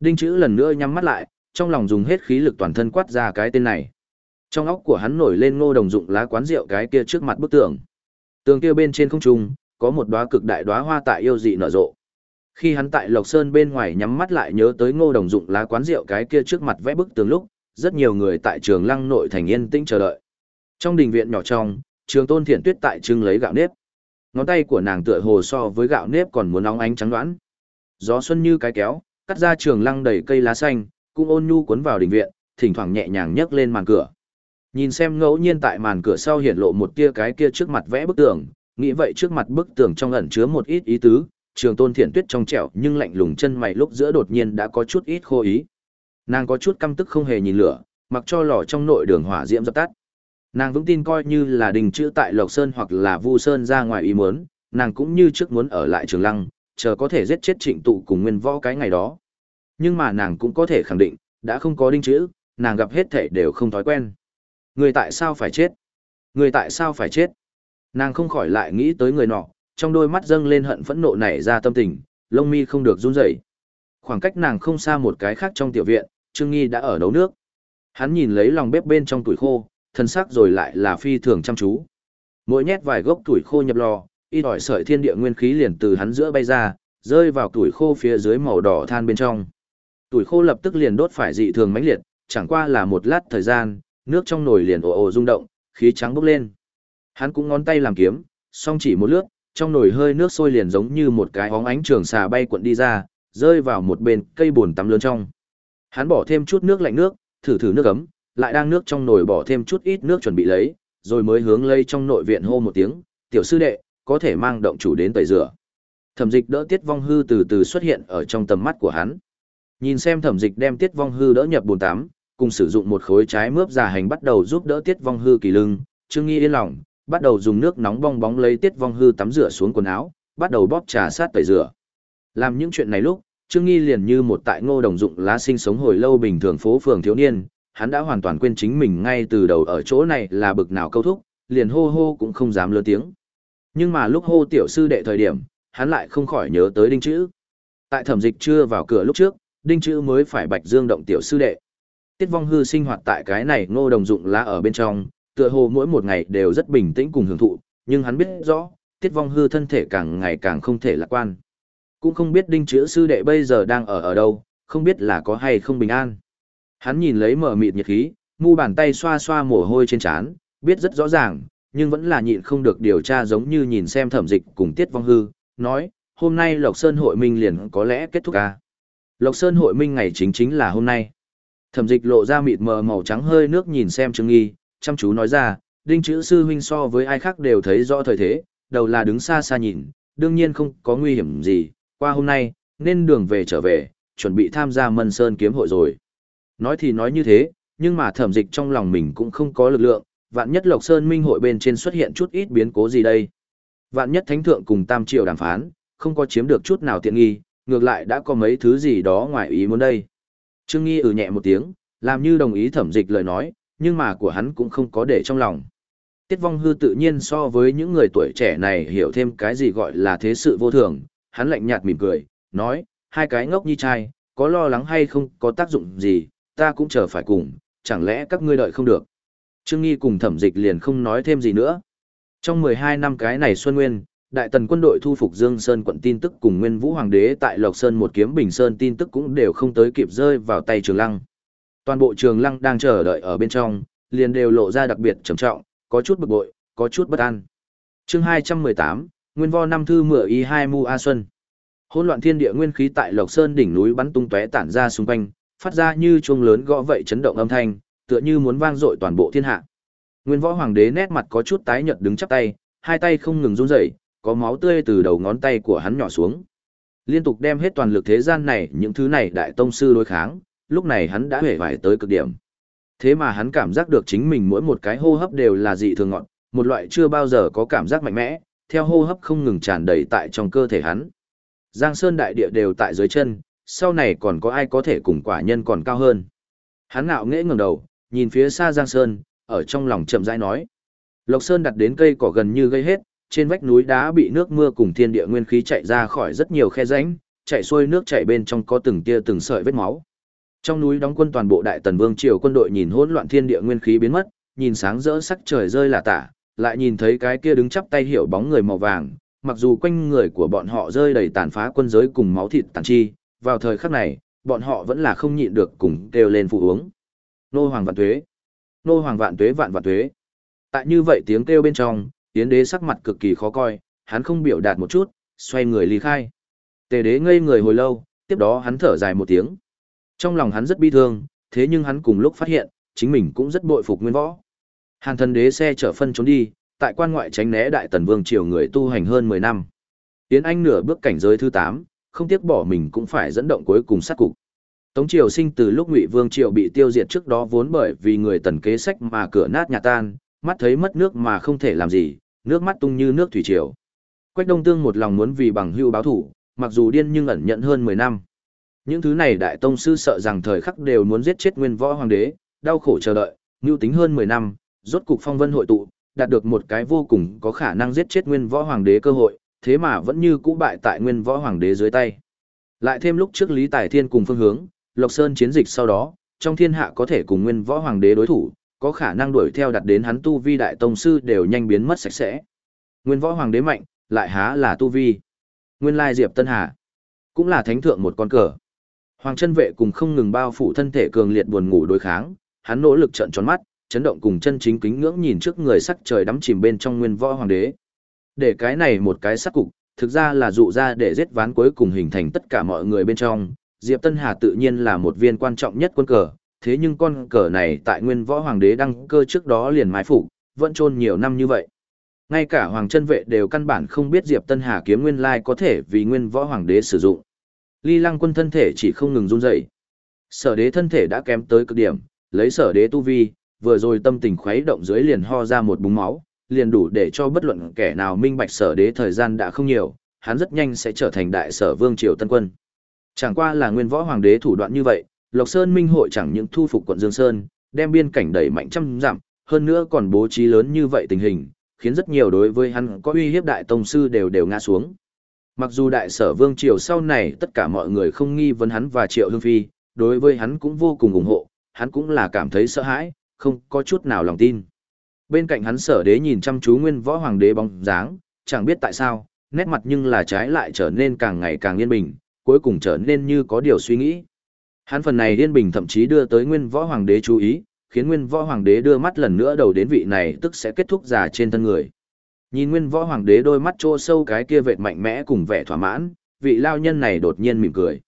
Đinh chữ lần nữa nhắm mắt lại, trong lòng dùng hết khí lực toàn thân quát ra cái tên này. Trong óc của hắn nổi lên ngô đồng dụng lá quán rượu cái kia trước mặt bức tường. Tường kia bên trên không trung, có một đóa cực đại đóa hoa tại yêu dị nở rộ. Khi hắn tại Lộc Sơn bên ngoài nhắm mắt lại nhớ tới ngô đồng dụng lá quán rượu cái kia trước mặt vẽ bức tường lúc, rất nhiều người tại trường lăng nội thành yên tĩnh chờ đợi. Trong đình viện nhỏ trong, trường tôn thiện tuyết tại trưng lấy gạo nếp. Ngón tay của nàng tựa hồ so với gạo nếp còn muốn nóng ánh trắng đoán. Gió xuân như cái kéo, cắt ra trường lăng đầy cây lá xanh, cũng ôn nhu cuốn vào đình viện, thỉnh thoảng nhẹ nhàng nhấc lên màn cửa. Nhìn xem ngẫu nhiên tại màn cửa sau hiện lộ một tia cái kia trước mặt vẽ bức tường, nghĩ vậy trước mặt bức tường trong ẩn chứa một ít ý tứ, trường tôn thiện tuyết trong trẻo nhưng lạnh lùng chân mày lúc giữa đột nhiên đã có chút ít khô ý. Nàng có chút căm tức không hề nhìn lửa, mặc cho lò trong nội đường hỏa diễm dập tắt. Nàng vững tin coi như là đình chữ tại Lộc Sơn hoặc là Vu Sơn ra ngoài ý muốn, nàng cũng như trước muốn ở lại Trường Lăng, chờ có thể giết chết trịnh tụ cùng nguyên võ cái ngày đó. Nhưng mà nàng cũng có thể khẳng định, đã không có đinh chữ, nàng gặp hết thể đều không thói quen. Người tại sao phải chết? Người tại sao phải chết? Nàng không khỏi lại nghĩ tới người nọ, trong đôi mắt dâng lên hận phẫn nộ nảy ra tâm tình, lông mi không được run rẩy. Khoảng cách nàng không xa một cái khác trong tiểu viện, Trương Nghi đã ở nấu nước. Hắn nhìn lấy lòng bếp bên trong tuổi khô, thân sắc rồi lại là phi thường chăm chú. Mỗi nhét vài gốc tuổi khô nhập lò, y ỏi sợi thiên địa nguyên khí liền từ hắn giữa bay ra, rơi vào tuổi khô phía dưới màu đỏ than bên trong. Tuổi khô lập tức liền đốt phải dị thường mãnh liệt, chẳng qua là một lát thời gian, nước trong nồi liền ồ ồ rung động, khí trắng bốc lên. Hắn cũng ngón tay làm kiếm, song chỉ một lướt, trong nồi hơi nước sôi liền giống như một cái óng ánh trường xà bay cuộn đi ra, rơi vào một bên cây bồn tắm lớn trong. Hắn bỏ thêm chút nước lạnh nước, thử thử nước ấm, lại đang nước trong nồi bỏ thêm chút ít nước chuẩn bị lấy, rồi mới hướng lây trong nội viện hô một tiếng, tiểu sư đệ, có thể mang động chủ đến tẩy rửa. Thẩm dịch đỡ tiết vong hư từ từ xuất hiện ở trong tầm mắt của hắn. Nhìn xem thẩm dịch đem tiết vong hư đỡ nhập bồn tắm, cùng sử dụng một khối trái mướp già hành bắt đầu giúp đỡ tiết vong hư kỳ lưng, trương nghi yên lòng, bắt đầu dùng nước nóng bong bóng lấy tiết vong hư tắm rửa xuống quần áo, bắt đầu bóp trà sát tẩy rửa. Làm những chuyện này lúc, Trương Nghi liền như một tại ngô đồng dụng lá sinh sống hồi lâu bình thường phố phường thiếu niên, hắn đã hoàn toàn quên chính mình ngay từ đầu ở chỗ này là bực nào câu thúc, liền hô hô cũng không dám lớn tiếng. Nhưng mà lúc hô tiểu sư đệ thời điểm, hắn lại không khỏi nhớ tới đinh chữ. Tại thẩm dịch chưa vào cửa lúc trước, đinh chữ mới phải bạch dương động tiểu sư đệ. Tiết vong hư sinh hoạt tại cái này ngô đồng dụng lá ở bên trong, tựa hồ mỗi một ngày đều rất bình tĩnh cùng hưởng thụ, nhưng hắn biết rõ, tiết vong hư thân thể càng ngày càng không thể lạc quan. Cũng không biết đinh chữ sư đệ bây giờ đang ở ở đâu, không biết là có hay không bình an. Hắn nhìn lấy mở mịt nhiệt khí, mu bàn tay xoa xoa mồ hôi trên trán, biết rất rõ ràng, nhưng vẫn là nhịn không được điều tra giống như nhìn xem thẩm dịch cùng tiết vong hư, nói, hôm nay Lộc Sơn hội minh liền có lẽ kết thúc ca. Lộc Sơn hội minh ngày chính chính là hôm nay. Thẩm dịch lộ ra mịt mờ màu trắng hơi nước nhìn xem Trương Nghi, chăm chú nói ra, đinh chữ sư huynh so với ai khác đều thấy rõ thời thế, đầu là đứng xa xa nhìn, đương nhiên không có nguy hiểm gì, qua hôm nay, nên đường về trở về, chuẩn bị tham gia Mân Sơn kiếm hội rồi. Nói thì nói như thế, nhưng mà thẩm dịch trong lòng mình cũng không có lực lượng, vạn nhất Lộc Sơn Minh hội bên trên xuất hiện chút ít biến cố gì đây. Vạn nhất Thánh Thượng cùng Tam Triệu đàm phán, không có chiếm được chút nào tiện nghi, ngược lại đã có mấy thứ gì đó ngoài ý muốn đây. Trương Nghi ừ nhẹ một tiếng, làm như đồng ý thẩm dịch lời nói, nhưng mà của hắn cũng không có để trong lòng. Tiết Vong Hư tự nhiên so với những người tuổi trẻ này hiểu thêm cái gì gọi là thế sự vô thường, hắn lạnh nhạt mỉm cười, nói, hai cái ngốc nhi trai, có lo lắng hay không có tác dụng gì, ta cũng chờ phải cùng, chẳng lẽ các ngươi đợi không được. Trương Nghi cùng thẩm dịch liền không nói thêm gì nữa. Trong 12 năm cái này Xuân Nguyên, Đại tần quân đội thu phục Dương Sơn quận tin tức cùng Nguyên Vũ Hoàng đế tại Lộc Sơn một kiếm Bình Sơn tin tức cũng đều không tới kịp rơi vào tay Trường Lăng. Toàn bộ Trường Lăng đang chờ đợi ở bên trong, liền đều lộ ra đặc biệt trầm trọng, có chút bực bội, có chút bất an. Chương 218, Nguyên Vo năm thư mửa y hai mu a xuân. Hỗn loạn thiên địa nguyên khí tại Lộc Sơn đỉnh núi bắn tung tóe tản ra xung quanh, phát ra như chuông lớn gõ vậy chấn động âm thanh, tựa như muốn vang dội toàn bộ thiên hạ. Nguyên Võ Hoàng đế nét mặt có chút tái nhợt đứng chắp tay, hai tay không ngừng run rẩy, có máu tươi từ đầu ngón tay của hắn nhỏ xuống. Liên tục đem hết toàn lực thế gian này, những thứ này đại tông sư đối kháng, lúc này hắn đã hề vải tới cực điểm. Thế mà hắn cảm giác được chính mình mỗi một cái hô hấp đều là dị thường ngọn, một loại chưa bao giờ có cảm giác mạnh mẽ, theo hô hấp không ngừng tràn đầy tại trong cơ thể hắn. Giang Sơn đại địa đều tại dưới chân, sau này còn có ai có thể cùng quả nhân còn cao hơn. Hắn ngạo nghễ ngẩng đầu, nhìn phía xa Giang Sơn, ở trong lòng chậm rãi nói. Lộc Sơn đặt đến cây cỏ gần như gây hết, trên vách núi đá bị nước mưa cùng thiên địa nguyên khí chạy ra khỏi rất nhiều khe rãnh, chạy xuôi nước chảy bên trong có từng tia từng sợi vết máu. Trong núi đóng quân toàn bộ Đại Tần Vương triều quân đội nhìn hỗn loạn thiên địa nguyên khí biến mất, nhìn sáng rỡ sắc trời rơi là tả, lại nhìn thấy cái kia đứng chắp tay hiểu bóng người màu vàng, mặc dù quanh người của bọn họ rơi đầy tàn phá quân giới cùng máu thịt tàn chi, vào thời khắc này, bọn họ vẫn là không nhịn được cùng kêu lên phụ uống. Nô Hoàng Vạn Tuế! Nô Hoàng Vạn Tuế Vạn Vạn Tuế! Tại như vậy tiếng kêu bên trong, Yến đế sắc mặt cực kỳ khó coi, hắn không biểu đạt một chút, xoay người ly khai. Tề đế ngây người hồi lâu, tiếp đó hắn thở dài một tiếng. Trong lòng hắn rất bi thương, thế nhưng hắn cùng lúc phát hiện, chính mình cũng rất bội phục nguyên võ. Hàn thần đế xe chở phân trốn đi, tại quan ngoại tránh né đại tần vương triều người tu hành hơn 10 năm. Tiến Anh nửa bước cảnh giới thứ tám, không tiếc bỏ mình cũng phải dẫn động cuối cùng sát cục. Tống triều sinh từ lúc Ngụy Vương triều bị tiêu diệt trước đó vốn bởi vì người tần kế sách mà cửa nát nhà tan, mắt thấy mất nước mà không thể làm gì, nước mắt tung như nước thủy triều. Quách Đông Tương một lòng muốn vì bằng hưu báo thủ, mặc dù điên nhưng ẩn nhận hơn 10 năm. Những thứ này đại tông sư sợ rằng thời khắc đều muốn giết chết nguyên võ hoàng đế, đau khổ chờ đợi, nưu tính hơn 10 năm, rốt cục phong vân hội tụ, đạt được một cái vô cùng có khả năng giết chết nguyên võ hoàng đế cơ hội, thế mà vẫn như cũ bại tại nguyên võ hoàng đế dưới tay. Lại thêm lúc trước Lý Tài Thiên cùng phương hướng, Lộc Sơn chiến dịch sau đó, trong thiên hạ có thể cùng nguyên võ hoàng đế đối thủ, có khả năng đuổi theo đặt đến hắn tu vi đại tông sư đều nhanh biến mất sạch sẽ. Nguyên võ hoàng đế mạnh, lại há là tu vi. Nguyên lai Diệp Tân Hà, cũng là thánh thượng một con cờ. Hoàng chân vệ cùng không ngừng bao phủ thân thể cường liệt buồn ngủ đối kháng, hắn nỗ lực trợn tròn mắt, chấn động cùng chân chính kính ngưỡng nhìn trước người sắc trời đắm chìm bên trong nguyên võ hoàng đế. Để cái này một cái sắc cục, thực ra là dụ ra để giết ván cuối cùng hình thành tất cả mọi người bên trong. Diệp Tân Hà tự nhiên là một viên quan trọng nhất quân cờ, thế nhưng con cờ này tại nguyên võ hoàng đế đăng cơ trước đó liền mái phục vẫn chôn nhiều năm như vậy. Ngay cả hoàng chân vệ đều căn bản không biết Diệp Tân Hà kiếm nguyên lai có thể vì nguyên võ hoàng đế sử dụng. Ly Lăng quân thân thể chỉ không ngừng run rẩy. Sở đế thân thể đã kém tới cực điểm, lấy sở đế tu vi, vừa rồi tâm tình khuấy động dưới liền ho ra một búng máu, liền đủ để cho bất luận kẻ nào minh bạch sở đế thời gian đã không nhiều, hắn rất nhanh sẽ trở thành đại sở vương triều tân quân. Chẳng qua là nguyên võ hoàng đế thủ đoạn như vậy, Lộc Sơn Minh hội chẳng những thu phục quận Dương Sơn, đem biên cảnh đẩy mạnh trăm dặm, hơn nữa còn bố trí lớn như vậy tình hình, khiến rất nhiều đối với hắn có uy hiếp đại tông sư đều đều ngã xuống. Mặc dù đại sở vương triều sau này tất cả mọi người không nghi vấn hắn và triệu hương phi, đối với hắn cũng vô cùng ủng hộ, hắn cũng là cảm thấy sợ hãi, không có chút nào lòng tin. Bên cạnh hắn sở đế nhìn chăm chú nguyên võ hoàng đế bóng dáng, chẳng biết tại sao, nét mặt nhưng là trái lại trở nên càng ngày càng yên bình, cuối cùng trở nên như có điều suy nghĩ. Hắn phần này yên bình thậm chí đưa tới nguyên võ hoàng đế chú ý, khiến nguyên võ hoàng đế đưa mắt lần nữa đầu đến vị này tức sẽ kết thúc già trên thân người. Nhìn nguyên võ hoàng đế đôi mắt trô sâu cái kia vệt mạnh mẽ cùng vẻ thỏa mãn, vị lao nhân này đột nhiên mỉm cười.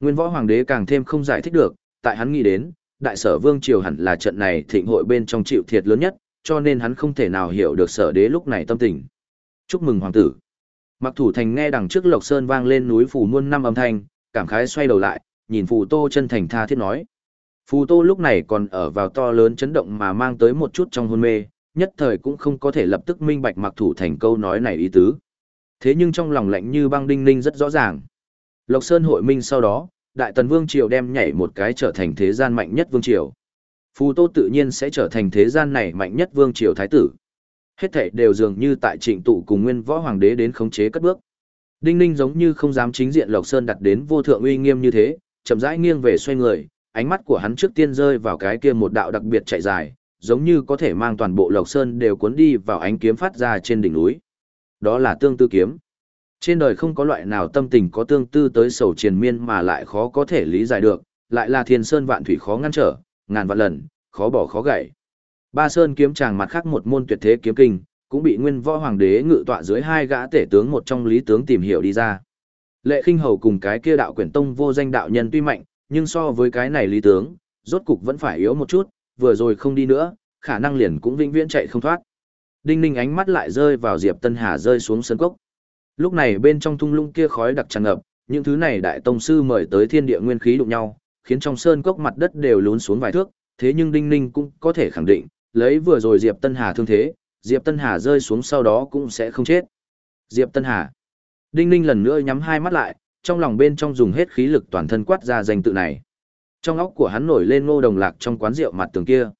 Nguyên võ hoàng đế càng thêm không giải thích được, tại hắn nghĩ đến, đại sở vương triều hẳn là trận này thịnh hội bên trong chịu thiệt lớn nhất, cho nên hắn không thể nào hiểu được sở đế lúc này tâm tình. Chúc mừng hoàng tử. Mặc thủ thành nghe đằng trước lộc sơn vang lên núi phủ muôn năm âm thanh, cảm khái xoay đầu lại, nhìn phù tô chân thành tha thiết nói. Phù tô lúc này còn ở vào to lớn chấn động mà mang tới một chút trong hôn mê, nhất thời cũng không có thể lập tức minh bạch mặc thủ thành câu nói này ý tứ. Thế nhưng trong lòng lạnh như băng đinh ninh rất rõ ràng. Lộc Sơn hội minh sau đó, Đại Tần Vương Triều đem nhảy một cái trở thành thế gian mạnh nhất Vương Triều. Phù Tô tự nhiên sẽ trở thành thế gian này mạnh nhất vương triều thái tử. Hết thảy đều dường như tại trịnh tụ cùng nguyên võ hoàng đế đến khống chế cất bước. Đinh Ninh giống như không dám chính diện Lộc Sơn đặt đến vô thượng uy nghiêm như thế, chậm rãi nghiêng về xoay người, ánh mắt của hắn trước tiên rơi vào cái kia một đạo đặc biệt chạy dài, giống như có thể mang toàn bộ Lộc Sơn đều cuốn đi vào ánh kiếm phát ra trên đỉnh núi. Đó là tương tư kiếm. Trên đời không có loại nào tâm tình có tương tư tới sầu triền miên mà lại khó có thể lý giải được, lại là thiên sơn vạn thủy khó ngăn trở, ngàn vạn lần, khó bỏ khó gãy. Ba sơn kiếm chàng mặt khác một môn tuyệt thế kiếm kinh, cũng bị nguyên võ hoàng đế ngự tọa dưới hai gã tể tướng một trong lý tướng tìm hiểu đi ra. Lệ khinh hầu cùng cái kia đạo quyển tông vô danh đạo nhân tuy mạnh, nhưng so với cái này lý tướng, rốt cục vẫn phải yếu một chút, vừa rồi không đi nữa, khả năng liền cũng vĩnh viễn chạy không thoát. Đinh ninh ánh mắt lại rơi vào Diệp Tân Hà rơi xuống sân cốc. Lúc này bên trong thung lũng kia khói đặc tràn ngập, những thứ này đại tông sư mời tới thiên địa nguyên khí đụng nhau, khiến trong sơn cốc mặt đất đều lún xuống vài thước, thế nhưng Đinh Ninh cũng có thể khẳng định, lấy vừa rồi Diệp Tân Hà thương thế, Diệp Tân Hà rơi xuống sau đó cũng sẽ không chết. Diệp Tân Hà. Đinh Ninh lần nữa nhắm hai mắt lại, trong lòng bên trong dùng hết khí lực toàn thân quát ra danh tự này. Trong óc của hắn nổi lên ngô đồng lạc trong quán rượu mặt tường kia.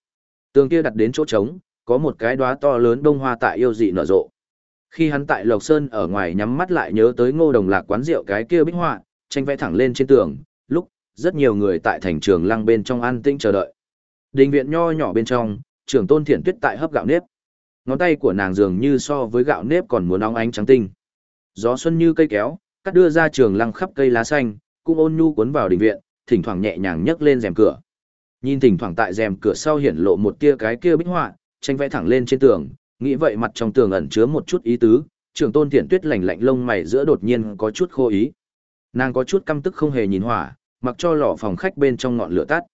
Tường kia đặt đến chỗ trống, có một cái đóa to lớn đông hoa tại yêu dị nở rộ. Khi hắn tại Lộc Sơn ở ngoài nhắm mắt lại nhớ tới ngô đồng lạc quán rượu cái kia bích họa, tranh vẽ thẳng lên trên tường, lúc rất nhiều người tại thành trường lăng bên trong an tĩnh chờ đợi. Đình viện nho nhỏ bên trong, trưởng tôn thiện tuyết tại hấp gạo nếp. Ngón tay của nàng dường như so với gạo nếp còn muốn óng ánh trắng tinh. Gió xuân như cây kéo, cắt đưa ra trường lăng khắp cây lá xanh, cũng ôn nhu cuốn vào đình viện, thỉnh thoảng nhẹ nhàng nhấc lên rèm cửa. Nhìn thỉnh thoảng tại rèm cửa sau hiện lộ một tia cái kia bích họa, tranh vẽ thẳng lên trên tường, nghĩ vậy mặt trong tường ẩn chứa một chút ý tứ, Trường tôn thiện tuyết lành lạnh lông mày giữa đột nhiên có chút khô ý. Nàng có chút căm tức không hề nhìn hỏa, mặc cho lò phòng khách bên trong ngọn lửa tắt.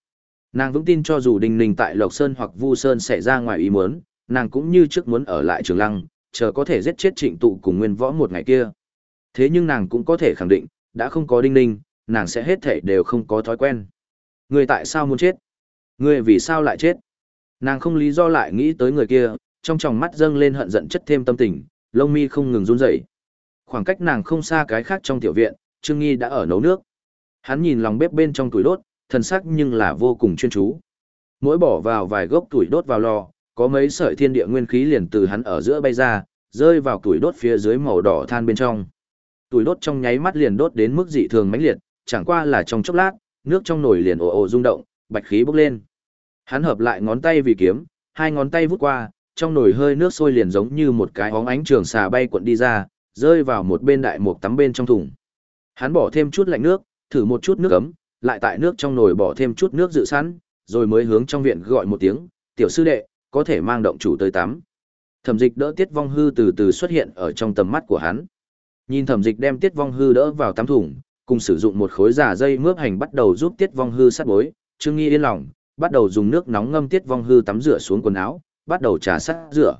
Nàng vững tin cho dù Đinh Ninh tại Lộc Sơn hoặc Vu Sơn xảy ra ngoài ý muốn, nàng cũng như trước muốn ở lại Trường Lăng, chờ có thể giết chết Trịnh Tụ cùng Nguyên Võ một ngày kia. Thế nhưng nàng cũng có thể khẳng định, đã không có Đinh Ninh, nàng sẽ hết thể đều không có thói quen. Người tại sao muốn chết? Người vì sao lại chết? Nàng không lý do lại nghĩ tới người kia, trong tròng mắt dâng lên hận giận chất thêm tâm tình, lông mi không ngừng run rẩy. Khoảng cách nàng không xa cái khác trong tiểu viện, Trương Nghi đã ở nấu nước. Hắn nhìn lòng bếp bên trong tuổi đốt, thần sắc nhưng là vô cùng chuyên chú. Mỗi bỏ vào vài gốc tuổi đốt vào lò, có mấy sợi thiên địa nguyên khí liền từ hắn ở giữa bay ra, rơi vào tuổi đốt phía dưới màu đỏ than bên trong. Tuổi đốt trong nháy mắt liền đốt đến mức dị thường mãnh liệt, chẳng qua là trong chốc lát, nước trong nồi liền ồ ồ rung động, bạch khí bốc lên. Hắn hợp lại ngón tay vì kiếm, hai ngón tay vút qua, trong nồi hơi nước sôi liền giống như một cái óng ánh trường xà bay cuộn đi ra, rơi vào một bên đại mục tắm bên trong thùng. Hắn bỏ thêm chút lạnh nước, thử một chút nước ấm, lại tại nước trong nồi bỏ thêm chút nước dự sẵn, rồi mới hướng trong viện gọi một tiếng, tiểu sư đệ, có thể mang động chủ tới tắm. Thẩm dịch đỡ tiết vong hư từ từ xuất hiện ở trong tầm mắt của hắn. Nhìn thẩm dịch đem tiết vong hư đỡ vào tắm thùng, cùng sử dụng một khối giả dây mướp hành bắt đầu giúp tiết vong hư sát bối, trương nghi yên lòng, bắt đầu dùng nước nóng ngâm tiết vong hư tắm rửa xuống quần áo, bắt đầu trà sát rửa.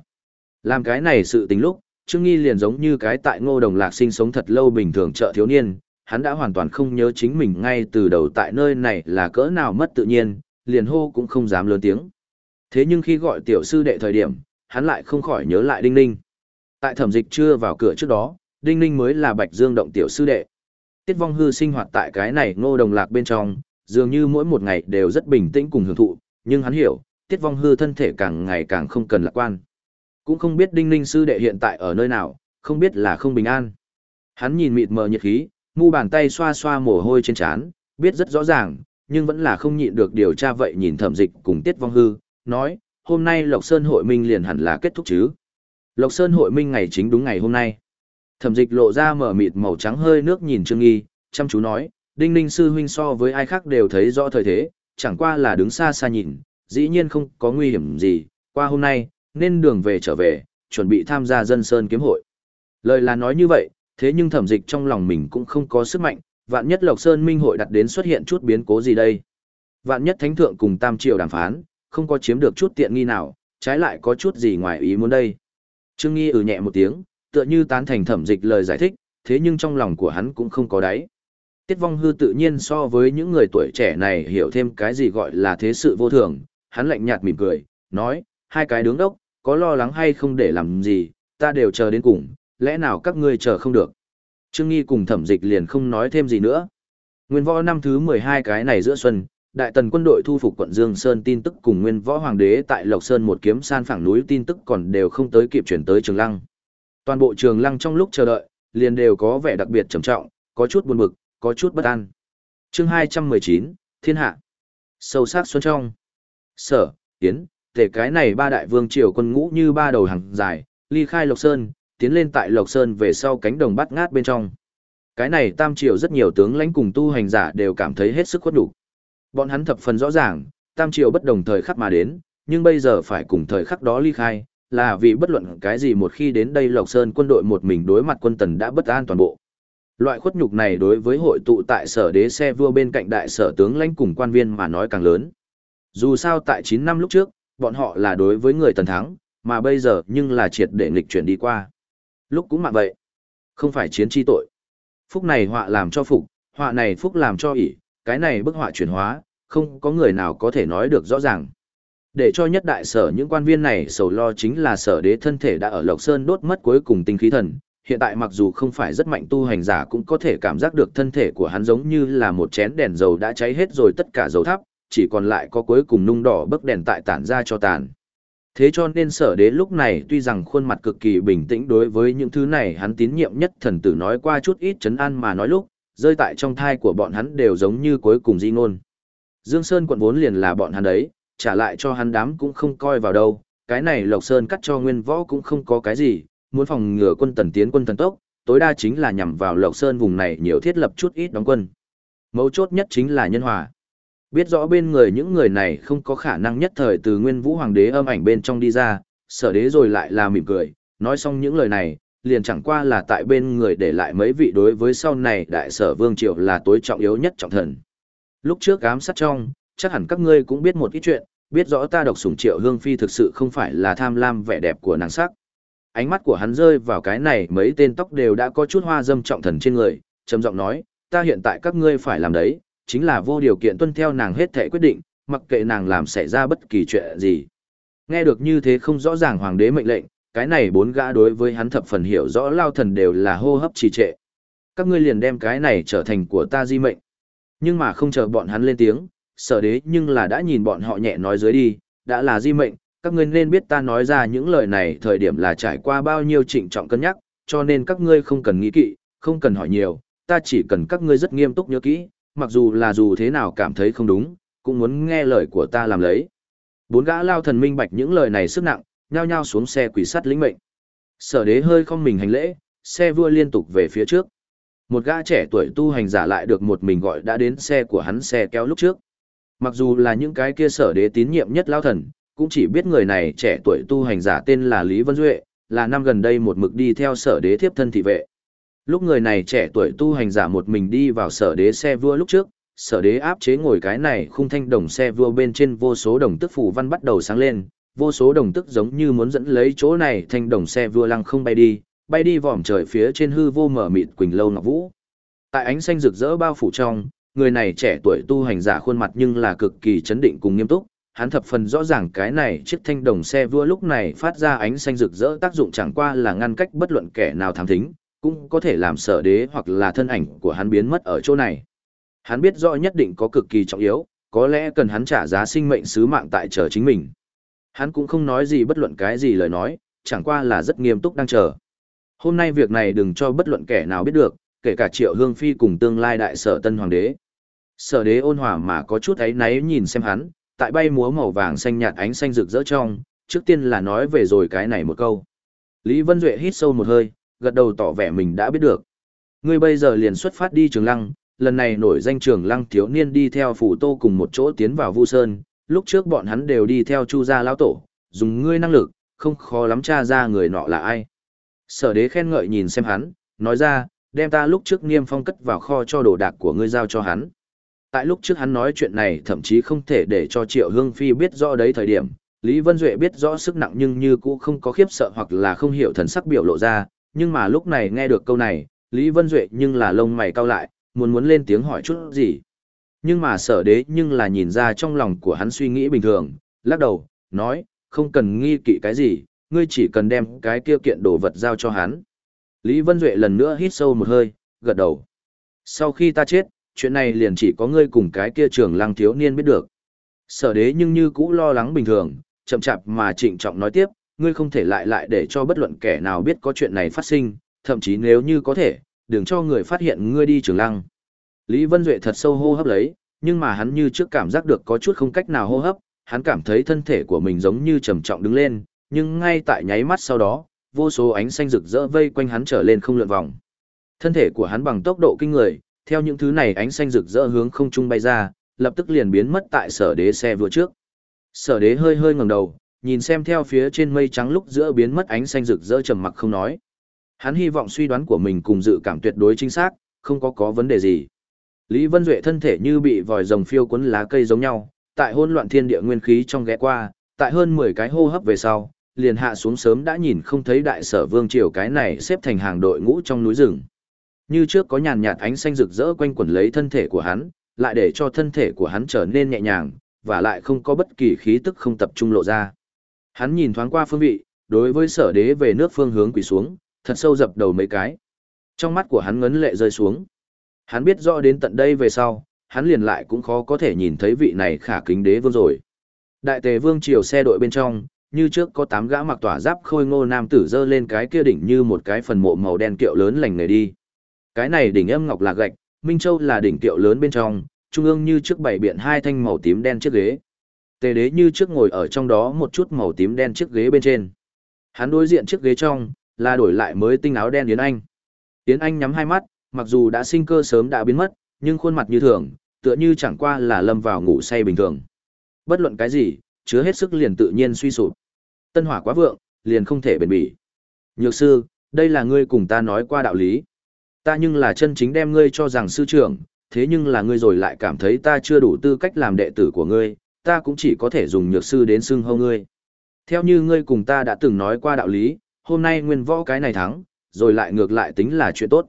Làm cái này sự tình lúc, Trương Nghi liền giống như cái tại ngô đồng lạc sinh sống thật lâu bình thường chợ thiếu niên, hắn đã hoàn toàn không nhớ chính mình ngay từ đầu tại nơi này là cỡ nào mất tự nhiên, liền hô cũng không dám lớn tiếng. Thế nhưng khi gọi tiểu sư đệ thời điểm, hắn lại không khỏi nhớ lại Đinh Ninh. Tại thẩm dịch chưa vào cửa trước đó, Đinh Ninh mới là Bạch Dương động tiểu sư đệ. Tiết vong hư sinh hoạt tại cái này ngô đồng lạc bên trong, dường như mỗi một ngày đều rất bình tĩnh cùng hưởng thụ, nhưng hắn hiểu, tiết vong hư thân thể càng ngày càng không cần lạc quan. Cũng không biết Đinh Ninh sư đệ hiện tại ở nơi nào, không biết là không bình an. Hắn nhìn mịt mờ nhiệt khí, mu bàn tay xoa xoa mồ hôi trên trán, biết rất rõ ràng, nhưng vẫn là không nhịn được điều tra vậy nhìn thẩm dịch cùng tiết vong hư, nói, hôm nay Lộc Sơn hội minh liền hẳn là kết thúc chứ. Lộc Sơn hội minh ngày chính đúng ngày hôm nay. Thẩm dịch lộ ra mở mịt màu trắng hơi nước nhìn Trương Nghi, chăm chú nói, Đinh Ninh sư huynh so với ai khác đều thấy rõ thời thế, chẳng qua là đứng xa xa nhìn, dĩ nhiên không có nguy hiểm gì, qua hôm nay, nên đường về trở về, chuẩn bị tham gia dân sơn kiếm hội. Lời là nói như vậy, thế nhưng thẩm dịch trong lòng mình cũng không có sức mạnh, vạn nhất Lộc Sơn Minh hội đặt đến xuất hiện chút biến cố gì đây. Vạn nhất Thánh Thượng cùng Tam Triều đàm phán, không có chiếm được chút tiện nghi nào, trái lại có chút gì ngoài ý muốn đây. Trương Nghi ừ nhẹ một tiếng, tựa như tán thành thẩm dịch lời giải thích, thế nhưng trong lòng của hắn cũng không có đáy. Tiết vong hư tự nhiên so với những người tuổi trẻ này hiểu thêm cái gì gọi là thế sự vô thường, hắn lạnh nhạt mỉm cười, nói, hai cái đứng đốc, có lo lắng hay không để làm gì, ta đều chờ đến cùng, lẽ nào các ngươi chờ không được. Trương Nghi cùng thẩm dịch liền không nói thêm gì nữa. Nguyên võ năm thứ 12 cái này giữa xuân, Đại tần quân đội thu phục quận Dương Sơn tin tức cùng nguyên võ hoàng đế tại Lộc Sơn một kiếm san phẳng núi tin tức còn đều không tới kịp chuyển tới Trường Lăng. Toàn bộ Trường Lăng trong lúc chờ đợi, liền đều có vẻ đặc biệt trầm trọng, có chút buồn bực, có chút bất an. Chương 219, Thiên hạ. Sâu sắc xuân trong. Sở, yến, thể cái này ba đại vương triều quân ngũ như ba đầu hàng dài, ly khai Lộc Sơn, tiến lên tại Lộc Sơn về sau cánh đồng bắt ngát bên trong. Cái này tam triều rất nhiều tướng lãnh cùng tu hành giả đều cảm thấy hết sức khuất đủ. Bọn hắn thập phần rõ ràng, tam triều bất đồng thời khắc mà đến, nhưng bây giờ phải cùng thời khắc đó ly khai, là vì bất luận cái gì một khi đến đây Lộc Sơn quân đội một mình đối mặt quân tần đã bất an toàn bộ. Loại khuất nhục này đối với hội tụ tại sở đế xe vua bên cạnh đại sở tướng lãnh cùng quan viên mà nói càng lớn. Dù sao tại 9 năm lúc trước, bọn họ là đối với người tần thắng, mà bây giờ nhưng là triệt để nghịch chuyển đi qua. Lúc cũng mạng vậy. Không phải chiến chi tội. Phúc này họa làm cho phục, họa này phúc làm cho ỷ, cái này bức họa chuyển hóa, không có người nào có thể nói được rõ ràng. Để cho nhất đại sở những quan viên này sầu lo chính là sở đế thân thể đã ở Lộc Sơn đốt mất cuối cùng tinh khí thần. Hiện tại mặc dù không phải rất mạnh tu hành giả cũng có thể cảm giác được thân thể của hắn giống như là một chén đèn dầu đã cháy hết rồi tất cả dầu thắp, chỉ còn lại có cuối cùng nung đỏ bức đèn tại tản ra cho tàn. Thế cho nên sở đế lúc này tuy rằng khuôn mặt cực kỳ bình tĩnh đối với những thứ này hắn tín nhiệm nhất thần tử nói qua chút ít chấn an mà nói lúc, rơi tại trong thai của bọn hắn đều giống như cuối cùng di ngôn. Dương Sơn quận vốn liền là bọn hắn đấy, trả lại cho hắn đám cũng không coi vào đâu, cái này Lộc Sơn cắt cho nguyên võ cũng không có cái gì, muốn phòng ngừa quân tần tiến quân thần tốc, tối đa chính là nhằm vào Lộc Sơn vùng này nhiều thiết lập chút ít đóng quân. Mấu chốt nhất chính là nhân hòa. Biết rõ bên người những người này không có khả năng nhất thời từ nguyên vũ hoàng đế âm ảnh bên trong đi ra, sở đế rồi lại là mỉm cười, nói xong những lời này, liền chẳng qua là tại bên người để lại mấy vị đối với sau này đại sở vương triều là tối trọng yếu nhất trọng thần. Lúc trước ám sát trong, chắc hẳn các ngươi cũng biết một ít chuyện, biết rõ ta độc sủng triệu hương phi thực sự không phải là tham lam vẻ đẹp của nàng sắc. Ánh mắt của hắn rơi vào cái này mấy tên tóc đều đã có chút hoa dâm trọng thần trên người, trầm giọng nói, ta hiện tại các ngươi phải làm đấy, chính là vô điều kiện tuân theo nàng hết thể quyết định, mặc kệ nàng làm xảy ra bất kỳ chuyện gì. Nghe được như thế không rõ ràng hoàng đế mệnh lệnh, cái này bốn gã đối với hắn thập phần hiểu rõ lao thần đều là hô hấp trì trệ. Các ngươi liền đem cái này trở thành của ta di mệnh. Nhưng mà không chờ bọn hắn lên tiếng, sở đế nhưng là đã nhìn bọn họ nhẹ nói dưới đi, đã là di mệnh, các ngươi nên biết ta nói ra những lời này thời điểm là trải qua bao nhiêu trịnh trọng cân nhắc, cho nên các ngươi không cần nghĩ kỵ, không cần hỏi nhiều, ta chỉ cần các ngươi rất nghiêm túc nhớ kỹ, mặc dù là dù thế nào cảm thấy không đúng, cũng muốn nghe lời của ta làm lấy. Bốn gã lao thần minh bạch những lời này sức nặng, nhao nhao xuống xe quỷ sắt lĩnh mệnh. Sở đế hơi không mình hành lễ, xe vua liên tục về phía trước. Một gã trẻ tuổi tu hành giả lại được một mình gọi đã đến xe của hắn xe kéo lúc trước. Mặc dù là những cái kia sở đế tín nhiệm nhất lao thần, cũng chỉ biết người này trẻ tuổi tu hành giả tên là Lý Vân Duệ, là năm gần đây một mực đi theo sở đế thiếp thân thị vệ. Lúc người này trẻ tuổi tu hành giả một mình đi vào sở đế xe vua lúc trước, sở đế áp chế ngồi cái này khung thanh đồng xe vua bên trên vô số đồng tức phủ văn bắt đầu sáng lên, vô số đồng tức giống như muốn dẫn lấy chỗ này thanh đồng xe vua lăng không bay đi, bay đi vòm trời phía trên hư vô mở mịt quỳnh lâu ngọc vũ. Tại ánh xanh rực rỡ bao phủ trong, người này trẻ tuổi tu hành giả khuôn mặt nhưng là cực kỳ chấn định cùng nghiêm túc, hắn thập phần rõ ràng cái này chiếc thanh đồng xe vua lúc này phát ra ánh xanh rực rỡ tác dụng chẳng qua là ngăn cách bất luận kẻ nào thám thính, cũng có thể làm sở đế hoặc là thân ảnh của hắn biến mất ở chỗ này. Hắn biết rõ nhất định có cực kỳ trọng yếu, có lẽ cần hắn trả giá sinh mệnh sứ mạng tại chờ chính mình. Hắn cũng không nói gì bất luận cái gì lời nói, chẳng qua là rất nghiêm túc đang chờ. Hôm nay việc này đừng cho bất luận kẻ nào biết được, kể cả triệu hương phi cùng tương lai đại sở tân hoàng đế. Sở đế ôn hòa mà có chút ấy náy nhìn xem hắn, tại bay múa màu vàng xanh nhạt ánh xanh rực rỡ trong, trước tiên là nói về rồi cái này một câu. Lý Vân Duệ hít sâu một hơi, gật đầu tỏ vẻ mình đã biết được. Ngươi bây giờ liền xuất phát đi Trường Lăng, lần này nổi danh Trường Lăng thiếu niên đi theo phủ tô cùng một chỗ tiến vào Vu Sơn, lúc trước bọn hắn đều đi theo Chu gia lão tổ, dùng ngươi năng lực, không khó lắm tra ra người nọ là ai. Sở đế khen ngợi nhìn xem hắn, nói ra, đem ta lúc trước niêm phong cất vào kho cho đồ đạc của ngươi giao cho hắn. Tại lúc trước hắn nói chuyện này thậm chí không thể để cho Triệu Hương Phi biết rõ đấy thời điểm, Lý Vân Duệ biết rõ sức nặng nhưng như cũ không có khiếp sợ hoặc là không hiểu thần sắc biểu lộ ra, nhưng mà lúc này nghe được câu này, Lý Vân Duệ nhưng là lông mày cau lại, muốn muốn lên tiếng hỏi chút gì. Nhưng mà sở đế nhưng là nhìn ra trong lòng của hắn suy nghĩ bình thường, lắc đầu, nói, không cần nghi kỵ cái gì, ngươi chỉ cần đem cái kia kiện đồ vật giao cho hắn. Lý Vân Duệ lần nữa hít sâu một hơi, gật đầu. Sau khi ta chết, chuyện này liền chỉ có ngươi cùng cái kia trưởng lăng thiếu niên biết được. Sở đế nhưng như cũ lo lắng bình thường, chậm chạp mà trịnh trọng nói tiếp, ngươi không thể lại lại để cho bất luận kẻ nào biết có chuyện này phát sinh, thậm chí nếu như có thể, đừng cho người phát hiện ngươi đi trường lăng. Lý Vân Duệ thật sâu hô hấp lấy, nhưng mà hắn như trước cảm giác được có chút không cách nào hô hấp, hắn cảm thấy thân thể của mình giống như trầm trọng đứng lên, nhưng ngay tại nháy mắt sau đó, vô số ánh xanh rực rỡ vây quanh hắn trở lên không lượn vòng. Thân thể của hắn bằng tốc độ kinh người, theo những thứ này ánh xanh rực rỡ hướng không trung bay ra, lập tức liền biến mất tại sở đế xe vừa trước. Sở đế hơi hơi ngẩng đầu, nhìn xem theo phía trên mây trắng lúc giữa biến mất ánh xanh rực rỡ trầm mặc không nói. Hắn hy vọng suy đoán của mình cùng dự cảm tuyệt đối chính xác, không có có vấn đề gì. Lý Vân Duệ thân thể như bị vòi rồng phiêu cuốn lá cây giống nhau, tại hỗn loạn thiên địa nguyên khí trong ghé qua, tại hơn 10 cái hô hấp về sau, liền hạ xuống sớm đã nhìn không thấy đại sở vương triều cái này xếp thành hàng đội ngũ trong núi rừng. Như trước có nhàn nhạt ánh xanh rực rỡ quanh quẩn lấy thân thể của hắn, lại để cho thân thể của hắn trở nên nhẹ nhàng, và lại không có bất kỳ khí tức không tập trung lộ ra. Hắn nhìn thoáng qua phương vị, đối với sở đế về nước phương hướng quỳ xuống, thật sâu dập đầu mấy cái. Trong mắt của hắn ngấn lệ rơi xuống. Hắn biết rõ đến tận đây về sau, hắn liền lại cũng khó có thể nhìn thấy vị này khả kính đế vương rồi. Đại tề vương triều xe đội bên trong, như trước có tám gã mặc tỏa giáp khôi ngô nam tử dơ lên cái kia đỉnh như một cái phần mộ màu đen kiệu lớn lành người đi. Cái này đỉnh âm ngọc là gạch, Minh Châu là đỉnh kiệu lớn bên trong, trung ương như trước bảy biện hai thanh màu tím đen chiếc ghế. Tề đế như trước ngồi ở trong đó một chút màu tím đen chiếc ghế bên trên. Hắn đối diện chiếc ghế trong, là đổi lại mới tinh áo đen Yến Anh. Yến Anh nhắm hai mắt, mặc dù đã sinh cơ sớm đã biến mất, nhưng khuôn mặt như thường, tựa như chẳng qua là lâm vào ngủ say bình thường. Bất luận cái gì, chứa hết sức liền tự nhiên suy sụp. Tân hỏa quá vượng, liền không thể bền bỉ. Nhược sư, đây là ngươi cùng ta nói qua đạo lý. Ta nhưng là chân chính đem ngươi cho rằng sư trưởng, thế nhưng là ngươi rồi lại cảm thấy ta chưa đủ tư cách làm đệ tử của ngươi, ta cũng chỉ có thể dùng nhược sư đến xưng hâu ngươi. Theo như ngươi cùng ta đã từng nói qua đạo lý, hôm nay nguyên võ cái này thắng, rồi lại ngược lại tính là chuyện tốt.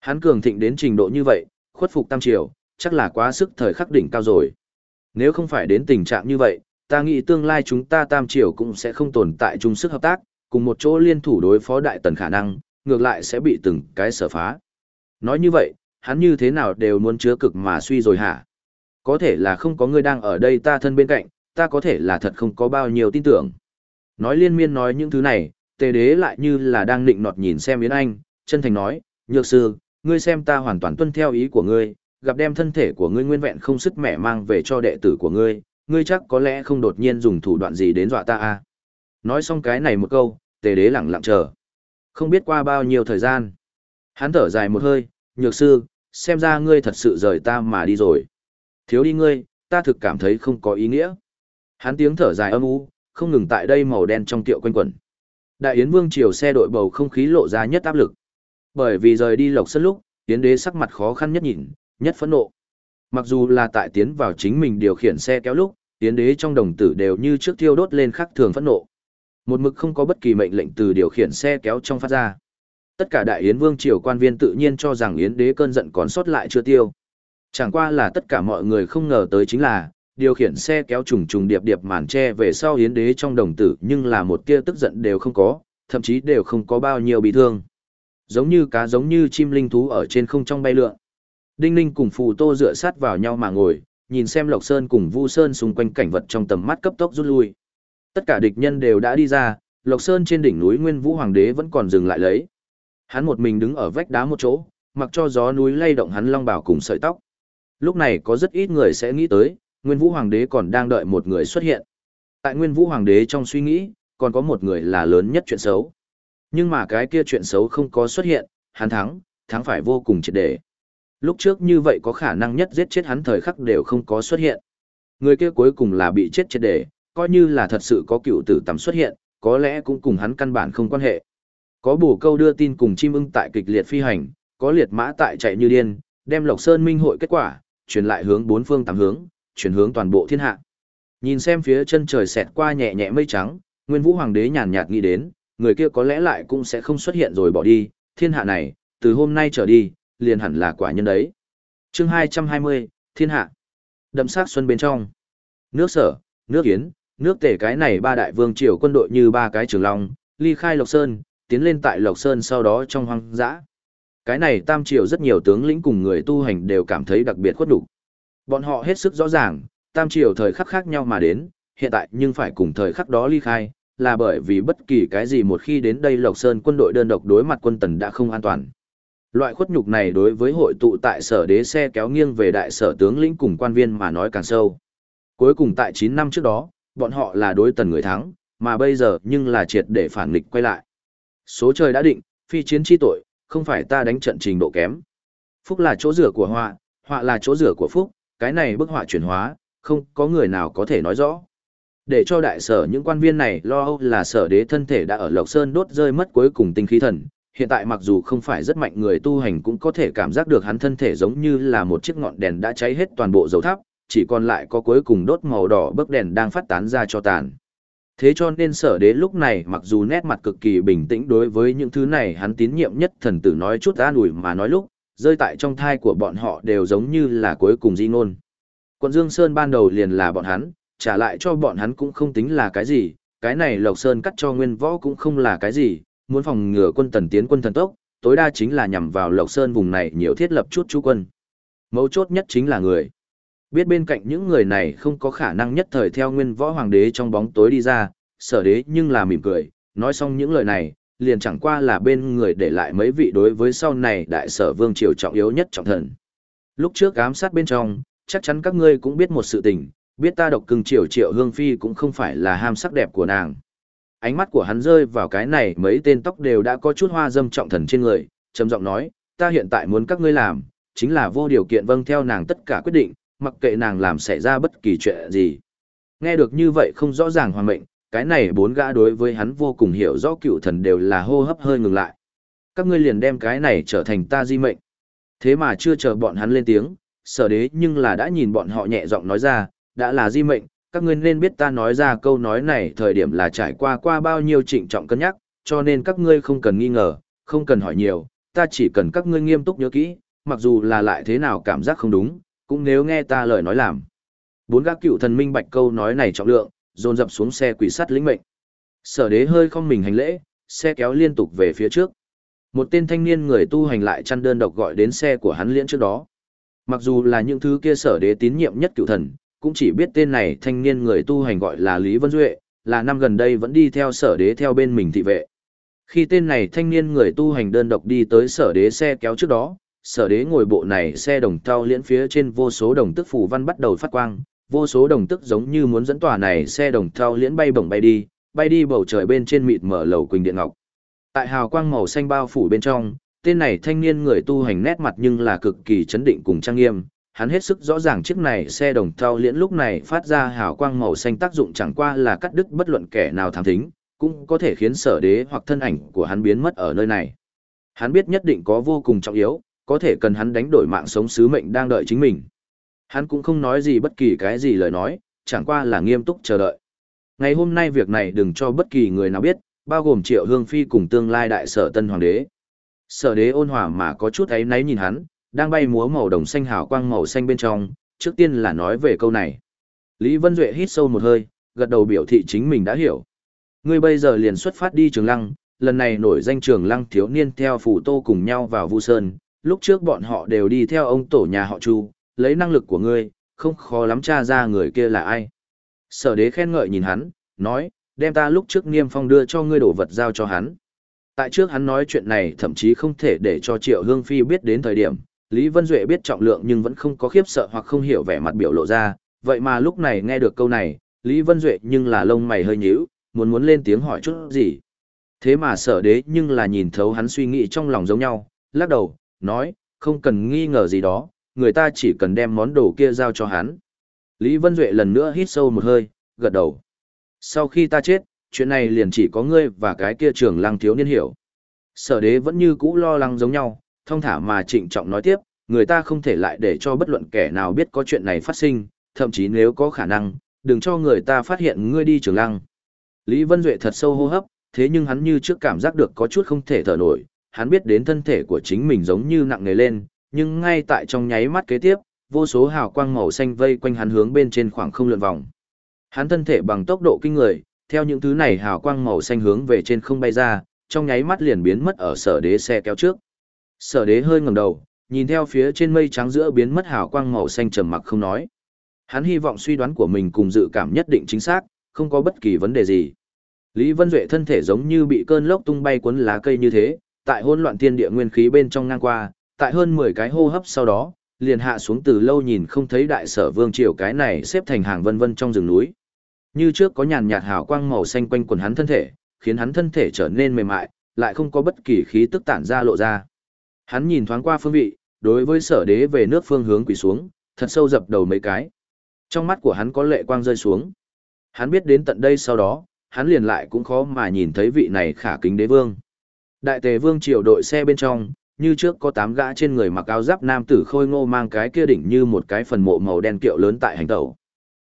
Hắn cường thịnh đến trình độ như vậy, khuất phục tam triều, chắc là quá sức thời khắc đỉnh cao rồi. Nếu không phải đến tình trạng như vậy, ta nghĩ tương lai chúng ta tam triều cũng sẽ không tồn tại chung sức hợp tác, cùng một chỗ liên thủ đối phó đại tần khả năng, ngược lại sẽ bị từng cái sở phá. Nói như vậy, hắn như thế nào đều muốn chứa cực mà suy rồi hả? Có thể là không có người đang ở đây ta thân bên cạnh, ta có thể là thật không có bao nhiêu tin tưởng. Nói liên miên nói những thứ này, tề đế lại như là đang định nọt nhìn xem Yến Anh, chân thành nói, nhược sư, ngươi xem ta hoàn toàn tuân theo ý của ngươi, gặp đem thân thể của ngươi nguyên vẹn không sức mẻ mang về cho đệ tử của ngươi, ngươi chắc có lẽ không đột nhiên dùng thủ đoạn gì đến dọa ta à. Nói xong cái này một câu, tề đế lặng lặng chờ. Không biết qua bao nhiêu thời gian. Hắn thở dài một hơi, nhược sư, xem ra ngươi thật sự rời ta mà đi rồi. Thiếu đi ngươi, ta thực cảm thấy không có ý nghĩa. Hắn tiếng thở dài âm u, không ngừng tại đây màu đen trong tiệu quanh quẩn. Đại Yến Vương triều xe đội bầu không khí lộ ra nhất áp lực. Bởi vì rời đi Lộc sân lúc, Yến Đế sắc mặt khó khăn nhất nhìn, nhất phẫn nộ. Mặc dù là tại tiến vào chính mình điều khiển xe kéo lúc, Yến Đế trong đồng tử đều như trước thiêu đốt lên khắc thường phẫn nộ. Một mực không có bất kỳ mệnh lệnh từ điều khiển xe kéo trong phát ra. Tất cả đại yến vương triều quan viên tự nhiên cho rằng yến đế cơn giận còn sót lại chưa tiêu. Chẳng qua là tất cả mọi người không ngờ tới chính là, điều khiển xe kéo trùng trùng điệp điệp màn tre về sau yến đế trong đồng tử nhưng là một tia tức giận đều không có, thậm chí đều không có bao nhiêu bị thương. Giống như cá giống như chim linh thú ở trên không trong bay lượn. Đinh Ninh cùng Phù Tô dựa sát vào nhau mà ngồi, nhìn xem Lộc Sơn cùng Vu Sơn xung quanh cảnh vật trong tầm mắt cấp tốc rút lui. Tất cả địch nhân đều đã đi ra, Lộc Sơn trên đỉnh núi Nguyên Vũ Hoàng đế vẫn còn dừng lại lấy. Hắn một mình đứng ở vách đá một chỗ, mặc cho gió núi lay động hắn long bảo cùng sợi tóc. Lúc này có rất ít người sẽ nghĩ tới, Nguyên Vũ Hoàng đế còn đang đợi một người xuất hiện. Tại Nguyên Vũ Hoàng đế trong suy nghĩ, còn có một người là lớn nhất chuyện xấu. Nhưng mà cái kia chuyện xấu không có xuất hiện, hắn thắng, thắng phải vô cùng triệt để. Lúc trước như vậy có khả năng nhất giết chết hắn thời khắc đều không có xuất hiện. Người kia cuối cùng là bị chết triệt để, coi như là thật sự có cựu tử tầm xuất hiện, có lẽ cũng cùng hắn căn bản không quan hệ. Có bổ câu đưa tin cùng chim ưng tại kịch liệt phi hành, có liệt mã tại chạy như điên, đem Lộc Sơn minh hội kết quả, truyền lại hướng bốn phương tám hướng, chuyển hướng toàn bộ thiên hạ. Nhìn xem phía chân trời xẹt qua nhẹ nhẹ mây trắng, Nguyên Vũ Hoàng đế nhàn nhạt nghĩ đến, người kia có lẽ lại cũng sẽ không xuất hiện rồi bỏ đi, thiên hạ này, từ hôm nay trở đi, liền hẳn là quả nhân đấy. Chương 220, Thiên hạ. Đậm sát xuân bên trong. Nước Sở, nước Yến, nước Tề cái này ba đại vương triều quân đội như ba cái trường long, ly khai Lộc Sơn, tiến lên tại Lộc Sơn sau đó trong hoang dã. Cái này tam triều rất nhiều tướng lĩnh cùng người tu hành đều cảm thấy đặc biệt khuất đủ. Bọn họ hết sức rõ ràng, tam triều thời khắc khác nhau mà đến, hiện tại nhưng phải cùng thời khắc đó ly khai, là bởi vì bất kỳ cái gì một khi đến đây Lộc Sơn quân đội đơn độc đối mặt quân tần đã không an toàn. Loại khuất nhục này đối với hội tụ tại sở đế xe kéo nghiêng về đại sở tướng lĩnh cùng quan viên mà nói càng sâu. Cuối cùng tại 9 năm trước đó, bọn họ là đối tần người thắng, mà bây giờ nhưng là triệt để phản nghịch quay lại. Số trời đã định, phi chiến chi tội, không phải ta đánh trận trình độ kém. Phúc là chỗ rửa của họa, họa là chỗ rửa của phúc, cái này bức họa chuyển hóa, không có người nào có thể nói rõ. Để cho đại sở những quan viên này lo âu là sở đế thân thể đã ở Lộc Sơn đốt rơi mất cuối cùng tinh khí thần. Hiện tại mặc dù không phải rất mạnh người tu hành cũng có thể cảm giác được hắn thân thể giống như là một chiếc ngọn đèn đã cháy hết toàn bộ dầu tháp, chỉ còn lại có cuối cùng đốt màu đỏ bức đèn đang phát tán ra cho tàn. Thế cho nên sở đế lúc này mặc dù nét mặt cực kỳ bình tĩnh đối với những thứ này hắn tín nhiệm nhất thần tử nói chút an ủi mà nói lúc, rơi tại trong thai của bọn họ đều giống như là cuối cùng di ngôn. Quận Dương Sơn ban đầu liền là bọn hắn, trả lại cho bọn hắn cũng không tính là cái gì, cái này Lộc Sơn cắt cho nguyên võ cũng không là cái gì, muốn phòng ngừa quân tần tiến quân thần tốc, tối đa chính là nhằm vào Lộc Sơn vùng này nhiều thiết lập chút chú quân. Mấu chốt nhất chính là người. Biết bên cạnh những người này không có khả năng nhất thời theo nguyên võ hoàng đế trong bóng tối đi ra, sở đế nhưng là mỉm cười, nói xong những lời này, liền chẳng qua là bên người để lại mấy vị đối với sau này đại sở vương triều trọng yếu nhất trọng thần. Lúc trước ám sát bên trong, chắc chắn các ngươi cũng biết một sự tình, biết ta độc cưng triều triệu hương phi cũng không phải là ham sắc đẹp của nàng. Ánh mắt của hắn rơi vào cái này mấy tên tóc đều đã có chút hoa dâm trọng thần trên người, trầm giọng nói, ta hiện tại muốn các ngươi làm, chính là vô điều kiện vâng theo nàng tất cả quyết định, mặc kệ nàng làm xảy ra bất kỳ chuyện gì. Nghe được như vậy không rõ ràng hoàng mệnh, cái này bốn gã đối với hắn vô cùng hiểu rõ cựu thần đều là hô hấp hơi ngừng lại. Các ngươi liền đem cái này trở thành ta di mệnh. Thế mà chưa chờ bọn hắn lên tiếng, sở đế nhưng là đã nhìn bọn họ nhẹ giọng nói ra, đã là di mệnh, các ngươi nên biết ta nói ra câu nói này thời điểm là trải qua qua bao nhiêu trịnh trọng cân nhắc, cho nên các ngươi không cần nghi ngờ, không cần hỏi nhiều, ta chỉ cần các ngươi nghiêm túc nhớ kỹ, mặc dù là lại thế nào cảm giác không đúng, cũng nếu nghe ta lời nói làm. Bốn gã cựu thần minh bạch câu nói này trọng lượng, dồn dập xuống xe quỷ sắt lĩnh mệnh. Sở đế hơi không mình hành lễ, xe kéo liên tục về phía trước. Một tên thanh niên người tu hành lại chăn đơn độc gọi đến xe của hắn liễn trước đó. Mặc dù là những thứ kia sở đế tín nhiệm nhất cựu thần, cũng chỉ biết tên này thanh niên người tu hành gọi là Lý Vân Duệ, là năm gần đây vẫn đi theo sở đế theo bên mình thị vệ. Khi tên này thanh niên người tu hành đơn độc đi tới sở đế xe kéo trước đó, sở đế ngồi bộ này xe đồng thau liễn phía trên vô số đồng tức phủ văn bắt đầu phát quang, vô số đồng tức giống như muốn dẫn tòa này xe đồng thau liễn bay bổng bay đi, bay đi bầu trời bên trên mịt mở lầu quỳnh điện ngọc. Tại hào quang màu xanh bao phủ bên trong, tên này thanh niên người tu hành nét mặt nhưng là cực kỳ chấn định cùng trang nghiêm, hắn hết sức rõ ràng chiếc này xe đồng thau liễn lúc này phát ra hào quang màu xanh tác dụng chẳng qua là cắt đứt bất luận kẻ nào thám thính, cũng có thể khiến sở đế hoặc thân ảnh của hắn biến mất ở nơi này. Hắn biết nhất định có vô cùng trọng yếu, có thể cần hắn đánh đổi mạng sống sứ mệnh đang đợi chính mình. Hắn cũng không nói gì bất kỳ cái gì lời nói, chẳng qua là nghiêm túc chờ đợi. Ngày hôm nay việc này đừng cho bất kỳ người nào biết, bao gồm Triệu Hương Phi cùng tương lai đại sở tân hoàng đế. Sở đế ôn hòa mà có chút ấy náy nhìn hắn, đang bay múa màu đồng xanh hào quang màu xanh bên trong, trước tiên là nói về câu này. Lý Vân Duệ hít sâu một hơi, gật đầu biểu thị chính mình đã hiểu. Ngươi bây giờ liền xuất phát đi Trường Lăng, lần này nổi danh Trường Lăng thiếu niên theo phủ tô cùng nhau vào Vu Sơn, lúc trước bọn họ đều đi theo ông tổ nhà họ Chu, lấy năng lực của ngươi, không khó lắm tra ra người kia là ai. Sở đế khen ngợi nhìn hắn, nói, đem ta lúc trước niêm phong đưa cho ngươi đổ vật giao cho hắn. Tại trước hắn nói chuyện này thậm chí không thể để cho Triệu Hương Phi biết đến thời điểm, Lý Vân Duệ biết trọng lượng nhưng vẫn không có khiếp sợ hoặc không hiểu vẻ mặt biểu lộ ra, vậy mà lúc này nghe được câu này, Lý Vân Duệ nhưng là lông mày hơi nhíu, muốn muốn lên tiếng hỏi chút gì. Thế mà sở đế nhưng là nhìn thấu hắn suy nghĩ trong lòng giống nhau, lắc đầu, nói, không cần nghi ngờ gì đó, người ta chỉ cần đem món đồ kia giao cho hắn. Lý Vân Duệ lần nữa hít sâu một hơi, gật đầu. Sau khi ta chết, chuyện này liền chỉ có ngươi và cái kia trưởng lăng thiếu niên hiểu. Sở đế vẫn như cũ lo lắng giống nhau, thông thả mà trịnh trọng nói tiếp, người ta không thể lại để cho bất luận kẻ nào biết có chuyện này phát sinh, thậm chí nếu có khả năng, đừng cho người ta phát hiện ngươi đi trường lăng. Lý Vân Duệ thật sâu hô hấp, thế nhưng hắn như trước cảm giác được có chút không thể thở nổi, hắn biết đến thân thể của chính mình giống như nặng nề lên, nhưng ngay tại trong nháy mắt kế tiếp, vô số hào quang màu xanh vây quanh hắn hướng bên trên khoảng không lượn vòng. Hắn thân thể bằng tốc độ kinh người, theo những thứ này hào quang màu xanh hướng về trên không bay ra, trong nháy mắt liền biến mất ở sở đế xe kéo trước. Sở đế hơi ngẩng đầu, nhìn theo phía trên mây trắng giữa biến mất hào quang màu xanh trầm mặc không nói. Hắn hy vọng suy đoán của mình cùng dự cảm nhất định chính xác, không có bất kỳ vấn đề gì. Lý Vân Duệ thân thể giống như bị cơn lốc tung bay cuốn lá cây như thế, tại hỗn loạn thiên địa nguyên khí bên trong ngang qua, tại hơn 10 cái hô hấp sau đó, liền hạ xuống từ lâu nhìn không thấy đại sở vương triều cái này xếp thành hàng vân vân trong rừng núi. Như trước có nhàn nhạt hào quang màu xanh quanh quần hắn thân thể, khiến hắn thân thể trở nên mềm mại, lại không có bất kỳ khí tức tản ra lộ ra. Hắn nhìn thoáng qua phương vị, đối với sở đế về nước phương hướng quỳ xuống, thật sâu dập đầu mấy cái. Trong mắt của hắn có lệ quang rơi xuống. Hắn biết đến tận đây sau đó, hắn liền lại cũng khó mà nhìn thấy vị này khả kính đế vương. Đại tề vương triều đội xe bên trong, như trước có tám gã trên người mặc áo giáp nam tử khôi ngô mang cái kia đỉnh như một cái phần mộ màu đen kiệu lớn tại hành tẩu.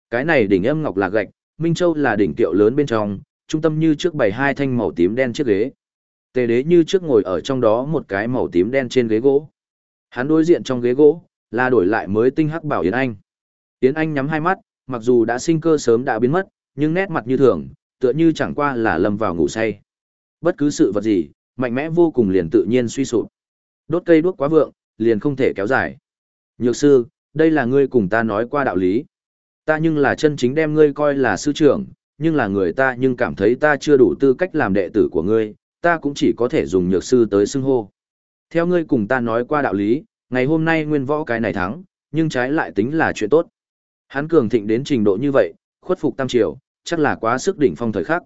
Cái này đỉnh âm ngọc là gạch, Minh Châu là đỉnh kiệu lớn bên trong, trung tâm như trước bày hai thanh màu tím đen chiếc ghế. Tề đế như trước ngồi ở trong đó một cái màu tím đen trên ghế gỗ. Hắn đối diện trong ghế gỗ, là đổi lại mới tinh hắc bảo Yến Anh. Yến Anh nhắm hai mắt, mặc dù đã sinh cơ sớm đã biến mất, nhưng nét mặt như thường, tựa như chẳng qua là lâm vào ngủ say. Bất cứ sự vật gì, mạnh mẽ vô cùng liền tự nhiên suy sụp. Đốt cây đuốc quá vượng, liền không thể kéo dài. Nhược sư, đây là ngươi cùng ta nói qua đạo lý. Ta nhưng là chân chính đem ngươi coi là sư trưởng, nhưng là người ta nhưng cảm thấy ta chưa đủ tư cách làm đệ tử của ngươi, ta cũng chỉ có thể dùng nhược sư tới xưng hô. Theo ngươi cùng ta nói qua đạo lý, ngày hôm nay nguyên võ cái này thắng, nhưng trái lại tính là chuyện tốt. Hắn cường thịnh đến trình độ như vậy, khuất phục tam triều, chắc là quá sức đỉnh phong thời khắc.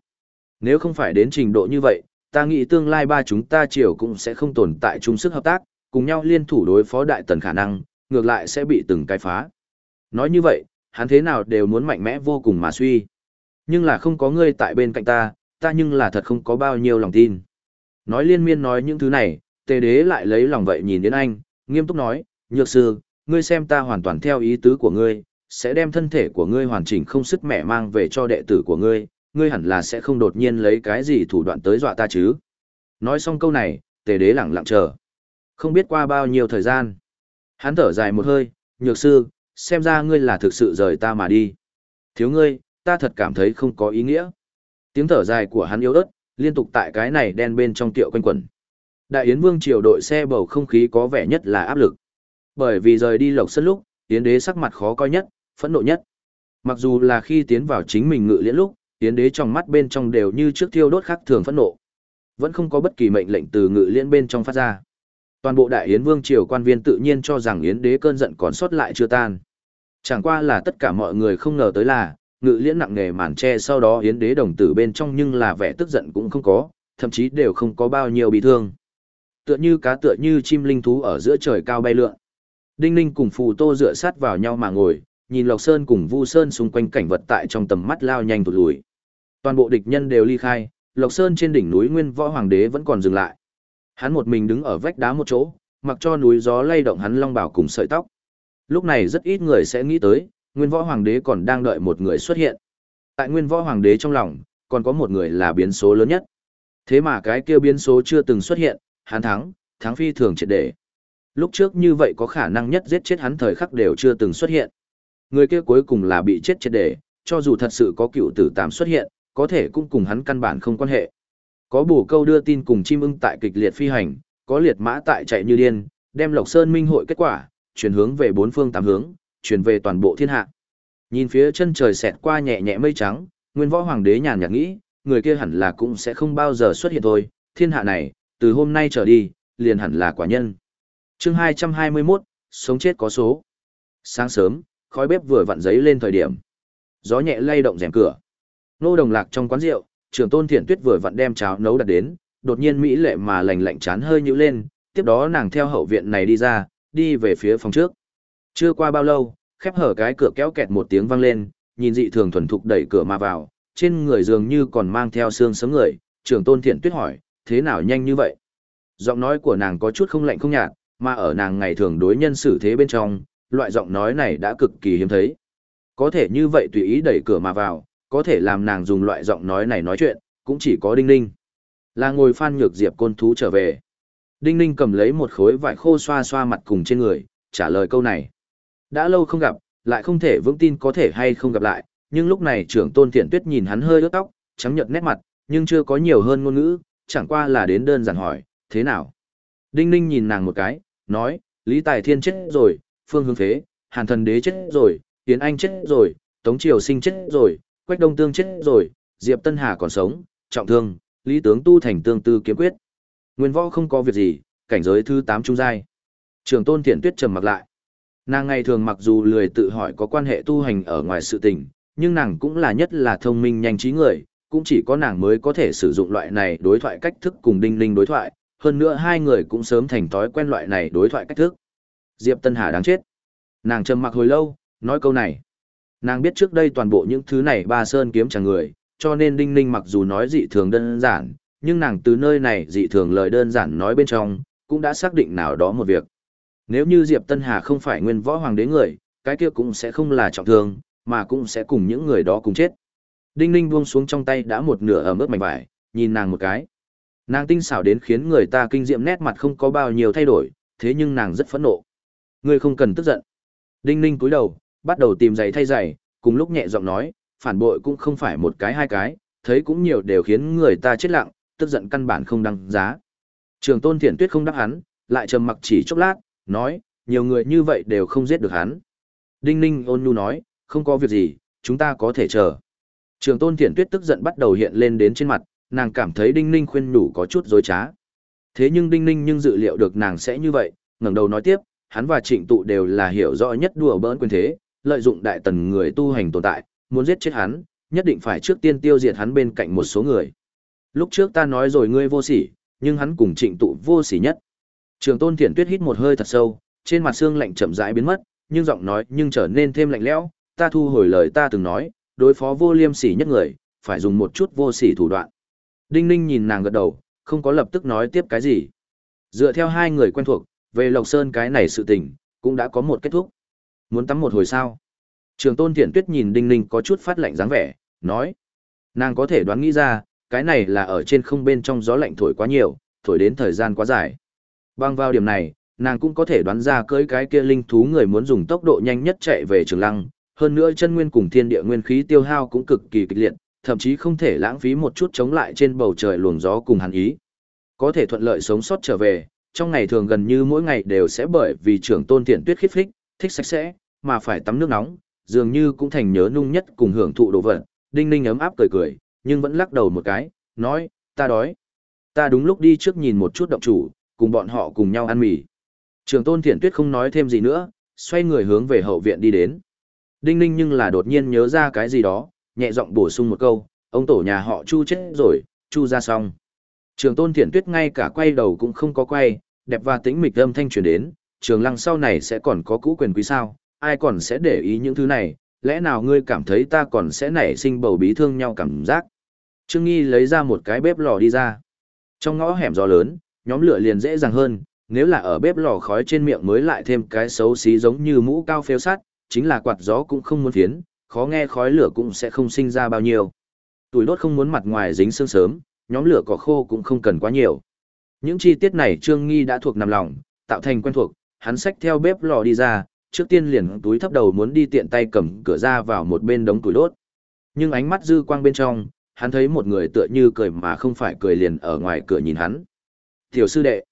Nếu không phải đến trình độ như vậy, ta nghĩ tương lai ba chúng ta triều cũng sẽ không tồn tại chung sức hợp tác, cùng nhau liên thủ đối phó đại tần khả năng, ngược lại sẽ bị từng cái phá. Nói như vậy, hắn thế nào đều muốn mạnh mẽ vô cùng mà suy. Nhưng là không có ngươi tại bên cạnh ta, ta nhưng là thật không có bao nhiêu lòng tin. Nói liên miên nói những thứ này, tề đế lại lấy lòng vậy nhìn đến anh, nghiêm túc nói, nhược sư, ngươi xem ta hoàn toàn theo ý tứ của ngươi, sẽ đem thân thể của ngươi hoàn chỉnh không sức mẹ mang về cho đệ tử của ngươi, ngươi hẳn là sẽ không đột nhiên lấy cái gì thủ đoạn tới dọa ta chứ. Nói xong câu này, tề đế lẳng lặng chờ. Không biết qua bao nhiêu thời gian. Hắn thở dài một hơi, nhược sư, xem ra ngươi là thực sự rời ta mà đi. Thiếu ngươi, ta thật cảm thấy không có ý nghĩa. Tiếng thở dài của hắn yếu ớt, liên tục tại cái này đen bên trong tiệu quanh quẩn. Đại Yến Vương triều đội xe bầu không khí có vẻ nhất là áp lực. Bởi vì rời đi Lộc sân lúc, Yến đế sắc mặt khó coi nhất, phẫn nộ nhất. Mặc dù là khi tiến vào chính mình ngự liễn lúc, Yến đế trong mắt bên trong đều như trước thiêu đốt khác thường phẫn nộ. Vẫn không có bất kỳ mệnh lệnh từ ngự liễn bên trong phát ra. Toàn bộ Đại Yến Vương triều quan viên tự nhiên cho rằng Yến đế cơn giận còn sót lại chưa tan. Chẳng qua là tất cả mọi người không ngờ tới là, ngự liễn nặng nề màn che sau đó Yến đế đồng tử bên trong nhưng là vẻ tức giận cũng không có, thậm chí đều không có bao nhiêu bị thương. Tựa như cá tựa như chim linh thú ở giữa trời cao bay lượn. Đinh Ninh cùng Phù Tô dựa sát vào nhau mà ngồi, nhìn Lộc Sơn cùng Vu Sơn xung quanh cảnh vật tại trong tầm mắt lao nhanh tụt lùi. Toàn bộ địch nhân đều ly khai, Lộc Sơn trên đỉnh núi Nguyên Võ Hoàng đế vẫn còn dừng lại. Hắn một mình đứng ở vách đá một chỗ, mặc cho núi gió lay động hắn long bào cùng sợi tóc. Lúc này rất ít người sẽ nghĩ tới, Nguyên Võ Hoàng đế còn đang đợi một người xuất hiện. Tại Nguyên Võ Hoàng đế trong lòng, còn có một người là biến số lớn nhất. Thế mà cái kia biến số chưa từng xuất hiện, hắn thắng, thắng phi thường triệt để. Lúc trước như vậy có khả năng nhất giết chết hắn thời khắc đều chưa từng xuất hiện. Người kia cuối cùng là bị chết triệt để, cho dù thật sự có cựu tử tạm xuất hiện, có thể cũng cùng hắn căn bản không quan hệ. Có bổ câu đưa tin cùng chim ưng tại kịch liệt phi hành, có liệt mã tại chạy như điên, đem Lộc Sơn Minh hội kết quả, chuyển hướng về bốn phương tám hướng, chuyển về toàn bộ thiên hạ. Nhìn phía chân trời xẹt qua nhẹ nhẹ mây trắng, Nguyên Võ Hoàng đế nhàn nhạt nghĩ, người kia hẳn là cũng sẽ không bao giờ xuất hiện thôi, thiên hạ này, từ hôm nay trở đi, liền hẳn là quả nhân. Chương 221, sống chết có số. Sáng sớm, khói bếp vừa vặn giấy lên thời điểm. Gió nhẹ lay động rèm cửa. Nô đồng lạc trong quán rượu, trưởng tôn thiện tuyết vừa vặn đem cháo nấu đặt đến, đột nhiên mỹ lệ mà lành lạnh chán hơi nhíu lên, tiếp đó nàng theo hậu viện này đi ra, đi về phía phòng trước. Chưa qua bao lâu, khép hở cái cửa kéo kẹt một tiếng vang lên, nhìn dị thường thuần thục đẩy cửa mà vào, trên người dường như còn mang theo xương sớm người, trưởng tôn thiện tuyết hỏi, thế nào nhanh như vậy? Giọng nói của nàng có chút không lạnh không nhạt, mà ở nàng ngày thường đối nhân xử thế bên trong, loại giọng nói này đã cực kỳ hiếm thấy. Có thể như vậy tùy ý đẩy cửa mà vào, có thể làm nàng dùng loại giọng nói này nói chuyện, cũng chỉ có Đinh Ninh. Là ngồi phan nhược diệp côn thú trở về. Đinh Ninh cầm lấy một khối vải khô xoa xoa mặt cùng trên người, trả lời câu này. Đã lâu không gặp, lại không thể vững tin có thể hay không gặp lại, nhưng lúc này trưởng tôn thiện tuyết nhìn hắn hơi ướt tóc, trắng nhợt nét mặt, nhưng chưa có nhiều hơn ngôn ngữ, chẳng qua là đến đơn giản hỏi, thế nào? Đinh Ninh nhìn nàng một cái, nói, Lý Tài Thiên chết rồi, Phương Hướng Phế, Hàn Thần Đế chết rồi, Tiến Anh chết rồi, Tống Triều Sinh chết rồi, Quách Đông Tương chết rồi, Diệp Tân Hà còn sống, trọng thương, Lý Tướng tu thành tương tư kiếm quyết. Nguyên võ không có việc gì, cảnh giới thứ 8 trung giai. Trường Tôn Thiện Tuyết trầm mặc lại. Nàng ngày thường mặc dù lười tự hỏi có quan hệ tu hành ở ngoài sự tình, nhưng nàng cũng là nhất là thông minh nhanh trí người, cũng chỉ có nàng mới có thể sử dụng loại này đối thoại cách thức cùng Đinh Linh đối thoại, hơn nữa hai người cũng sớm thành thói quen loại này đối thoại cách thức. Diệp Tân Hà đáng chết. Nàng trầm mặc hồi lâu, nói câu này. Nàng biết trước đây toàn bộ những thứ này ba sơn kiếm chẳng người, cho nên Đinh Ninh mặc dù nói dị thường đơn giản, nhưng nàng từ nơi này dị thường lời đơn giản nói bên trong, cũng đã xác định nào đó một việc. Nếu như Diệp Tân Hà không phải nguyên võ hoàng đế người, cái kia cũng sẽ không là trọng thương, mà cũng sẽ cùng những người đó cùng chết. Đinh Ninh buông xuống trong tay đã một nửa ở mức mảnh vải, nhìn nàng một cái. Nàng tinh xảo đến khiến người ta kinh diệm nét mặt không có bao nhiêu thay đổi, thế nhưng nàng rất phẫn nộ. Ngươi không cần tức giận. Đinh Ninh cúi đầu, bắt đầu tìm giày thay giày, cùng lúc nhẹ giọng nói, phản bội cũng không phải một cái hai cái, thấy cũng nhiều đều khiến người ta chết lặng, tức giận căn bản không đăng giá. Trường Tôn Thiện Tuyết không đáp hắn, lại trầm mặc chỉ chốc lát, nói, nhiều người như vậy đều không giết được hắn. Đinh Ninh ôn nhu nói, không có việc gì, chúng ta có thể chờ. Trường Tôn Thiện Tuyết tức giận bắt đầu hiện lên đến trên mặt, nàng cảm thấy Đinh Ninh khuyên nhủ có chút dối trá. Thế nhưng Đinh Ninh nhưng dự liệu được nàng sẽ như vậy, ngẩng đầu nói tiếp, hắn và Trịnh Tụ đều là hiểu rõ nhất đùa bỡn quyền thế, lợi dụng đại tần người tu hành tồn tại, muốn giết chết hắn, nhất định phải trước tiên tiêu diệt hắn bên cạnh một số người. Lúc trước ta nói rồi ngươi vô sỉ, nhưng hắn cùng Trịnh Tụ vô sỉ nhất. Trường Tôn Thiện Tuyết hít một hơi thật sâu, trên mặt xương lạnh chậm rãi biến mất, nhưng giọng nói nhưng trở nên thêm lạnh lẽo, ta thu hồi lời ta từng nói, đối phó vô liêm sỉ nhất người, phải dùng một chút vô sỉ thủ đoạn. Đinh Ninh nhìn nàng gật đầu, không có lập tức nói tiếp cái gì. Dựa theo hai người quen thuộc, về Lộc Sơn cái này sự tình, cũng đã có một kết thúc. Muốn tắm một hồi sao? Trường Tôn Thiện Tuyết nhìn Đinh Ninh có chút phát lạnh dáng vẻ, nói. Nàng có thể đoán nghĩ ra, cái này là ở trên không bên trong gió lạnh thổi quá nhiều, thổi đến thời gian quá dài. Bằng vào điểm này, nàng cũng có thể đoán ra cưỡi cái kia linh thú người muốn dùng tốc độ nhanh nhất chạy về trường lăng, hơn nữa chân nguyên cùng thiên địa nguyên khí tiêu hao cũng cực kỳ kịch liệt, thậm chí không thể lãng phí một chút chống lại trên bầu trời luồng gió cùng hàn ý. Có thể thuận lợi sống sót trở về, trong ngày thường gần như mỗi ngày đều sẽ bởi vì trưởng tôn Thiện tuyết khít phích, thích sạch sẽ, mà phải tắm nước nóng, dường như cũng thành nhớ nung nhất cùng hưởng thụ đồ vật. Đinh Ninh ấm áp cười cười, nhưng vẫn lắc đầu một cái, nói, ta đói. Ta đúng lúc đi trước nhìn một chút động chủ, cùng bọn họ cùng nhau ăn mì. Trường tôn thiện tuyết không nói thêm gì nữa, xoay người hướng về hậu viện đi đến. Đinh ninh nhưng là đột nhiên nhớ ra cái gì đó, nhẹ giọng bổ sung một câu, ông tổ nhà họ chu chết rồi, chu ra xong. Trường tôn thiện tuyết ngay cả quay đầu cũng không có quay, đẹp và tĩnh mịch âm thanh truyền đến, trường lăng sau này sẽ còn có cũ quyền quý sao, ai còn sẽ để ý những thứ này, lẽ nào ngươi cảm thấy ta còn sẽ nảy sinh bầu bí thương nhau cảm giác. Trương Nghi lấy ra một cái bếp lò đi ra. Trong ngõ hẻm gió lớn, nhóm lửa liền dễ dàng hơn, nếu là ở bếp lò khói trên miệng mới lại thêm cái xấu xí giống như mũ cao phêu sắt, chính là quạt gió cũng không muốn phiến, khó nghe khói lửa cũng sẽ không sinh ra bao nhiêu. Tuổi đốt không muốn mặt ngoài dính sương sớm, nhóm lửa cỏ khô cũng không cần quá nhiều. Những chi tiết này Trương Nghi đã thuộc nằm lòng, tạo thành quen thuộc, hắn xách theo bếp lò đi ra, trước tiên liền túi thấp đầu muốn đi tiện tay cầm cửa ra vào một bên đống củi đốt. Nhưng ánh mắt dư quang bên trong, hắn thấy một người tựa như cười mà không phải cười liền ở ngoài cửa nhìn hắn. Tiểu sư đệ.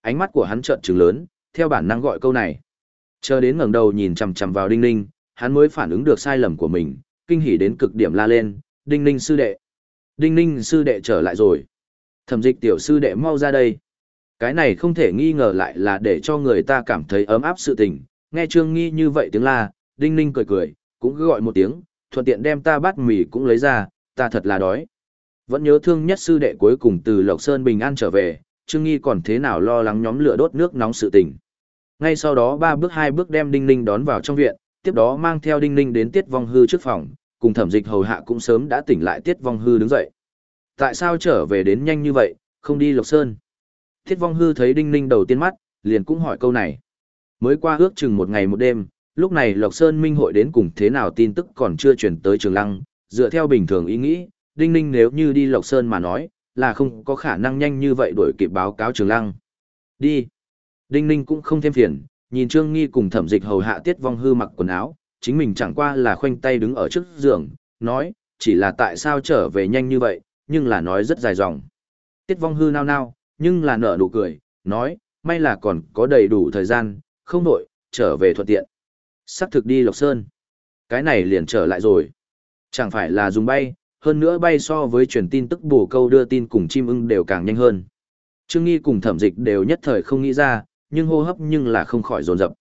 Ánh mắt của hắn trợn trừng lớn, theo bản năng gọi câu này. Chờ đến ngẩng đầu nhìn chằm chằm vào Đinh Ninh, hắn mới phản ứng được sai lầm của mình, kinh hỉ đến cực điểm la lên, "Đinh Ninh sư đệ! Đinh Ninh sư đệ trở lại rồi! Thẩm dịch tiểu sư đệ mau ra đây!" Cái này không thể nghi ngờ lại là để cho người ta cảm thấy ấm áp sự tình, nghe Trương Nghi như vậy tiếng la, Đinh Ninh cười cười, cũng cứ gọi một tiếng, thuận tiện đem ta bát mì cũng lấy ra, ta thật là đói. Vẫn nhớ thương nhất sư đệ cuối cùng từ Lộc Sơn bình an trở về, Trương Nghi còn thế nào lo lắng nhóm lửa đốt nước nóng sự tình. Ngay sau đó ba bước hai bước đem Đinh Ninh đón vào trong viện, tiếp đó mang theo Đinh Ninh đến Tiết Vong Hư trước phòng, cùng thẩm dịch hầu hạ cũng sớm đã tỉnh lại Tiết Vong Hư đứng dậy. Tại sao trở về đến nhanh như vậy, không đi Lộc Sơn? Tiết Vong Hư thấy Đinh Ninh đầu tiên mắt, liền cũng hỏi câu này. Mới qua ước chừng một ngày một đêm, lúc này Lộc Sơn Minh hội đến cùng thế nào tin tức còn chưa chuyển tới Trường Lăng, dựa theo bình thường ý nghĩ, Đinh Ninh nếu như đi Lộc Sơn mà nói, là không có khả năng nhanh như vậy đuổi kịp báo cáo Trường Lăng. Đi. Đinh Ninh cũng không thêm phiền, nhìn Trương Nghi cùng thẩm dịch hầu hạ tiết vong hư mặc quần áo, chính mình chẳng qua là khoanh tay đứng ở trước giường, nói, chỉ là tại sao trở về nhanh như vậy, nhưng là nói rất dài dòng. Tiết vong hư nao nao, nhưng là nở nụ cười, nói, may là còn có đầy đủ thời gian, không nội, trở về thuận tiện. Sắp thực đi Lộc Sơn. Cái này liền trở lại rồi. Chẳng phải là dùng bay, hơn nữa bay so với truyền tin tức bổ câu đưa tin cùng chim ưng đều càng nhanh hơn. Trương Nghi cùng thẩm dịch đều nhất thời không nghĩ ra, nhưng hô hấp nhưng là không khỏi dồn dập.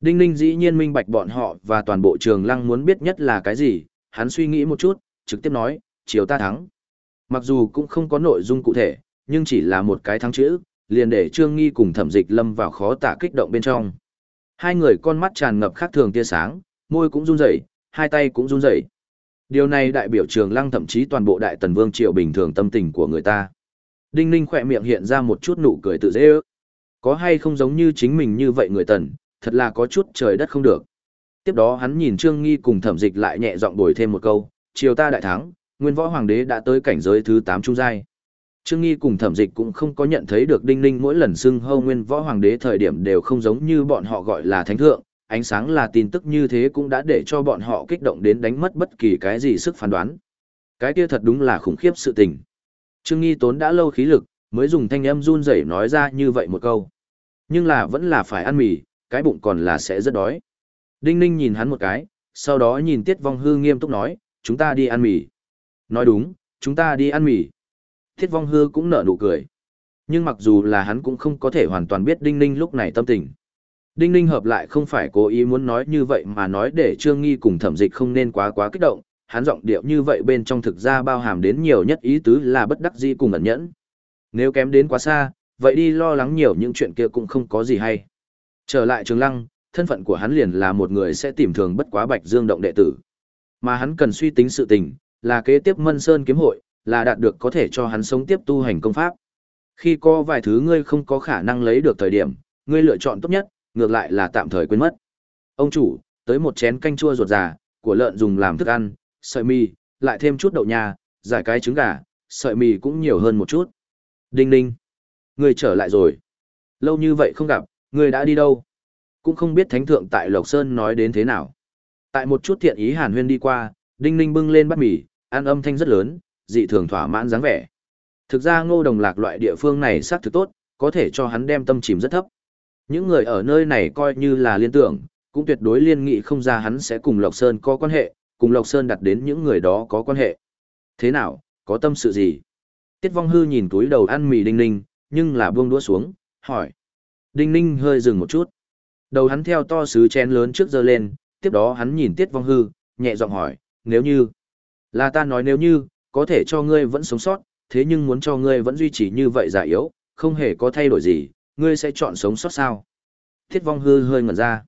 Đinh Ninh dĩ nhiên minh bạch bọn họ và toàn bộ trường lăng muốn biết nhất là cái gì, hắn suy nghĩ một chút, trực tiếp nói, chiều ta thắng. Mặc dù cũng không có nội dung cụ thể, nhưng chỉ là một cái thắng chữ, liền để Trương Nghi cùng thẩm dịch lâm vào khó tả kích động bên trong. Hai người con mắt tràn ngập khác thường tia sáng, môi cũng run rẩy, hai tay cũng run rẩy. Điều này đại biểu trường lăng thậm chí toàn bộ đại tần vương triều bình thường tâm tình của người ta. Đinh Ninh khỏe miệng hiện ra một chút nụ cười tự dễ ước. Có hay không giống như chính mình như vậy người tần, thật là có chút trời đất không được. Tiếp đó hắn nhìn Trương Nghi cùng thẩm dịch lại nhẹ giọng đổi thêm một câu, chiều ta đại thắng, nguyên võ hoàng đế đã tới cảnh giới thứ 8 trung giai. Trương Nghi cùng thẩm dịch cũng không có nhận thấy được Đinh Ninh mỗi lần xưng hâu nguyên võ hoàng đế thời điểm đều không giống như bọn họ gọi là thánh thượng, ánh sáng là tin tức như thế cũng đã để cho bọn họ kích động đến đánh mất bất kỳ cái gì sức phán đoán. Cái kia thật đúng là khủng khiếp sự tình. Trương Nghi tốn đã lâu khí lực, mới dùng thanh âm run rẩy nói ra như vậy một câu. Nhưng là vẫn là phải ăn mì, cái bụng còn là sẽ rất đói. Đinh Ninh nhìn hắn một cái, sau đó nhìn Tiết Vong Hư nghiêm túc nói, chúng ta đi ăn mì. Nói đúng, chúng ta đi ăn mì. Thiết Vong Hư cũng nở nụ cười. Nhưng mặc dù là hắn cũng không có thể hoàn toàn biết Đinh Ninh lúc này tâm tình. Đinh Ninh hợp lại không phải cố ý muốn nói như vậy mà nói để Trương Nghi cùng thẩm dịch không nên quá quá kích động, hắn giọng điệu như vậy bên trong thực ra bao hàm đến nhiều nhất ý tứ là bất đắc dĩ cùng ẩn nhẫn. Nếu kém đến quá xa, vậy đi lo lắng nhiều những chuyện kia cũng không có gì hay. Trở lại Trường Lăng, thân phận của hắn liền là một người sẽ tìm thường bất quá Bạch Dương động đệ tử. Mà hắn cần suy tính sự tình, là kế tiếp Mân Sơn kiếm hội, là đạt được có thể cho hắn sống tiếp tu hành công pháp. Khi có vài thứ ngươi không có khả năng lấy được thời điểm, ngươi lựa chọn tốt nhất, ngược lại là tạm thời quên mất. Ông chủ, tới một chén canh chua ruột già, của lợn dùng làm thức ăn, sợi mì, lại thêm chút đậu nha, giải cái trứng gà, sợi mì cũng nhiều hơn một chút. Đinh ninh, ngươi trở lại rồi. Lâu như vậy không gặp, ngươi đã đi đâu? Cũng không biết thánh thượng tại Lộc Sơn nói đến thế nào. Tại một chút thiện ý hàn huyên đi qua, đinh ninh bưng lên bát mì, ăn âm thanh rất lớn, dị thường thỏa mãn dáng vẻ. Thực ra ngô đồng lạc loại địa phương này xác thực tốt, có thể cho hắn đem tâm chìm rất thấp. Những người ở nơi này coi như là liên tưởng, cũng tuyệt đối liên nghị không ra hắn sẽ cùng Lộc Sơn có quan hệ, cùng Lộc Sơn đặt đến những người đó có quan hệ. Thế nào, có tâm sự gì? Tiết Vong Hư nhìn túi đầu ăn mì Đinh Ninh, nhưng là buông đũa xuống, hỏi. Đinh Ninh hơi dừng một chút. Đầu hắn theo to sứ chén lớn trước giơ lên, tiếp đó hắn nhìn Tiết Vong Hư, nhẹ giọng hỏi, nếu như, là ta nói nếu như, có thể cho ngươi vẫn sống sót, thế nhưng muốn cho ngươi vẫn duy trì như vậy giả yếu, không hề có thay đổi gì, ngươi sẽ chọn sống sót sao? Thiết vong hư hơi ngẩn ra.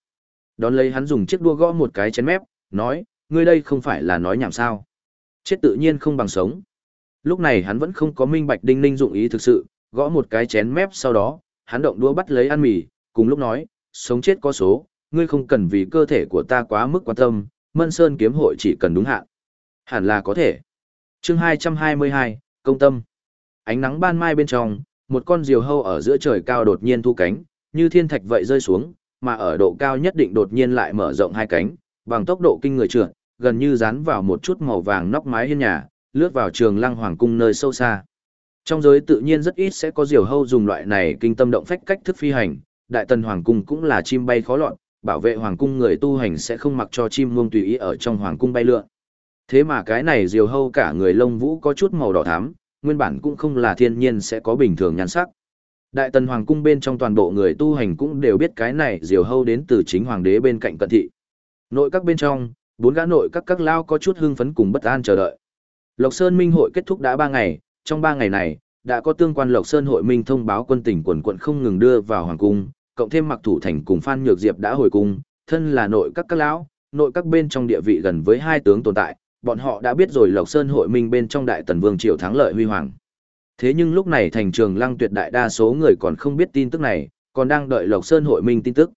Đón lấy hắn dùng chiếc đua gõ một cái chén mép, nói, ngươi đây không phải là nói nhảm sao. Chết tự nhiên không bằng sống. Lúc này hắn vẫn không có minh bạch đinh ninh dụng ý thực sự, gõ một cái chén mép sau đó, hắn động đũa bắt lấy ăn mì, cùng lúc nói, sống chết có số, ngươi không cần vì cơ thể của ta quá mức quan tâm, Mân Sơn kiếm hội chỉ cần đúng hạn. Hẳn là có thể. Chương 222, công tâm. Ánh nắng ban mai bên trong, một con diều hâu ở giữa trời cao đột nhiên thu cánh, như thiên thạch vậy rơi xuống, mà ở độ cao nhất định đột nhiên lại mở rộng hai cánh, bằng tốc độ kinh người trượt, gần như dán vào một chút màu vàng nóc mái hiên nhà, lướt vào trường lăng hoàng cung nơi sâu xa. Trong giới tự nhiên rất ít sẽ có diều hâu dùng loại này kinh tâm động phách cách thức phi hành, đại tần hoàng cung cũng là chim bay khó lọt, bảo vệ hoàng cung người tu hành sẽ không mặc cho chim muông tùy ý ở trong hoàng cung bay lượn. Thế mà cái này diều hâu cả người lông vũ có chút màu đỏ thắm, nguyên bản cũng không là thiên nhiên sẽ có bình thường nhan sắc. Đại tần hoàng cung bên trong toàn bộ người tu hành cũng đều biết cái này diều hâu đến từ chính hoàng đế bên cạnh cận thị. Nội các bên trong, bốn gã nội các các lao có chút hưng phấn cùng bất an chờ đợi. Lộc Sơn Minh hội kết thúc đã ba ngày, trong ba ngày này, đã có tương quan Lộc Sơn hội minh thông báo quân tỉnh quần quận không ngừng đưa vào hoàng cung, cộng thêm mặc thủ thành cùng Phan Nhược Diệp đã hồi cung, thân là nội các các lão, nội các bên trong địa vị gần với hai tướng tồn tại, bọn họ đã biết rồi Lộc Sơn hội minh bên trong đại tần vương triều thắng lợi huy hoàng. Thế nhưng lúc này thành trường lăng tuyệt đại đa số người còn không biết tin tức này, còn đang đợi Lộc Sơn hội minh tin tức.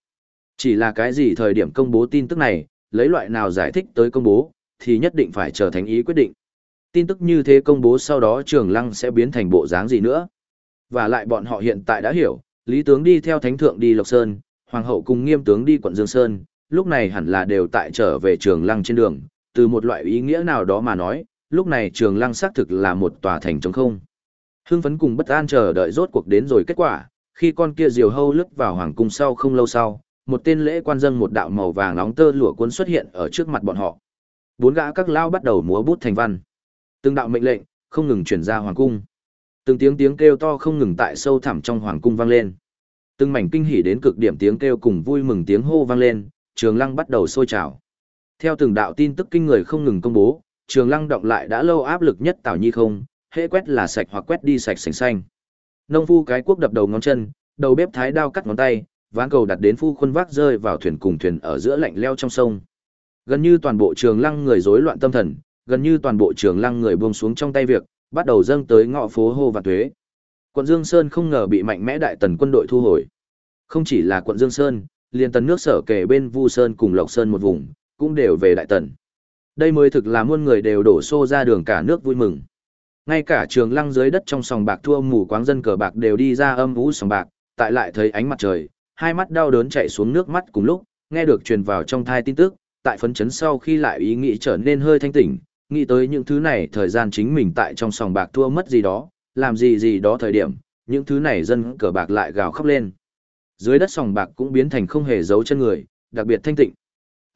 Chỉ là cái gì thời điểm công bố tin tức này, lấy loại nào giải thích tới công bố, thì nhất định phải chờ thành ý quyết định. Tin tức như thế công bố sau đó trường lăng sẽ biến thành bộ dáng gì nữa. Và lại bọn họ hiện tại đã hiểu, Lý tướng đi theo thánh thượng đi Lộc Sơn, Hoàng hậu cùng nghiêm tướng đi quận Dương Sơn, lúc này hẳn là đều tại trở về trường lăng trên đường, từ một loại ý nghĩa nào đó mà nói, lúc này trường lăng xác thực là một tòa thành trống không. Hưng phấn cùng bất an chờ đợi rốt cuộc đến rồi kết quả, Khi con kia diều hâu lướt vào hoàng cung sau không lâu sau, một tên lễ quan dân một đạo màu vàng nóng tơ lụa cuốn xuất hiện ở trước mặt bọn họ. Bốn gã các lao bắt đầu múa bút thành văn. Từng đạo mệnh lệnh không ngừng truyền ra hoàng cung. Từng tiếng tiếng kêu to không ngừng tại sâu thẳm trong hoàng cung vang lên. Từng mảnh kinh hỉ đến cực điểm tiếng kêu cùng vui mừng tiếng hô vang lên, Trường Lăng bắt đầu sôi trào. Theo từng đạo tin tức kinh người không ngừng công bố, Trường Lăng động lại đã lâu áp lực nhất Tào Nhi không, hễ quét là sạch hoặc quét đi sạch sành xanh. Nông phu cái quốc đập đầu ngón chân, đầu bếp thái đao cắt ngón tay, ván cầu đặt đến phu khuôn vác rơi vào thuyền cùng thuyền ở giữa lạnh leo trong sông. Gần như toàn bộ Trường Lăng người rối loạn tâm thần, gần như toàn bộ Trường Lăng người buông xuống trong tay việc, bắt đầu dâng tới ngõ phố hô và tuế. Quận Dương Sơn không ngờ bị mạnh mẽ đại tần quân đội thu hồi. Không chỉ là quận Dương Sơn, liền tần nước sở kể bên Vu Sơn cùng Lộc Sơn một vùng, cũng đều về đại tần. Đây mới thực là muôn người đều đổ xô ra đường cả nước vui mừng. Ngay cả trường lăng dưới đất trong sòng bạc thua mù quáng dân cờ bạc đều đi ra âm vũ sòng bạc, tại lại thấy ánh mặt trời, hai mắt đau đớn chạy xuống nước mắt cùng lúc, nghe được truyền vào trong thai tin tức, tại phấn chấn sau khi lại ý nghĩ trở nên hơi thanh tỉnh, nghĩ tới những thứ này thời gian chính mình tại trong sòng bạc thua mất gì đó, làm gì gì đó thời điểm, những thứ này dân cờ bạc lại gào khóc lên. Dưới đất sòng bạc cũng biến thành không hề giấu chân người, đặc biệt thanh tịnh.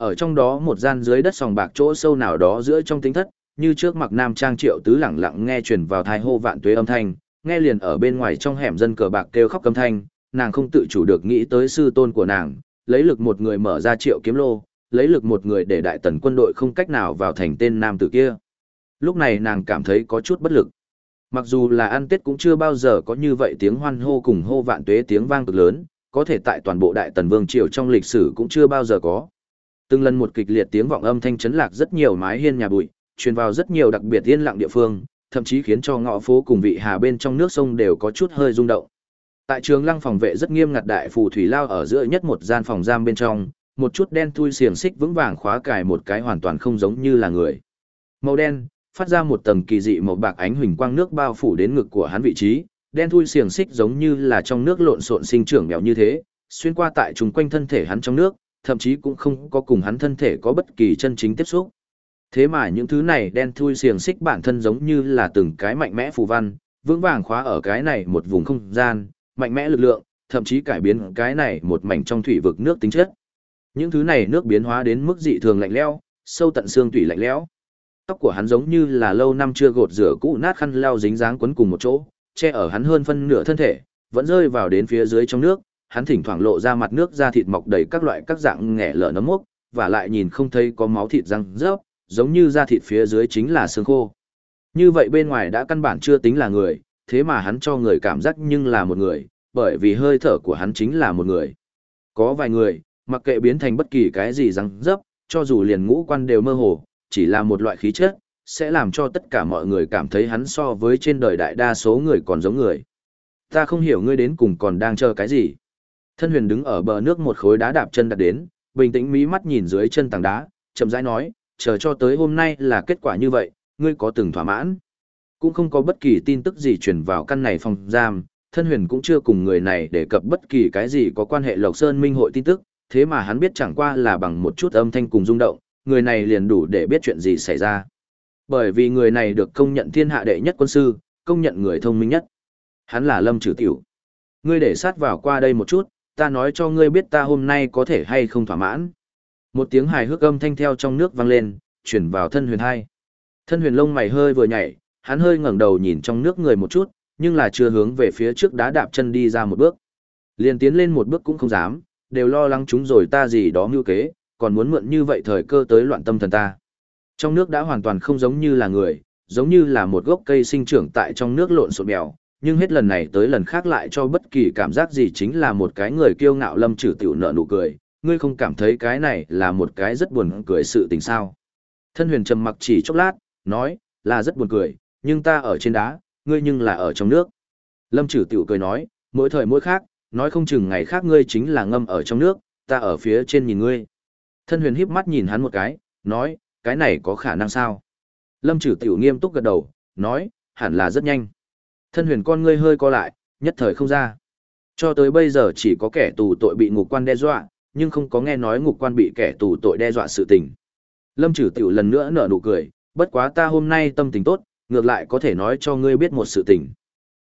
Ở trong đó một gian dưới đất sòng bạc chỗ sâu nào đó giữa trong tính thất, như trước mặc nam trang triệu tứ lẳng lặng nghe truyền vào thai hô vạn tuế âm thanh, nghe liền ở bên ngoài trong hẻm dân cờ bạc kêu khóc âm thanh, nàng không tự chủ được nghĩ tới sư tôn của nàng, lấy lực một người mở ra triệu kiếm lô, lấy lực một người để đại tần quân đội không cách nào vào thành tên nam tử kia. Lúc này nàng cảm thấy có chút bất lực. Mặc dù là ăn tết cũng chưa bao giờ có như vậy tiếng hoan hô cùng hô vạn tuế tiếng vang cực lớn, có thể tại toàn bộ đại tần vương triều trong lịch sử cũng chưa bao giờ có. Từng lần một kịch liệt tiếng vọng âm thanh chấn lạc rất nhiều mái hiên nhà bụi, truyền vào rất nhiều đặc biệt yên lặng địa phương, thậm chí khiến cho ngõ phố cùng vị hà bên trong nước sông đều có chút hơi rung động. Tại trường lăng phòng vệ rất nghiêm ngặt đại phù thủy lao ở giữa nhất một gian phòng giam bên trong, một chút đen thui xiềng xích vững vàng khóa cài một cái hoàn toàn không giống như là người. Màu đen, phát ra một tầng kỳ dị màu bạc ánh huỳnh quang nước bao phủ đến ngực của hắn vị trí, đen thui xiềng xích giống như là trong nước lộn xộn sinh trưởng mèo như thế, xuyên qua tại trùng quanh thân thể hắn trong nước, thậm chí cũng không có cùng hắn thân thể có bất kỳ chân chính tiếp xúc. Thế mà những thứ này đen thui xiềng xích bản thân giống như là từng cái mạnh mẽ phù văn, vững vàng khóa ở cái này một vùng không gian, mạnh mẽ lực lượng, thậm chí cải biến cái này một mảnh trong thủy vực nước tính chất. Những thứ này nước biến hóa đến mức dị thường lạnh lẽo, sâu tận xương thủy lạnh lẽo. Tóc của hắn giống như là lâu năm chưa gột rửa cũ nát khăn lau dính dáng quấn cùng một chỗ, che ở hắn hơn phân nửa thân thể, vẫn rơi vào đến phía dưới trong nước, hắn thỉnh thoảng lộ ra mặt nước da thịt mọc đầy các loại các dạng nghẻ lở nấm mốc, và lại nhìn không thấy có máu thịt răng rớp, giống như da thịt phía dưới chính là xương khô. Như vậy bên ngoài đã căn bản chưa tính là người, thế mà hắn cho người cảm giác nhưng là một người, bởi vì hơi thở của hắn chính là một người. Có vài người, mặc kệ biến thành bất kỳ cái gì răng rớp, cho dù liền ngũ quan đều mơ hồ, chỉ là một loại khí chất, sẽ làm cho tất cả mọi người cảm thấy hắn so với trên đời đại đa số người còn giống người. Ta không hiểu ngươi đến cùng còn đang chờ cái gì. Thân huyền đứng ở bờ nước một khối đá đạp chân đặt đến, bình tĩnh mí mắt nhìn dưới chân tảng đá, chậm rãi nói, chờ cho tới hôm nay là kết quả như vậy, ngươi có từng thỏa mãn. Cũng không có bất kỳ tin tức gì truyền vào căn này phòng giam, thân huyền cũng chưa cùng người này đề cập bất kỳ cái gì có quan hệ Lộc Sơn Minh hội tin tức, thế mà hắn biết chẳng qua là bằng một chút âm thanh cùng rung động, người này liền đủ để biết chuyện gì xảy ra. Bởi vì người này được công nhận thiên hạ đệ nhất quân sư, công nhận người thông minh nhất. Hắn là Lâm Trừ Tiểu. Ngươi để sát vào qua đây một chút, ta nói cho ngươi biết ta hôm nay có thể hay không thỏa mãn. Một tiếng hài hước âm thanh theo trong nước vang lên, chuyển vào thân huyền hai. Thân huyền lông mày hơi vừa nhảy, hắn hơi ngẩng đầu nhìn trong nước người một chút, nhưng là chưa hướng về phía trước đá đạp chân đi ra một bước. Liền tiến lên một bước cũng không dám, đều lo lắng chúng rồi ta gì đó mưu kế, còn muốn mượn như vậy thời cơ tới loạn tâm thần ta. Trong nước đã hoàn toàn không giống như là người, giống như là một gốc cây sinh trưởng tại trong nước lộn xộn bèo, nhưng hết lần này tới lần khác lại cho bất kỳ cảm giác gì chính là một cái người kiêu ngạo lâm trừ tiểu nợ nụ cười, ngươi không cảm thấy cái này là một cái rất buồn cười sự tình sao. Thân huyền trầm mặc chỉ chốc lát, nói, là rất buồn cười, nhưng ta ở trên đá, ngươi nhưng là ở trong nước. Lâm trừ tiểu cười nói, mỗi thời mỗi khác, nói không chừng ngày khác ngươi chính là ngâm ở trong nước, ta ở phía trên nhìn ngươi. Thân huyền híp mắt nhìn hắn một cái, nói, cái này có khả năng sao? Lâm trừ tiểu nghiêm túc gật đầu, nói, hẳn là rất nhanh. Thân huyền con ngươi hơi co lại, nhất thời không ra. Cho tới bây giờ chỉ có kẻ tù tội bị ngục quan đe dọa, nhưng không có nghe nói ngục quan bị kẻ tù tội đe dọa sự tình. Lâm trừ tiểu lần nữa nở nụ cười, bất quá ta hôm nay tâm tình tốt, ngược lại có thể nói cho ngươi biết một sự tình.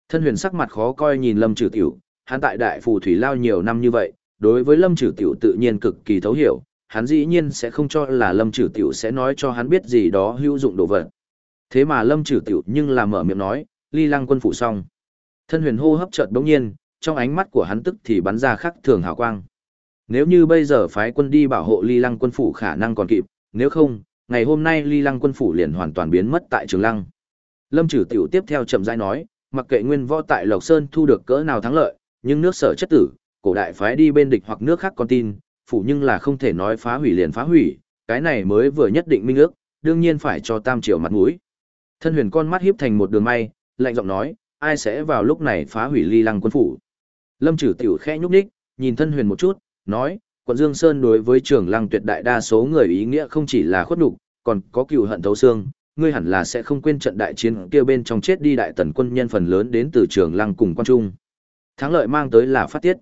Thân huyền sắc mặt khó coi nhìn lâm trừ tiểu, hắn tại đại phù thủy lao nhiều năm như vậy, đối với lâm trừ tiểu tự nhiên cực kỳ thấu hiểu, hắn dĩ nhiên sẽ không cho là lâm trừ tiểu sẽ nói cho hắn biết gì đó hữu dụng đồ vật. Thế mà lâm trừ tiểu nhưng là mở miệng nói, ly lăng quân phụ xong. Thân huyền hô hấp chợt bỗng nhiên, trong ánh mắt của hắn tức thì bắn ra khắc thường hào quang. Nếu như bây giờ phái quân đi bảo hộ ly lăng quân phủ khả năng còn kịp, nếu không, ngày hôm nay ly lăng quân phủ liền hoàn toàn biến mất tại trường lăng. Lâm trừ tiểu tiếp theo chậm rãi nói, mặc kệ nguyên võ tại Lộc Sơn thu được cỡ nào thắng lợi, nhưng nước sở chất tử, cổ đại phái đi bên địch hoặc nước khác con tin, phủ nhưng là không thể nói phá hủy liền phá hủy, cái này mới vừa nhất định minh ước, đương nhiên phải cho tam triều mặt mũi. Thân huyền con mắt hiếp thành một đường may, lạnh giọng nói, ai sẽ vào lúc này phá hủy ly lăng quân phủ. Lâm trừ tiểu khẽ nhúc nhích, nhìn thân huyền một chút, nói, quận Dương Sơn đối với trường lăng tuyệt đại đa số người ý nghĩa không chỉ là khuất đục, còn có cựu hận thấu xương, ngươi hẳn là sẽ không quên trận đại chiến kia bên trong chết đi đại tần quân nhân phần lớn đến từ trường lăng cùng quan trung. Thắng lợi mang tới là phát tiết.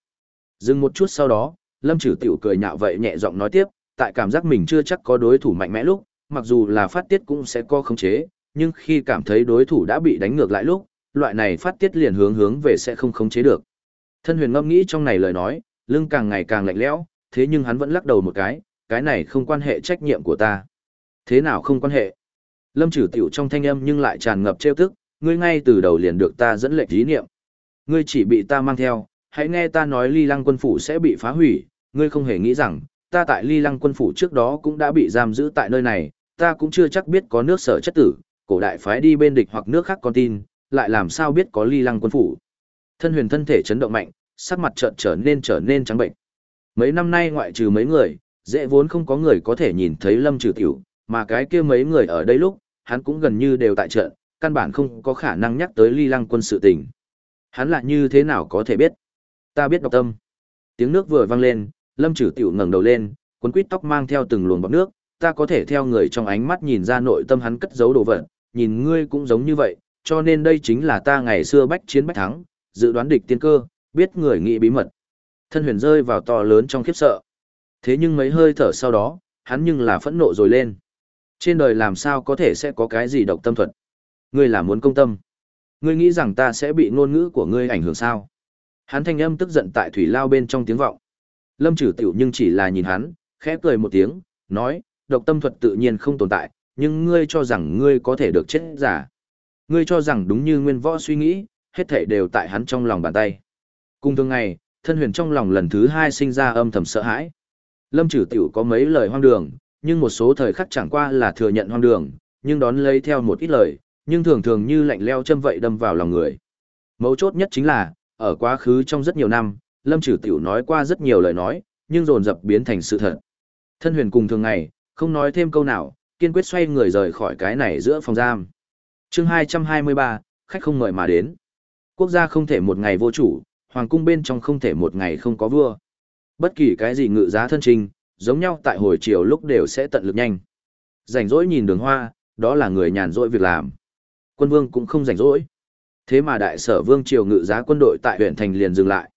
Dừng một chút sau đó, Lâm Trử tiểu cười nhạo vậy nhẹ giọng nói tiếp, tại cảm giác mình chưa chắc có đối thủ mạnh mẽ lúc, mặc dù là phát tiết cũng sẽ có khống chế, nhưng khi cảm thấy đối thủ đã bị đánh ngược lại lúc, loại này phát tiết liền hướng hướng về sẽ không khống chế được. Thân huyền ngâm nghĩ trong này lời nói, lưng càng ngày càng lạnh lẽo, thế nhưng hắn vẫn lắc đầu một cái, cái này không quan hệ trách nhiệm của ta. Thế nào không quan hệ? Lâm trừ tiểu trong thanh âm nhưng lại tràn ngập trêu tức, ngươi ngay từ đầu liền được ta dẫn lệnh ý niệm. Ngươi chỉ bị ta mang theo, hãy nghe ta nói ly lăng quân phủ sẽ bị phá hủy, ngươi không hề nghĩ rằng, ta tại ly lăng quân phủ trước đó cũng đã bị giam giữ tại nơi này, ta cũng chưa chắc biết có nước sở chất tử, cổ đại phái đi bên địch hoặc nước khác con tin, lại làm sao biết có ly lăng quân phủ. Thân huyền thân thể chấn động mạnh, sắc mặt trợn trở nên trở nên trắng bệnh. Mấy năm nay ngoại trừ mấy người, dễ vốn không có người có thể nhìn thấy lâm trừ tiểu, mà cái kia mấy người ở đây lúc, hắn cũng gần như đều tại trận, căn bản không có khả năng nhắc tới ly lăng quân sự tình. Hắn lại như thế nào có thể biết? Ta biết đọc tâm. Tiếng nước vừa vang lên, lâm trừ tiểu ngẩng đầu lên, cuốn quýt tóc mang theo từng luồng bọt nước, ta có thể theo người trong ánh mắt nhìn ra nội tâm hắn cất giấu đồ vật, nhìn ngươi cũng giống như vậy, cho nên đây chính là ta ngày xưa bách chiến bách thắng, dự đoán địch tiên cơ, biết người nghĩ bí mật. Thân huyền rơi vào to lớn trong khiếp sợ. Thế nhưng mấy hơi thở sau đó, hắn nhưng là phẫn nộ rồi lên. Trên đời làm sao có thể sẽ có cái gì độc tâm thuật? Ngươi là muốn công tâm. Ngươi nghĩ rằng ta sẽ bị ngôn ngữ của ngươi ảnh hưởng sao? Hắn thanh âm tức giận tại thủy lao bên trong tiếng vọng. Lâm trừ tiểu nhưng chỉ là nhìn hắn, khẽ cười một tiếng, nói, độc tâm thuật tự nhiên không tồn tại, nhưng ngươi cho rằng ngươi có thể được chết giả. Ngươi cho rằng đúng như nguyên võ suy nghĩ, hết thể đều tại hắn trong lòng bàn tay. Cùng thường ngày, thân huyền trong lòng lần thứ hai sinh ra âm thầm sợ hãi. Lâm trừ tiểu có mấy lời hoang đường, nhưng một số thời khắc chẳng qua là thừa nhận hoang đường, nhưng đón lấy theo một ít lời, nhưng thường thường như lạnh leo châm vậy đâm vào lòng người. Mấu chốt nhất chính là, ở quá khứ trong rất nhiều năm, Lâm Trử Tiểu nói qua rất nhiều lời nói, nhưng dồn dập biến thành sự thật. Thân huyền cùng thường ngày, không nói thêm câu nào, kiên quyết xoay người rời khỏi cái này giữa phòng giam. chương 223, khách không ngợi mà đến. Quốc gia không thể một ngày vô chủ, hoàng cung bên trong không thể một ngày không có vua. Bất kỳ cái gì ngự giá thân trình, giống nhau tại hồi chiều lúc đều sẽ tận lực nhanh. Rảnh rỗi nhìn đường hoa, đó là người nhàn rỗi việc làm. Quân vương cũng không rảnh rỗi. Thế mà đại sở vương triều ngự giá quân đội tại huyện thành liền dừng lại.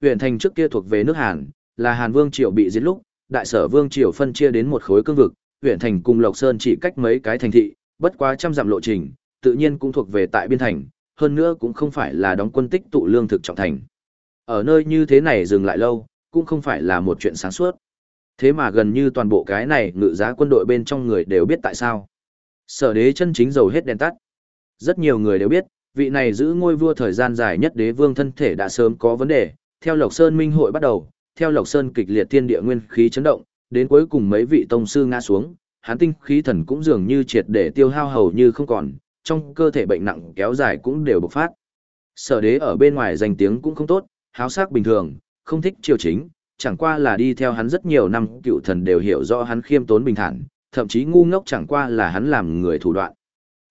Huyện thành trước kia thuộc về nước Hàn, là Hàn vương triều bị giết lúc, đại sở vương triều phân chia đến một khối cương vực, huyện thành cùng Lộc Sơn chỉ cách mấy cái thành thị, bất quá trăm dặm lộ trình, tự nhiên cũng thuộc về tại biên thành, hơn nữa cũng không phải là đóng quân tích tụ lương thực trọng thành. Ở nơi như thế này dừng lại lâu, cũng không phải là một chuyện sáng suốt. Thế mà gần như toàn bộ cái này ngự giá quân đội bên trong người đều biết tại sao. Sở đế chân chính dầu hết đèn tắt. Rất nhiều người đều biết, vị này giữ ngôi vua thời gian dài nhất đế vương thân thể đã sớm có vấn đề, theo Lộc Sơn Minh hội bắt đầu, theo Lộc Sơn kịch liệt thiên địa nguyên khí chấn động, đến cuối cùng mấy vị tông sư ngã xuống, hắn tinh khí thần cũng dường như triệt để tiêu hao hầu như không còn, trong cơ thể bệnh nặng kéo dài cũng đều bộc phát. Sở đế ở bên ngoài danh tiếng cũng không tốt, háo sắc bình thường, không thích triều chính, chẳng qua là đi theo hắn rất nhiều năm cựu thần đều hiểu rõ hắn khiêm tốn bình thản, thậm chí ngu ngốc chẳng qua là hắn làm người thủ đoạn.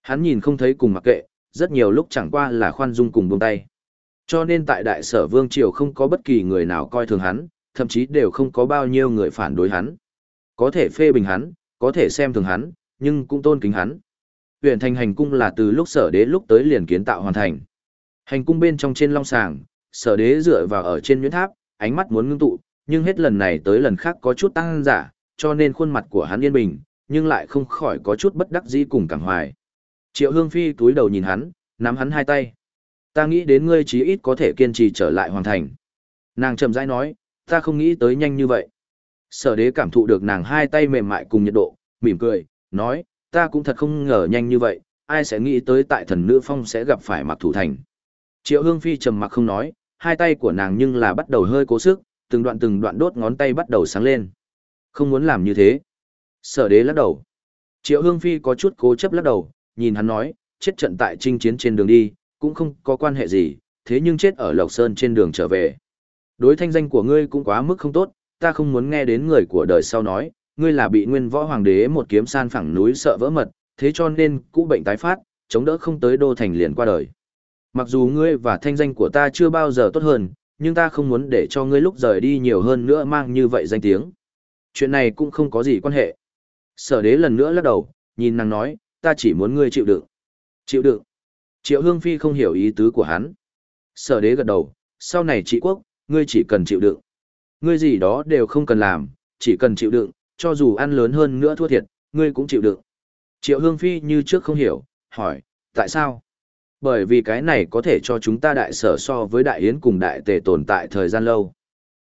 Hắn nhìn không thấy cùng mặc kệ, rất nhiều lúc chẳng qua là khoan dung cùng buông tay. Cho nên tại đại sở vương triều không có bất kỳ người nào coi thường hắn, thậm chí đều không có bao nhiêu người phản đối hắn. Có thể phê bình hắn, có thể xem thường hắn, nhưng cũng tôn kính hắn. Huyện thành hành cung là từ lúc sở đế lúc tới liền kiến tạo hoàn thành. Hành cung bên trong trên long sàng, sở đế dựa vào ở trên nhuyễn tháp, ánh mắt muốn ngưng tụ, nhưng hết lần này tới lần khác có chút tăng giả, cho nên khuôn mặt của hắn yên bình, nhưng lại không khỏi có chút bất đắc dĩ cùng cảm hoài. Triệu Hương Phi túi đầu nhìn hắn, nắm hắn hai tay. Ta nghĩ đến ngươi chí ít có thể kiên trì trở lại hoàn thành. Nàng chậm rãi nói, ta không nghĩ tới nhanh như vậy. Sở đế cảm thụ được nàng hai tay mềm mại cùng nhiệt độ, mỉm cười, nói, ta cũng thật không ngờ nhanh như vậy, ai sẽ nghĩ tới tại thần nữ phong sẽ gặp phải mặc thủ thành. Triệu hương phi trầm mặc không nói, hai tay của nàng nhưng là bắt đầu hơi cố sức, từng đoạn từng đoạn đốt ngón tay bắt đầu sáng lên. Không muốn làm như thế. Sở đế lắc đầu. Triệu hương phi có chút cố chấp lắc đầu, nhìn hắn nói, chết trận tại chinh chiến trên đường đi, cũng không có quan hệ gì, thế nhưng chết ở Lộc Sơn trên đường trở về. Đối thanh danh của ngươi cũng quá mức không tốt, ta không muốn nghe đến người của đời sau nói, ngươi là bị nguyên võ hoàng đế một kiếm san phẳng núi sợ vỡ mật, thế cho nên cũ bệnh tái phát, chống đỡ không tới đô thành liền qua đời. Mặc dù ngươi và thanh danh của ta chưa bao giờ tốt hơn, nhưng ta không muốn để cho ngươi lúc rời đi nhiều hơn nữa mang như vậy danh tiếng. Chuyện này cũng không có gì quan hệ. Sở đế lần nữa lắc đầu, nhìn nàng nói, ta chỉ muốn ngươi chịu đựng. Chịu đựng. Triệu Hương Phi không hiểu ý tứ của hắn. Sở đế gật đầu, sau này trị quốc, ngươi chỉ cần chịu đựng. Ngươi gì đó đều không cần làm, chỉ cần chịu đựng, cho dù ăn lớn hơn nữa thua thiệt, ngươi cũng chịu đựng. Triệu Hương Phi như trước không hiểu, hỏi, tại sao? Bởi vì cái này có thể cho chúng ta đại sở so với đại yến cùng đại tề tồn tại thời gian lâu.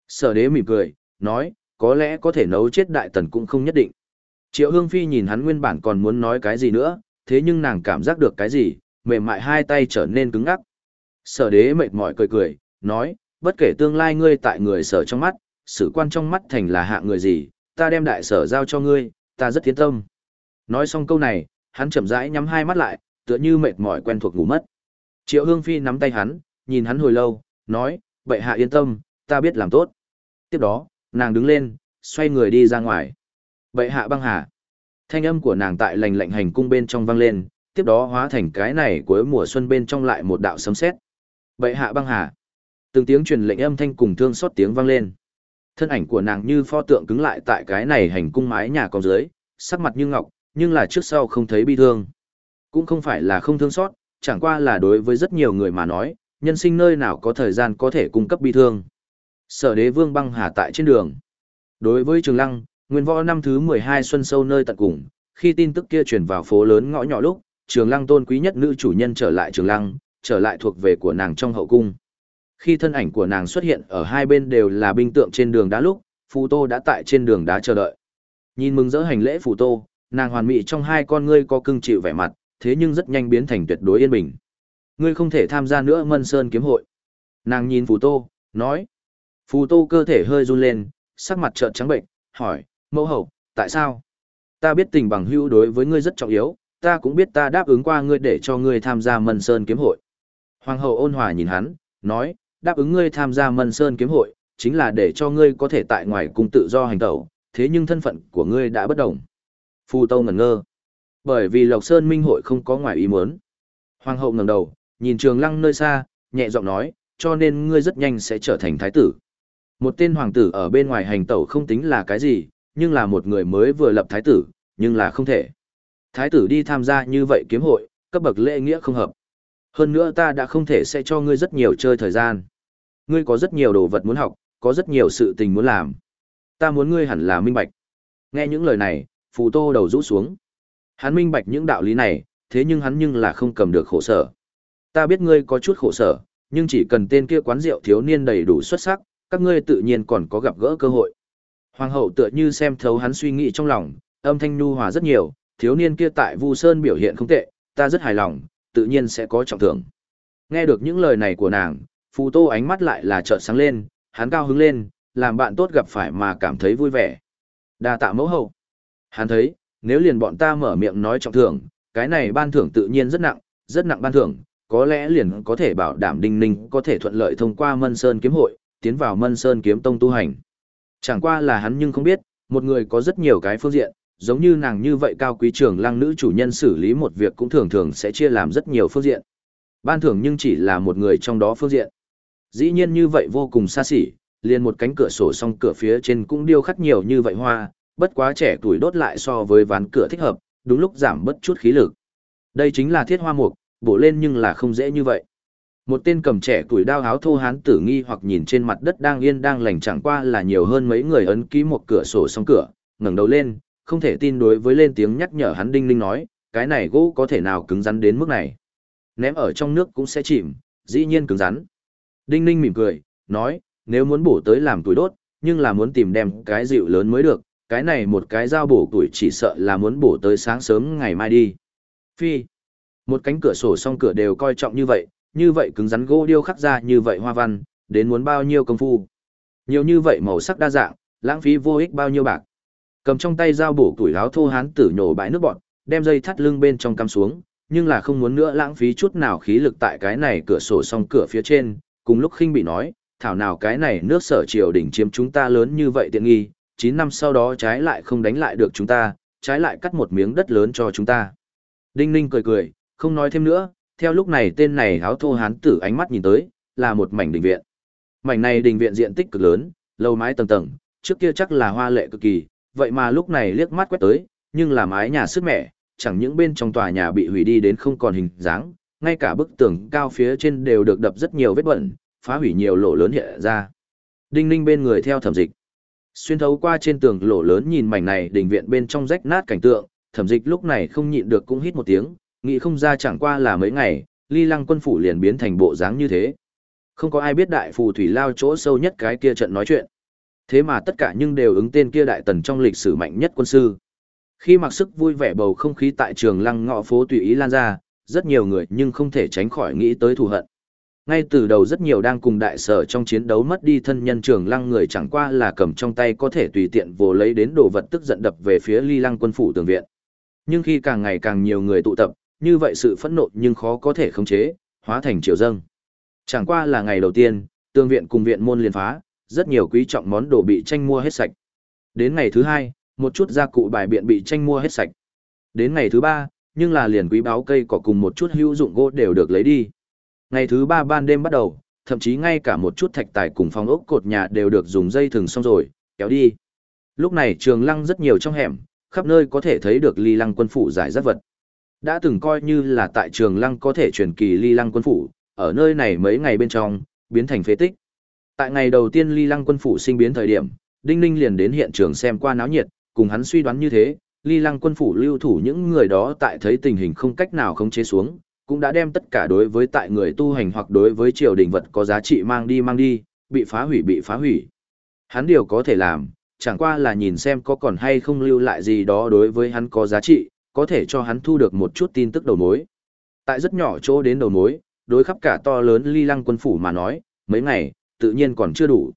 Sở đế mỉm cười, nói, có lẽ có thể nấu chết đại tần cũng không nhất định. Triệu Hương Phi nhìn hắn nguyên bản còn muốn nói cái gì nữa, thế nhưng nàng cảm giác được cái gì, mềm mại hai tay trở nên cứng ngắc. Sở đế mệt mỏi cười cười, nói, bất kể tương lai ngươi tại người sở trong mắt, sự quan trong mắt thành là hạ người gì, ta đem đại sở giao cho ngươi, ta rất tiến tâm. Nói xong câu này, hắn chậm rãi nhắm hai mắt lại, tựa như mệt mỏi quen thuộc ngủ mất. Triệu Hương Phi nắm tay hắn, nhìn hắn hồi lâu, nói, bệ hạ yên tâm, ta biết làm tốt. Tiếp đó, nàng đứng lên, xoay người đi ra ngoài. Bệ hạ băng hà. Thanh âm của nàng tại lành lạnh hành cung bên trong vang lên, tiếp đó hóa thành cái này cuối mùa xuân bên trong lại một đạo sấm sét. Bệ hạ băng hà. Từng tiếng truyền lệnh âm thanh cùng thương xót tiếng vang lên. Thân ảnh của nàng như pho tượng cứng lại tại cái này hành cung mái nhà con dưới, sắc mặt như ngọc, nhưng là trước sau không thấy bi thương. Cũng không phải là không thương xót, chẳng qua là đối với rất nhiều người mà nói, nhân sinh nơi nào có thời gian có thể cung cấp bi thương. Sở đế vương băng hà tại trên đường. Đối với Trường Lăng, nguyên võ năm thứ 12 xuân sâu nơi tận cùng, khi tin tức kia truyền vào phố lớn ngõ nhỏ lúc, Trường Lăng tôn quý nhất nữ chủ nhân trở lại Trường Lăng, trở lại thuộc về của nàng trong hậu cung. Khi thân ảnh của nàng xuất hiện ở hai bên đều là binh tượng trên đường đá lúc, Phù Tô đã tại trên đường đá chờ đợi. Nhìn mừng rỡ hành lễ Phù Tô, nàng hoàn mỹ trong hai con ngươi có cưng chịu vẻ mặt, thế nhưng rất nhanh biến thành tuyệt đối yên bình. Ngươi không thể tham gia nữa Mân Sơn kiếm hội. Nàng nhìn Phù Tô, nói. Phù Tô cơ thể hơi run lên, sắc mặt trợn trắng bệnh, hỏi, mẫu hậu, tại sao? Ta biết tình bằng hữu đối với ngươi rất trọng yếu, ta cũng biết ta đáp ứng qua ngươi để cho ngươi tham gia Mân Sơn kiếm hội. Hoàng hậu ôn hòa nhìn hắn, nói, đáp ứng ngươi tham gia Mân Sơn kiếm hội, chính là để cho ngươi có thể tại ngoài cung tự do hành tẩu, thế nhưng thân phận của ngươi đã bất đồng. Phù Tâu ngẩn ngơ. Bởi vì Lộc Sơn Minh hội không có ngoài ý muốn. Hoàng hậu ngẩng đầu, nhìn Trường Lăng nơi xa, nhẹ giọng nói, cho nên ngươi rất nhanh sẽ trở thành thái tử. Một tên hoàng tử ở bên ngoài hành tẩu không tính là cái gì, nhưng là một người mới vừa lập thái tử, nhưng là không thể. Thái tử đi tham gia như vậy kiếm hội, cấp bậc lễ nghĩa không hợp. Hơn nữa ta đã không thể sẽ cho ngươi rất nhiều chơi thời gian. Ngươi có rất nhiều đồ vật muốn học, có rất nhiều sự tình muốn làm. Ta muốn ngươi hẳn là minh bạch. Nghe những lời này, phù tô đầu rũ xuống. Hắn minh bạch những đạo lý này, thế nhưng hắn nhưng là không cầm được khổ sở. Ta biết ngươi có chút khổ sở, nhưng chỉ cần tên kia quán rượu thiếu niên đầy đủ xuất sắc, các ngươi tự nhiên còn có gặp gỡ cơ hội. Hoàng hậu tựa như xem thấu hắn suy nghĩ trong lòng, âm thanh nhu hòa rất nhiều, thiếu niên kia tại Vu Sơn biểu hiện không tệ, ta rất hài lòng, tự nhiên sẽ có trọng thưởng. Nghe được những lời này của nàng, Phù Tô ánh mắt lại là chợt sáng lên, hắn cao hứng lên, làm bạn tốt gặp phải mà cảm thấy vui vẻ. Đa tạ mẫu hậu. Hắn thấy, nếu liền bọn ta mở miệng nói trọng thưởng, cái này ban thưởng tự nhiên rất nặng, rất nặng ban thưởng, có lẽ liền có thể bảo đảm Đinh Ninh có thể thuận lợi thông qua Mân Sơn kiếm hội, tiến vào Mân Sơn kiếm tông tu hành. Chẳng qua là hắn nhưng không biết, một người có rất nhiều cái phương diện, giống như nàng như vậy cao quý trưởng lăng nữ chủ nhân xử lý một việc cũng thường thường sẽ chia làm rất nhiều phương diện. Ban thưởng nhưng chỉ là một người trong đó phương diện. Dĩ nhiên như vậy vô cùng xa xỉ, liền một cánh cửa sổ song cửa phía trên cũng điêu khắc nhiều như vậy hoa, bất quá trẻ tuổi đốt lại so với ván cửa thích hợp, đúng lúc giảm bất chút khí lực. Đây chính là thiết hoa mục, bổ lên nhưng là không dễ như vậy. Một tên cầm trẻ tuổi đao háo thô hán tử nghi hoặc nhìn trên mặt đất đang yên đang lành chẳng qua là nhiều hơn mấy người ấn ký một cửa sổ song cửa, ngẩng đầu lên, không thể tin đối với lên tiếng nhắc nhở hắn đinh Linh nói, cái này gỗ có thể nào cứng rắn đến mức này. Ném ở trong nước cũng sẽ chìm, dĩ nhiên cứng rắn. Đinh Linh mỉm cười, nói, nếu muốn bổ tới làm tuổi đốt, nhưng là muốn tìm đem cái dịu lớn mới được, cái này một cái dao bổ tuổi chỉ sợ là muốn bổ tới sáng sớm ngày mai đi. Phi, một cánh cửa sổ song cửa đều coi trọng như vậy, như vậy cứng rắn gỗ điêu khắc ra như vậy hoa văn, đến muốn bao nhiêu công phu. Nhiều như vậy màu sắc đa dạng, lãng phí vô ích bao nhiêu bạc. Cầm trong tay dao bổ tuổi áo thô hán tử nhổ bãi nước bọn, đem dây thắt lưng bên trong cắm xuống, nhưng là không muốn nữa lãng phí chút nào khí lực tại cái này cửa sổ song cửa phía trên, cùng lúc khinh bị nói, thảo nào cái này nước sở triều đỉnh chiếm chúng ta lớn như vậy tiện nghi, 9 năm sau đó trái lại không đánh lại được chúng ta, trái lại cắt một miếng đất lớn cho chúng ta. Đinh Ninh cười cười, không nói thêm nữa, theo lúc này tên này áo thô hán tử ánh mắt nhìn tới, là một mảnh đình viện. Mảnh này đình viện diện tích cực lớn, lầu mái tầng tầng, trước kia chắc là hoa lệ cực kỳ, vậy mà lúc này liếc mắt quét tới, nhưng là mái nhà sức mẻ, chẳng những bên trong tòa nhà bị hủy đi đến không còn hình dáng, ngay cả bức tường cao phía trên đều được đập rất nhiều vết bẩn, phá hủy nhiều lỗ lớn hiện ra. Đinh ninh bên người theo thẩm dịch. Xuyên thấu qua trên tường lỗ lớn nhìn mảnh này đình viện bên trong rách nát cảnh tượng, thẩm dịch lúc này không nhịn được cũng hít một tiếng, nghĩ không ra chẳng qua là mấy ngày, ly lăng quân phủ liền biến thành bộ dáng như thế. Không có ai biết đại phù thủy lao chỗ sâu nhất cái kia trận nói chuyện. Thế mà tất cả nhưng đều ứng tên kia đại tần trong lịch sử mạnh nhất quân sư. Khi mặc sức vui vẻ bầu không khí tại trường lăng ngõ phố tùy ý lan ra, rất nhiều người nhưng không thể tránh khỏi nghĩ tới thù hận. Ngay từ đầu rất nhiều đang cùng đại sở trong chiến đấu mất đi thân nhân trường lăng người chẳng qua là cầm trong tay có thể tùy tiện vồ lấy đến đồ vật tức giận đập về phía ly lăng quân phủ tường viện. Nhưng khi càng ngày càng nhiều người tụ tập, như vậy sự phẫn nộ nhưng khó có thể khống chế, hóa thành triều dâng. Chẳng qua là ngày đầu tiên, tương viện cùng viện môn liền phá, rất nhiều quý trọng món đồ bị tranh mua hết sạch. Đến ngày thứ hai, một chút gia cụ bài biện bị tranh mua hết sạch. Đến ngày thứ ba, nhưng là liền quý báo cây cỏ cùng một chút hữu dụng gỗ đều được lấy đi. Ngày thứ ba ban đêm bắt đầu, thậm chí ngay cả một chút thạch tài cùng phong ốc cột nhà đều được dùng dây thừng xong rồi, kéo đi. Lúc này trường lăng rất nhiều trong hẻm, khắp nơi có thể thấy được ly lăng quân phủ giải rác vật. Đã từng coi như là tại trường lăng có thể truyền kỳ ly lăng quân phủ, ở nơi này mấy ngày bên trong, biến thành phế tích. Tại ngày đầu tiên ly lăng quân phủ sinh biến thời điểm, Đinh Ninh liền đến hiện trường xem qua náo nhiệt, cùng hắn suy đoán như thế, ly lăng quân phủ lưu thủ những người đó tại thấy tình hình không cách nào khống chế xuống, cũng đã đem tất cả đối với tại người tu hành hoặc đối với triều đình vật có giá trị mang đi mang đi, bị phá hủy bị phá hủy. Hắn điều có thể làm, chẳng qua là nhìn xem có còn hay không lưu lại gì đó đối với hắn có giá trị, có thể cho hắn thu được một chút tin tức đầu mối. Tại rất nhỏ chỗ đến đầu mối, đối khắp cả to lớn ly lăng quân phủ mà nói, mấy ngày, tự nhiên còn chưa đủ.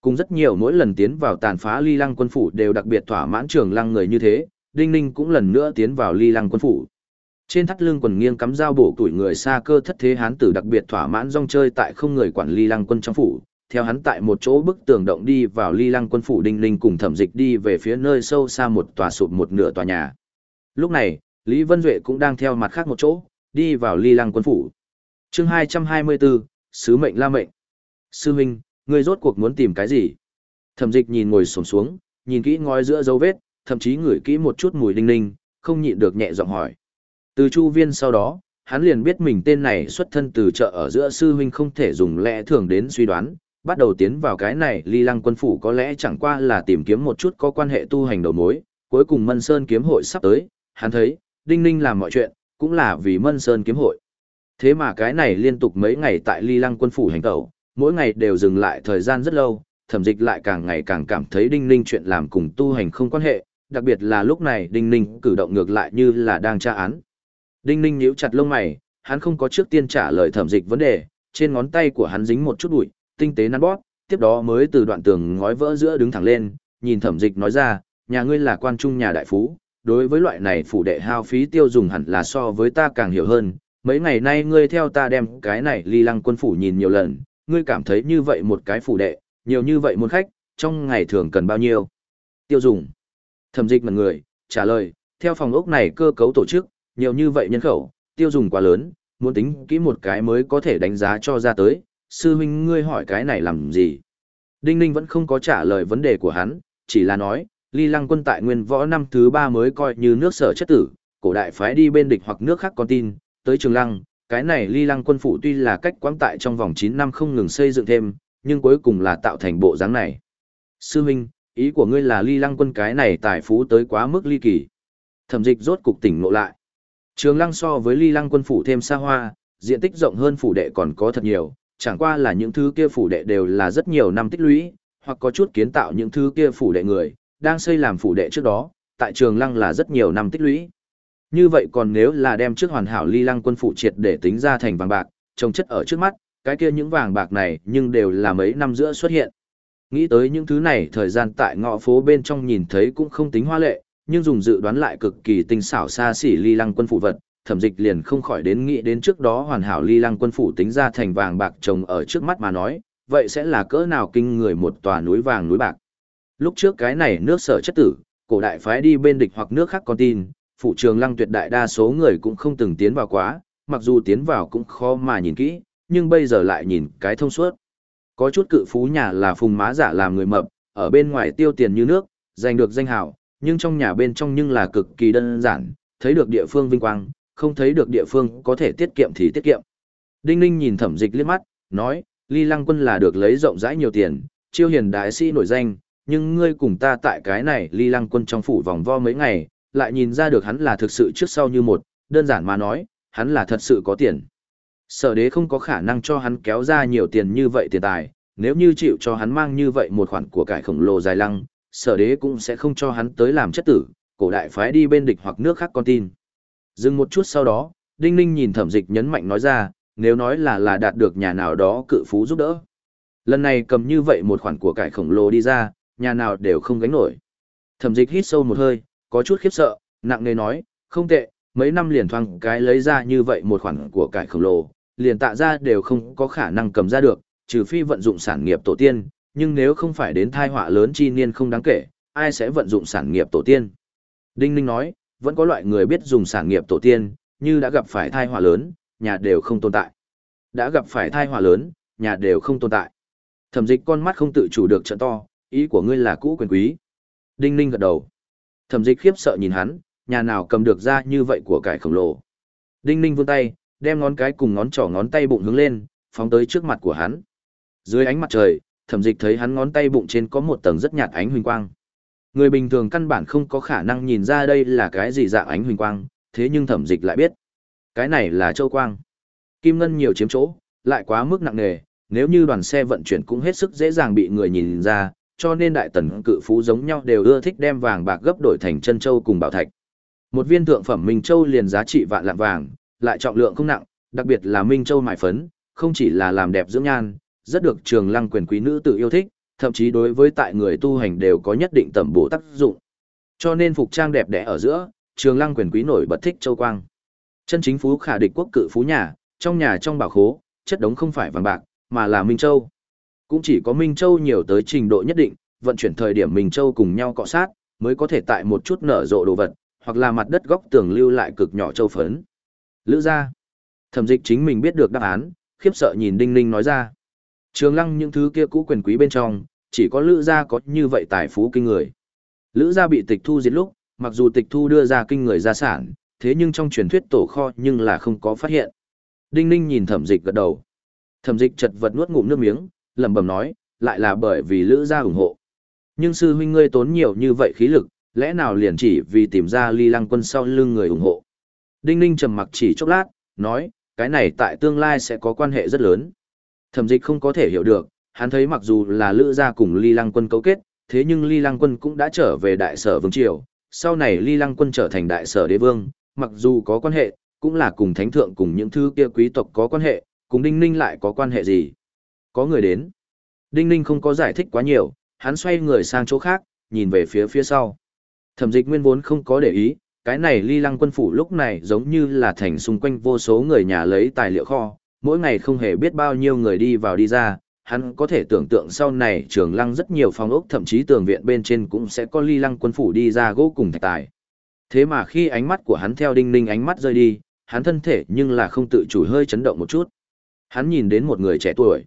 Cùng rất nhiều mỗi lần tiến vào tàn phá ly lăng quân phủ đều đặc biệt thỏa mãn trường lăng người như thế, Đinh Ninh cũng lần nữa tiến vào ly lăng quân phủ. Trên thắt lưng quần nghiêng cắm dao bổ tuổi người xa cơ thất thế hán tử đặc biệt thỏa mãn rong chơi tại không người quản ly lăng quân trong phủ, theo hắn tại một chỗ bức tường động đi vào ly lăng quân phủ Đinh Ninh cùng thẩm dịch đi về phía nơi sâu xa một tòa sụp một nửa tòa nhà. Lúc này, Lý Vân Duệ cũng đang theo mặt khác một chỗ, đi vào ly lăng quân phủ. chương 224, Sứ mệnh la mệnh. Sư huynh, ngươi rốt cuộc muốn tìm cái gì? Thẩm dịch nhìn ngồi sổm xuống, nhìn kỹ ngói giữa dấu vết, thậm chí ngửi kỹ một chút mùi đinh ninh, không nhịn được nhẹ giọng hỏi. Từ chu viên sau đó, hắn liền biết mình tên này xuất thân từ chợ ở giữa sư huynh không thể dùng lẽ thường đến suy đoán, bắt đầu tiến vào cái này ly lăng quân phủ có lẽ chẳng qua là tìm kiếm một chút có quan hệ tu hành đầu mối, cuối cùng Mân Sơn kiếm hội sắp tới, hắn thấy, Đinh Ninh làm mọi chuyện, cũng là vì Mân Sơn kiếm hội. Thế mà cái này liên tục mấy ngày tại ly lăng quân phủ hành tẩu, mỗi ngày đều dừng lại thời gian rất lâu, thẩm dịch lại càng ngày càng cảm thấy đinh ninh chuyện làm cùng tu hành không quan hệ, đặc biệt là lúc này đinh ninh cử động ngược lại như là đang tra án. Đinh ninh nhíu chặt lông mày, hắn không có trước tiên trả lời thẩm dịch vấn đề, trên ngón tay của hắn dính một chút bụi, tinh tế nắn bóp, tiếp đó mới từ đoạn tường ngói vỡ giữa đứng thẳng lên, nhìn thẩm dịch nói ra, nhà ngươi là quan trung nhà đại phú, đối với loại này phủ đệ hao phí tiêu dùng hẳn là so với ta càng hiểu hơn, mấy ngày nay ngươi theo ta đem cái này ly lăng quân phủ nhìn nhiều lần, ngươi cảm thấy như vậy một cái phủ đệ, nhiều như vậy muốn khách, trong ngày thường cần bao nhiêu? Tiêu dùng. Thẩm dịch mật người, trả lời, theo phòng ốc này cơ cấu tổ chức, nhiều như vậy nhân khẩu, tiêu dùng quá lớn, muốn tính kỹ một cái mới có thể đánh giá cho ra tới, sư huynh ngươi hỏi cái này làm gì? Đinh Ninh vẫn không có trả lời vấn đề của hắn, chỉ là nói, ly lăng quân tại nguyên võ năm thứ ba mới coi như nước sở chất tử, cổ đại phái đi bên địch hoặc nước khác con tin, tới trường lăng, cái này ly lăng quân phủ tuy là cách quãng tại trong vòng 9 năm không ngừng xây dựng thêm, nhưng cuối cùng là tạo thành bộ dáng này. Sư Minh, ý của ngươi là ly lăng quân cái này tài phú tới quá mức ly kỳ. Thẩm dịch rốt cục tỉnh ngộ lại. Trường lăng so với ly lăng quân phủ thêm xa hoa, diện tích rộng hơn phủ đệ còn có thật nhiều, chẳng qua là những thứ kia phủ đệ đều là rất nhiều năm tích lũy, hoặc có chút kiến tạo những thứ kia phủ đệ người, đang xây làm phủ đệ trước đó, tại trường lăng là rất nhiều năm tích lũy. Như vậy còn nếu là đem trước hoàn hảo ly lăng quân phủ triệt để tính ra thành vàng bạc, trồng chất ở trước mắt, cái kia những vàng bạc này nhưng đều là mấy năm giữa xuất hiện. Nghĩ tới những thứ này thời gian tại ngõ phố bên trong nhìn thấy cũng không tính hoa lệ, nhưng dùng dự đoán lại cực kỳ tinh xảo xa xỉ ly lăng quân phủ vật, thẩm dịch liền không khỏi đến nghĩ đến trước đó hoàn hảo ly lăng quân phủ tính ra thành vàng bạc trồng ở trước mắt mà nói, vậy sẽ là cỡ nào kinh người một tòa núi vàng núi bạc. Lúc trước cái này nước sở chất tử, cổ đại phái đi bên địch hoặc nước khác con tin, phụ trường lăng tuyệt đại đa số người cũng không từng tiến vào quá, mặc dù tiến vào cũng khó mà nhìn kỹ, nhưng bây giờ lại nhìn cái thông suốt. Có chút cự phú nhà là phùng má giả làm người mập, ở bên ngoài tiêu tiền như nước, giành được danh hào, nhưng trong nhà bên trong nhưng là cực kỳ đơn giản, thấy được địa phương vinh quang, không thấy được địa phương có thể tiết kiệm thì tiết kiệm. Đinh Ninh nhìn thẩm dịch liếc mắt, nói, Ly Lăng Quân là được lấy rộng rãi nhiều tiền, chiêu hiền đại sĩ nổi danh, nhưng ngươi cùng ta tại cái này Ly Lăng Quân trong phủ vòng vo mấy ngày, lại nhìn ra được hắn là thực sự trước sau như một, đơn giản mà nói, hắn là thật sự có tiền. Sở đế không có khả năng cho hắn kéo ra nhiều tiền như vậy tiền tài, nếu như chịu cho hắn mang như vậy một khoản của cải khổng lồ dài lăng, sở đế cũng sẽ không cho hắn tới làm chất tử, cổ đại phái đi bên địch hoặc nước khác con tin. Dừng một chút sau đó, Đinh Ninh nhìn thẩm dịch nhấn mạnh nói ra, nếu nói là là đạt được nhà nào đó cự phú giúp đỡ. Lần này cầm như vậy một khoản của cải khổng lồ đi ra, nhà nào đều không gánh nổi. Thẩm dịch hít sâu một hơi, có chút khiếp sợ, nặng nề nói, không tệ, mấy năm liền thoang cái lấy ra như vậy một khoản của cải khổng lồ, liền tạ ra đều không có khả năng cầm ra được, trừ phi vận dụng sản nghiệp tổ tiên, nhưng nếu không phải đến thai họa lớn chi niên không đáng kể, ai sẽ vận dụng sản nghiệp tổ tiên. Đinh Ninh nói, vẫn có loại người biết dùng sản nghiệp tổ tiên, như đã gặp phải thai họa lớn, nhà đều không tồn tại. Đã gặp phải thai họa lớn, nhà đều không tồn tại. Thẩm dịch con mắt không tự chủ được trận to, ý của ngươi là cũ quyền quý. Đinh Ninh gật đầu. Thẩm dịch khiếp sợ nhìn hắn, nhà nào cầm được ra như vậy của cải khổng lồ. Đinh Ninh vươn tay, đem ngón cái cùng ngón trỏ ngón tay bụng hướng lên, phóng tới trước mặt của hắn. Dưới ánh mặt trời, thẩm dịch thấy hắn ngón tay bụng trên có một tầng rất nhạt ánh huỳnh quang. Người bình thường căn bản không có khả năng nhìn ra đây là cái gì dạng ánh huỳnh quang, thế nhưng thẩm dịch lại biết. Cái này là châu quang. Kim ngân nhiều chiếm chỗ, lại quá mức nặng nề, nếu như đoàn xe vận chuyển cũng hết sức dễ dàng bị người nhìn ra, cho nên đại tần cự phú giống nhau đều ưa thích đem vàng bạc gấp đổi thành chân châu cùng bảo thạch. Một viên thượng phẩm Minh Châu liền giá trị vạn lạng vàng, lại trọng lượng không nặng, đặc biệt là Minh Châu mài phấn, không chỉ là làm đẹp dưỡng nhan, rất được trường lăng quyền quý nữ tự yêu thích, thậm chí đối với tại người tu hành đều có nhất định tầm bổ tác dụng. Cho nên phục trang đẹp đẽ ở giữa, trường lăng quyền quý nổi bật thích châu quang. Chân chính phú khả địch quốc cự phú nhà, trong nhà trong bảo khố, chất đống không phải vàng bạc, mà là Minh Châu. Cũng chỉ có Minh Châu nhiều tới trình độ nhất định, vận chuyển thời điểm Minh Châu cùng nhau cọ sát, mới có thể tại một chút nở rộ đồ vật, hoặc là mặt đất góc tường lưu lại cực nhỏ châu phấn. Lữ gia. Thẩm dịch chính mình biết được đáp án, khiếp sợ nhìn Đinh Ninh nói ra. Trường lăng những thứ kia cũ quyền quý bên trong, chỉ có Lữ gia có như vậy tài phú kinh người. Lữ gia bị tịch thu diệt lúc, mặc dù tịch thu đưa ra kinh người gia sản, thế nhưng trong truyền thuyết tổ kho nhưng là không có phát hiện. Đinh Ninh nhìn thẩm dịch gật đầu. Thẩm dịch chật vật nuốt ngụm nước miếng, lẩm bẩm nói, lại là bởi vì Lữ gia ủng hộ. Nhưng sư huynh ngươi tốn nhiều như vậy khí lực, lẽ nào liền chỉ vì tìm ra ly lăng quân sau lưng người ủng hộ. Đinh Ninh trầm mặc chỉ chốc lát, nói, cái này tại tương lai sẽ có quan hệ rất lớn. Thẩm dịch không có thể hiểu được, hắn thấy mặc dù là lữ gia cùng ly lăng quân cấu kết, thế nhưng ly lăng quân cũng đã trở về đại sở vương triều, sau này ly lăng quân trở thành đại sở đế vương, mặc dù có quan hệ, cũng là cùng thánh thượng cùng những thứ kia quý tộc có quan hệ, cùng Đinh Ninh lại có quan hệ gì. Có người đến. Đinh Ninh không có giải thích quá nhiều, hắn xoay người sang chỗ khác, nhìn về phía phía sau. Thẩm dịch nguyên vốn không có để ý, cái này ly lăng quân phủ lúc này giống như là thành xung quanh vô số người nhà lấy tài liệu kho, mỗi ngày không hề biết bao nhiêu người đi vào đi ra, hắn có thể tưởng tượng sau này trường lăng rất nhiều phòng ốc thậm chí tường viện bên trên cũng sẽ có ly lăng quân phủ đi ra gỗ cùng thạch tài. Thế mà khi ánh mắt của hắn theo đinh ninh ánh mắt rơi đi, hắn thân thể nhưng là không tự chủ hơi chấn động một chút. Hắn nhìn đến một người trẻ tuổi.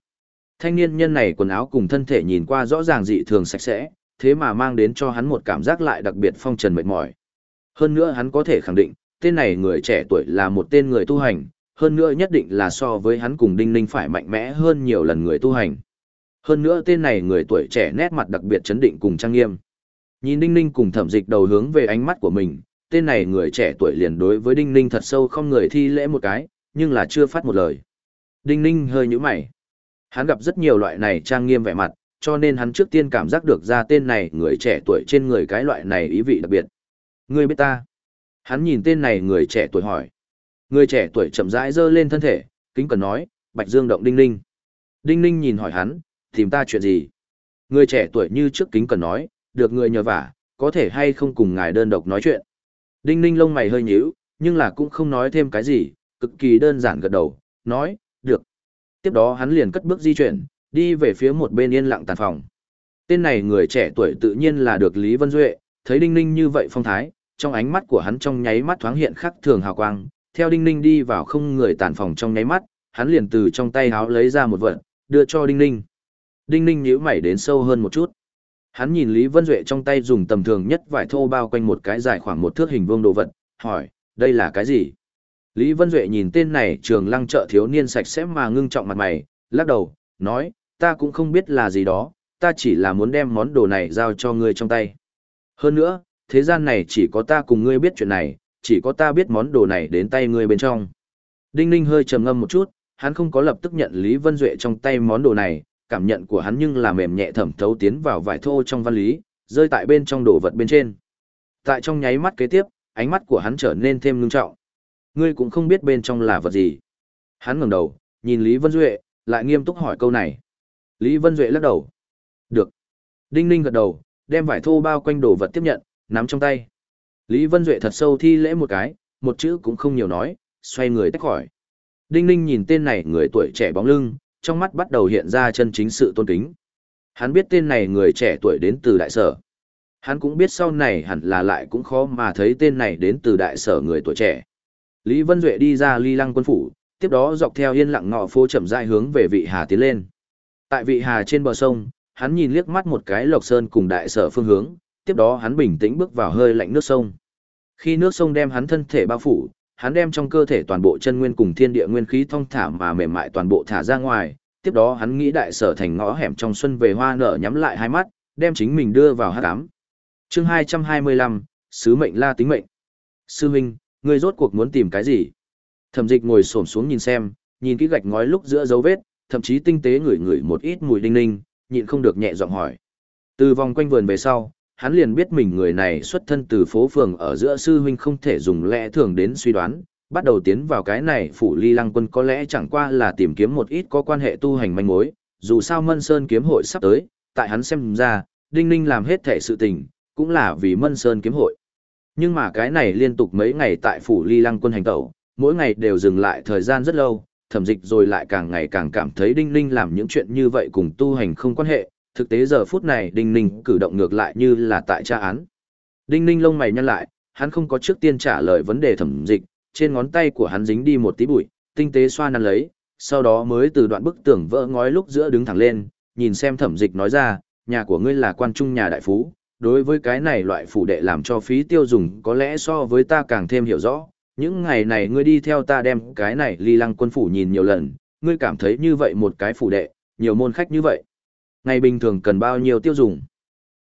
Thanh niên nhân này quần áo cùng thân thể nhìn qua rõ ràng dị thường sạch sẽ, thế mà mang đến cho hắn một cảm giác lại đặc biệt phong trần mệt mỏi. Hơn nữa hắn có thể khẳng định, tên này người trẻ tuổi là một tên người tu hành, hơn nữa nhất định là so với hắn cùng Đinh Ninh phải mạnh mẽ hơn nhiều lần người tu hành. Hơn nữa tên này người tuổi trẻ nét mặt đặc biệt chấn định cùng trang nghiêm. Nhìn Đinh Ninh cùng thẩm dịch đầu hướng về ánh mắt của mình, tên này người trẻ tuổi liền đối với Đinh Ninh thật sâu không người thi lễ một cái, nhưng là chưa phát một lời. Đinh Ninh hơi nhíu mày. Hắn gặp rất nhiều loại này trang nghiêm vẻ mặt, cho nên hắn trước tiên cảm giác được ra tên này người trẻ tuổi trên người cái loại này ý vị đặc biệt. Ngươi biết ta? Hắn nhìn tên này người trẻ tuổi hỏi. Người trẻ tuổi chậm rãi giơ lên thân thể, kính cần nói, Bạch Dương động Đinh Ninh. Đinh Ninh nhìn hỏi hắn, tìm ta chuyện gì? Người trẻ tuổi như trước kính cần nói, được người nhờ vả, có thể hay không cùng ngài đơn độc nói chuyện. Đinh Ninh lông mày hơi nhíu, nhưng là cũng không nói thêm cái gì, cực kỳ đơn giản gật đầu, nói. Tiếp đó hắn liền cất bước di chuyển, đi về phía một bên yên lặng tàn phòng. Tên này người trẻ tuổi tự nhiên là được Lý Vân Duệ, thấy Đinh Ninh như vậy phong thái, trong ánh mắt của hắn trong nháy mắt thoáng hiện khắc thường hào quang, theo Đinh Ninh đi vào không người tàn phòng trong nháy mắt, hắn liền từ trong tay háo lấy ra một vật, đưa cho Đinh Ninh. Đinh Ninh nhíu mày đến sâu hơn một chút. Hắn nhìn Lý Vân Duệ trong tay dùng tầm thường nhất vải thô bao quanh một cái dài khoảng một thước hình vuông đồ vật, hỏi, đây là cái gì? Lý Vân Duệ nhìn tên này trường lăng trợ thiếu niên sạch sẽ mà ngưng trọng mặt mày, lắc đầu, nói, ta cũng không biết là gì đó, ta chỉ là muốn đem món đồ này giao cho ngươi trong tay. Hơn nữa, thế gian này chỉ có ta cùng ngươi biết chuyện này, chỉ có ta biết món đồ này đến tay ngươi bên trong. Đinh Ninh hơi trầm ngâm một chút, hắn không có lập tức nhận Lý Vân Duệ trong tay món đồ này, cảm nhận của hắn nhưng là mềm nhẹ thẩm thấu tiến vào vải thô trong văn lý, rơi tại bên trong đồ vật bên trên. Tại trong nháy mắt kế tiếp, ánh mắt của hắn trở nên thêm ngưng trọng. Ngươi cũng không biết bên trong là vật gì. Hắn ngẩng đầu, nhìn Lý Vân Duệ, lại nghiêm túc hỏi câu này. Lý Vân Duệ lắc đầu. Được. Đinh Ninh gật đầu, đem vải thô bao quanh đồ vật tiếp nhận, nắm trong tay. Lý Vân Duệ thật sâu thi lễ một cái, một chữ cũng không nhiều nói, xoay người tách khỏi. Đinh Ninh nhìn tên này người tuổi trẻ bóng lưng, trong mắt bắt đầu hiện ra chân chính sự tôn kính. Hắn biết tên này người trẻ tuổi đến từ đại sở. Hắn cũng biết sau này hẳn là lại cũng khó mà thấy tên này đến từ đại sở người tuổi trẻ. Lý Vân Duệ đi ra ly lăng quân phủ, tiếp đó dọc theo yên lặng ngọ phố chậm rãi hướng về vị hà tiến lên. Tại vị hà trên bờ sông, hắn nhìn liếc mắt một cái lộc sơn cùng đại sở phương hướng, tiếp đó hắn bình tĩnh bước vào hơi lạnh nước sông. Khi nước sông đem hắn thân thể bao phủ, hắn đem trong cơ thể toàn bộ chân nguyên cùng thiên địa nguyên khí thông thả mà mềm mại toàn bộ thả ra ngoài, tiếp đó hắn nghĩ đại sở thành ngõ hẻm trong xuân về hoa nở nhắm lại hai mắt, đem chính mình đưa vào hắc ám. Chương 225, sứ mệnh la tính mệnh. Sư huynh, ngươi rốt cuộc muốn tìm cái gì? Thẩm Dịch ngồi xổm xuống nhìn xem, nhìn cái gạch ngói lúc giữa dấu vết, thậm chí tinh tế ngửi ngửi một ít mùi đinh ninh, nhịn không được nhẹ giọng hỏi. Từ vòng quanh vườn về sau, hắn liền biết mình người này xuất thân từ phố phường ở giữa sư huynh không thể dùng lẽ thường đến suy đoán, bắt đầu tiến vào cái này phủ ly lăng quân có lẽ chẳng qua là tìm kiếm một ít có quan hệ tu hành manh mối, dù sao Mân Sơn kiếm hội sắp tới, tại hắn xem ra, Đinh Ninh làm hết thể sự tình, cũng là vì Mân Sơn kiếm hội. Nhưng mà cái này liên tục mấy ngày tại phủ ly lăng quân hành tẩu, mỗi ngày đều dừng lại thời gian rất lâu, thẩm dịch rồi lại càng ngày càng cảm thấy Đinh Ninh làm những chuyện như vậy cùng tu hành không quan hệ, thực tế giờ phút này Đinh Ninh cử động ngược lại như là tại tra án. Đinh Ninh lông mày nhăn lại, hắn không có trước tiên trả lời vấn đề thẩm dịch, trên ngón tay của hắn dính đi một tí bụi, tinh tế xoa nắn lấy, sau đó mới từ đoạn bức tường vỡ ngói lúc giữa đứng thẳng lên, nhìn xem thẩm dịch nói ra, nhà của ngươi là quan trung nhà đại phú, đối với cái này loại phủ đệ làm cho phí tiêu dùng có lẽ so với ta càng thêm hiểu rõ, những ngày này ngươi đi theo ta đem cái này ly lăng quân phủ nhìn nhiều lần, ngươi cảm thấy như vậy một cái phủ đệ, nhiều môn khách như vậy. Ngày bình thường cần bao nhiêu tiêu dùng?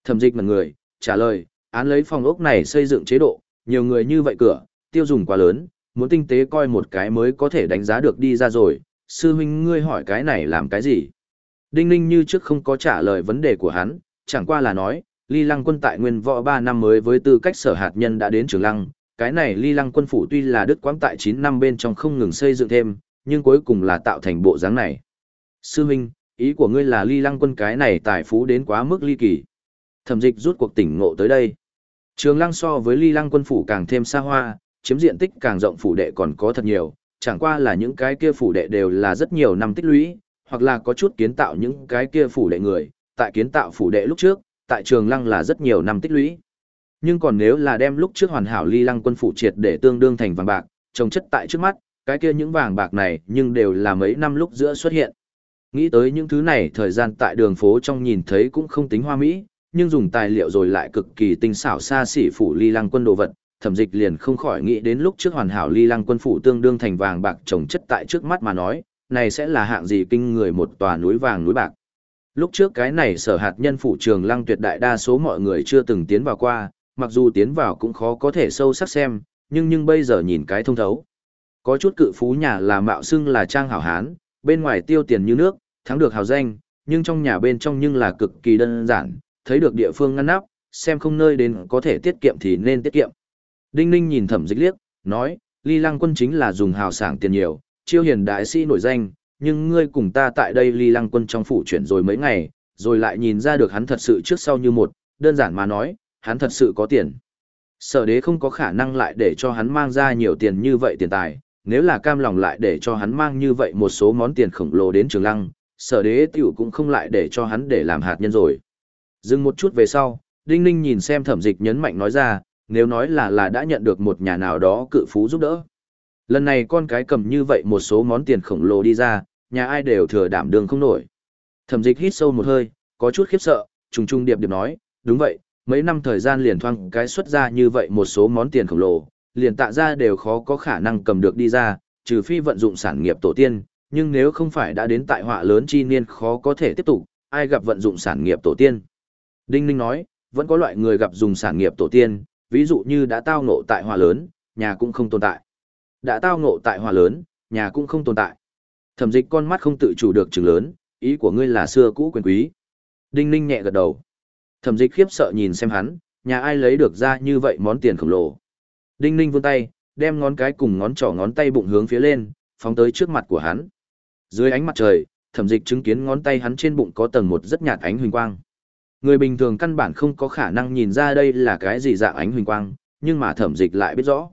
Thẩm dịch mật người, trả lời, án lấy phòng ốc này xây dựng chế độ, nhiều người như vậy cửa, tiêu dùng quá lớn, muốn tinh tế coi một cái mới có thể đánh giá được đi ra rồi. Sư huynh ngươi hỏi cái này làm cái gì? Đinh ninh như trước không có trả lời vấn đề của hắn, chẳng qua là nói, ly lăng quân tại nguyên võ 3 năm mới với tư cách sở hạt nhân đã đến trường lăng, cái này ly lăng quân phủ tuy là đức quãng tại 9 năm bên trong không ngừng xây dựng thêm, nhưng cuối cùng là tạo thành bộ dáng này. Sư Minh, ý của ngươi là ly lăng quân cái này tài phú đến quá mức ly kỳ. Thẩm dịch rút cuộc tỉnh ngộ tới đây. Trường lăng so với ly lăng quân phủ càng thêm xa hoa, chiếm diện tích càng rộng phủ đệ còn có thật nhiều, chẳng qua là những cái kia phủ đệ đều là rất nhiều năm tích lũy, hoặc là có chút kiến tạo những cái kia phủ đệ người, tại kiến tạo phủ đệ lúc trước, tại trường lăng là rất nhiều năm tích lũy. Nhưng còn nếu là đem lúc trước hoàn hảo ly lăng quân phủ triệt để tương đương thành vàng bạc, trồng chất tại trước mắt, cái kia những vàng bạc này nhưng đều là mấy năm lúc giữa xuất hiện. Nghĩ tới những thứ này thời gian tại đường phố trong nhìn thấy cũng không tính hoa mỹ, nhưng dùng tài liệu rồi lại cực kỳ tinh xảo xa xỉ phủ ly lăng quân đồ vật, thẩm dịch liền không khỏi nghĩ đến lúc trước hoàn hảo ly lăng quân phủ tương đương thành vàng bạc trồng chất tại trước mắt mà nói, này sẽ là hạng gì kinh người một tòa núi vàng núi bạc. Lúc trước cái này sở hạt nhân phủ trường lăng tuyệt đại đa số mọi người chưa từng tiến vào qua, mặc dù tiến vào cũng khó có thể sâu sắc xem, nhưng nhưng bây giờ nhìn cái thông thấu. Có chút cự phú nhà là mạo xưng là trang hảo hán, bên ngoài tiêu tiền như nước, thắng được hào danh, nhưng trong nhà bên trong nhưng là cực kỳ đơn giản, thấy được địa phương ngăn nắp, xem không nơi đến có thể tiết kiệm thì nên tiết kiệm. Đinh Ninh nhìn thẩm dịch liếc, nói, ly lăng quân chính là dùng hào sảng tiền nhiều, chiêu hiền đại sĩ nổi danh, nhưng ngươi cùng ta tại đây ly lăng quân trong phủ chuyển rồi mấy ngày, rồi lại nhìn ra được hắn thật sự trước sau như một, đơn giản mà nói, hắn thật sự có tiền. Sở đế không có khả năng lại để cho hắn mang ra nhiều tiền như vậy tiền tài, nếu là cam lòng lại để cho hắn mang như vậy một số món tiền khổng lồ đến trường lăng, sở đế tiểu cũng không lại để cho hắn để làm hạt nhân rồi. Dừng một chút về sau, Đinh Ninh nhìn xem thẩm dịch nhấn mạnh nói ra, nếu nói là là đã nhận được một nhà nào đó cự phú giúp đỡ. Lần này con cái cầm như vậy một số món tiền khổng lồ đi ra, nhà ai đều thừa đảm đường không nổi. Thẩm dịch hít sâu một hơi, có chút khiếp sợ, trùng trùng điệp điệp nói, đúng vậy, mấy năm thời gian liền thoang cái xuất ra như vậy một số món tiền khổng lồ, liền tạ ra đều khó có khả năng cầm được đi ra, trừ phi vận dụng sản nghiệp tổ tiên, nhưng nếu không phải đã đến tại họa lớn chi niên khó có thể tiếp tục, ai gặp vận dụng sản nghiệp tổ tiên. Đinh Ninh nói, vẫn có loại người gặp dùng sản nghiệp tổ tiên, ví dụ như đã tao ngộ tại họa lớn, nhà cũng không tồn tại. Đã tao ngộ tại hòa lớn, nhà cũng không tồn tại. Thẩm dịch con mắt không tự chủ được chừng lớn, ý của ngươi là xưa cũ quyền quý. Đinh Ninh nhẹ gật đầu. Thẩm dịch khiếp sợ nhìn xem hắn, nhà ai lấy được ra như vậy món tiền khổng lồ. Đinh Ninh vươn tay, đem ngón cái cùng ngón trỏ ngón tay bụng hướng phía lên, phóng tới trước mặt của hắn. Dưới ánh mặt trời, thẩm dịch chứng kiến ngón tay hắn trên bụng có tầng một rất nhạt ánh huỳnh quang. Người bình thường căn bản không có khả năng nhìn ra đây là cái gì dạng ánh huỳnh quang, nhưng mà thẩm dịch lại biết rõ.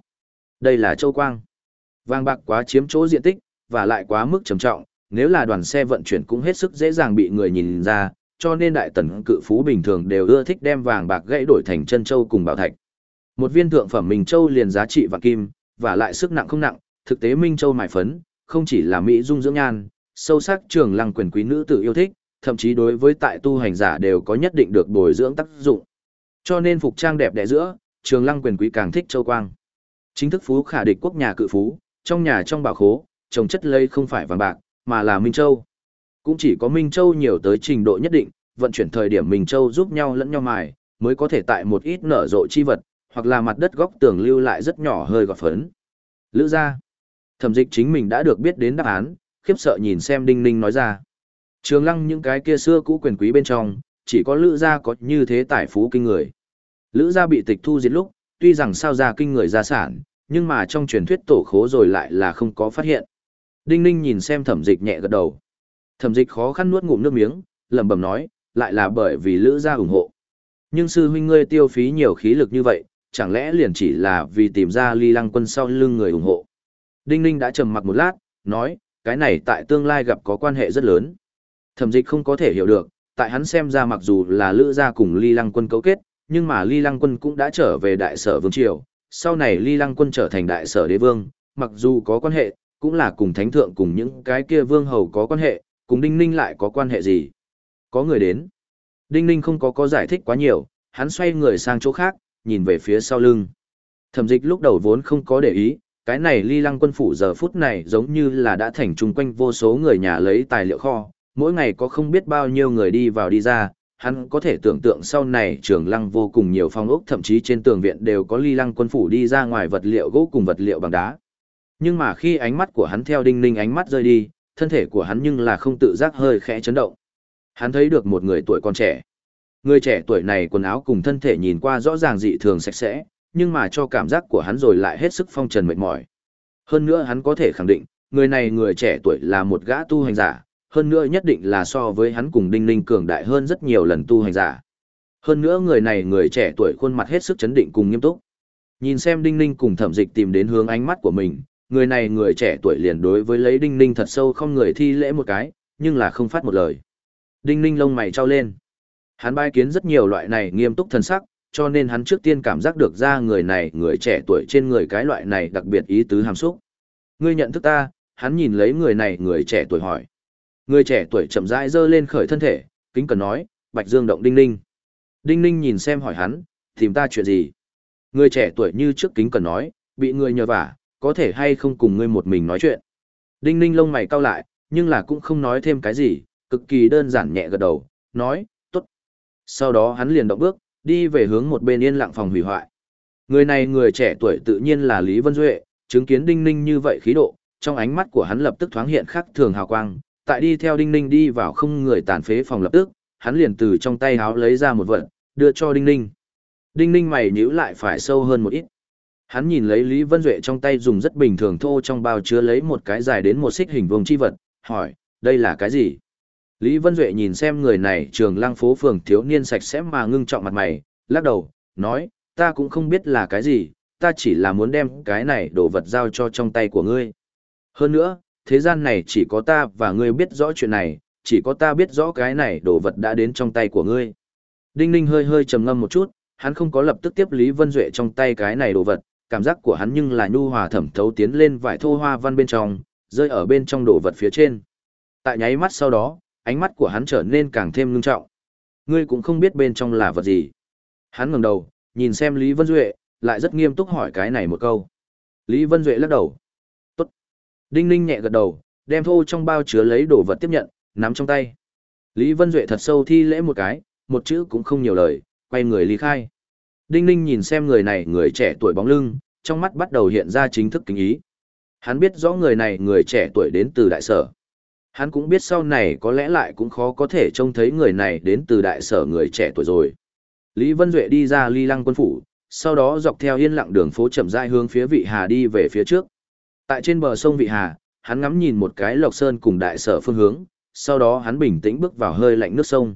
Đây là châu quang. Vàng bạc quá chiếm chỗ diện tích, và lại quá mức trầm trọng, nếu là đoàn xe vận chuyển cũng hết sức dễ dàng bị người nhìn ra, cho nên đại tần cự phú bình thường đều ưa thích đem vàng bạc gãy đổi thành chân châu cùng bảo thạch. Một viên thượng phẩm Minh Châu liền giá trị vạn kim, và lại sức nặng không nặng, thực tế Minh Châu mài phấn, không chỉ là mỹ dung dưỡng nhan, sâu sắc trường lăng quyền quý nữ tự yêu thích, thậm chí đối với tại tu hành giả đều có nhất định được bồi dưỡng tác dụng. Cho nên phục trang đẹp đẽ giữa, trường lăng quyền quý càng thích châu quang. Chính thức phú khả địch quốc nhà cự phú, trong nhà trong bảo khố, trồng chất lây không phải vàng bạc, mà là Minh Châu. Cũng chỉ có Minh Châu nhiều tới trình độ nhất định, vận chuyển thời điểm Minh Châu giúp nhau lẫn nhau mài, mới có thể tại một ít nở rộ chi vật, hoặc là mặt đất góc tường lưu lại rất nhỏ hơi gọt phấn. Lữ ra. Thẩm dịch chính mình đã được biết đến đáp án, khiếp sợ nhìn xem Đinh Ninh nói ra. Trường lăng những cái kia xưa cũ quyền quý bên trong, chỉ có Lữ gia có như thế tài phú kinh người. Lữ gia bị tịch thu diệt lúc, tuy rằng sao ra kinh người gia sản, nhưng mà trong truyền thuyết tổ khố rồi lại là không có phát hiện. Đinh Ninh nhìn xem thẩm dịch nhẹ gật đầu. Thẩm dịch khó khăn nuốt ngụm nước miếng, lẩm bẩm nói, lại là bởi vì Lữ gia ủng hộ. Nhưng sư huynh ngươi tiêu phí nhiều khí lực như vậy, chẳng lẽ liền chỉ là vì tìm ra ly lăng quân sau lưng người ủng hộ. Đinh Ninh đã trầm mặc một lát, nói, cái này tại tương lai gặp có quan hệ rất lớn. Thẩm dịch không có thể hiểu được, tại hắn xem ra mặc dù là lữ gia cùng ly lăng quân cấu kết, nhưng mà ly lăng quân cũng đã trở về đại sở vương triều, sau này ly lăng quân trở thành đại sở đế vương, mặc dù có quan hệ, cũng là cùng thánh thượng cùng những cái kia vương hầu có quan hệ, cùng Đinh Ninh lại có quan hệ gì. Có người đến. Đinh Ninh không có có giải thích quá nhiều, hắn xoay người sang chỗ khác, nhìn về phía sau lưng. Thẩm dịch lúc đầu vốn không có để ý, cái này ly lăng quân phủ giờ phút này giống như là đã thành chung quanh vô số người nhà lấy tài liệu kho, mỗi ngày có không biết bao nhiêu người đi vào đi ra, hắn có thể tưởng tượng sau này trường lăng vô cùng nhiều phong ốc thậm chí trên tường viện đều có ly lăng quân phủ đi ra ngoài vật liệu gỗ cùng vật liệu bằng đá. Nhưng mà khi ánh mắt của hắn theo đinh ninh ánh mắt rơi đi, thân thể của hắn nhưng là không tự giác hơi khẽ chấn động. Hắn thấy được một người tuổi còn trẻ, Người trẻ tuổi này quần áo cùng thân thể nhìn qua rõ ràng dị thường sạch sẽ, nhưng mà cho cảm giác của hắn rồi lại hết sức phong trần mệt mỏi. Hơn nữa hắn có thể khẳng định, người này người trẻ tuổi là một gã tu hành giả, hơn nữa nhất định là so với hắn cùng Đinh Ninh cường đại hơn rất nhiều lần tu hành giả. Hơn nữa người này người trẻ tuổi khuôn mặt hết sức chấn định cùng nghiêm túc. Nhìn xem Đinh Ninh cùng thẩm dịch tìm đến hướng ánh mắt của mình, người này người trẻ tuổi liền đối với lấy Đinh Ninh thật sâu không người thi lễ một cái, nhưng là không phát một lời. Đinh Ninh lông mày trao lên. Hắn bai kiến rất nhiều loại này nghiêm túc thần sắc, cho nên hắn trước tiên cảm giác được ra người này người trẻ tuổi trên người cái loại này đặc biệt ý tứ hàm xúc. Ngươi nhận thức ta, hắn nhìn lấy người này người trẻ tuổi hỏi. Người trẻ tuổi chậm rãi giơ lên khởi thân thể, kính cần nói, Bạch Dương động Đinh Ninh. Đinh Ninh nhìn xem hỏi hắn, tìm ta chuyện gì? Người trẻ tuổi như trước kính cần nói, bị người nhờ vả, có thể hay không cùng ngươi một mình nói chuyện. Đinh Ninh lông mày cau lại, nhưng là cũng không nói thêm cái gì, cực kỳ đơn giản nhẹ gật đầu, nói, sau đó hắn liền động bước, đi về hướng một bên yên lặng phòng hủy hoại. Người này người trẻ tuổi tự nhiên là Lý Vân Duệ, chứng kiến Đinh Ninh như vậy khí độ, trong ánh mắt của hắn lập tức thoáng hiện khắc thường hào quang, tại đi theo Đinh Ninh đi vào không người tàn phế phòng lập tức, hắn liền từ trong tay háo lấy ra một vật, đưa cho Đinh Ninh. Đinh Ninh mày nhíu lại phải sâu hơn một ít. Hắn nhìn lấy Lý Vân Duệ trong tay dùng rất bình thường thô trong bao chứa lấy một cái dài đến một xích hình vuông chi vật, hỏi, đây là cái gì? Lý Vân Duệ nhìn xem người này trường lang phố phường thiếu niên sạch sẽ mà ngưng trọng mặt mày, lắc đầu, nói, ta cũng không biết là cái gì, ta chỉ là muốn đem cái này đồ vật giao cho trong tay của ngươi. Hơn nữa, thế gian này chỉ có ta và ngươi biết rõ chuyện này, chỉ có ta biết rõ cái này đồ vật đã đến trong tay của ngươi. Đinh Ninh hơi hơi trầm ngâm một chút, hắn không có lập tức tiếp Lý Vân Duệ trong tay cái này đồ vật, cảm giác của hắn nhưng là nhu hòa thẩm thấu tiến lên vải thô hoa văn bên trong, rơi ở bên trong đồ vật phía trên. Tại nháy mắt sau đó, ánh mắt của hắn trở nên càng thêm ngưng trọng. Ngươi cũng không biết bên trong là vật gì. Hắn ngẩng đầu, nhìn xem Lý Vân Duệ, lại rất nghiêm túc hỏi cái này một câu. Lý Vân Duệ lắc đầu. Đinh Ninh nhẹ gật đầu, đem thô trong bao chứa lấy đồ vật tiếp nhận, nắm trong tay. Lý Vân Duệ thật sâu thi lễ một cái, một chữ cũng không nhiều lời, quay người ly khai. Đinh Ninh nhìn xem người này người trẻ tuổi bóng lưng, trong mắt bắt đầu hiện ra chính thức kính ý. Hắn biết rõ người này người trẻ tuổi đến từ đại sở. Hắn cũng biết sau này có lẽ lại cũng khó có thể trông thấy người này đến từ đại sở người trẻ tuổi rồi. Lý Vân Duệ đi ra ly lăng quân phủ, sau đó dọc theo yên lặng đường phố chậm rãi hướng phía vị hà đi về phía trước. Tại trên bờ sông vị hà, hắn ngắm nhìn một cái lộc sơn cùng đại sở phương hướng, sau đó hắn bình tĩnh bước vào hơi lạnh nước sông.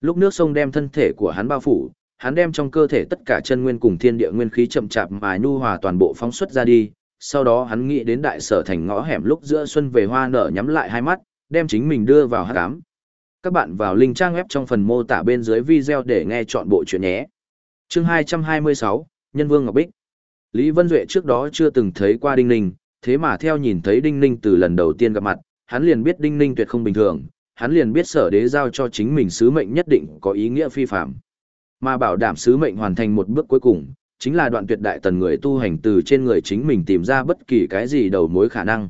Lúc nước sông đem thân thể của hắn bao phủ, hắn đem trong cơ thể tất cả chân nguyên cùng thiên địa nguyên khí chậm chạp mà nhu hòa toàn bộ phóng xuất ra đi, sau đó hắn nghĩ đến đại sở thành ngõ hẻm lúc giữa xuân về hoa nở nhắm lại hai mắt, đem chính mình đưa vào hát cám. Các bạn vào link trang web trong phần mô tả bên dưới video để nghe chọn bộ chuyện nhé. chương 226, Nhân Vương Ngọc Bích. Lý Vân Duệ trước đó chưa từng thấy qua Đinh Ninh, thế mà theo nhìn thấy Đinh Ninh từ lần đầu tiên gặp mặt, hắn liền biết Đinh Ninh tuyệt không bình thường, hắn liền biết sở đế giao cho chính mình sứ mệnh nhất định có ý nghĩa phi phạm. Mà bảo đảm sứ mệnh hoàn thành một bước cuối cùng, chính là đoạn tuyệt đại tần người tu hành từ trên người chính mình tìm ra bất kỳ cái gì đầu mối khả năng.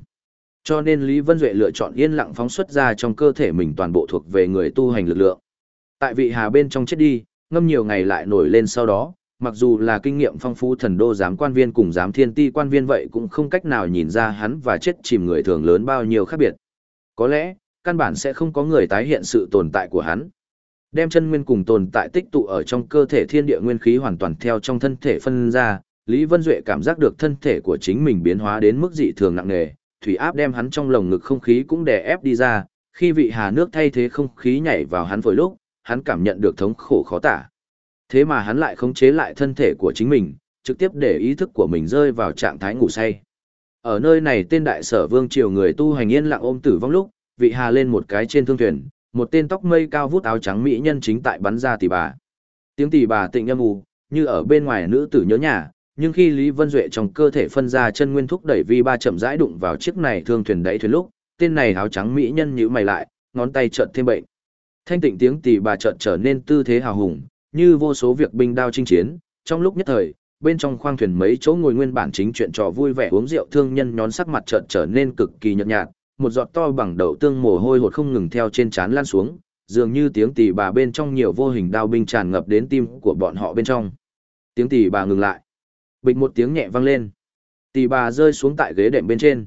Cho nên Lý Vân Duệ lựa chọn yên lặng phóng xuất ra trong cơ thể mình toàn bộ thuộc về người tu hành lực lượng. Tại vị hà bên trong chết đi, ngâm nhiều ngày lại nổi lên sau đó, mặc dù là kinh nghiệm phong phú thần đô giám quan viên cùng giám thiên ti quan viên vậy cũng không cách nào nhìn ra hắn và chết chìm người thường lớn bao nhiêu khác biệt. Có lẽ, căn bản sẽ không có người tái hiện sự tồn tại của hắn. Đem chân nguyên cùng tồn tại tích tụ ở trong cơ thể thiên địa nguyên khí hoàn toàn theo trong thân thể phân ra, Lý Vân Duệ cảm giác được thân thể của chính mình biến hóa đến mức dị thường nặng nề, thủy áp đem hắn trong lồng ngực không khí cũng đè ép đi ra, khi vị hà nước thay thế không khí nhảy vào hắn vội lúc, hắn cảm nhận được thống khổ khó tả. Thế mà hắn lại khống chế lại thân thể của chính mình, trực tiếp để ý thức của mình rơi vào trạng thái ngủ say. Ở nơi này tên đại sở vương triều người tu hành yên lặng ôm tử vong lúc, vị hà lên một cái trên thương thuyền, một tên tóc mây cao vút áo trắng mỹ nhân chính tại bắn ra tỷ bà. Tiếng tỷ bà tịnh âm u, như ở bên ngoài nữ tử nhớ nhà, nhưng khi Lý Vân Duệ trong cơ thể phân ra chân nguyên thúc đẩy vi ba chậm rãi đụng vào chiếc này thương thuyền đáy thuyền lúc, tên này áo trắng mỹ nhân nhíu mày lại, ngón tay trợn thêm bệnh. Thanh tịnh tiếng tỷ bà trợn trở nên tư thế hào hùng, như vô số việc binh đao chinh chiến, trong lúc nhất thời, bên trong khoang thuyền mấy chỗ ngồi nguyên bản chính chuyện trò vui vẻ uống rượu thương nhân nhón sắc mặt chợt trở nên cực kỳ nhợt nhạt, một giọt to bằng đậu tương mồ hôi hột không ngừng theo trên trán lan xuống, dường như tiếng tỷ bà bên trong nhiều vô hình đao binh tràn ngập đến tim của bọn họ bên trong. Tiếng tỷ bà ngừng lại. Bịch một tiếng nhẹ vang lên. Tỷ bà rơi xuống tại ghế đệm bên trên.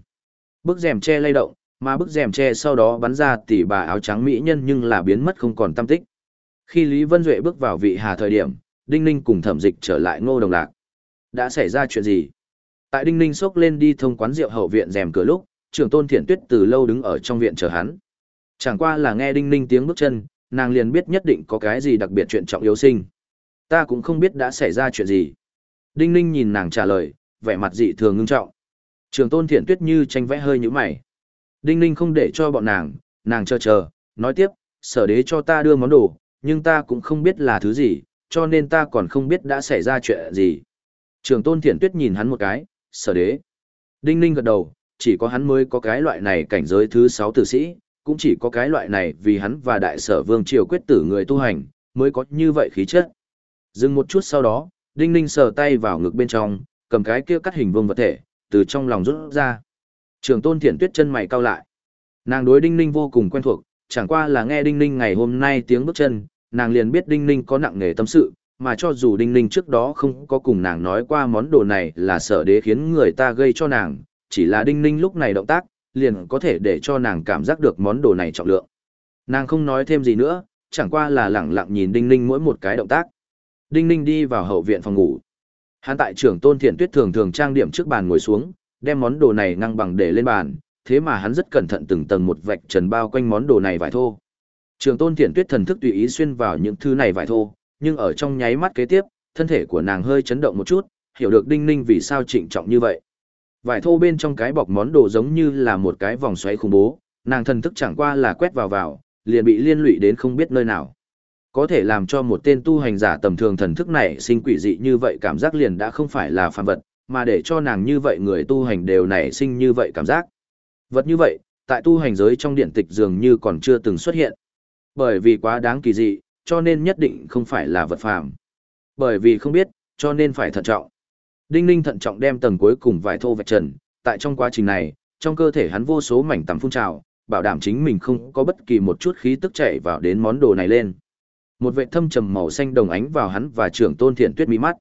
Bức rèm che lay động, mà bức rèm che sau đó bắn ra tỷ bà áo trắng mỹ nhân nhưng là biến mất không còn tâm tích. Khi Lý Vân Duệ bước vào vị hà thời điểm, Đinh Ninh cùng thẩm dịch trở lại ngô đồng lạc. Đã xảy ra chuyện gì? Tại Đinh Ninh xốc lên đi thông quán rượu hậu viện rèm cửa lúc, trưởng tôn thiện tuyết từ lâu đứng ở trong viện chờ hắn. Chẳng qua là nghe Đinh Ninh tiếng bước chân, nàng liền biết nhất định có cái gì đặc biệt chuyện trọng yếu sinh. Ta cũng không biết đã xảy ra chuyện gì. Đinh Ninh nhìn nàng trả lời, vẻ mặt dị thường ngưng trọng. Trường tôn thiện tuyết như tranh vẽ hơi như mày. Đinh Ninh không để cho bọn nàng, nàng chờ chờ, nói tiếp, sở đế cho ta đưa món đồ, nhưng ta cũng không biết là thứ gì, cho nên ta còn không biết đã xảy ra chuyện gì. Trường tôn thiển tuyết nhìn hắn một cái, sở đế. Đinh Ninh gật đầu, chỉ có hắn mới có cái loại này cảnh giới thứ sáu tử sĩ, cũng chỉ có cái loại này vì hắn và đại sở vương triều quyết tử người tu hành, mới có như vậy khí chất. Dừng một chút sau đó, Đinh Ninh sờ tay vào ngực bên trong, cầm cái kia cắt hình vương vật thể, từ trong lòng rút ra. Trường tôn thiển tuyết chân mày cau lại. Nàng đối Đinh Ninh vô cùng quen thuộc, chẳng qua là nghe Đinh Ninh ngày hôm nay tiếng bước chân, nàng liền biết Đinh Ninh có nặng nghề tâm sự, mà cho dù Đinh Ninh trước đó không có cùng nàng nói qua món đồ này là sở đế khiến người ta gây cho nàng, chỉ là Đinh Ninh lúc này động tác, liền có thể để cho nàng cảm giác được món đồ này trọng lượng. Nàng không nói thêm gì nữa, chẳng qua là lẳng lặng nhìn Đinh Ninh mỗi một cái động tác. Đinh Ninh đi vào hậu viện phòng ngủ. Hắn tại trưởng Tôn Thiện Tuyết thường thường trang điểm trước bàn ngồi xuống, đem món đồ này ngăng bằng để lên bàn, thế mà hắn rất cẩn thận từng tầng một vạch trần bao quanh món đồ này vải thô. Trường Tôn Thiện Tuyết thần thức tùy ý xuyên vào những thứ này vải thô, nhưng ở trong nháy mắt kế tiếp, thân thể của nàng hơi chấn động một chút, hiểu được Đinh Ninh vì sao trịnh trọng như vậy. Vải thô bên trong cái bọc món đồ giống như là một cái vòng xoáy khủng bố, nàng thần thức chẳng qua là quét vào vào, liền bị liên lụy đến không biết nơi nào. Có thể làm cho một tên tu hành giả tầm thường thần thức này sinh quỷ dị như vậy cảm giác liền đã không phải là phàm vật, mà để cho nàng như vậy người tu hành đều nảy sinh như vậy cảm giác. Vật như vậy, tại tu hành giới trong điện tịch dường như còn chưa từng xuất hiện. Bởi vì quá đáng kỳ dị, cho nên nhất định không phải là vật phàm. Bởi vì không biết, cho nên phải thận trọng. Đinh Ninh thận trọng đem tầng cuối cùng vải thô vạch trần, tại trong quá trình này, trong cơ thể hắn vô số mảnh tầm phun trào, bảo đảm chính mình không có bất kỳ một chút khí tức chảy vào đến món đồ này lên. Một vệ thâm trầm màu xanh đồng ánh vào hắn và trưởng tôn thiện tuyết mỹ mắt.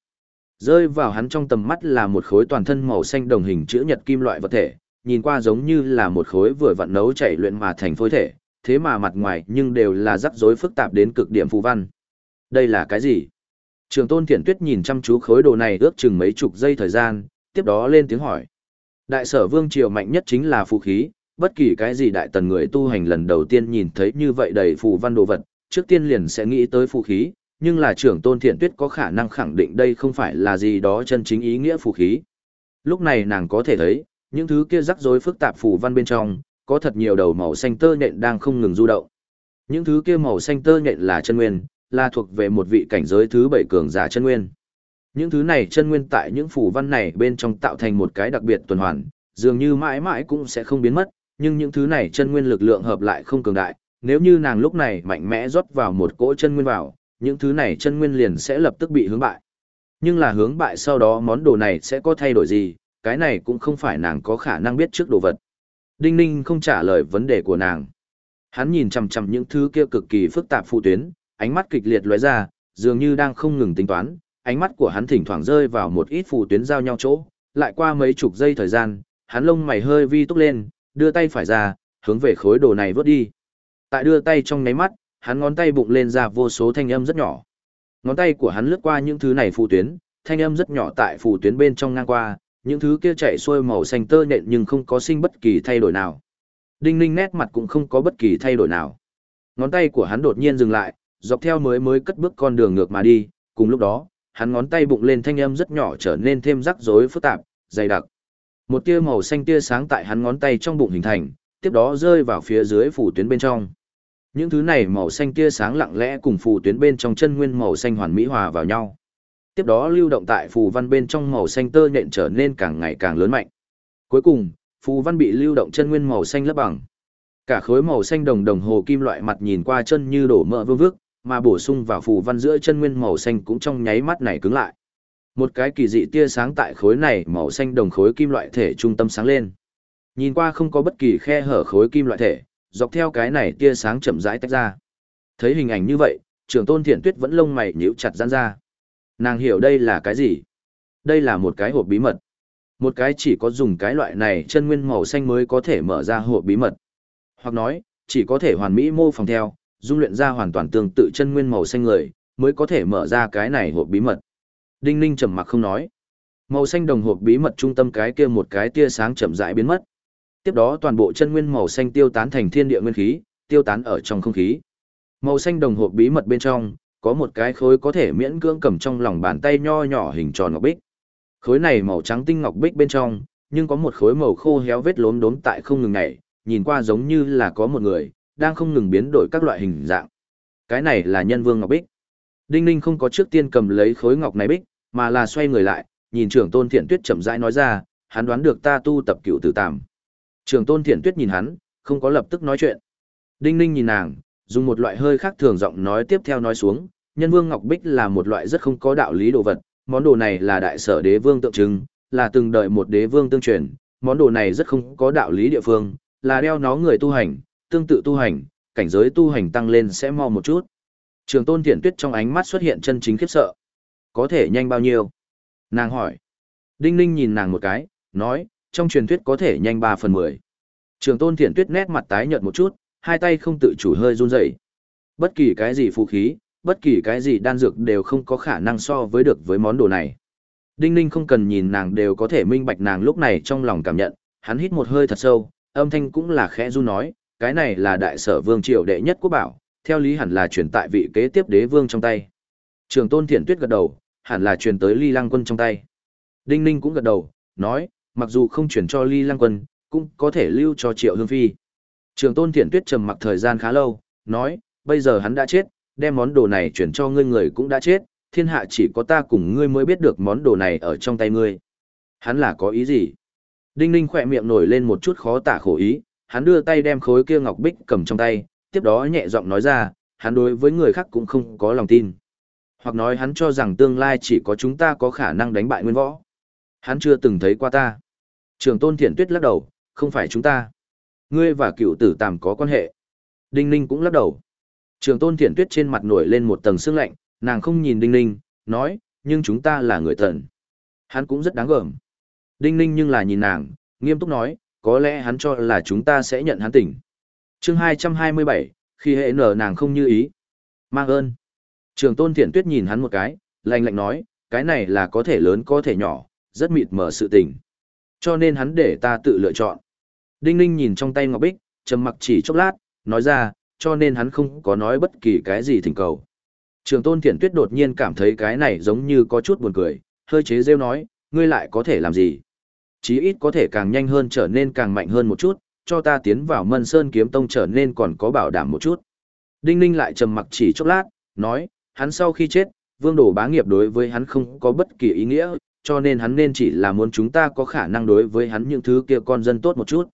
Rơi vào hắn trong tầm mắt là một khối toàn thân màu xanh đồng hình chữ nhật kim loại vật thể, nhìn qua giống như là một khối vừa vặn nấu chảy luyện mà thành phôi thể, thế mà mặt ngoài nhưng đều là rắc rối phức tạp đến cực điểm phù văn. Đây là cái gì? Trường tôn thiện tuyết nhìn chăm chú khối đồ này ước chừng mấy chục giây thời gian, tiếp đó lên tiếng hỏi. Đại sở vương triều mạnh nhất chính là phù khí, bất kỳ cái gì đại tần người tu hành lần đầu tiên nhìn thấy như vậy đầy phù văn đồ vật, trước tiên liền sẽ nghĩ tới phù khí, nhưng là trưởng tôn thiện tuyết có khả năng khẳng định đây không phải là gì đó chân chính ý nghĩa phù khí. Lúc này nàng có thể thấy, những thứ kia rắc rối phức tạp phù văn bên trong, có thật nhiều đầu màu xanh tơ nhện đang không ngừng du động. Những thứ kia màu xanh tơ nhện là chân nguyên, là thuộc về một vị cảnh giới thứ bảy cường giả chân nguyên. Những thứ này chân nguyên tại những phủ văn này bên trong tạo thành một cái đặc biệt tuần hoàn, dường như mãi mãi cũng sẽ không biến mất, nhưng những thứ này chân nguyên lực lượng hợp lại không cường đại, nếu như nàng lúc này mạnh mẽ rót vào một cỗ chân nguyên vào, những thứ này chân nguyên liền sẽ lập tức bị hướng bại. Nhưng là hướng bại sau đó món đồ này sẽ có thay đổi gì, cái này cũng không phải nàng có khả năng biết trước đồ vật. Đinh Ninh không trả lời vấn đề của nàng. Hắn nhìn chằm chằm những thứ kia cực kỳ phức tạp phụ tuyến, ánh mắt kịch liệt lóe ra, dường như đang không ngừng tính toán, ánh mắt của hắn thỉnh thoảng rơi vào một ít phụ tuyến giao nhau chỗ, lại qua mấy chục giây thời gian, hắn lông mày hơi vi túc lên, đưa tay phải ra, hướng về khối đồ này vớt đi. Tại đưa tay trong nháy mắt, hắn ngón tay bụng lên ra vô số thanh âm rất nhỏ. Ngón tay của hắn lướt qua những thứ này phụ tuyến, thanh âm rất nhỏ tại phụ tuyến bên trong ngang qua, những thứ kia chạy xuôi màu xanh tơ nện nhưng không có sinh bất kỳ thay đổi nào. Đinh ninh nét mặt cũng không có bất kỳ thay đổi nào. Ngón tay của hắn đột nhiên dừng lại, dọc theo mới mới cất bước con đường ngược mà đi, cùng lúc đó, hắn ngón tay bụng lên thanh âm rất nhỏ trở nên thêm rắc rối phức tạp, dày đặc. Một tia màu xanh tia sáng tại hắn ngón tay trong bụng hình thành, tiếp đó rơi vào phía dưới phủ tuyến bên trong. Những thứ này màu xanh tia sáng lặng lẽ cùng phủ tuyến bên trong chân nguyên màu xanh hoàn mỹ hòa vào nhau. Tiếp đó lưu động tại phù văn bên trong màu xanh tơ nhện trở nên càng ngày càng lớn mạnh. Cuối cùng, phù văn bị lưu động chân nguyên màu xanh lấp bằng. Cả khối màu xanh đồng đồng hồ kim loại mặt nhìn qua chân như đổ mỡ vương vước, mà bổ sung vào phù văn giữa chân nguyên màu xanh cũng trong nháy mắt này cứng lại. Một cái kỳ dị tia sáng tại khối này màu xanh đồng khối kim loại thể trung tâm sáng lên. Nhìn qua không có bất kỳ khe hở khối kim loại thể, dọc theo cái này tia sáng chậm rãi tách ra. Thấy hình ảnh như vậy, trưởng tôn thiện tuyết vẫn lông mày nhíu chặt giãn ra. Nàng hiểu đây là cái gì? Đây là một cái hộp bí mật. Một cái chỉ có dùng cái loại này chân nguyên màu xanh mới có thể mở ra hộp bí mật. Hoặc nói, chỉ có thể hoàn mỹ mô phỏng theo, dung luyện ra hoàn toàn tương tự chân nguyên màu xanh người, mới có thể mở ra cái này hộp bí mật. Đinh Ninh trầm mặc không nói. Màu xanh đồng hộp bí mật trung tâm cái kia một cái tia sáng chậm rãi biến mất. Tiếp đó toàn bộ chân nguyên màu xanh tiêu tán thành thiên địa nguyên khí, tiêu tán ở trong không khí. Màu xanh đồng hộp bí mật bên trong, có một cái khối có thể miễn cưỡng cầm trong lòng bàn tay nho nhỏ hình tròn ngọc bích. Khối này màu trắng tinh ngọc bích bên trong, nhưng có một khối màu khô héo vết lốm đốm tại không ngừng nhảy, nhìn qua giống như là có một người đang không ngừng biến đổi các loại hình dạng. Cái này là nhân vương ngọc bích. Đinh Ninh không có trước tiên cầm lấy khối ngọc này bích, mà là xoay người lại, nhìn trưởng tôn thiện tuyết chậm rãi nói ra, hắn đoán được ta tu tập cựu tử tạm. Trưởng tôn thiện tuyết nhìn hắn, không có lập tức nói chuyện. Đinh ninh nhìn nàng, dùng một loại hơi khác thường giọng nói tiếp theo nói xuống, nhân vương ngọc bích là một loại rất không có đạo lý đồ vật, món đồ này là đại sở đế vương tượng trưng, là từng đợi một đế vương tương truyền, món đồ này rất không có đạo lý địa phương, là đeo nó người tu hành, tương tự tu hành, cảnh giới tu hành tăng lên sẽ mau một chút. Trường tôn thiện tuyết trong ánh mắt xuất hiện chân chính khiếp sợ. Có thể nhanh bao nhiêu? Nàng hỏi. Đinh Ninh nhìn nàng một cái, nói, trong truyền thuyết có thể nhanh 3 phần 10. Trường tôn thiện tuyết nét mặt tái nhợt một chút, hai tay không tự chủ hơi run rẩy. Bất kỳ cái gì phù khí, bất kỳ cái gì đan dược đều không có khả năng so với được với món đồ này. Đinh Ninh không cần nhìn nàng đều có thể minh bạch nàng lúc này trong lòng cảm nhận, hắn hít một hơi thật sâu, âm thanh cũng là khẽ run nói, cái này là đại sở vương triều đệ nhất quốc bảo, theo lý hẳn là truyền tại vị kế tiếp đế vương trong tay. Trường tôn thiện tuyết gật đầu, hẳn là truyền tới ly lăng quân trong tay. Đinh Ninh cũng gật đầu, nói, mặc dù không chuyển cho ly lăng quân, cũng có thể lưu cho triệu hương phi. Trường tôn thiện tuyết trầm mặc thời gian khá lâu, nói, bây giờ hắn đã chết, đem món đồ này chuyển cho ngươi người cũng đã chết, thiên hạ chỉ có ta cùng ngươi mới biết được món đồ này ở trong tay ngươi. Hắn là có ý gì? Đinh Ninh khỏe miệng nổi lên một chút khó tả khổ ý, hắn đưa tay đem khối kia ngọc bích cầm trong tay, tiếp đó nhẹ giọng nói ra, hắn đối với người khác cũng không có lòng tin. Hoặc nói hắn cho rằng tương lai chỉ có chúng ta có khả năng đánh bại nguyên võ. Hắn chưa từng thấy qua ta. Trường tôn thiện tuyết lắc đầu, không phải chúng ta. Ngươi và cựu tử tàm có quan hệ. Đinh Ninh cũng lắc đầu. Trường tôn thiện tuyết trên mặt nổi lên một tầng sương lạnh, nàng không nhìn Đinh Ninh, nói, nhưng chúng ta là người thần. Hắn cũng rất đáng gờm. Đinh Ninh nhưng là nhìn nàng, nghiêm túc nói, có lẽ hắn cho là chúng ta sẽ nhận hắn tỉnh. chương 227, khi hệ nở nàng không như ý. Mang ơn. Trường tôn thiện tuyết nhìn hắn một cái, lạnh lạnh nói, cái này là có thể lớn có thể nhỏ, rất mịt mở sự tình. Cho nên hắn để ta tự lựa chọn. Đinh Ninh nhìn trong tay Ngọc Bích, trầm mặc chỉ chốc lát, nói ra, cho nên hắn không có nói bất kỳ cái gì thỉnh cầu. Trường tôn thiện tuyết đột nhiên cảm thấy cái này giống như có chút buồn cười, hơi chế rêu nói, ngươi lại có thể làm gì? Chí ít có thể càng nhanh hơn trở nên càng mạnh hơn một chút, cho ta tiến vào mân sơn kiếm tông trở nên còn có bảo đảm một chút. Đinh Ninh lại trầm mặc chỉ chốc lát, nói, hắn sau khi chết, vương đổ bá nghiệp đối với hắn không có bất kỳ ý nghĩa, cho nên hắn nên chỉ là muốn chúng ta có khả năng đối với hắn những thứ kia con dân tốt một chút.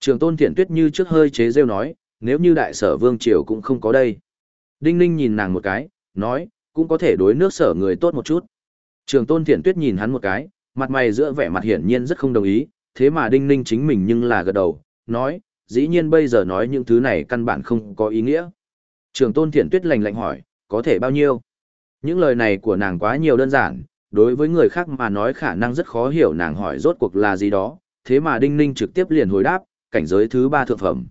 Trường tôn thiện tuyết như trước hơi chế rêu nói, nếu như đại sở vương triều cũng không có đây. Đinh ninh nhìn nàng một cái, nói, cũng có thể đối nước sở người tốt một chút. Trường tôn thiện tuyết nhìn hắn một cái, mặt mày giữa vẻ mặt hiển nhiên rất không đồng ý, thế mà đinh ninh chính mình nhưng là gật đầu, nói, dĩ nhiên bây giờ nói những thứ này căn bản không có ý nghĩa. Trường tôn thiện tuyết lành lạnh hỏi, có thể bao nhiêu? Những lời này của nàng quá nhiều đơn giản, đối với người khác mà nói khả năng rất khó hiểu nàng hỏi rốt cuộc là gì đó, thế mà Đinh Ninh trực tiếp liền hồi đáp, cảnh giới thứ ba thượng phẩm.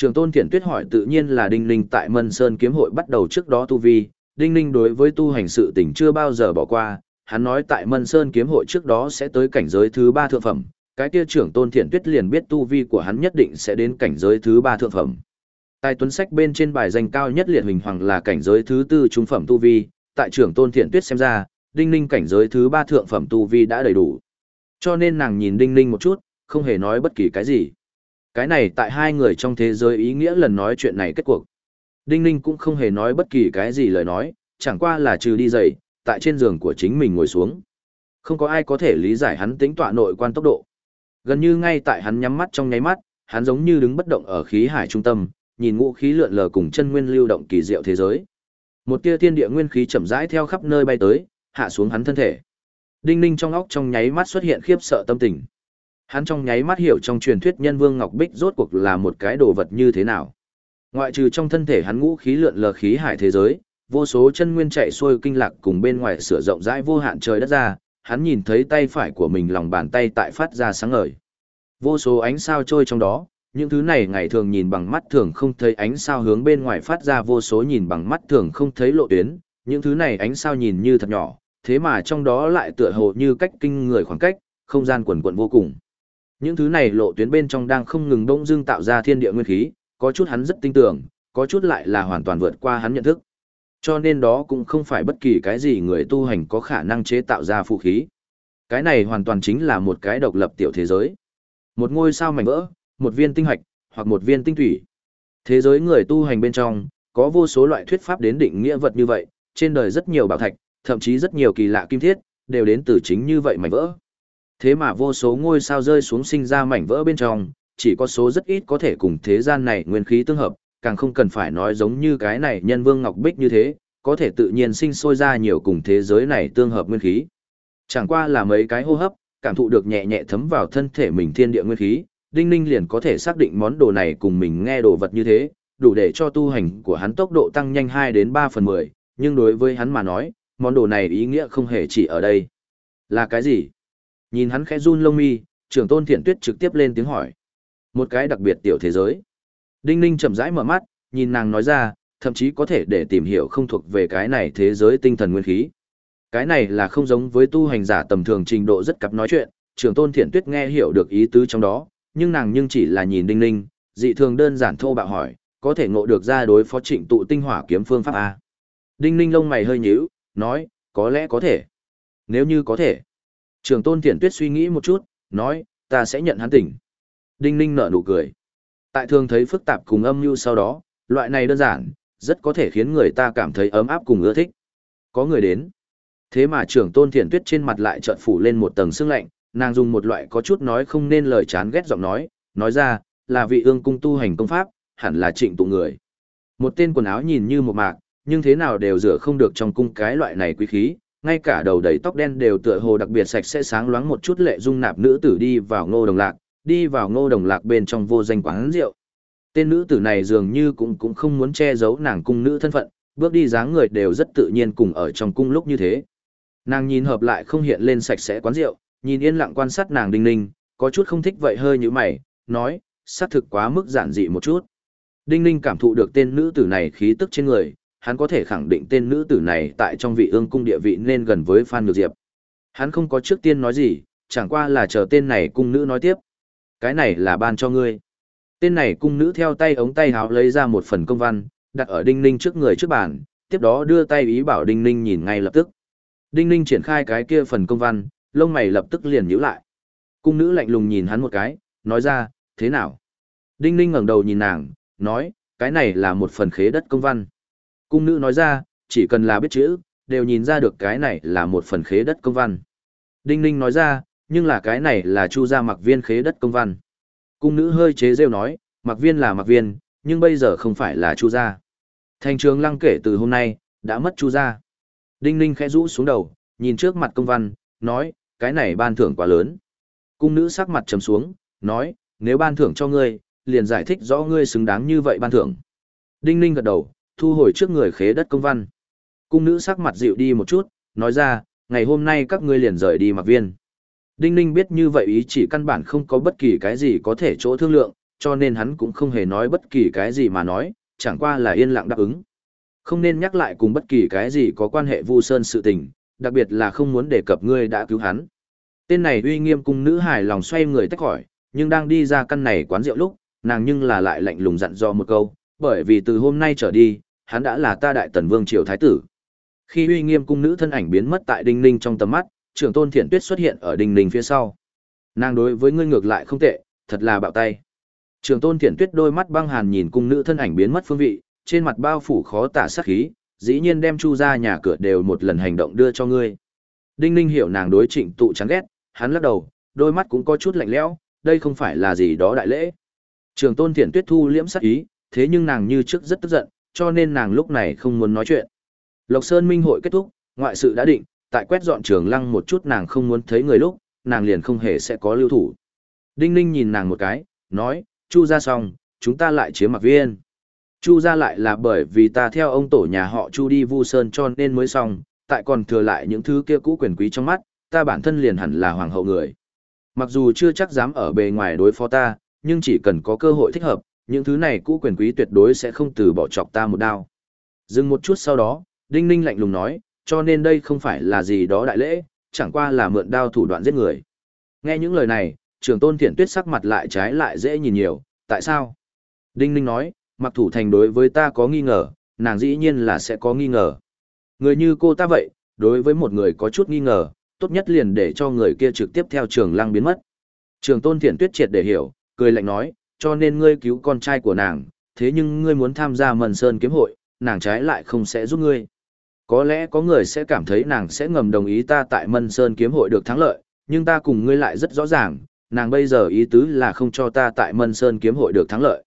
Trường Tôn Thiện Tuyết hỏi tự nhiên là Đinh Ninh tại Mân Sơn kiếm hội bắt đầu trước đó tu vi, Đinh Ninh đối với tu hành sự tình chưa bao giờ bỏ qua, hắn nói tại Mân Sơn kiếm hội trước đó sẽ tới cảnh giới thứ ba thượng phẩm, cái kia trưởng Tôn Thiện Tuyết liền biết tu vi của hắn nhất định sẽ đến cảnh giới thứ ba thượng phẩm. Tài tuấn sách bên trên bài danh cao nhất liệt hình hoàng là cảnh giới thứ tư trung phẩm tu vi, tại trưởng Tôn Thiện Tuyết xem ra, Đinh Ninh cảnh giới thứ ba thượng phẩm tu vi đã đầy đủ. Cho nên nàng nhìn Đinh Ninh một chút, không hề nói bất kỳ cái gì. Cái này tại hai người trong thế giới ý nghĩa lần nói chuyện này kết cuộc. Đinh Ninh cũng không hề nói bất kỳ cái gì lời nói, chẳng qua là trừ đi dậy, tại trên giường của chính mình ngồi xuống. Không có ai có thể lý giải hắn tính tọa nội quan tốc độ. Gần như ngay tại hắn nhắm mắt trong nháy mắt, hắn giống như đứng bất động ở khí hải trung tâm, nhìn ngũ khí lượn lờ cùng chân nguyên lưu động kỳ diệu thế giới. Một tia thiên địa nguyên khí chậm rãi theo khắp nơi bay tới, hạ xuống hắn thân thể. Đinh Ninh trong óc trong nháy mắt xuất hiện khiếp sợ tâm tình. Hắn trong nháy mắt hiểu trong truyền thuyết nhân vương Ngọc Bích rốt cuộc là một cái đồ vật như thế nào. Ngoại trừ trong thân thể hắn ngũ khí lượn lờ khí hải thế giới, vô số chân nguyên chạy xuôi kinh lạc cùng bên ngoài sửa rộng rãi vô hạn trời đất ra, hắn nhìn thấy tay phải của mình lòng bàn tay tại phát ra sáng ngời. Vô số ánh sao trôi trong đó, những thứ này ngày thường nhìn bằng mắt thường không thấy ánh sao hướng bên ngoài phát ra vô số nhìn bằng mắt thường không thấy lộ tuyến, những thứ này ánh sao nhìn như thật nhỏ, thế mà trong đó lại tựa hồ như cách kinh người khoảng cách, không gian quần quận vô cùng. Những thứ này lộ tuyến bên trong đang không ngừng đông dương tạo ra thiên địa nguyên khí, có chút hắn rất tin tưởng, có chút lại là hoàn toàn vượt qua hắn nhận thức. Cho nên đó cũng không phải bất kỳ cái gì người tu hành có khả năng chế tạo ra phụ khí. Cái này hoàn toàn chính là một cái độc lập tiểu thế giới. Một ngôi sao mảnh vỡ, một viên tinh hạch, hoặc một viên tinh thủy. Thế giới người tu hành bên trong, có vô số loại thuyết pháp đến định nghĩa vật như vậy, trên đời rất nhiều bảo thạch, thậm chí rất nhiều kỳ lạ kim thiết, đều đến từ chính như vậy mảnh vỡ. Thế mà vô số ngôi sao rơi xuống sinh ra mảnh vỡ bên trong, chỉ có số rất ít có thể cùng thế gian này nguyên khí tương hợp, càng không cần phải nói giống như cái này nhân vương ngọc bích như thế, có thể tự nhiên sinh sôi ra nhiều cùng thế giới này tương hợp nguyên khí. Chẳng qua là mấy cái hô hấp, cảm thụ được nhẹ nhẹ thấm vào thân thể mình thiên địa nguyên khí, Đinh Ninh liền có thể xác định món đồ này cùng mình nghe đồ vật như thế, đủ để cho tu hành của hắn tốc độ tăng nhanh 2 đến 3 phần 10, nhưng đối với hắn mà nói, món đồ này ý nghĩa không hề chỉ ở đây. Là cái gì? Nhìn hắn khẽ run lông mi, trưởng tôn thiện tuyết trực tiếp lên tiếng hỏi. Một cái đặc biệt tiểu thế giới. Đinh ninh chậm rãi mở mắt, nhìn nàng nói ra, thậm chí có thể để tìm hiểu không thuộc về cái này thế giới tinh thần nguyên khí. Cái này là không giống với tu hành giả tầm thường trình độ rất cặp nói chuyện, trưởng tôn thiện tuyết nghe hiểu được ý tứ trong đó, nhưng nàng nhưng chỉ là nhìn đinh ninh, dị thường đơn giản thô bạo hỏi, có thể ngộ được ra đối phó trịnh tụ tinh hỏa kiếm phương pháp A. Đinh ninh lông mày hơi nhíu, nói, có lẽ có thể. Nếu như có thể. Trường tôn Thiển tuyết suy nghĩ một chút, nói, ta sẽ nhận hắn tỉnh. Đinh ninh nở nụ cười. Tại thường thấy phức tạp cùng âm mưu sau đó, loại này đơn giản, rất có thể khiến người ta cảm thấy ấm áp cùng ưa thích. Có người đến. Thế mà trưởng tôn Thiển tuyết trên mặt lại chợt phủ lên một tầng sương lạnh, nàng dùng một loại có chút nói không nên lời chán ghét giọng nói, nói ra, là vị ương cung tu hành công pháp, hẳn là trịnh tụ người. Một tên quần áo nhìn như một mạc, nhưng thế nào đều rửa không được trong cung cái loại này quý khí, ngay cả đầu đầy tóc đen đều tựa hồ đặc biệt sạch sẽ sáng loáng một chút lệ dung nạp nữ tử đi vào ngô đồng lạc, đi vào ngô đồng lạc bên trong vô danh quán rượu. Tên nữ tử này dường như cũng cũng không muốn che giấu nàng cung nữ thân phận, bước đi dáng người đều rất tự nhiên cùng ở trong cung lúc như thế. Nàng nhìn hợp lại không hiện lên sạch sẽ quán rượu, nhìn yên lặng quan sát nàng đinh ninh, có chút không thích vậy hơi như mày, nói, xác thực quá mức giản dị một chút. Đinh ninh cảm thụ được tên nữ tử này khí tức trên người, hắn có thể khẳng định tên nữ tử này tại trong vị ương cung địa vị nên gần với Phan Nhược Diệp. Hắn không có trước tiên nói gì, chẳng qua là chờ tên này cung nữ nói tiếp. Cái này là ban cho ngươi. Tên này cung nữ theo tay ống tay háo lấy ra một phần công văn, đặt ở Đinh Ninh trước người trước bàn, tiếp đó đưa tay ý bảo Đinh Ninh nhìn ngay lập tức. Đinh Ninh triển khai cái kia phần công văn, lông mày lập tức liền nhíu lại. Cung nữ lạnh lùng nhìn hắn một cái, nói ra, thế nào? Đinh Ninh ngẩng đầu nhìn nàng, nói, cái này là một phần khế đất công văn. Cung nữ nói ra, chỉ cần là biết chữ, đều nhìn ra được cái này là một phần khế đất công văn. Đinh Ninh nói ra, nhưng là cái này là chu gia mặc viên khế đất công văn. Cung nữ hơi chế rêu nói, mặc viên là mặc viên, nhưng bây giờ không phải là chu gia. Thành trường lăng kể từ hôm nay, đã mất chu gia. Đinh Ninh khẽ rũ xuống đầu, nhìn trước mặt công văn, nói, cái này ban thưởng quá lớn. Cung nữ sắc mặt trầm xuống, nói, nếu ban thưởng cho ngươi, liền giải thích rõ ngươi xứng đáng như vậy ban thưởng. Đinh Ninh gật đầu, thu hồi trước người khế đất công văn. Cung nữ sắc mặt dịu đi một chút, nói ra, ngày hôm nay các ngươi liền rời đi mặc viên. Đinh Ninh biết như vậy ý chỉ căn bản không có bất kỳ cái gì có thể chỗ thương lượng, cho nên hắn cũng không hề nói bất kỳ cái gì mà nói, chẳng qua là yên lặng đáp ứng. Không nên nhắc lại cùng bất kỳ cái gì có quan hệ Vu Sơn sự tình, đặc biệt là không muốn đề cập ngươi đã cứu hắn. Tên này uy nghiêm cung nữ hài lòng xoay người tách khỏi, nhưng đang đi ra căn này quán rượu lúc, nàng nhưng là lại lạnh lùng dặn dò một câu, bởi vì từ hôm nay trở đi, hắn đã là ta đại tần vương triều thái tử. Khi uy nghiêm cung nữ thân ảnh biến mất tại Đinh Ninh trong tầm mắt, trưởng tôn thiện tuyết xuất hiện ở Đinh Ninh phía sau. Nàng đối với ngươi ngược lại không tệ, thật là bạo tay. Trường tôn thiện tuyết đôi mắt băng hàn nhìn cung nữ thân ảnh biến mất phương vị, trên mặt bao phủ khó tả sát khí, dĩ nhiên đem chu ra nhà cửa đều một lần hành động đưa cho ngươi. Đinh Ninh hiểu nàng đối trịnh tụ chán ghét, hắn lắc đầu, đôi mắt cũng có chút lạnh lẽo, đây không phải là gì đó đại lễ. Trường tôn thiện tuyết thu liễm sắc ý, thế nhưng nàng như trước rất tức giận, cho nên nàng lúc này không muốn nói chuyện. Lộc Sơn Minh hội kết thúc, ngoại sự đã định, tại quét dọn trường lăng một chút nàng không muốn thấy người lúc, nàng liền không hề sẽ có lưu thủ. Đinh Ninh nhìn nàng một cái, nói, Chu ra xong, chúng ta lại chiếm mặc viên. Chu ra lại là bởi vì ta theo ông tổ nhà họ Chu đi Vu Sơn cho nên mới xong, tại còn thừa lại những thứ kia cũ quyền quý trong mắt, ta bản thân liền hẳn là hoàng hậu người. Mặc dù chưa chắc dám ở bề ngoài đối phó ta, nhưng chỉ cần có cơ hội thích hợp, những thứ này cũ quyền quý tuyệt đối sẽ không từ bỏ chọc ta một đao. Dừng một chút sau đó, Đinh Ninh lạnh lùng nói, cho nên đây không phải là gì đó đại lễ, chẳng qua là mượn đao thủ đoạn giết người. Nghe những lời này, trưởng tôn thiện tuyết sắc mặt lại trái lại dễ nhìn nhiều, tại sao? Đinh Ninh nói, mặc thủ thành đối với ta có nghi ngờ, nàng dĩ nhiên là sẽ có nghi ngờ. Người như cô ta vậy, đối với một người có chút nghi ngờ, tốt nhất liền để cho người kia trực tiếp theo trường lăng biến mất. Trường tôn thiện tuyết triệt để hiểu, cười lạnh nói, cho nên ngươi cứu con trai của nàng, thế nhưng ngươi muốn tham gia mần sơn kiếm hội, nàng trái lại không sẽ giúp ngươi. Có lẽ có người sẽ cảm thấy nàng sẽ ngầm đồng ý ta tại mân sơn kiếm hội được thắng lợi, nhưng ta cùng ngươi lại rất rõ ràng, nàng bây giờ ý tứ là không cho ta tại mân sơn kiếm hội được thắng lợi.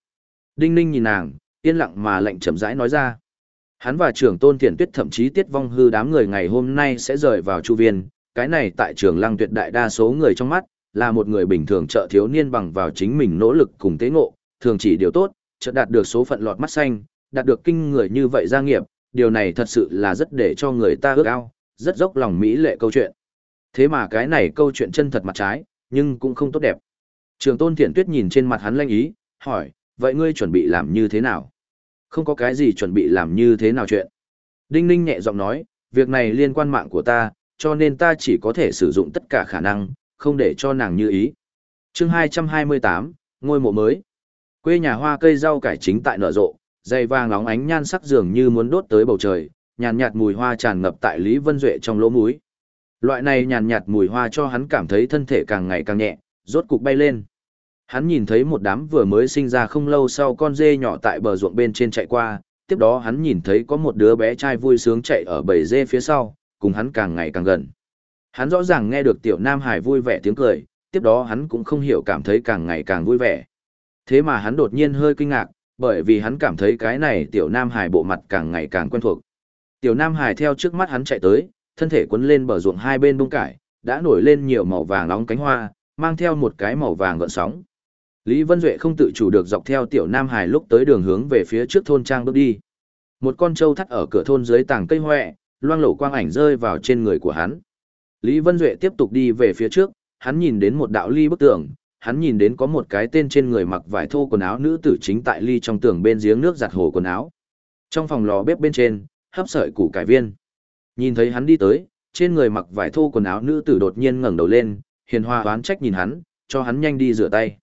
Đinh ninh nhìn nàng, yên lặng mà lạnh chậm rãi nói ra. Hắn và trưởng tôn thiền tuyết thậm chí tiết vong hư đám người ngày hôm nay sẽ rời vào chu viên, cái này tại trường lăng tuyệt đại đa số người trong mắt, là một người bình thường trợ thiếu niên bằng vào chính mình nỗ lực cùng tế ngộ, thường chỉ điều tốt, chợt đạt được số phận lọt mắt xanh, đạt được kinh người như vậy gia nghiệp, điều này thật sự là rất để cho người ta ước ao, rất dốc lòng mỹ lệ câu chuyện. Thế mà cái này câu chuyện chân thật mặt trái, nhưng cũng không tốt đẹp. Trường tôn thiện tuyết nhìn trên mặt hắn lanh ý, hỏi, vậy ngươi chuẩn bị làm như thế nào? Không có cái gì chuẩn bị làm như thế nào chuyện. Đinh Ninh nhẹ giọng nói, việc này liên quan mạng của ta, cho nên ta chỉ có thể sử dụng tất cả khả năng, không để cho nàng như ý. chương 228, ngôi mộ mới. Quê nhà hoa cây rau cải chính tại nở rộ, dây vàng óng ánh nhan sắc dường như muốn đốt tới bầu trời, nhàn nhạt mùi hoa tràn ngập tại Lý Vân Duệ trong lỗ mũi. Loại này nhàn nhạt mùi hoa cho hắn cảm thấy thân thể càng ngày càng nhẹ, rốt cục bay lên. Hắn nhìn thấy một đám vừa mới sinh ra không lâu sau con dê nhỏ tại bờ ruộng bên trên chạy qua, tiếp đó hắn nhìn thấy có một đứa bé trai vui sướng chạy ở bầy dê phía sau, cùng hắn càng ngày càng gần. Hắn rõ ràng nghe được tiểu Nam Hải vui vẻ tiếng cười, tiếp đó hắn cũng không hiểu cảm thấy càng ngày càng vui vẻ. Thế mà hắn đột nhiên hơi kinh ngạc, bởi vì hắn cảm thấy cái này tiểu Nam Hải bộ mặt càng ngày càng quen thuộc. Tiểu Nam Hải theo trước mắt hắn chạy tới, thân thể quấn lên bờ ruộng hai bên bông cải, đã nổi lên nhiều màu vàng nóng cánh hoa, mang theo một cái màu vàng gợn sóng. Lý Vân Duệ không tự chủ được dọc theo tiểu Nam Hải lúc tới đường hướng về phía trước thôn trang bước đi. Một con trâu thắt ở cửa thôn dưới tảng cây hoẹ, loang lổ quang ảnh rơi vào trên người của hắn. Lý Vân Duệ tiếp tục đi về phía trước, hắn nhìn đến một đạo ly bức tường, hắn nhìn đến có một cái tên trên người mặc vải thô quần áo nữ tử chính tại ly trong tường bên giếng nước giặt hồ quần áo. Trong phòng lò bếp bên trên, hấp sợi củ cải viên. Nhìn thấy hắn đi tới, trên người mặc vải thô quần áo nữ tử đột nhiên ngẩng đầu lên, hiền hòa oán trách nhìn hắn, cho hắn nhanh đi rửa tay.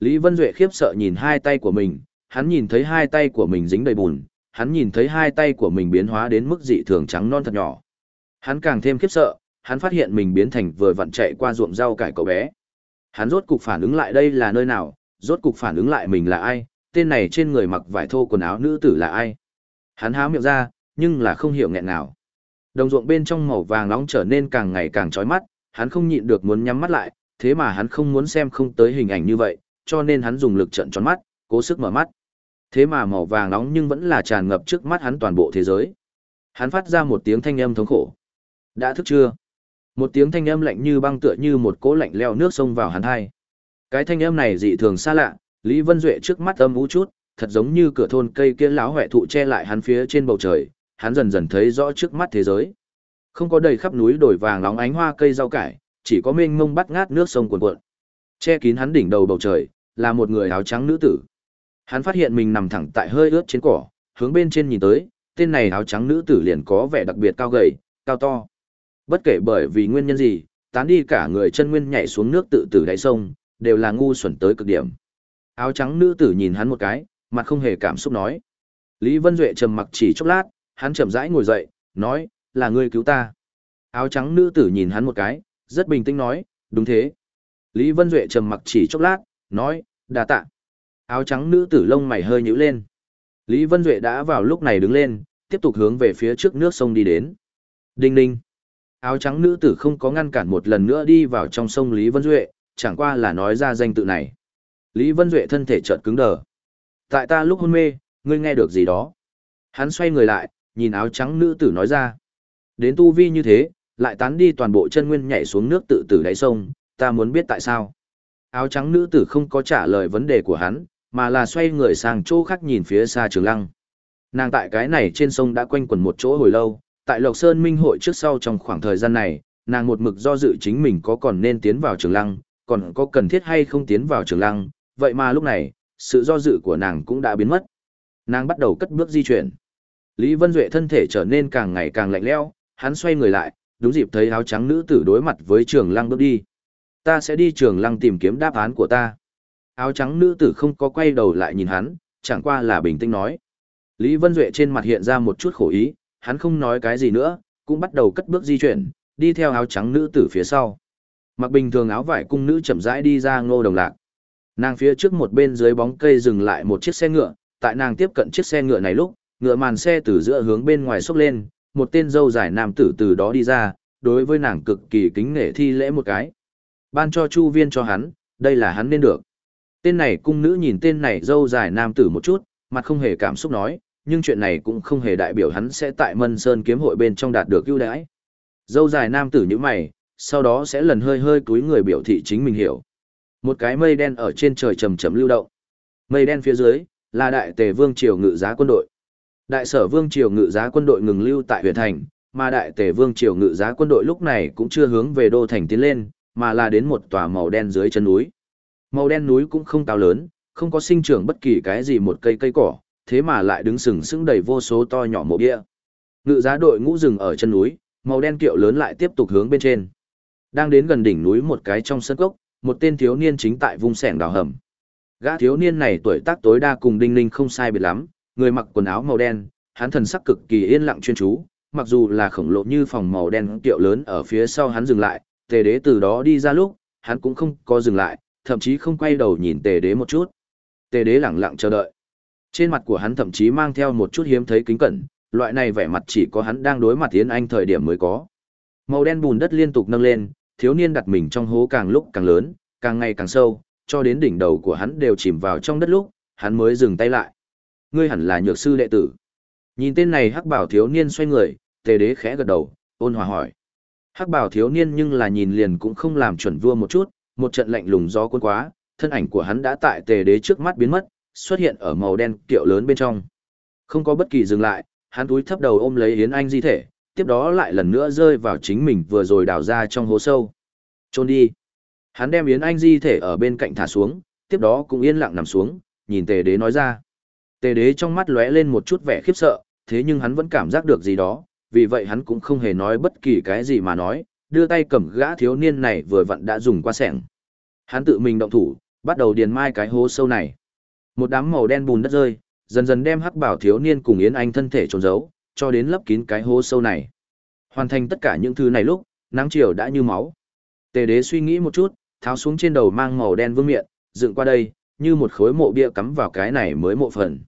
Lý Vân Duệ khiếp sợ nhìn hai tay của mình, hắn nhìn thấy hai tay của mình dính đầy bùn, hắn nhìn thấy hai tay của mình biến hóa đến mức dị thường trắng non thật nhỏ. Hắn càng thêm khiếp sợ, hắn phát hiện mình biến thành vừa vặn chạy qua ruộng rau cải cậu bé. Hắn rốt cục phản ứng lại đây là nơi nào, rốt cục phản ứng lại mình là ai, tên này trên người mặc vải thô quần áo nữ tử là ai. Hắn há miệng ra, nhưng là không hiểu nghẹn nào. Đồng ruộng bên trong màu vàng nóng trở nên càng ngày càng chói mắt, hắn không nhịn được muốn nhắm mắt lại, thế mà hắn không muốn xem không tới hình ảnh như vậy, cho nên hắn dùng lực trận tròn mắt, cố sức mở mắt. Thế mà màu vàng nóng nhưng vẫn là tràn ngập trước mắt hắn toàn bộ thế giới. Hắn phát ra một tiếng thanh âm thống khổ. Đã thức chưa? Một tiếng thanh âm lạnh như băng tựa như một cỗ lạnh leo nước sông vào hắn hai. Cái thanh âm này dị thường xa lạ, Lý Vân Duệ trước mắt âm u chút, thật giống như cửa thôn cây kia lão hoẹ thụ che lại hắn phía trên bầu trời, hắn dần dần thấy rõ trước mắt thế giới. Không có đầy khắp núi đồi vàng lóng ánh hoa cây rau cải, chỉ có mênh mông bắt ngát nước sông cuồn cuộn. Che kín hắn đỉnh đầu bầu trời, là một người áo trắng nữ tử. Hắn phát hiện mình nằm thẳng tại hơi ướt trên cỏ, hướng bên trên nhìn tới, tên này áo trắng nữ tử liền có vẻ đặc biệt cao gầy, cao to. Bất kể bởi vì nguyên nhân gì, tán đi cả người chân nguyên nhảy xuống nước tự tử đáy sông, đều là ngu xuẩn tới cực điểm. Áo trắng nữ tử nhìn hắn một cái, mặt không hề cảm xúc nói. Lý Vân Duệ trầm mặc chỉ chốc lát, hắn chậm rãi ngồi dậy, nói, là ngươi cứu ta. Áo trắng nữ tử nhìn hắn một cái, rất bình tĩnh nói, đúng thế. Lý Vân Duệ trầm mặc chỉ chốc lát, nói, đà tạ. Áo trắng nữ tử lông mày hơi nhíu lên. Lý Vân Duệ đã vào lúc này đứng lên, tiếp tục hướng về phía trước nước sông đi đến. Đinh ninh. Áo trắng nữ tử không có ngăn cản một lần nữa đi vào trong sông Lý Vân Duệ, chẳng qua là nói ra danh tự này. Lý Vân Duệ thân thể chợt cứng đờ. Tại ta lúc hôn mê, ngươi nghe được gì đó? Hắn xoay người lại, nhìn áo trắng nữ tử nói ra. Đến tu vi như thế, lại tán đi toàn bộ chân nguyên nhảy xuống nước tự tử đáy sông, ta muốn biết tại sao. Áo trắng nữ tử không có trả lời vấn đề của hắn, mà là xoay người sang chỗ khác nhìn phía xa trường lăng. Nàng tại cái này trên sông đã quanh quẩn một chỗ hồi lâu, tại Lộc Sơn Minh hội trước sau trong khoảng thời gian này, nàng một mực do dự chính mình có còn nên tiến vào trường lăng, còn có cần thiết hay không tiến vào trường lăng, vậy mà lúc này, sự do dự của nàng cũng đã biến mất. Nàng bắt đầu cất bước di chuyển. Lý Vân Duệ thân thể trở nên càng ngày càng lạnh lẽo, hắn xoay người lại, đúng dịp thấy áo trắng nữ tử đối mặt với trường lăng bước đi. Ta sẽ đi trường lăng tìm kiếm đáp án của ta. Áo trắng nữ tử không có quay đầu lại nhìn hắn, chẳng qua là bình tĩnh nói. Lý Vân Duệ trên mặt hiện ra một chút khổ ý, hắn không nói cái gì nữa, cũng bắt đầu cất bước di chuyển, đi theo áo trắng nữ tử phía sau. Mặc bình thường áo vải cung nữ chậm rãi đi ra ngô đồng lạc. Nàng phía trước một bên dưới bóng cây dừng lại một chiếc xe ngựa, tại nàng tiếp cận chiếc xe ngựa này lúc, ngựa màn xe từ giữa hướng bên ngoài xốc lên, một tên dâu dài nam tử từ đó đi ra, đối với nàng cực kỳ kính nể thi lễ một cái. Ban cho chu viên cho hắn, đây là hắn nên được. Tên này cung nữ nhìn tên này dâu dài nam tử một chút, mặt không hề cảm xúc nói, nhưng chuyện này cũng không hề đại biểu hắn sẽ tại Mân Sơn kiếm hội bên trong đạt được ưu đãi. Dâu dài nam tử như mày, sau đó sẽ lần hơi hơi cúi người biểu thị chính mình hiểu. Một cái mây đen ở trên trời trầm trầm lưu động. Mây đen phía dưới là đại tề vương triều ngự giá quân đội. Đại sở vương triều ngự giá quân đội ngừng lưu tại huyện thành, mà đại tề vương triều ngự giá quân đội lúc này cũng chưa hướng về đô thành tiến lên, mà là đến một tòa màu đen dưới chân núi. Màu đen núi cũng không cao lớn, không có sinh trưởng bất kỳ cái gì một cây cây cỏ, thế mà lại đứng sừng sững đầy vô số to nhỏ mộ bia. Ngự giá đội ngũ rừng ở chân núi, màu đen kiệu lớn lại tiếp tục hướng bên trên. Đang đến gần đỉnh núi một cái trong sân cốc, một tên thiếu niên chính tại vùng sẻng đào hầm. Gã thiếu niên này tuổi tác tối đa cùng Đinh Ninh không sai biệt lắm, người mặc quần áo màu đen, hắn thần sắc cực kỳ yên lặng chuyên chú, mặc dù là khổng lồ như phòng màu đen kiệu lớn ở phía sau hắn dừng lại, tề đế từ đó đi ra lúc, hắn cũng không có dừng lại, thậm chí không quay đầu nhìn tề đế một chút. Tề đế lặng lặng chờ đợi. Trên mặt của hắn thậm chí mang theo một chút hiếm thấy kính cẩn, loại này vẻ mặt chỉ có hắn đang đối mặt Yến Anh thời điểm mới có. Màu đen bùn đất liên tục nâng lên, thiếu niên đặt mình trong hố càng lúc càng lớn, càng ngày càng sâu, cho đến đỉnh đầu của hắn đều chìm vào trong đất lúc, hắn mới dừng tay lại. Ngươi hẳn là nhược sư đệ tử. Nhìn tên này hắc bảo thiếu niên xoay người, tề đế khẽ gật đầu, ôn hòa hỏi. Hắc bảo thiếu niên nhưng là nhìn liền cũng không làm chuẩn vua một chút, một trận lạnh lùng gió cuốn quá, thân ảnh của hắn đã tại tề đế trước mắt biến mất, xuất hiện ở màu đen kiệu lớn bên trong. Không có bất kỳ dừng lại, hắn túi thấp đầu ôm lấy Yến Anh di thể, tiếp đó lại lần nữa rơi vào chính mình vừa rồi đào ra trong hố sâu. Trôn đi. Hắn đem Yến Anh di thể ở bên cạnh thả xuống, tiếp đó cũng yên lặng nằm xuống, nhìn tề đế nói ra. Tề đế trong mắt lóe lên một chút vẻ khiếp sợ, thế nhưng hắn vẫn cảm giác được gì đó, vì vậy hắn cũng không hề nói bất kỳ cái gì mà nói, đưa tay cầm gã thiếu niên này vừa vặn đã dùng qua sẻng. Hắn tự mình động thủ, bắt đầu điền mai cái hố sâu này. Một đám màu đen bùn đất rơi, dần dần đem hắc bảo thiếu niên cùng Yến Anh thân thể trốn giấu, cho đến lấp kín cái hố sâu này. Hoàn thành tất cả những thứ này lúc, nắng chiều đã như máu. Tề đế suy nghĩ một chút, tháo xuống trên đầu mang màu đen vương miện, dựng qua đây, như một khối mộ bia cắm vào cái này mới mộ phần.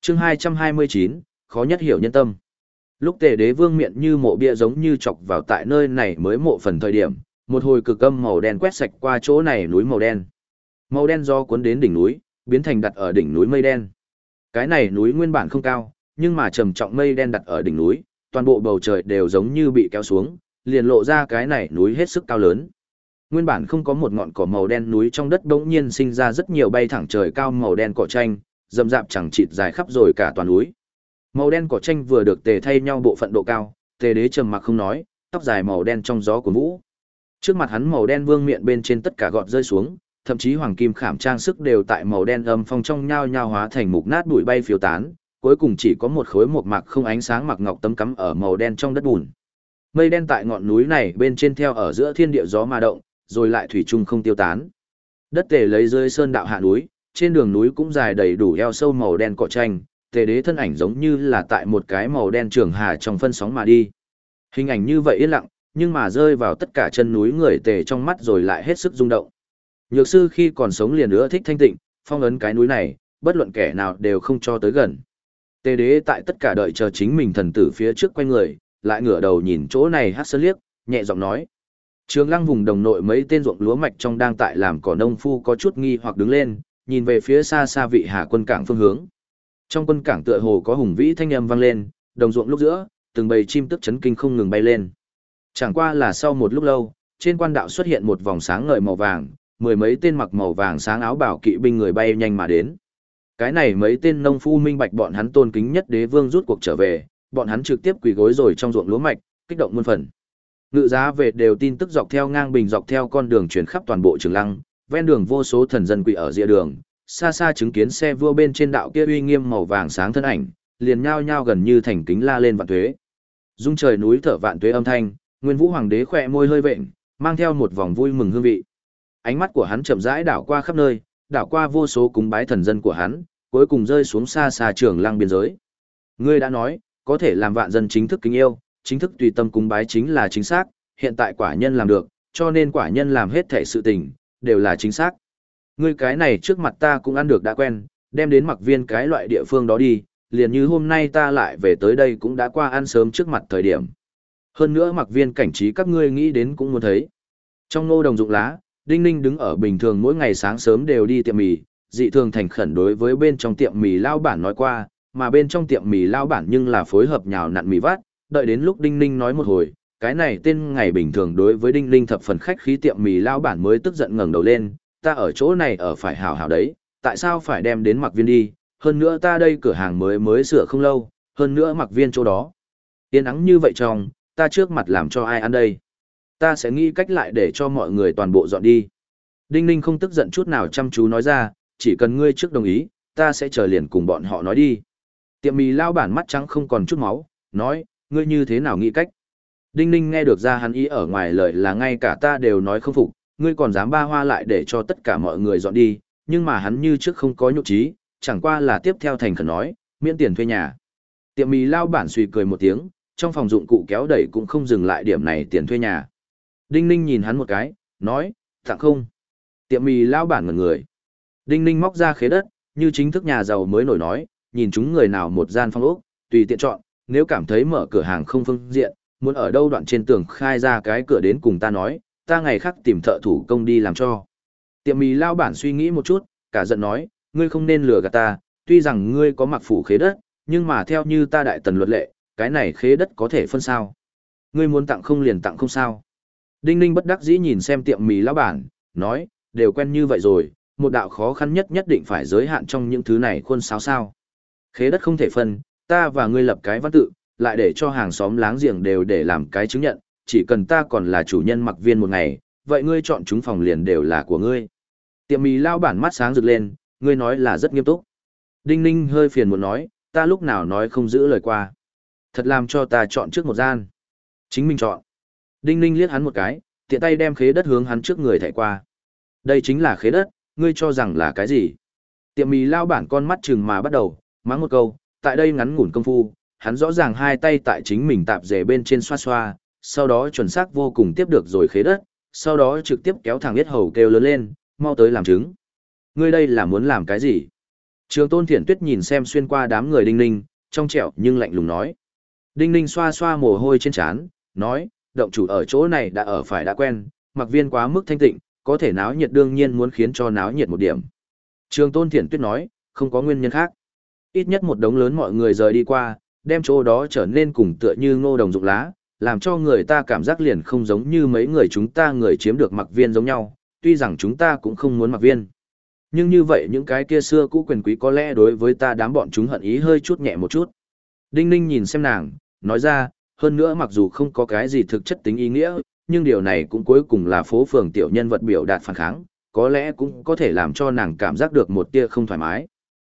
Chương 229, khó nhất hiểu nhân tâm. Lúc tề đế vương miện như mộ bia giống như chọc vào tại nơi này mới mộ phần thời điểm, một hồi cực âm màu đen quét sạch qua chỗ này núi màu đen. Màu đen do cuốn đến đỉnh núi, biến thành đặt ở đỉnh núi mây đen. Cái này núi nguyên bản không cao, nhưng mà trầm trọng mây đen đặt ở đỉnh núi, toàn bộ bầu trời đều giống như bị kéo xuống, liền lộ ra cái này núi hết sức cao lớn. Nguyên bản không có một ngọn cỏ màu đen núi trong đất bỗng nhiên sinh ra rất nhiều bay thẳng trời cao màu đen cỏ tranh, rậm rạp chẳng chịt dài khắp rồi cả toàn núi. Màu đen cỏ tranh vừa được tề thay nhau bộ phận độ cao, tề đế trầm mặc không nói, tóc dài màu đen trong gió của vũ. Trước mặt hắn màu đen vương miệng bên trên tất cả gọt rơi xuống, thậm chí hoàng kim khảm trang sức đều tại màu đen âm phong trong nhao nhao hóa thành mục nát bụi bay phiêu tán, cuối cùng chỉ có một khối một mạc không ánh sáng mặc ngọc tấm cắm ở màu đen trong đất bùn. Mây đen tại ngọn núi này bên trên theo ở giữa thiên địa gió mà động, rồi lại thủy chung không tiêu tán. Đất tề lấy rơi sơn đạo hạ núi, trên đường núi cũng dài đầy đủ eo sâu màu đen cỏ tranh, tề đế thân ảnh giống như là tại một cái màu đen trường hà trong phân sóng mà đi. Hình ảnh như vậy yên lặng, nhưng mà rơi vào tất cả chân núi người tề trong mắt rồi lại hết sức rung động. Nhược sư khi còn sống liền nữa thích thanh tịnh, phong ấn cái núi này, bất luận kẻ nào đều không cho tới gần. Tề đế tại tất cả đợi chờ chính mình thần tử phía trước quay người, lại ngửa đầu nhìn chỗ này hát sơn liếc, nhẹ giọng nói. Trường lăng vùng đồng nội mấy tên ruộng lúa mạch trong đang tại làm cỏ nông phu có chút nghi hoặc đứng lên, nhìn về phía xa xa vị hạ quân cảng phương hướng. Trong quân cảng tựa hồ có hùng vĩ thanh âm vang lên, đồng ruộng lúc giữa, từng bầy chim tức chấn kinh không ngừng bay lên. Chẳng qua là sau một lúc lâu, trên quan đạo xuất hiện một vòng sáng ngời màu vàng, mười mấy tên mặc màu vàng sáng áo bảo kỵ binh người bay nhanh mà đến. Cái này mấy tên nông phu minh bạch bọn hắn tôn kính nhất đế vương rút cuộc trở về, bọn hắn trực tiếp quỳ gối rồi trong ruộng lúa mạch, kích động muôn phần. Ngự giá về đều tin tức dọc theo ngang bình dọc theo con đường chuyển khắp toàn bộ trường lăng, ven đường vô số thần dân quỳ ở rìa đường, xa xa chứng kiến xe vua bên trên đạo kia uy nghiêm màu vàng sáng thân ảnh, liền nhao nhao gần như thành kính la lên vạn tuế. Dung trời núi thở vạn tuế âm thanh, Nguyên Vũ Hoàng đế khẽ môi hơi vện, mang theo một vòng vui mừng hương vị. Ánh mắt của hắn chậm rãi đảo qua khắp nơi, đảo qua vô số cúng bái thần dân của hắn, cuối cùng rơi xuống xa xa trường lăng biên giới. Ngươi đã nói, có thể làm vạn dân chính thức kính yêu, chính thức tùy tâm cúng bái chính là chính xác, hiện tại quả nhân làm được, cho nên quả nhân làm hết thể sự tình, đều là chính xác. Ngươi cái này trước mặt ta cũng ăn được đã quen, đem đến mặc viên cái loại địa phương đó đi, liền như hôm nay ta lại về tới đây cũng đã qua ăn sớm trước mặt thời điểm. Hơn nữa mặc viên cảnh trí các ngươi nghĩ đến cũng muốn thấy. Trong Ngô đồng dụng lá, Đinh Ninh đứng ở bình thường mỗi ngày sáng sớm đều đi tiệm mì, dị thường thành khẩn đối với bên trong tiệm mì lao bản nói qua, mà bên trong tiệm mì lao bản nhưng là phối hợp nhào nặn mì vắt. đợi đến lúc Đinh Ninh nói một hồi, cái này tên ngày bình thường đối với Đinh Ninh thập phần khách khí tiệm mì lao bản mới tức giận ngẩng đầu lên, ta ở chỗ này ở phải hảo hảo đấy, tại sao phải đem đến mặc viên đi, hơn nữa ta đây cửa hàng mới mới sửa không lâu, hơn nữa mặc viên chỗ đó. Yên ắng như vậy trong, ta trước mặt làm cho ai ăn đây? Ta sẽ nghĩ cách lại để cho mọi người toàn bộ dọn đi. Đinh Ninh không tức giận chút nào chăm chú nói ra, chỉ cần ngươi trước đồng ý, ta sẽ chờ liền cùng bọn họ nói đi. Tiệm mì lao bản mắt trắng không còn chút máu, nói, ngươi như thế nào nghĩ cách? Đinh Ninh nghe được ra hắn ý ở ngoài lời là ngay cả ta đều nói không phục, ngươi còn dám ba hoa lại để cho tất cả mọi người dọn đi, nhưng mà hắn như trước không có nhục trí, chẳng qua là tiếp theo thành khẩn nói, miễn tiền thuê nhà. Tiệm mì lao bản suy cười một tiếng, trong phòng dụng cụ kéo đẩy cũng không dừng lại điểm này tiền thuê nhà. Đinh Ninh nhìn hắn một cái, nói, tặng không. Tiệm mì lao bản ngần người. Đinh Ninh móc ra khế đất, như chính thức nhà giàu mới nổi nói, nhìn chúng người nào một gian phong ốc, tùy tiện chọn, nếu cảm thấy mở cửa hàng không phương diện, muốn ở đâu đoạn trên tường khai ra cái cửa đến cùng ta nói, ta ngày khác tìm thợ thủ công đi làm cho. Tiệm mì lao bản suy nghĩ một chút, cả giận nói, ngươi không nên lừa gạt ta, tuy rằng ngươi có mặc phủ khế đất, nhưng mà theo như ta đại tần luật lệ, cái này khế đất có thể phân sao. Ngươi muốn tặng không liền tặng không sao. Đinh ninh bất đắc dĩ nhìn xem tiệm mì lão bản, nói, đều quen như vậy rồi, một đạo khó khăn nhất nhất định phải giới hạn trong những thứ này khuôn sáo sao. Khế đất không thể phân, ta và ngươi lập cái văn tự, lại để cho hàng xóm láng giềng đều để làm cái chứng nhận, chỉ cần ta còn là chủ nhân mặc viên một ngày, vậy ngươi chọn chúng phòng liền đều là của ngươi. Tiệm mì lao bản mắt sáng rực lên, ngươi nói là rất nghiêm túc. Đinh ninh hơi phiền muốn nói, ta lúc nào nói không giữ lời qua. Thật làm cho ta chọn trước một gian. Chính mình chọn. Đinh ninh liếc hắn một cái, tiện tay đem khế đất hướng hắn trước người thảy qua. Đây chính là khế đất, ngươi cho rằng là cái gì? Tiệm mì lao bản con mắt chừng mà bắt đầu, mắng một câu, tại đây ngắn ngủn công phu, hắn rõ ràng hai tay tại chính mình tạp rể bên trên xoa xoa, sau đó chuẩn xác vô cùng tiếp được rồi khế đất, sau đó trực tiếp kéo thẳng biết hầu kêu lớn lên, mau tới làm chứng. Ngươi đây là muốn làm cái gì? Trường tôn thiển tuyết nhìn xem xuyên qua đám người đinh ninh, trong trẻo nhưng lạnh lùng nói. Đinh ninh xoa xoa mồ hôi trên trán, nói, động chủ ở chỗ này đã ở phải đã quen, mặc viên quá mức thanh tịnh, có thể náo nhiệt đương nhiên muốn khiến cho náo nhiệt một điểm. Trường tôn thiển tuyết nói, không có nguyên nhân khác. Ít nhất một đống lớn mọi người rời đi qua, đem chỗ đó trở nên cùng tựa như ngô đồng dụng lá, làm cho người ta cảm giác liền không giống như mấy người chúng ta người chiếm được mặc viên giống nhau, tuy rằng chúng ta cũng không muốn mặc viên. Nhưng như vậy những cái kia xưa cũ quyền quý có lẽ đối với ta đám bọn chúng hận ý hơi chút nhẹ một chút. Đinh Ninh nhìn xem nàng, nói ra, hơn nữa mặc dù không có cái gì thực chất tính ý nghĩa, nhưng điều này cũng cuối cùng là phố phường tiểu nhân vật biểu đạt phản kháng, có lẽ cũng có thể làm cho nàng cảm giác được một tia không thoải mái.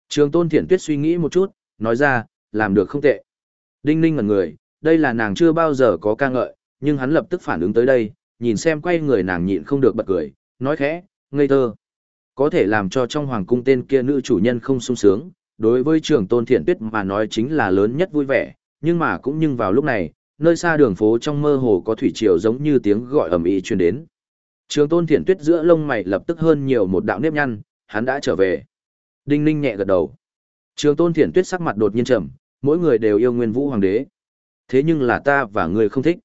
Trường Tôn Thiển Tuyết suy nghĩ một chút, nói ra, làm được không tệ. Đinh Ninh ngẩn người, đây là nàng chưa bao giờ có ca ngợi, nhưng hắn lập tức phản ứng tới đây, nhìn xem quay người nàng nhịn không được bật cười, nói khẽ, ngây thơ. Có thể làm cho trong hoàng cung tên kia nữ chủ nhân không sung sướng, đối với trường tôn thiện tuyết mà nói chính là lớn nhất vui vẻ, nhưng mà cũng nhưng vào lúc này, nơi xa đường phố trong mơ hồ có thủy triều giống như tiếng gọi ầm ĩ truyền đến. Trường tôn thiển tuyết giữa lông mày lập tức hơn nhiều một đạo nếp nhăn, hắn đã trở về. Đinh ninh nhẹ gật đầu. Trường tôn thiển tuyết sắc mặt đột nhiên trầm, mỗi người đều yêu nguyên vũ hoàng đế. Thế nhưng là ta và người không thích.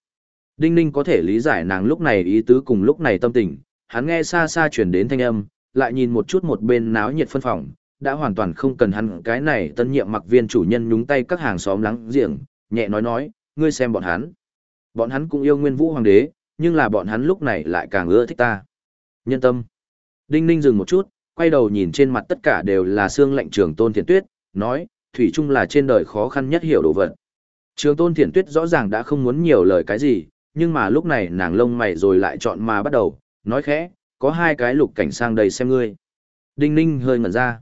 Đinh ninh có thể lý giải nàng lúc này ý tứ cùng lúc này tâm tình, hắn nghe xa xa chuyển đến thanh âm, lại nhìn một chút một bên náo nhiệt phân phòng, đã hoàn toàn không cần hắn cái này tân nhiệm mặc viên chủ nhân nhúng tay các hàng xóm lắng giềng, nhẹ nói nói, ngươi xem bọn hắn. Bọn hắn cũng yêu nguyên vũ hoàng đế, nhưng là bọn hắn lúc này lại càng ưa thích ta. Nhân tâm. Đinh ninh dừng một chút, quay đầu nhìn trên mặt tất cả đều là xương lạnh trường tôn thiền tuyết, nói, thủy chung là trên đời khó khăn nhất hiểu đồ vật. Trường tôn thiền tuyết rõ ràng đã không muốn nhiều lời cái gì, nhưng mà lúc này nàng lông mày rồi lại chọn mà bắt đầu, nói khẽ, có hai cái lục cảnh sang đây xem ngươi. Đinh ninh hơi ngẩn ra.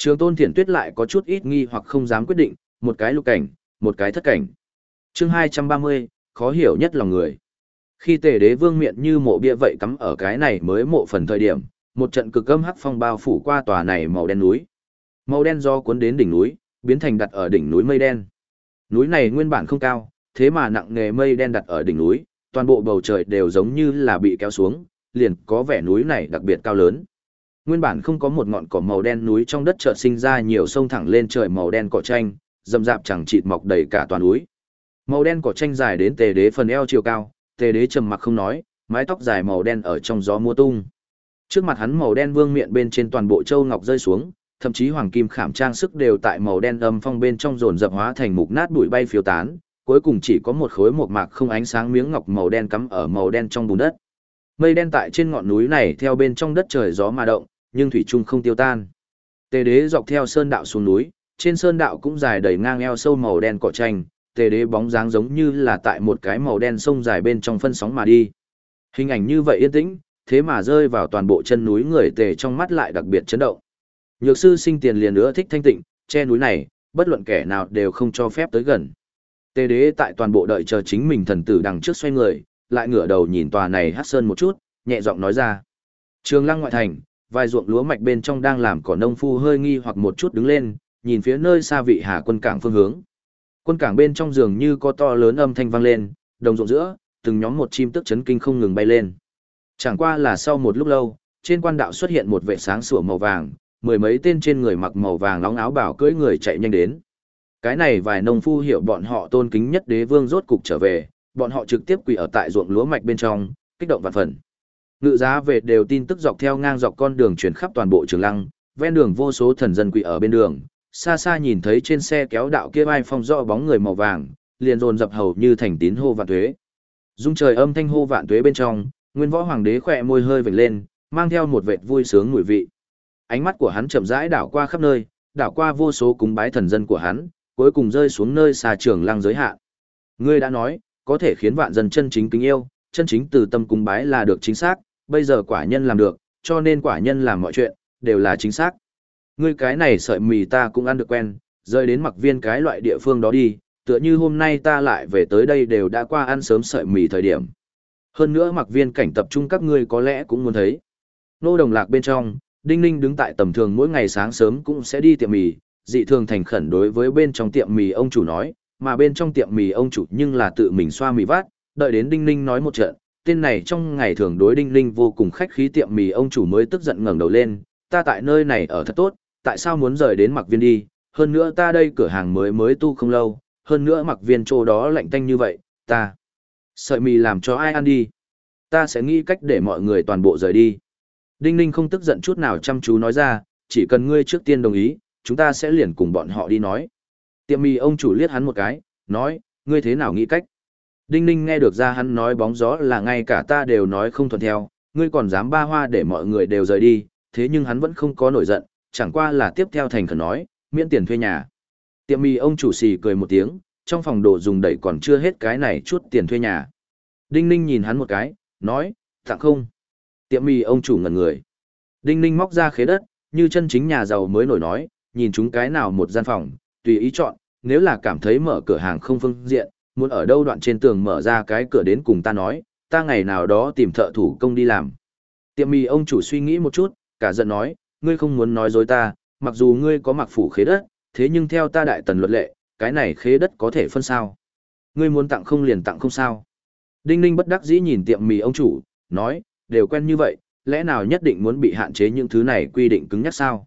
Trường tôn Thiển tuyết lại có chút ít nghi hoặc không dám quyết định, một cái lục cảnh, một cái thất cảnh. chương 230, khó hiểu nhất lòng người. Khi tề đế vương miệng như mộ bia vậy cắm ở cái này mới mộ phần thời điểm, một trận cực âm hắc phong bao phủ qua tòa này màu đen núi. Màu đen do cuốn đến đỉnh núi, biến thành đặt ở đỉnh núi mây đen. Núi này nguyên bản không cao, thế mà nặng nghề mây đen đặt ở đỉnh núi, toàn bộ bầu trời đều giống như là bị kéo xuống, liền có vẻ núi này đặc biệt cao lớn. Nguyên bản không có một ngọn cỏ màu đen núi trong đất chợt sinh ra nhiều sông thẳng lên trời màu đen cỏ tranh, rậm rạp chẳng chịt mọc đầy cả toàn núi. Màu đen cỏ tranh dài đến tề đế phần eo chiều cao, tề đế trầm mặc không nói, mái tóc dài màu đen ở trong gió mùa tung. Trước mặt hắn màu đen vương miện bên trên toàn bộ châu ngọc rơi xuống, thậm chí hoàng kim khảm trang sức đều tại màu đen âm phong bên trong dồn dập hóa thành mục nát bụi bay phiêu tán, cuối cùng chỉ có một khối một mạc không ánh sáng miếng ngọc màu đen cắm ở màu đen trong bùn đất. Mây đen tại trên ngọn núi này theo bên trong đất trời gió mà động, nhưng thủy chung không tiêu tan. Tề đế dọc theo sơn đạo xuống núi, trên sơn đạo cũng dài đầy ngang eo sâu màu đen cỏ tranh, tề đế bóng dáng giống như là tại một cái màu đen sông dài bên trong phân sóng mà đi. Hình ảnh như vậy yên tĩnh, thế mà rơi vào toàn bộ chân núi người tề trong mắt lại đặc biệt chấn động. Nhược sư sinh tiền liền nữa thích thanh tịnh, che núi này, bất luận kẻ nào đều không cho phép tới gần. Tề đế tại toàn bộ đợi chờ chính mình thần tử đằng trước xoay người, lại ngửa đầu nhìn tòa này hát sơn một chút, nhẹ giọng nói ra. Trường lăng ngoại thành, vài ruộng lúa mạch bên trong đang làm cỏ nông phu hơi nghi hoặc một chút đứng lên, nhìn phía nơi xa vị hà quân cảng phương hướng. Quân cảng bên trong giường như có to lớn âm thanh vang lên, đồng ruộng giữa, từng nhóm một chim tức chấn kinh không ngừng bay lên. Chẳng qua là sau một lúc lâu, trên quan đạo xuất hiện một vệ sáng sủa màu vàng, mười mấy tên trên người mặc màu vàng nóng áo bảo cưỡi người chạy nhanh đến. Cái này vài nông phu hiểu bọn họ tôn kính nhất đế vương rốt cục trở về, bọn họ trực tiếp quỳ ở tại ruộng lúa mạch bên trong, kích động vạn phần. Ngự giá về đều tin tức dọc theo ngang dọc con đường chuyển khắp toàn bộ trường lăng, ven đường vô số thần dân quỳ ở bên đường, xa xa nhìn thấy trên xe kéo đạo kia vai phong rõ bóng người màu vàng, liền dồn dập hầu như thành tín hô vạn tuế. Dung trời âm thanh hô vạn tuế bên trong, Nguyên Võ Hoàng đế khỏe môi hơi vểnh lên, mang theo một vệt vui sướng mùi vị. Ánh mắt của hắn chậm rãi đảo qua khắp nơi, đảo qua vô số cúng bái thần dân của hắn, cuối cùng rơi xuống nơi xa trường lăng giới hạn. Ngươi đã nói, có thể khiến vạn dân chân chính kính yêu, chân chính từ tâm cung bái là được chính xác, bây giờ quả nhân làm được, cho nên quả nhân làm mọi chuyện, đều là chính xác. Ngươi cái này sợi mì ta cũng ăn được quen, rơi đến mặc viên cái loại địa phương đó đi, tựa như hôm nay ta lại về tới đây đều đã qua ăn sớm sợi mì thời điểm. Hơn nữa mặc viên cảnh tập trung các ngươi có lẽ cũng muốn thấy. Nô đồng lạc bên trong, Đinh Ninh đứng tại tầm thường mỗi ngày sáng sớm cũng sẽ đi tiệm mì, dị thường thành khẩn đối với bên trong tiệm mì ông chủ nói, mà bên trong tiệm mì ông chủ nhưng là tự mình xoa mì vát, đợi đến Đinh Ninh nói một trận, tên này trong ngày thường đối Đinh Ninh vô cùng khách khí tiệm mì ông chủ mới tức giận ngẩng đầu lên, ta tại nơi này ở thật tốt, tại sao muốn rời đến mặc viên đi, hơn nữa ta đây cửa hàng mới mới tu không lâu, hơn nữa mặc viên chỗ đó lạnh tanh như vậy, ta sợi mì làm cho ai ăn đi, ta sẽ nghĩ cách để mọi người toàn bộ rời đi. Đinh Ninh không tức giận chút nào chăm chú nói ra, chỉ cần ngươi trước tiên đồng ý, chúng ta sẽ liền cùng bọn họ đi nói. Tiệm mì ông chủ liếc hắn một cái, nói, ngươi thế nào nghĩ cách? Đinh Ninh nghe được ra hắn nói bóng gió là ngay cả ta đều nói không thuận theo, ngươi còn dám ba hoa để mọi người đều rời đi, thế nhưng hắn vẫn không có nổi giận, chẳng qua là tiếp theo thành khẩn nói, miễn tiền thuê nhà. Tiệm mì ông chủ xì cười một tiếng, trong phòng đồ dùng đẩy còn chưa hết cái này chút tiền thuê nhà. Đinh Ninh nhìn hắn một cái, nói, tặng không. Tiệm mì ông chủ ngẩn người. Đinh Ninh móc ra khế đất, như chân chính nhà giàu mới nổi nói, nhìn chúng cái nào một gian phòng, tùy ý chọn, nếu là cảm thấy mở cửa hàng không phương diện, muốn ở đâu đoạn trên tường mở ra cái cửa đến cùng ta nói, ta ngày nào đó tìm thợ thủ công đi làm. Tiệm mì ông chủ suy nghĩ một chút, cả giận nói, ngươi không muốn nói dối ta, mặc dù ngươi có mặc phủ khế đất, thế nhưng theo ta đại tần luật lệ, cái này khế đất có thể phân sao. Ngươi muốn tặng không liền tặng không sao. Đinh Ninh bất đắc dĩ nhìn tiệm mì ông chủ, nói, đều quen như vậy, lẽ nào nhất định muốn bị hạn chế những thứ này quy định cứng nhắc sao?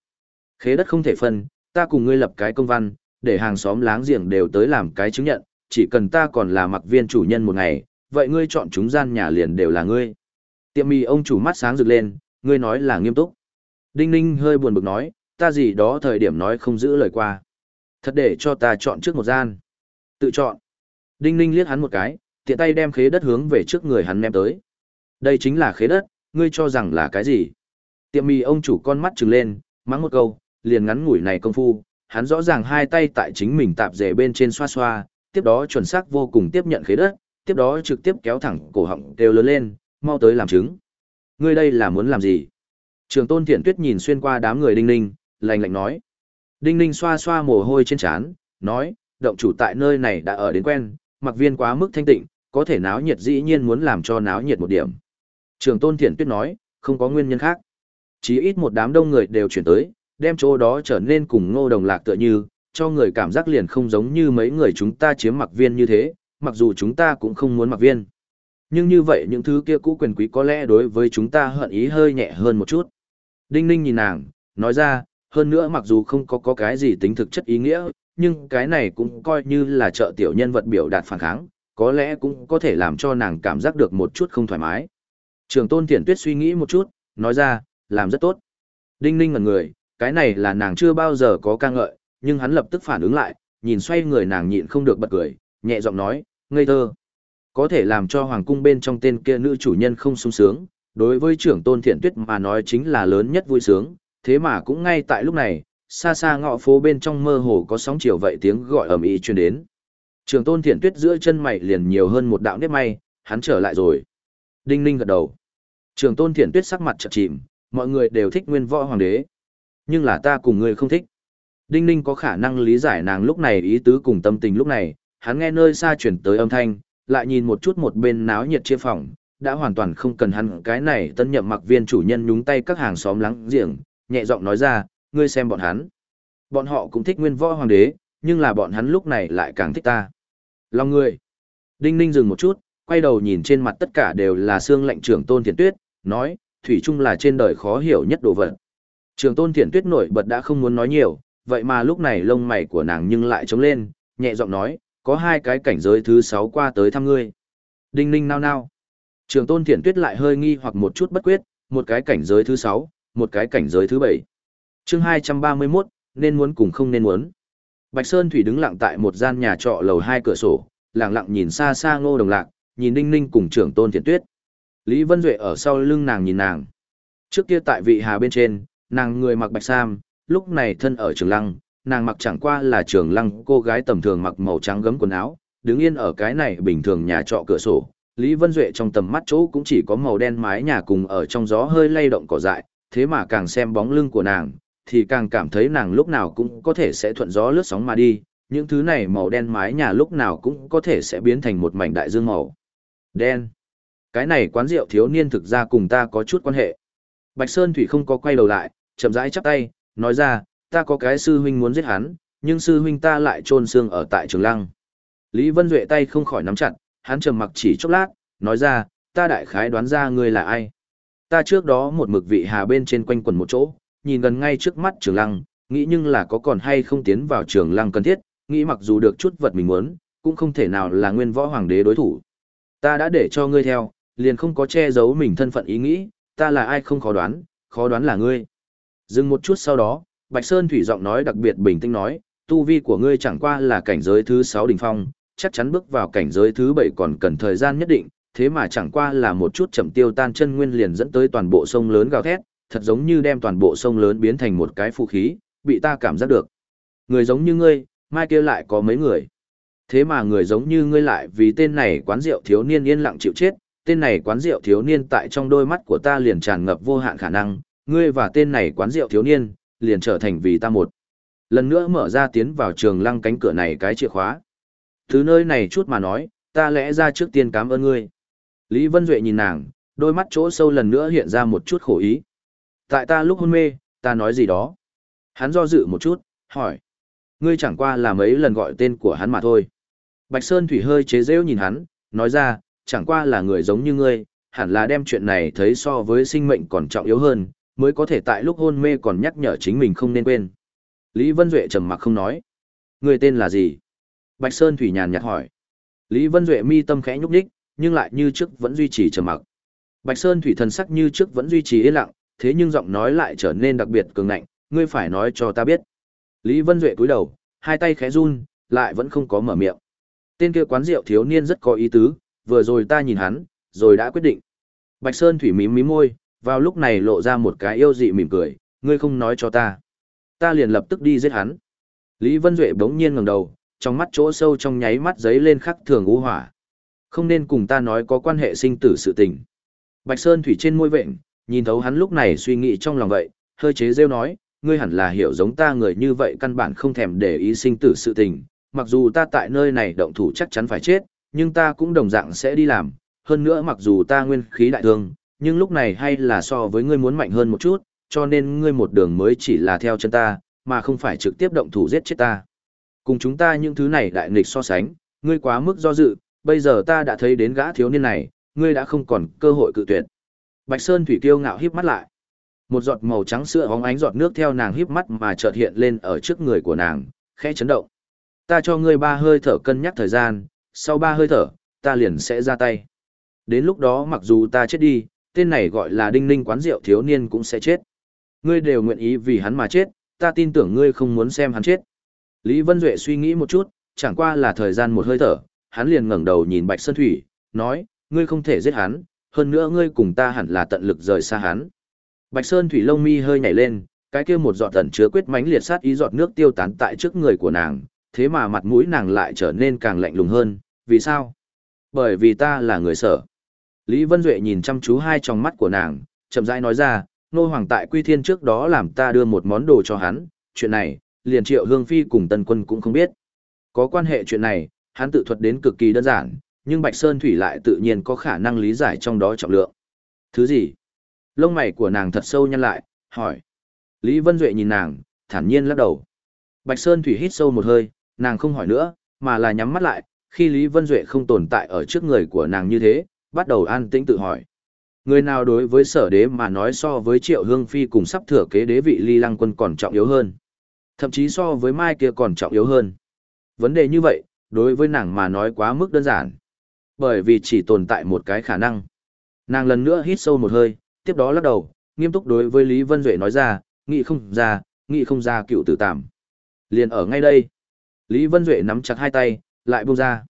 Khế đất không thể phân, ta cùng ngươi lập cái công văn, để hàng xóm láng giềng đều tới làm cái chứng nhận, chỉ cần ta còn là mặc viên chủ nhân một ngày, vậy ngươi chọn chúng gian nhà liền đều là ngươi. Tiệm mì ông chủ mắt sáng rực lên, ngươi nói là nghiêm túc. Đinh Ninh hơi buồn bực nói, ta gì đó thời điểm nói không giữ lời qua. Thật để cho ta chọn trước một gian. Tự chọn. Đinh Ninh liếc hắn một cái, tiện tay đem khế đất hướng về trước người hắn ném tới. Đây chính là khế đất, ngươi cho rằng là cái gì? Tiệm mì ông chủ con mắt trừng lên, mắng một câu, liền ngắn ngủi này công phu, hắn rõ ràng hai tay tại chính mình tạp dề bên trên xoa xoa, tiếp đó chuẩn xác vô cùng tiếp nhận khế đất, tiếp đó trực tiếp kéo thẳng cổ họng đều lớn lên, mau tới làm chứng. Ngươi đây là muốn làm gì? Trường tôn thiện tuyết nhìn xuyên qua đám người đinh ninh, lạnh lạnh nói. Đinh ninh xoa xoa mồ hôi trên trán, nói, động chủ tại nơi này đã ở đến quen, mặc viên quá mức thanh tịnh, có thể náo nhiệt dĩ nhiên muốn làm cho náo nhiệt một điểm. Trường tôn thiện tuyết nói, không có nguyên nhân khác. Chỉ ít một đám đông người đều chuyển tới, đem chỗ đó trở nên cùng ngô đồng lạc tựa như, cho người cảm giác liền không giống như mấy người chúng ta chiếm mặc viên như thế, mặc dù chúng ta cũng không muốn mặc viên. Nhưng như vậy những thứ kia cũ quyền quý có lẽ đối với chúng ta hận ý hơi nhẹ hơn một chút. Đinh ninh nhìn nàng, nói ra, hơn nữa mặc dù không có, có cái gì tính thực chất ý nghĩa, nhưng cái này cũng coi như là trợ tiểu nhân vật biểu đạt phản kháng, có lẽ cũng có thể làm cho nàng cảm giác được một chút không thoải mái. Trường tôn thiển tuyết suy nghĩ một chút, nói ra, làm rất tốt. Đinh ninh ngẩn người, cái này là nàng chưa bao giờ có ca ngợi, nhưng hắn lập tức phản ứng lại, nhìn xoay người nàng nhịn không được bật cười, nhẹ giọng nói, ngây thơ. Có thể làm cho hoàng cung bên trong tên kia nữ chủ nhân không sung sướng, đối với trưởng tôn thiện tuyết mà nói chính là lớn nhất vui sướng, thế mà cũng ngay tại lúc này, xa xa ngõ phố bên trong mơ hồ có sóng chiều vậy tiếng gọi ầm ĩ truyền đến. Trường tôn thiện tuyết giữa chân mày liền nhiều hơn một đạo nếp may, hắn trở lại rồi. Đinh ninh gật đầu. Trường tôn thiện tuyết sắc mặt chợt chìm, mọi người đều thích nguyên võ hoàng đế. Nhưng là ta cùng ngươi không thích. Đinh ninh có khả năng lý giải nàng lúc này ý tứ cùng tâm tình lúc này, hắn nghe nơi xa chuyển tới âm thanh, lại nhìn một chút một bên náo nhiệt chia phòng, đã hoàn toàn không cần hắn cái này tân nhậm mặc viên chủ nhân nhúng tay các hàng xóm lắng giềng, nhẹ giọng nói ra, ngươi xem bọn hắn. Bọn họ cũng thích nguyên võ hoàng đế, nhưng là bọn hắn lúc này lại càng thích ta. Lòng người. Đinh ninh dừng một chút, quay đầu nhìn trên mặt tất cả đều là xương lạnh trưởng tôn thiền tuyết, nói, thủy chung là trên đời khó hiểu nhất đồ vật. Trường tôn thiện tuyết nổi bật đã không muốn nói nhiều, vậy mà lúc này lông mày của nàng nhưng lại trống lên, nhẹ giọng nói, có hai cái cảnh giới thứ sáu qua tới thăm ngươi. Đinh ninh nao nao. Trường tôn thiện tuyết lại hơi nghi hoặc một chút bất quyết, một cái cảnh giới thứ sáu, một cái cảnh giới thứ bảy. chương hai trăm ba mươi 231, nên muốn cùng không nên muốn. Bạch Sơn Thủy đứng lặng tại một gian nhà trọ lầu hai cửa sổ, lặng lặng nhìn xa xa ngô đồng lạc, nhìn Đinh Ninh cùng trưởng tôn thiện tuyết. Lý Vân Duệ ở sau lưng nàng nhìn nàng. Trước kia tại vị hà bên trên, nàng người mặc bạch sam, lúc này thân ở trường lăng, nàng mặc chẳng qua là trường lăng cô gái tầm thường mặc màu trắng gấm quần áo, đứng yên ở cái này bình thường nhà trọ cửa sổ. Lý Vân Duệ trong tầm mắt chỗ cũng chỉ có màu đen mái nhà cùng ở trong gió hơi lay động cỏ dại, thế mà càng xem bóng lưng của nàng, thì càng cảm thấy nàng lúc nào cũng có thể sẽ thuận gió lướt sóng mà đi, những thứ này màu đen mái nhà lúc nào cũng có thể sẽ biến thành một mảnh đại dương màu đen. Cái này quán rượu thiếu niên thực ra cùng ta có chút quan hệ. Bạch Sơn Thủy không có quay đầu lại, chậm rãi chắp tay, nói ra, ta có cái sư huynh muốn giết hắn, nhưng sư huynh ta lại trôn xương ở tại trường lăng. Lý Vân Duệ tay không khỏi nắm chặt, hắn trầm mặc chỉ chốc lát, nói ra, ta đại khái đoán ra ngươi là ai. Ta trước đó một mực vị hà bên trên quanh quần một chỗ, nhìn gần ngay trước mắt trường lăng, nghĩ nhưng là có còn hay không tiến vào trường lăng cần thiết, nghĩ mặc dù được chút vật mình muốn, cũng không thể nào là nguyên võ hoàng đế đối thủ. Ta đã để cho ngươi theo, liền không có che giấu mình thân phận ý nghĩ, ta là ai không khó đoán, khó đoán là ngươi. Dừng một chút sau đó, Bạch Sơn Thủy giọng nói đặc biệt bình tĩnh nói, tu vi của ngươi chẳng qua là cảnh giới thứ 6 đỉnh phong, chắc chắn bước vào cảnh giới thứ 7 còn cần thời gian nhất định, thế mà chẳng qua là một chút chậm tiêu tan chân nguyên liền dẫn tới toàn bộ sông lớn gào thét, thật giống như đem toàn bộ sông lớn biến thành một cái phụ khí, bị ta cảm giác được. Người giống như ngươi, mai kia lại có mấy người. Thế mà người giống như ngươi lại vì tên này quán rượu thiếu niên yên lặng chịu chết, tên này quán rượu thiếu niên tại trong đôi mắt của ta liền tràn ngập vô hạn khả năng, ngươi và tên này quán rượu thiếu niên, liền trở thành vì ta một. Lần nữa mở ra tiến vào trường lăng cánh cửa này cái chìa khóa. Thứ nơi này chút mà nói, ta lẽ ra trước tiên cảm ơn ngươi. Lý Vân Duệ nhìn nàng, đôi mắt chỗ sâu lần nữa hiện ra một chút khổ ý. Tại ta lúc hôn mê, ta nói gì đó. Hắn do dự một chút, hỏi. Ngươi chẳng qua là mấy lần gọi tên của hắn mà thôi. Bạch Sơn Thủy hơi chế rêu nhìn hắn, nói ra, chẳng qua là người giống như ngươi, hẳn là đem chuyện này thấy so với sinh mệnh còn trọng yếu hơn, mới có thể tại lúc hôn mê còn nhắc nhở chính mình không nên quên. Lý Vân Duệ trầm mặc không nói. Người tên là gì? Bạch Sơn Thủy nhàn nhạt hỏi. Lý Vân Duệ mi tâm khẽ nhúc nhích, nhưng lại như trước vẫn duy trì trầm mặc. Bạch Sơn Thủy thần sắc như trước vẫn duy trì yên lặng, thế nhưng giọng nói lại trở nên đặc biệt cường ngạnh, ngươi phải nói cho ta biết. Lý Vân Duệ cúi đầu, hai tay khẽ run, lại vẫn không có mở miệng. Tên kia quán rượu thiếu niên rất có ý tứ, vừa rồi ta nhìn hắn, rồi đã quyết định. Bạch Sơn Thủy mím mím môi, vào lúc này lộ ra một cái yêu dị mỉm cười, ngươi không nói cho ta. Ta liền lập tức đi giết hắn. Lý Vân Duệ bỗng nhiên ngẩng đầu, trong mắt chỗ sâu trong nháy mắt giấy lên khắc thường u hỏa. Không nên cùng ta nói có quan hệ sinh tử sự tình. Bạch Sơn Thủy trên môi vệnh, nhìn thấu hắn lúc này suy nghĩ trong lòng vậy, hơi chế rêu nói, ngươi hẳn là hiểu giống ta người như vậy căn bản không thèm để ý sinh tử sự tình, mặc dù ta tại nơi này động thủ chắc chắn phải chết, nhưng ta cũng đồng dạng sẽ đi làm, hơn nữa mặc dù ta nguyên khí đại thương, nhưng lúc này hay là so với ngươi muốn mạnh hơn một chút, cho nên ngươi một đường mới chỉ là theo chân ta, mà không phải trực tiếp động thủ giết chết ta. Cùng chúng ta những thứ này đại nghịch so sánh, ngươi quá mức do dự, bây giờ ta đã thấy đến gã thiếu niên này, ngươi đã không còn cơ hội cự tuyệt. Bạch Sơn Thủy Kiêu ngạo híp mắt lại. Một giọt màu trắng sữa óng ánh giọt nước theo nàng híp mắt mà chợt hiện lên ở trước người của nàng, khẽ chấn động. Ta cho ngươi ba hơi thở cân nhắc thời gian, sau ba hơi thở, ta liền sẽ ra tay. Đến lúc đó mặc dù ta chết đi, tên này gọi là đinh ninh quán rượu thiếu niên cũng sẽ chết. Ngươi đều nguyện ý vì hắn mà chết, ta tin tưởng ngươi không muốn xem hắn chết. Lý Vân Duệ suy nghĩ một chút, chẳng qua là thời gian một hơi thở, hắn liền ngẩng đầu nhìn Bạch Sơn Thủy, nói, ngươi không thể giết hắn, hơn nữa ngươi cùng ta hẳn là tận lực rời xa hắn. Bạch Sơn Thủy lông mi hơi nhảy lên, cái kia một giọt tẩn chứa quyết mãnh liệt sát ý giọt nước tiêu tán tại trước người của nàng, thế mà mặt mũi nàng lại trở nên càng lạnh lùng hơn, vì sao? Bởi vì ta là người sở. Lý Vân Duệ nhìn chăm chú hai tròng mắt của nàng, chậm rãi nói ra, nô hoàng tại quy thiên trước đó làm ta đưa một món đồ cho hắn, chuyện này, liền triệu hương phi cùng tân quân cũng không biết. Có quan hệ chuyện này, hắn tự thuật đến cực kỳ đơn giản, nhưng Bạch Sơn Thủy lại tự nhiên có khả năng lý giải trong đó trọng lượng. Thứ gì? Lông mày của nàng thật sâu nhăn lại, hỏi. Lý Vân Duệ nhìn nàng, thản nhiên lắc đầu. Bạch Sơn Thủy hít sâu một hơi, nàng không hỏi nữa, mà là nhắm mắt lại, khi Lý Vân Duệ không tồn tại ở trước người của nàng như thế, bắt đầu an tĩnh tự hỏi. Người nào đối với sở đế mà nói so với triệu hương phi cùng sắp thừa kế đế vị ly lăng quân còn trọng yếu hơn. Thậm chí so với mai kia còn trọng yếu hơn. Vấn đề như vậy, đối với nàng mà nói quá mức đơn giản. Bởi vì chỉ tồn tại một cái khả năng. Nàng lần nữa hít sâu một hơi, tiếp đó lắc đầu, nghiêm túc đối với Lý Vân Duệ nói ra, nghị không ra, nghị không ra cựu tử tạm. Liền ở ngay đây. Lý Vân Duệ nắm chặt hai tay, lại buông ra.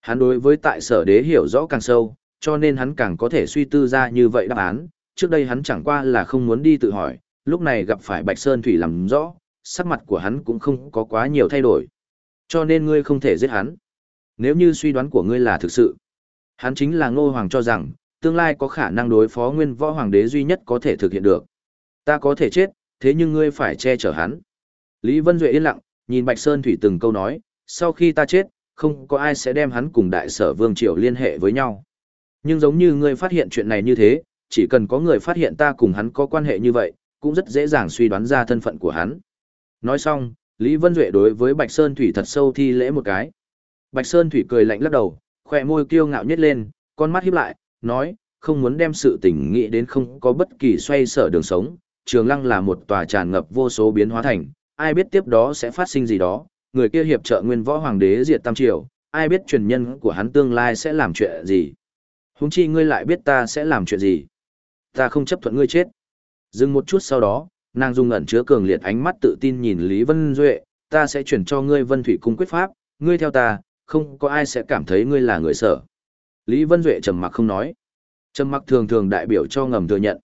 Hắn đối với tại sở đế hiểu rõ càng sâu, cho nên hắn càng có thể suy tư ra như vậy đáp án. Trước đây hắn chẳng qua là không muốn đi tự hỏi, lúc này gặp phải Bạch Sơn Thủy làm rõ, sắc mặt của hắn cũng không có quá nhiều thay đổi. Cho nên ngươi không thể giết hắn. Nếu như suy đoán của ngươi là thực sự, hắn chính là ngô hoàng cho rằng, tương lai có khả năng đối phó nguyên võ hoàng đế duy nhất có thể thực hiện được. Ta có thể chết, thế nhưng ngươi phải che chở hắn. Lý Vân Duệ yên lặng, nhìn Bạch Sơn Thủy từng câu nói, sau khi ta chết, không có ai sẽ đem hắn cùng đại sở vương triều liên hệ với nhau. Nhưng giống như ngươi phát hiện chuyện này như thế, chỉ cần có người phát hiện ta cùng hắn có quan hệ như vậy, cũng rất dễ dàng suy đoán ra thân phận của hắn. Nói xong, Lý Vân Duệ đối với Bạch Sơn Thủy thật sâu thi lễ một cái. Bạch Sơn Thủy cười lạnh lắc đầu, khỏe môi kiêu ngạo nhếch lên, con mắt híp lại, nói, không muốn đem sự tình nghĩ đến không có bất kỳ xoay sở đường sống. Trường Lăng là một tòa tràn ngập vô số biến hóa thành, ai biết tiếp đó sẽ phát sinh gì đó, người kia hiệp trợ nguyên võ hoàng đế diệt tam triều, ai biết truyền nhân của hắn tương lai sẽ làm chuyện gì. Húng chi ngươi lại biết ta sẽ làm chuyện gì. Ta không chấp thuận ngươi chết. Dừng một chút sau đó, nàng dùng ẩn chứa cường liệt ánh mắt tự tin nhìn Lý Vân Duệ, ta sẽ chuyển cho ngươi Vân Thủy Cung quyết pháp, ngươi theo ta, không có ai sẽ cảm thấy ngươi là người sở. Lý Vân Duệ trầm mặc không nói. Trầm mặc thường thường đại biểu cho ngầm thừa nhận.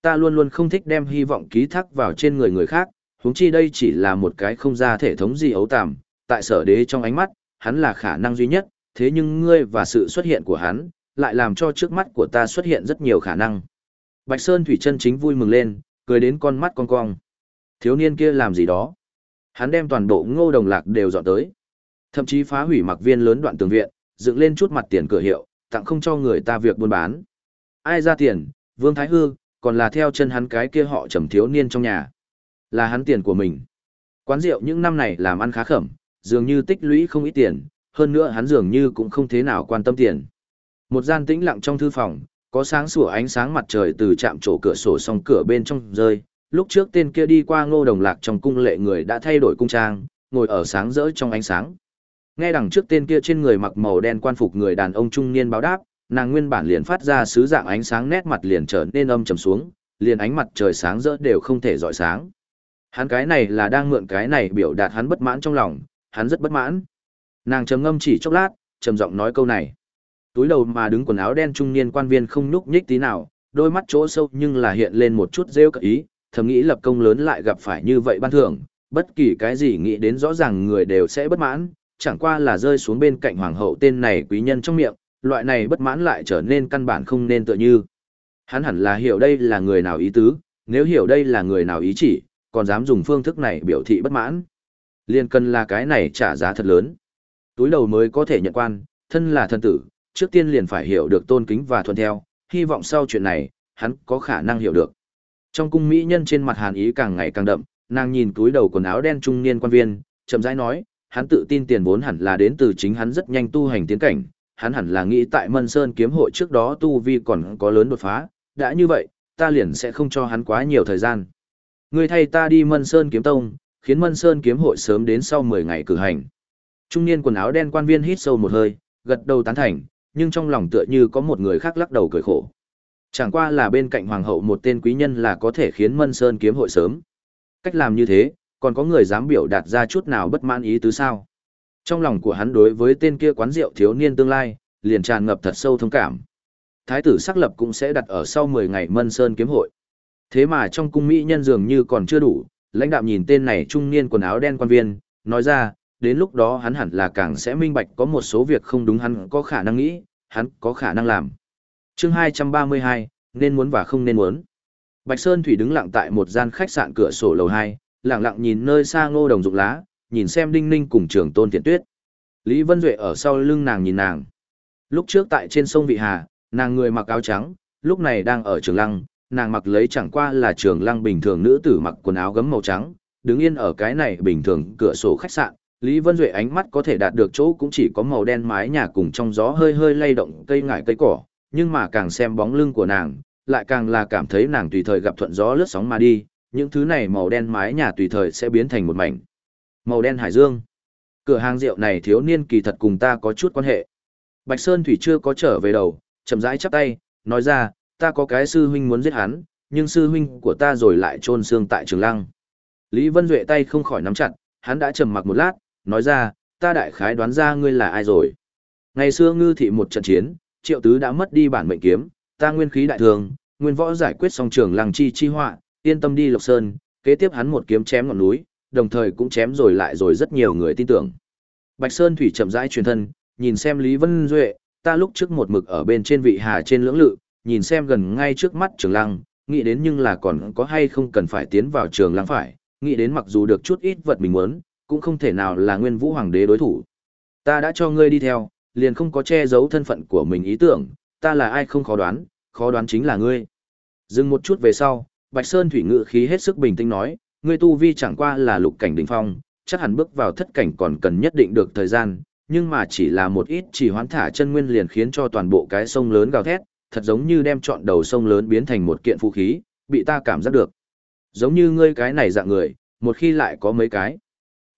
Ta luôn luôn không thích đem hy vọng ký thác vào trên người người khác, huống chi đây chỉ là một cái không ra thể thống gì ấu tàm, tại sở đế trong ánh mắt, hắn là khả năng duy nhất, thế nhưng ngươi và sự xuất hiện của hắn, lại làm cho trước mắt của ta xuất hiện rất nhiều khả năng. Bạch Sơn Thủy chân chính vui mừng lên, cười đến con mắt con cong. Thiếu niên kia làm gì đó? Hắn đem toàn bộ ngô đồng lạc đều dọn tới. Thậm chí phá hủy mặc viên lớn đoạn tường viện, dựng lên chút mặt tiền cửa hiệu, tặng không cho người ta việc buôn bán. Ai ra tiền, Vương Thái Hư, còn là theo chân hắn cái kia họ trầm thiếu niên trong nhà. Là hắn tiền của mình. Quán rượu những năm này làm ăn khá khẩm, dường như tích lũy không ít tiền, hơn nữa hắn dường như cũng không thế nào quan tâm tiền. Một gian tĩnh lặng trong thư phòng, có sáng sủa ánh sáng mặt trời từ chạm chỗ cửa sổ song cửa bên trong rơi. Lúc trước tên kia đi qua ngô đồng lạc trong cung lệ người đã thay đổi cung trang, ngồi ở sáng rỡ trong ánh sáng. Nghe đằng trước tên kia trên người mặc màu đen quan phục người đàn ông trung niên báo đáp, nàng nguyên bản liền phát ra sứ dạng ánh sáng nét mặt liền trở nên âm trầm xuống, liền ánh mặt trời sáng rỡ đều không thể dọi sáng. Hắn cái này là đang mượn cái này biểu đạt hắn bất mãn trong lòng, hắn rất bất mãn. Nàng trầm ngâm chỉ chốc lát, trầm giọng nói câu này. Túi đầu mà đứng quần áo đen trung niên quan viên không nhúc nhích tí nào, đôi mắt chỗ sâu nhưng là hiện lên một chút rêu cợt ý, thầm nghĩ lập công lớn lại gặp phải như vậy ban thưởng, bất kỳ cái gì nghĩ đến rõ ràng người đều sẽ bất mãn, chẳng qua là rơi xuống bên cạnh hoàng hậu tên này quý nhân trong miệng, loại này bất mãn lại trở nên căn bản không nên tựa như. Hắn hẳn là hiểu đây là người nào ý tứ, nếu hiểu đây là người nào ý chỉ, còn dám dùng phương thức này biểu thị bất mãn. Liên cần là cái này trả giá thật lớn. Túi đầu mới có thể nhận quan, thân là thân tử, trước tiên liền phải hiểu được tôn kính và thuận theo, hy vọng sau chuyện này, hắn có khả năng hiểu được. Trong cung mỹ nhân trên mặt hàn ý càng ngày càng đậm, nàng nhìn túi đầu quần áo đen trung niên quan viên, chậm rãi nói, hắn tự tin tiền vốn hẳn là đến từ chính hắn rất nhanh tu hành tiến cảnh, hắn hẳn là nghĩ tại Mân Sơn kiếm hội trước đó tu vi còn có lớn đột phá, đã như vậy, ta liền sẽ không cho hắn quá nhiều thời gian. Ngươi thay ta đi Mân Sơn kiếm tông, khiến Mân Sơn kiếm hội sớm đến sau 10 ngày cử hành. Trung niên quần áo đen quan viên hít sâu một hơi, gật đầu tán thành, nhưng trong lòng tựa như có một người khác lắc đầu cười khổ. Chẳng qua là bên cạnh hoàng hậu một tên quý nhân là có thể khiến Mân Sơn kiếm hội sớm. Cách làm như thế, còn có người dám biểu đạt ra chút nào bất mãn ý tứ sao? Trong lòng của hắn đối với tên kia quán rượu thiếu niên tương lai, liền tràn ngập thật sâu thông cảm. Thái tử sắc lập cũng sẽ đặt ở sau 10 ngày Mân Sơn kiếm hội. Thế mà trong cung mỹ nhân dường như còn chưa đủ, lãnh đạo nhìn tên này trung niên quần áo đen quan viên, nói ra, đến lúc đó hắn hẳn là càng sẽ minh bạch có một số việc không đúng hắn có khả năng nghĩ, hắn có khả năng làm. chương 232, nên muốn và không nên muốn. Bạch Sơn Thủy đứng lặng tại một gian khách sạn cửa sổ lầu 2, lặng lặng nhìn nơi xa ngô đồng dụng lá, nhìn xem Đinh Ninh cùng trưởng tôn thiện tuyết. Lý Vân Duệ ở sau lưng nàng nhìn nàng. Lúc trước tại trên sông Vị Hà, nàng người mặc áo trắng, lúc này đang ở trường lăng, nàng mặc lấy chẳng qua là trường lăng bình thường nữ tử mặc quần áo gấm màu trắng, đứng yên ở cái này bình thường cửa sổ khách sạn, Lý Vân Duệ ánh mắt có thể đạt được chỗ cũng chỉ có màu đen mái nhà cùng trong gió hơi hơi lay động cây ngải cây cỏ, nhưng mà càng xem bóng lưng của nàng, lại càng là cảm thấy nàng tùy thời gặp thuận gió lướt sóng mà đi, những thứ này màu đen mái nhà tùy thời sẽ biến thành một mảnh. Màu đen hải dương. Cửa hàng rượu này thiếu niên kỳ thật cùng ta có chút quan hệ. Bạch Sơn Thủy chưa có trở về đầu, chậm rãi chắp tay, nói ra, ta có cái sư huynh muốn giết hắn, nhưng sư huynh của ta rồi lại trôn xương tại trường lăng. Lý Vân Duệ tay không khỏi nắm chặt, hắn đã trầm mặc một lát, nói ra, ta đại khái đoán ra ngươi là ai rồi. Ngày xưa ngư thị một trận chiến, triệu tứ đã mất đi bản mệnh kiếm, ta nguyên khí đại thường, nguyên võ giải quyết xong trường lăng chi chi họa, yên tâm đi Lộc Sơn, kế tiếp hắn một kiếm chém ngọn núi, đồng thời cũng chém rồi lại rồi rất nhiều người tin tưởng. Bạch Sơn Thủy chậm rãi truyền thân, nhìn xem Lý Vân Duệ, ta lúc trước một mực ở bên trên vị hà trên lưỡng lự, nhìn xem gần ngay trước mắt trường lăng, nghĩ đến nhưng là còn có hay không cần phải tiến vào trường lăng phải, nghĩ đến mặc dù được chút ít vật mình muốn, cũng không thể nào là nguyên vũ hoàng đế đối thủ. Ta đã cho ngươi đi theo, liền không có che giấu thân phận của mình ý tưởng, ta là ai không khó đoán, khó đoán chính là ngươi. Dừng một chút về sau, Bạch Sơn Thủy ngự khí hết sức bình tĩnh nói, ngươi tu vi chẳng qua là lục cảnh đỉnh phong, chắc hẳn bước vào thất cảnh còn cần nhất định được thời gian, nhưng mà chỉ là một ít chỉ hoán thả chân nguyên liền khiến cho toàn bộ cái sông lớn gào thét, thật giống như đem trọn đầu sông lớn biến thành một kiện vũ khí, bị ta cảm giác được. Giống như ngươi cái này dạng người, một khi lại có mấy cái.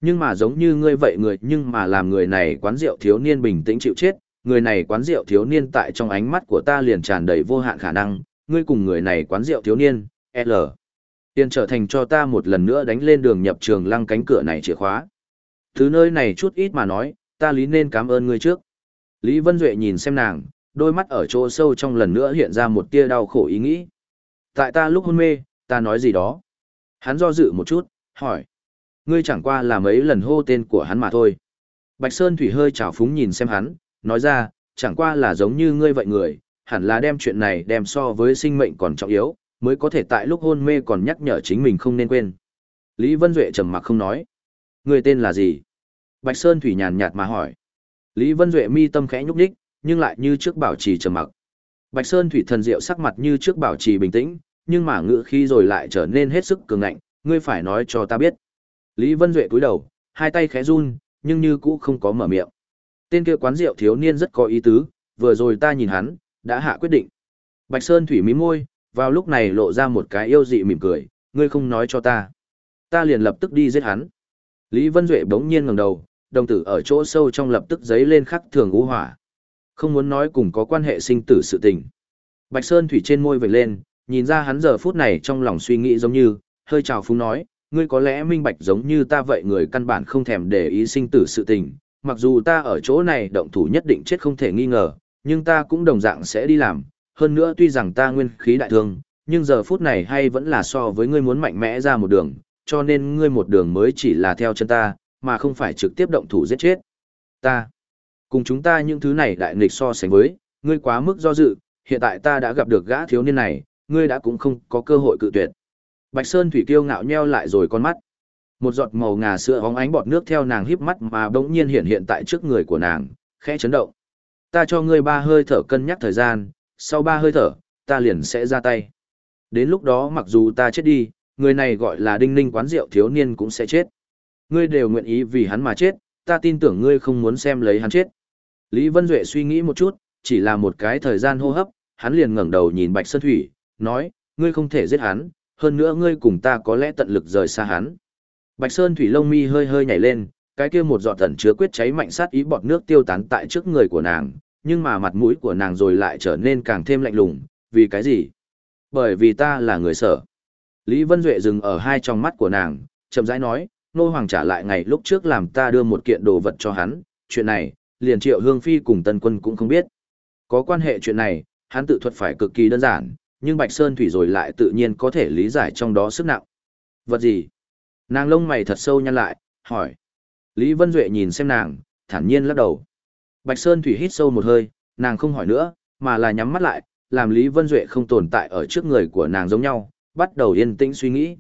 Nhưng mà giống như ngươi vậy người nhưng mà làm người này quán rượu thiếu niên bình tĩnh chịu chết, người này quán rượu thiếu niên tại trong ánh mắt của ta liền tràn đầy vô hạn khả năng, ngươi cùng người này quán rượu thiếu niên, L. Tiền trở thành cho ta một lần nữa đánh lên đường nhập trường lăng cánh cửa này chìa khóa. Thứ nơi này chút ít mà nói, ta lý nên cảm ơn ngươi trước. Lý Vân Duệ nhìn xem nàng, đôi mắt ở chỗ sâu trong lần nữa hiện ra một tia đau khổ ý nghĩ. Tại ta lúc hôn mê, ta nói gì đó. Hắn do dự một chút, hỏi. Ngươi chẳng qua là mấy lần hô tên của hắn mà thôi. Bạch Sơn Thủy hơi trào phúng nhìn xem hắn, nói ra, chẳng qua là giống như ngươi vậy người, hẳn là đem chuyện này đem so với sinh mệnh còn trọng yếu, mới có thể tại lúc hôn mê còn nhắc nhở chính mình không nên quên. Lý Vân Duệ trầm mặc không nói. Người tên là gì? Bạch Sơn Thủy nhàn nhạt mà hỏi. Lý Vân Duệ mi tâm khẽ nhúc nhích, nhưng lại như trước bảo trì trầm mặc. Bạch Sơn Thủy thần diệu sắc mặt như trước bảo trì bình tĩnh, nhưng mà ngữ khí rồi lại trở nên hết sức cường ngạnh, ngươi phải nói cho ta biết. Lý Vân Duệ cúi đầu, hai tay khẽ run, nhưng như cũ không có mở miệng. Tên kia quán rượu thiếu niên rất có ý tứ, vừa rồi ta nhìn hắn, đã hạ quyết định. Bạch Sơn Thủy mím môi, vào lúc này lộ ra một cái yêu dị mỉm cười, ngươi không nói cho ta. Ta liền lập tức đi giết hắn. Lý Vân Duệ bỗng nhiên ngẩng đầu, đồng tử ở chỗ sâu trong lập tức giấy lên khắc thường ngũ hỏa. Không muốn nói cùng có quan hệ sinh tử sự tình. Bạch Sơn Thủy trên môi vểnh lên, nhìn ra hắn giờ phút này trong lòng suy nghĩ giống như, hơi trào phúng nói, ngươi có lẽ minh bạch giống như ta vậy người căn bản không thèm để ý sinh tử sự tình, mặc dù ta ở chỗ này động thủ nhất định chết không thể nghi ngờ, nhưng ta cũng đồng dạng sẽ đi làm, hơn nữa tuy rằng ta nguyên khí đại thương, nhưng giờ phút này hay vẫn là so với ngươi muốn mạnh mẽ ra một đường, cho nên ngươi một đường mới chỉ là theo chân ta, mà không phải trực tiếp động thủ giết chết. Ta, cùng chúng ta những thứ này đại nghịch so sánh với, ngươi quá mức do dự, hiện tại ta đã gặp được gã thiếu niên này, ngươi đã cũng không có cơ hội cự tuyệt. Bạch Sơn Thủy Kiêu ngạo nheo lại rồi con mắt. Một giọt màu ngà sữa óng ánh bọt nước theo nàng híp mắt mà bỗng nhiên hiện hiện tại trước người của nàng, khẽ chấn động. Ta cho ngươi ba hơi thở cân nhắc thời gian, sau ba hơi thở, ta liền sẽ ra tay. Đến lúc đó mặc dù ta chết đi, người này gọi là đinh ninh quán rượu thiếu niên cũng sẽ chết. Ngươi đều nguyện ý vì hắn mà chết, ta tin tưởng ngươi không muốn xem lấy hắn chết. Lý Vân Duệ suy nghĩ một chút, chỉ là một cái thời gian hô hấp, hắn liền ngẩng đầu nhìn Bạch Sơn Thủy, nói, ngươi không thể giết hắn, hơn nữa ngươi cùng ta có lẽ tận lực rời xa hắn. Bạch Sơn Thủy long mi hơi hơi nhảy lên, cái kia một giọt tẩn chứa quyết cháy mạnh sát ý bọt nước tiêu tán tại trước người của nàng, nhưng mà mặt mũi của nàng rồi lại trở nên càng thêm lạnh lùng, vì cái gì? Bởi vì ta là người sở. Lý Vân Duệ dừng ở hai trong mắt của nàng, chậm rãi nói, nô hoàng trả lại ngày lúc trước làm ta đưa một kiện đồ vật cho hắn, chuyện này, liền triệu hương phi cùng tân quân cũng không biết. Có quan hệ chuyện này, hắn tự thuật phải cực kỳ đơn giản, nhưng Bạch Sơn Thủy rồi lại tự nhiên có thể lý giải trong đó sức nặng. Vật gì? Nàng lông mày thật sâu nhăn lại, hỏi. Lý Vân Duệ nhìn xem nàng, thản nhiên lắc đầu. Bạch Sơn Thủy hít sâu một hơi, nàng không hỏi nữa, mà là nhắm mắt lại, làm Lý Vân Duệ không tồn tại ở trước người của nàng giống nhau, bắt đầu yên tĩnh suy nghĩ.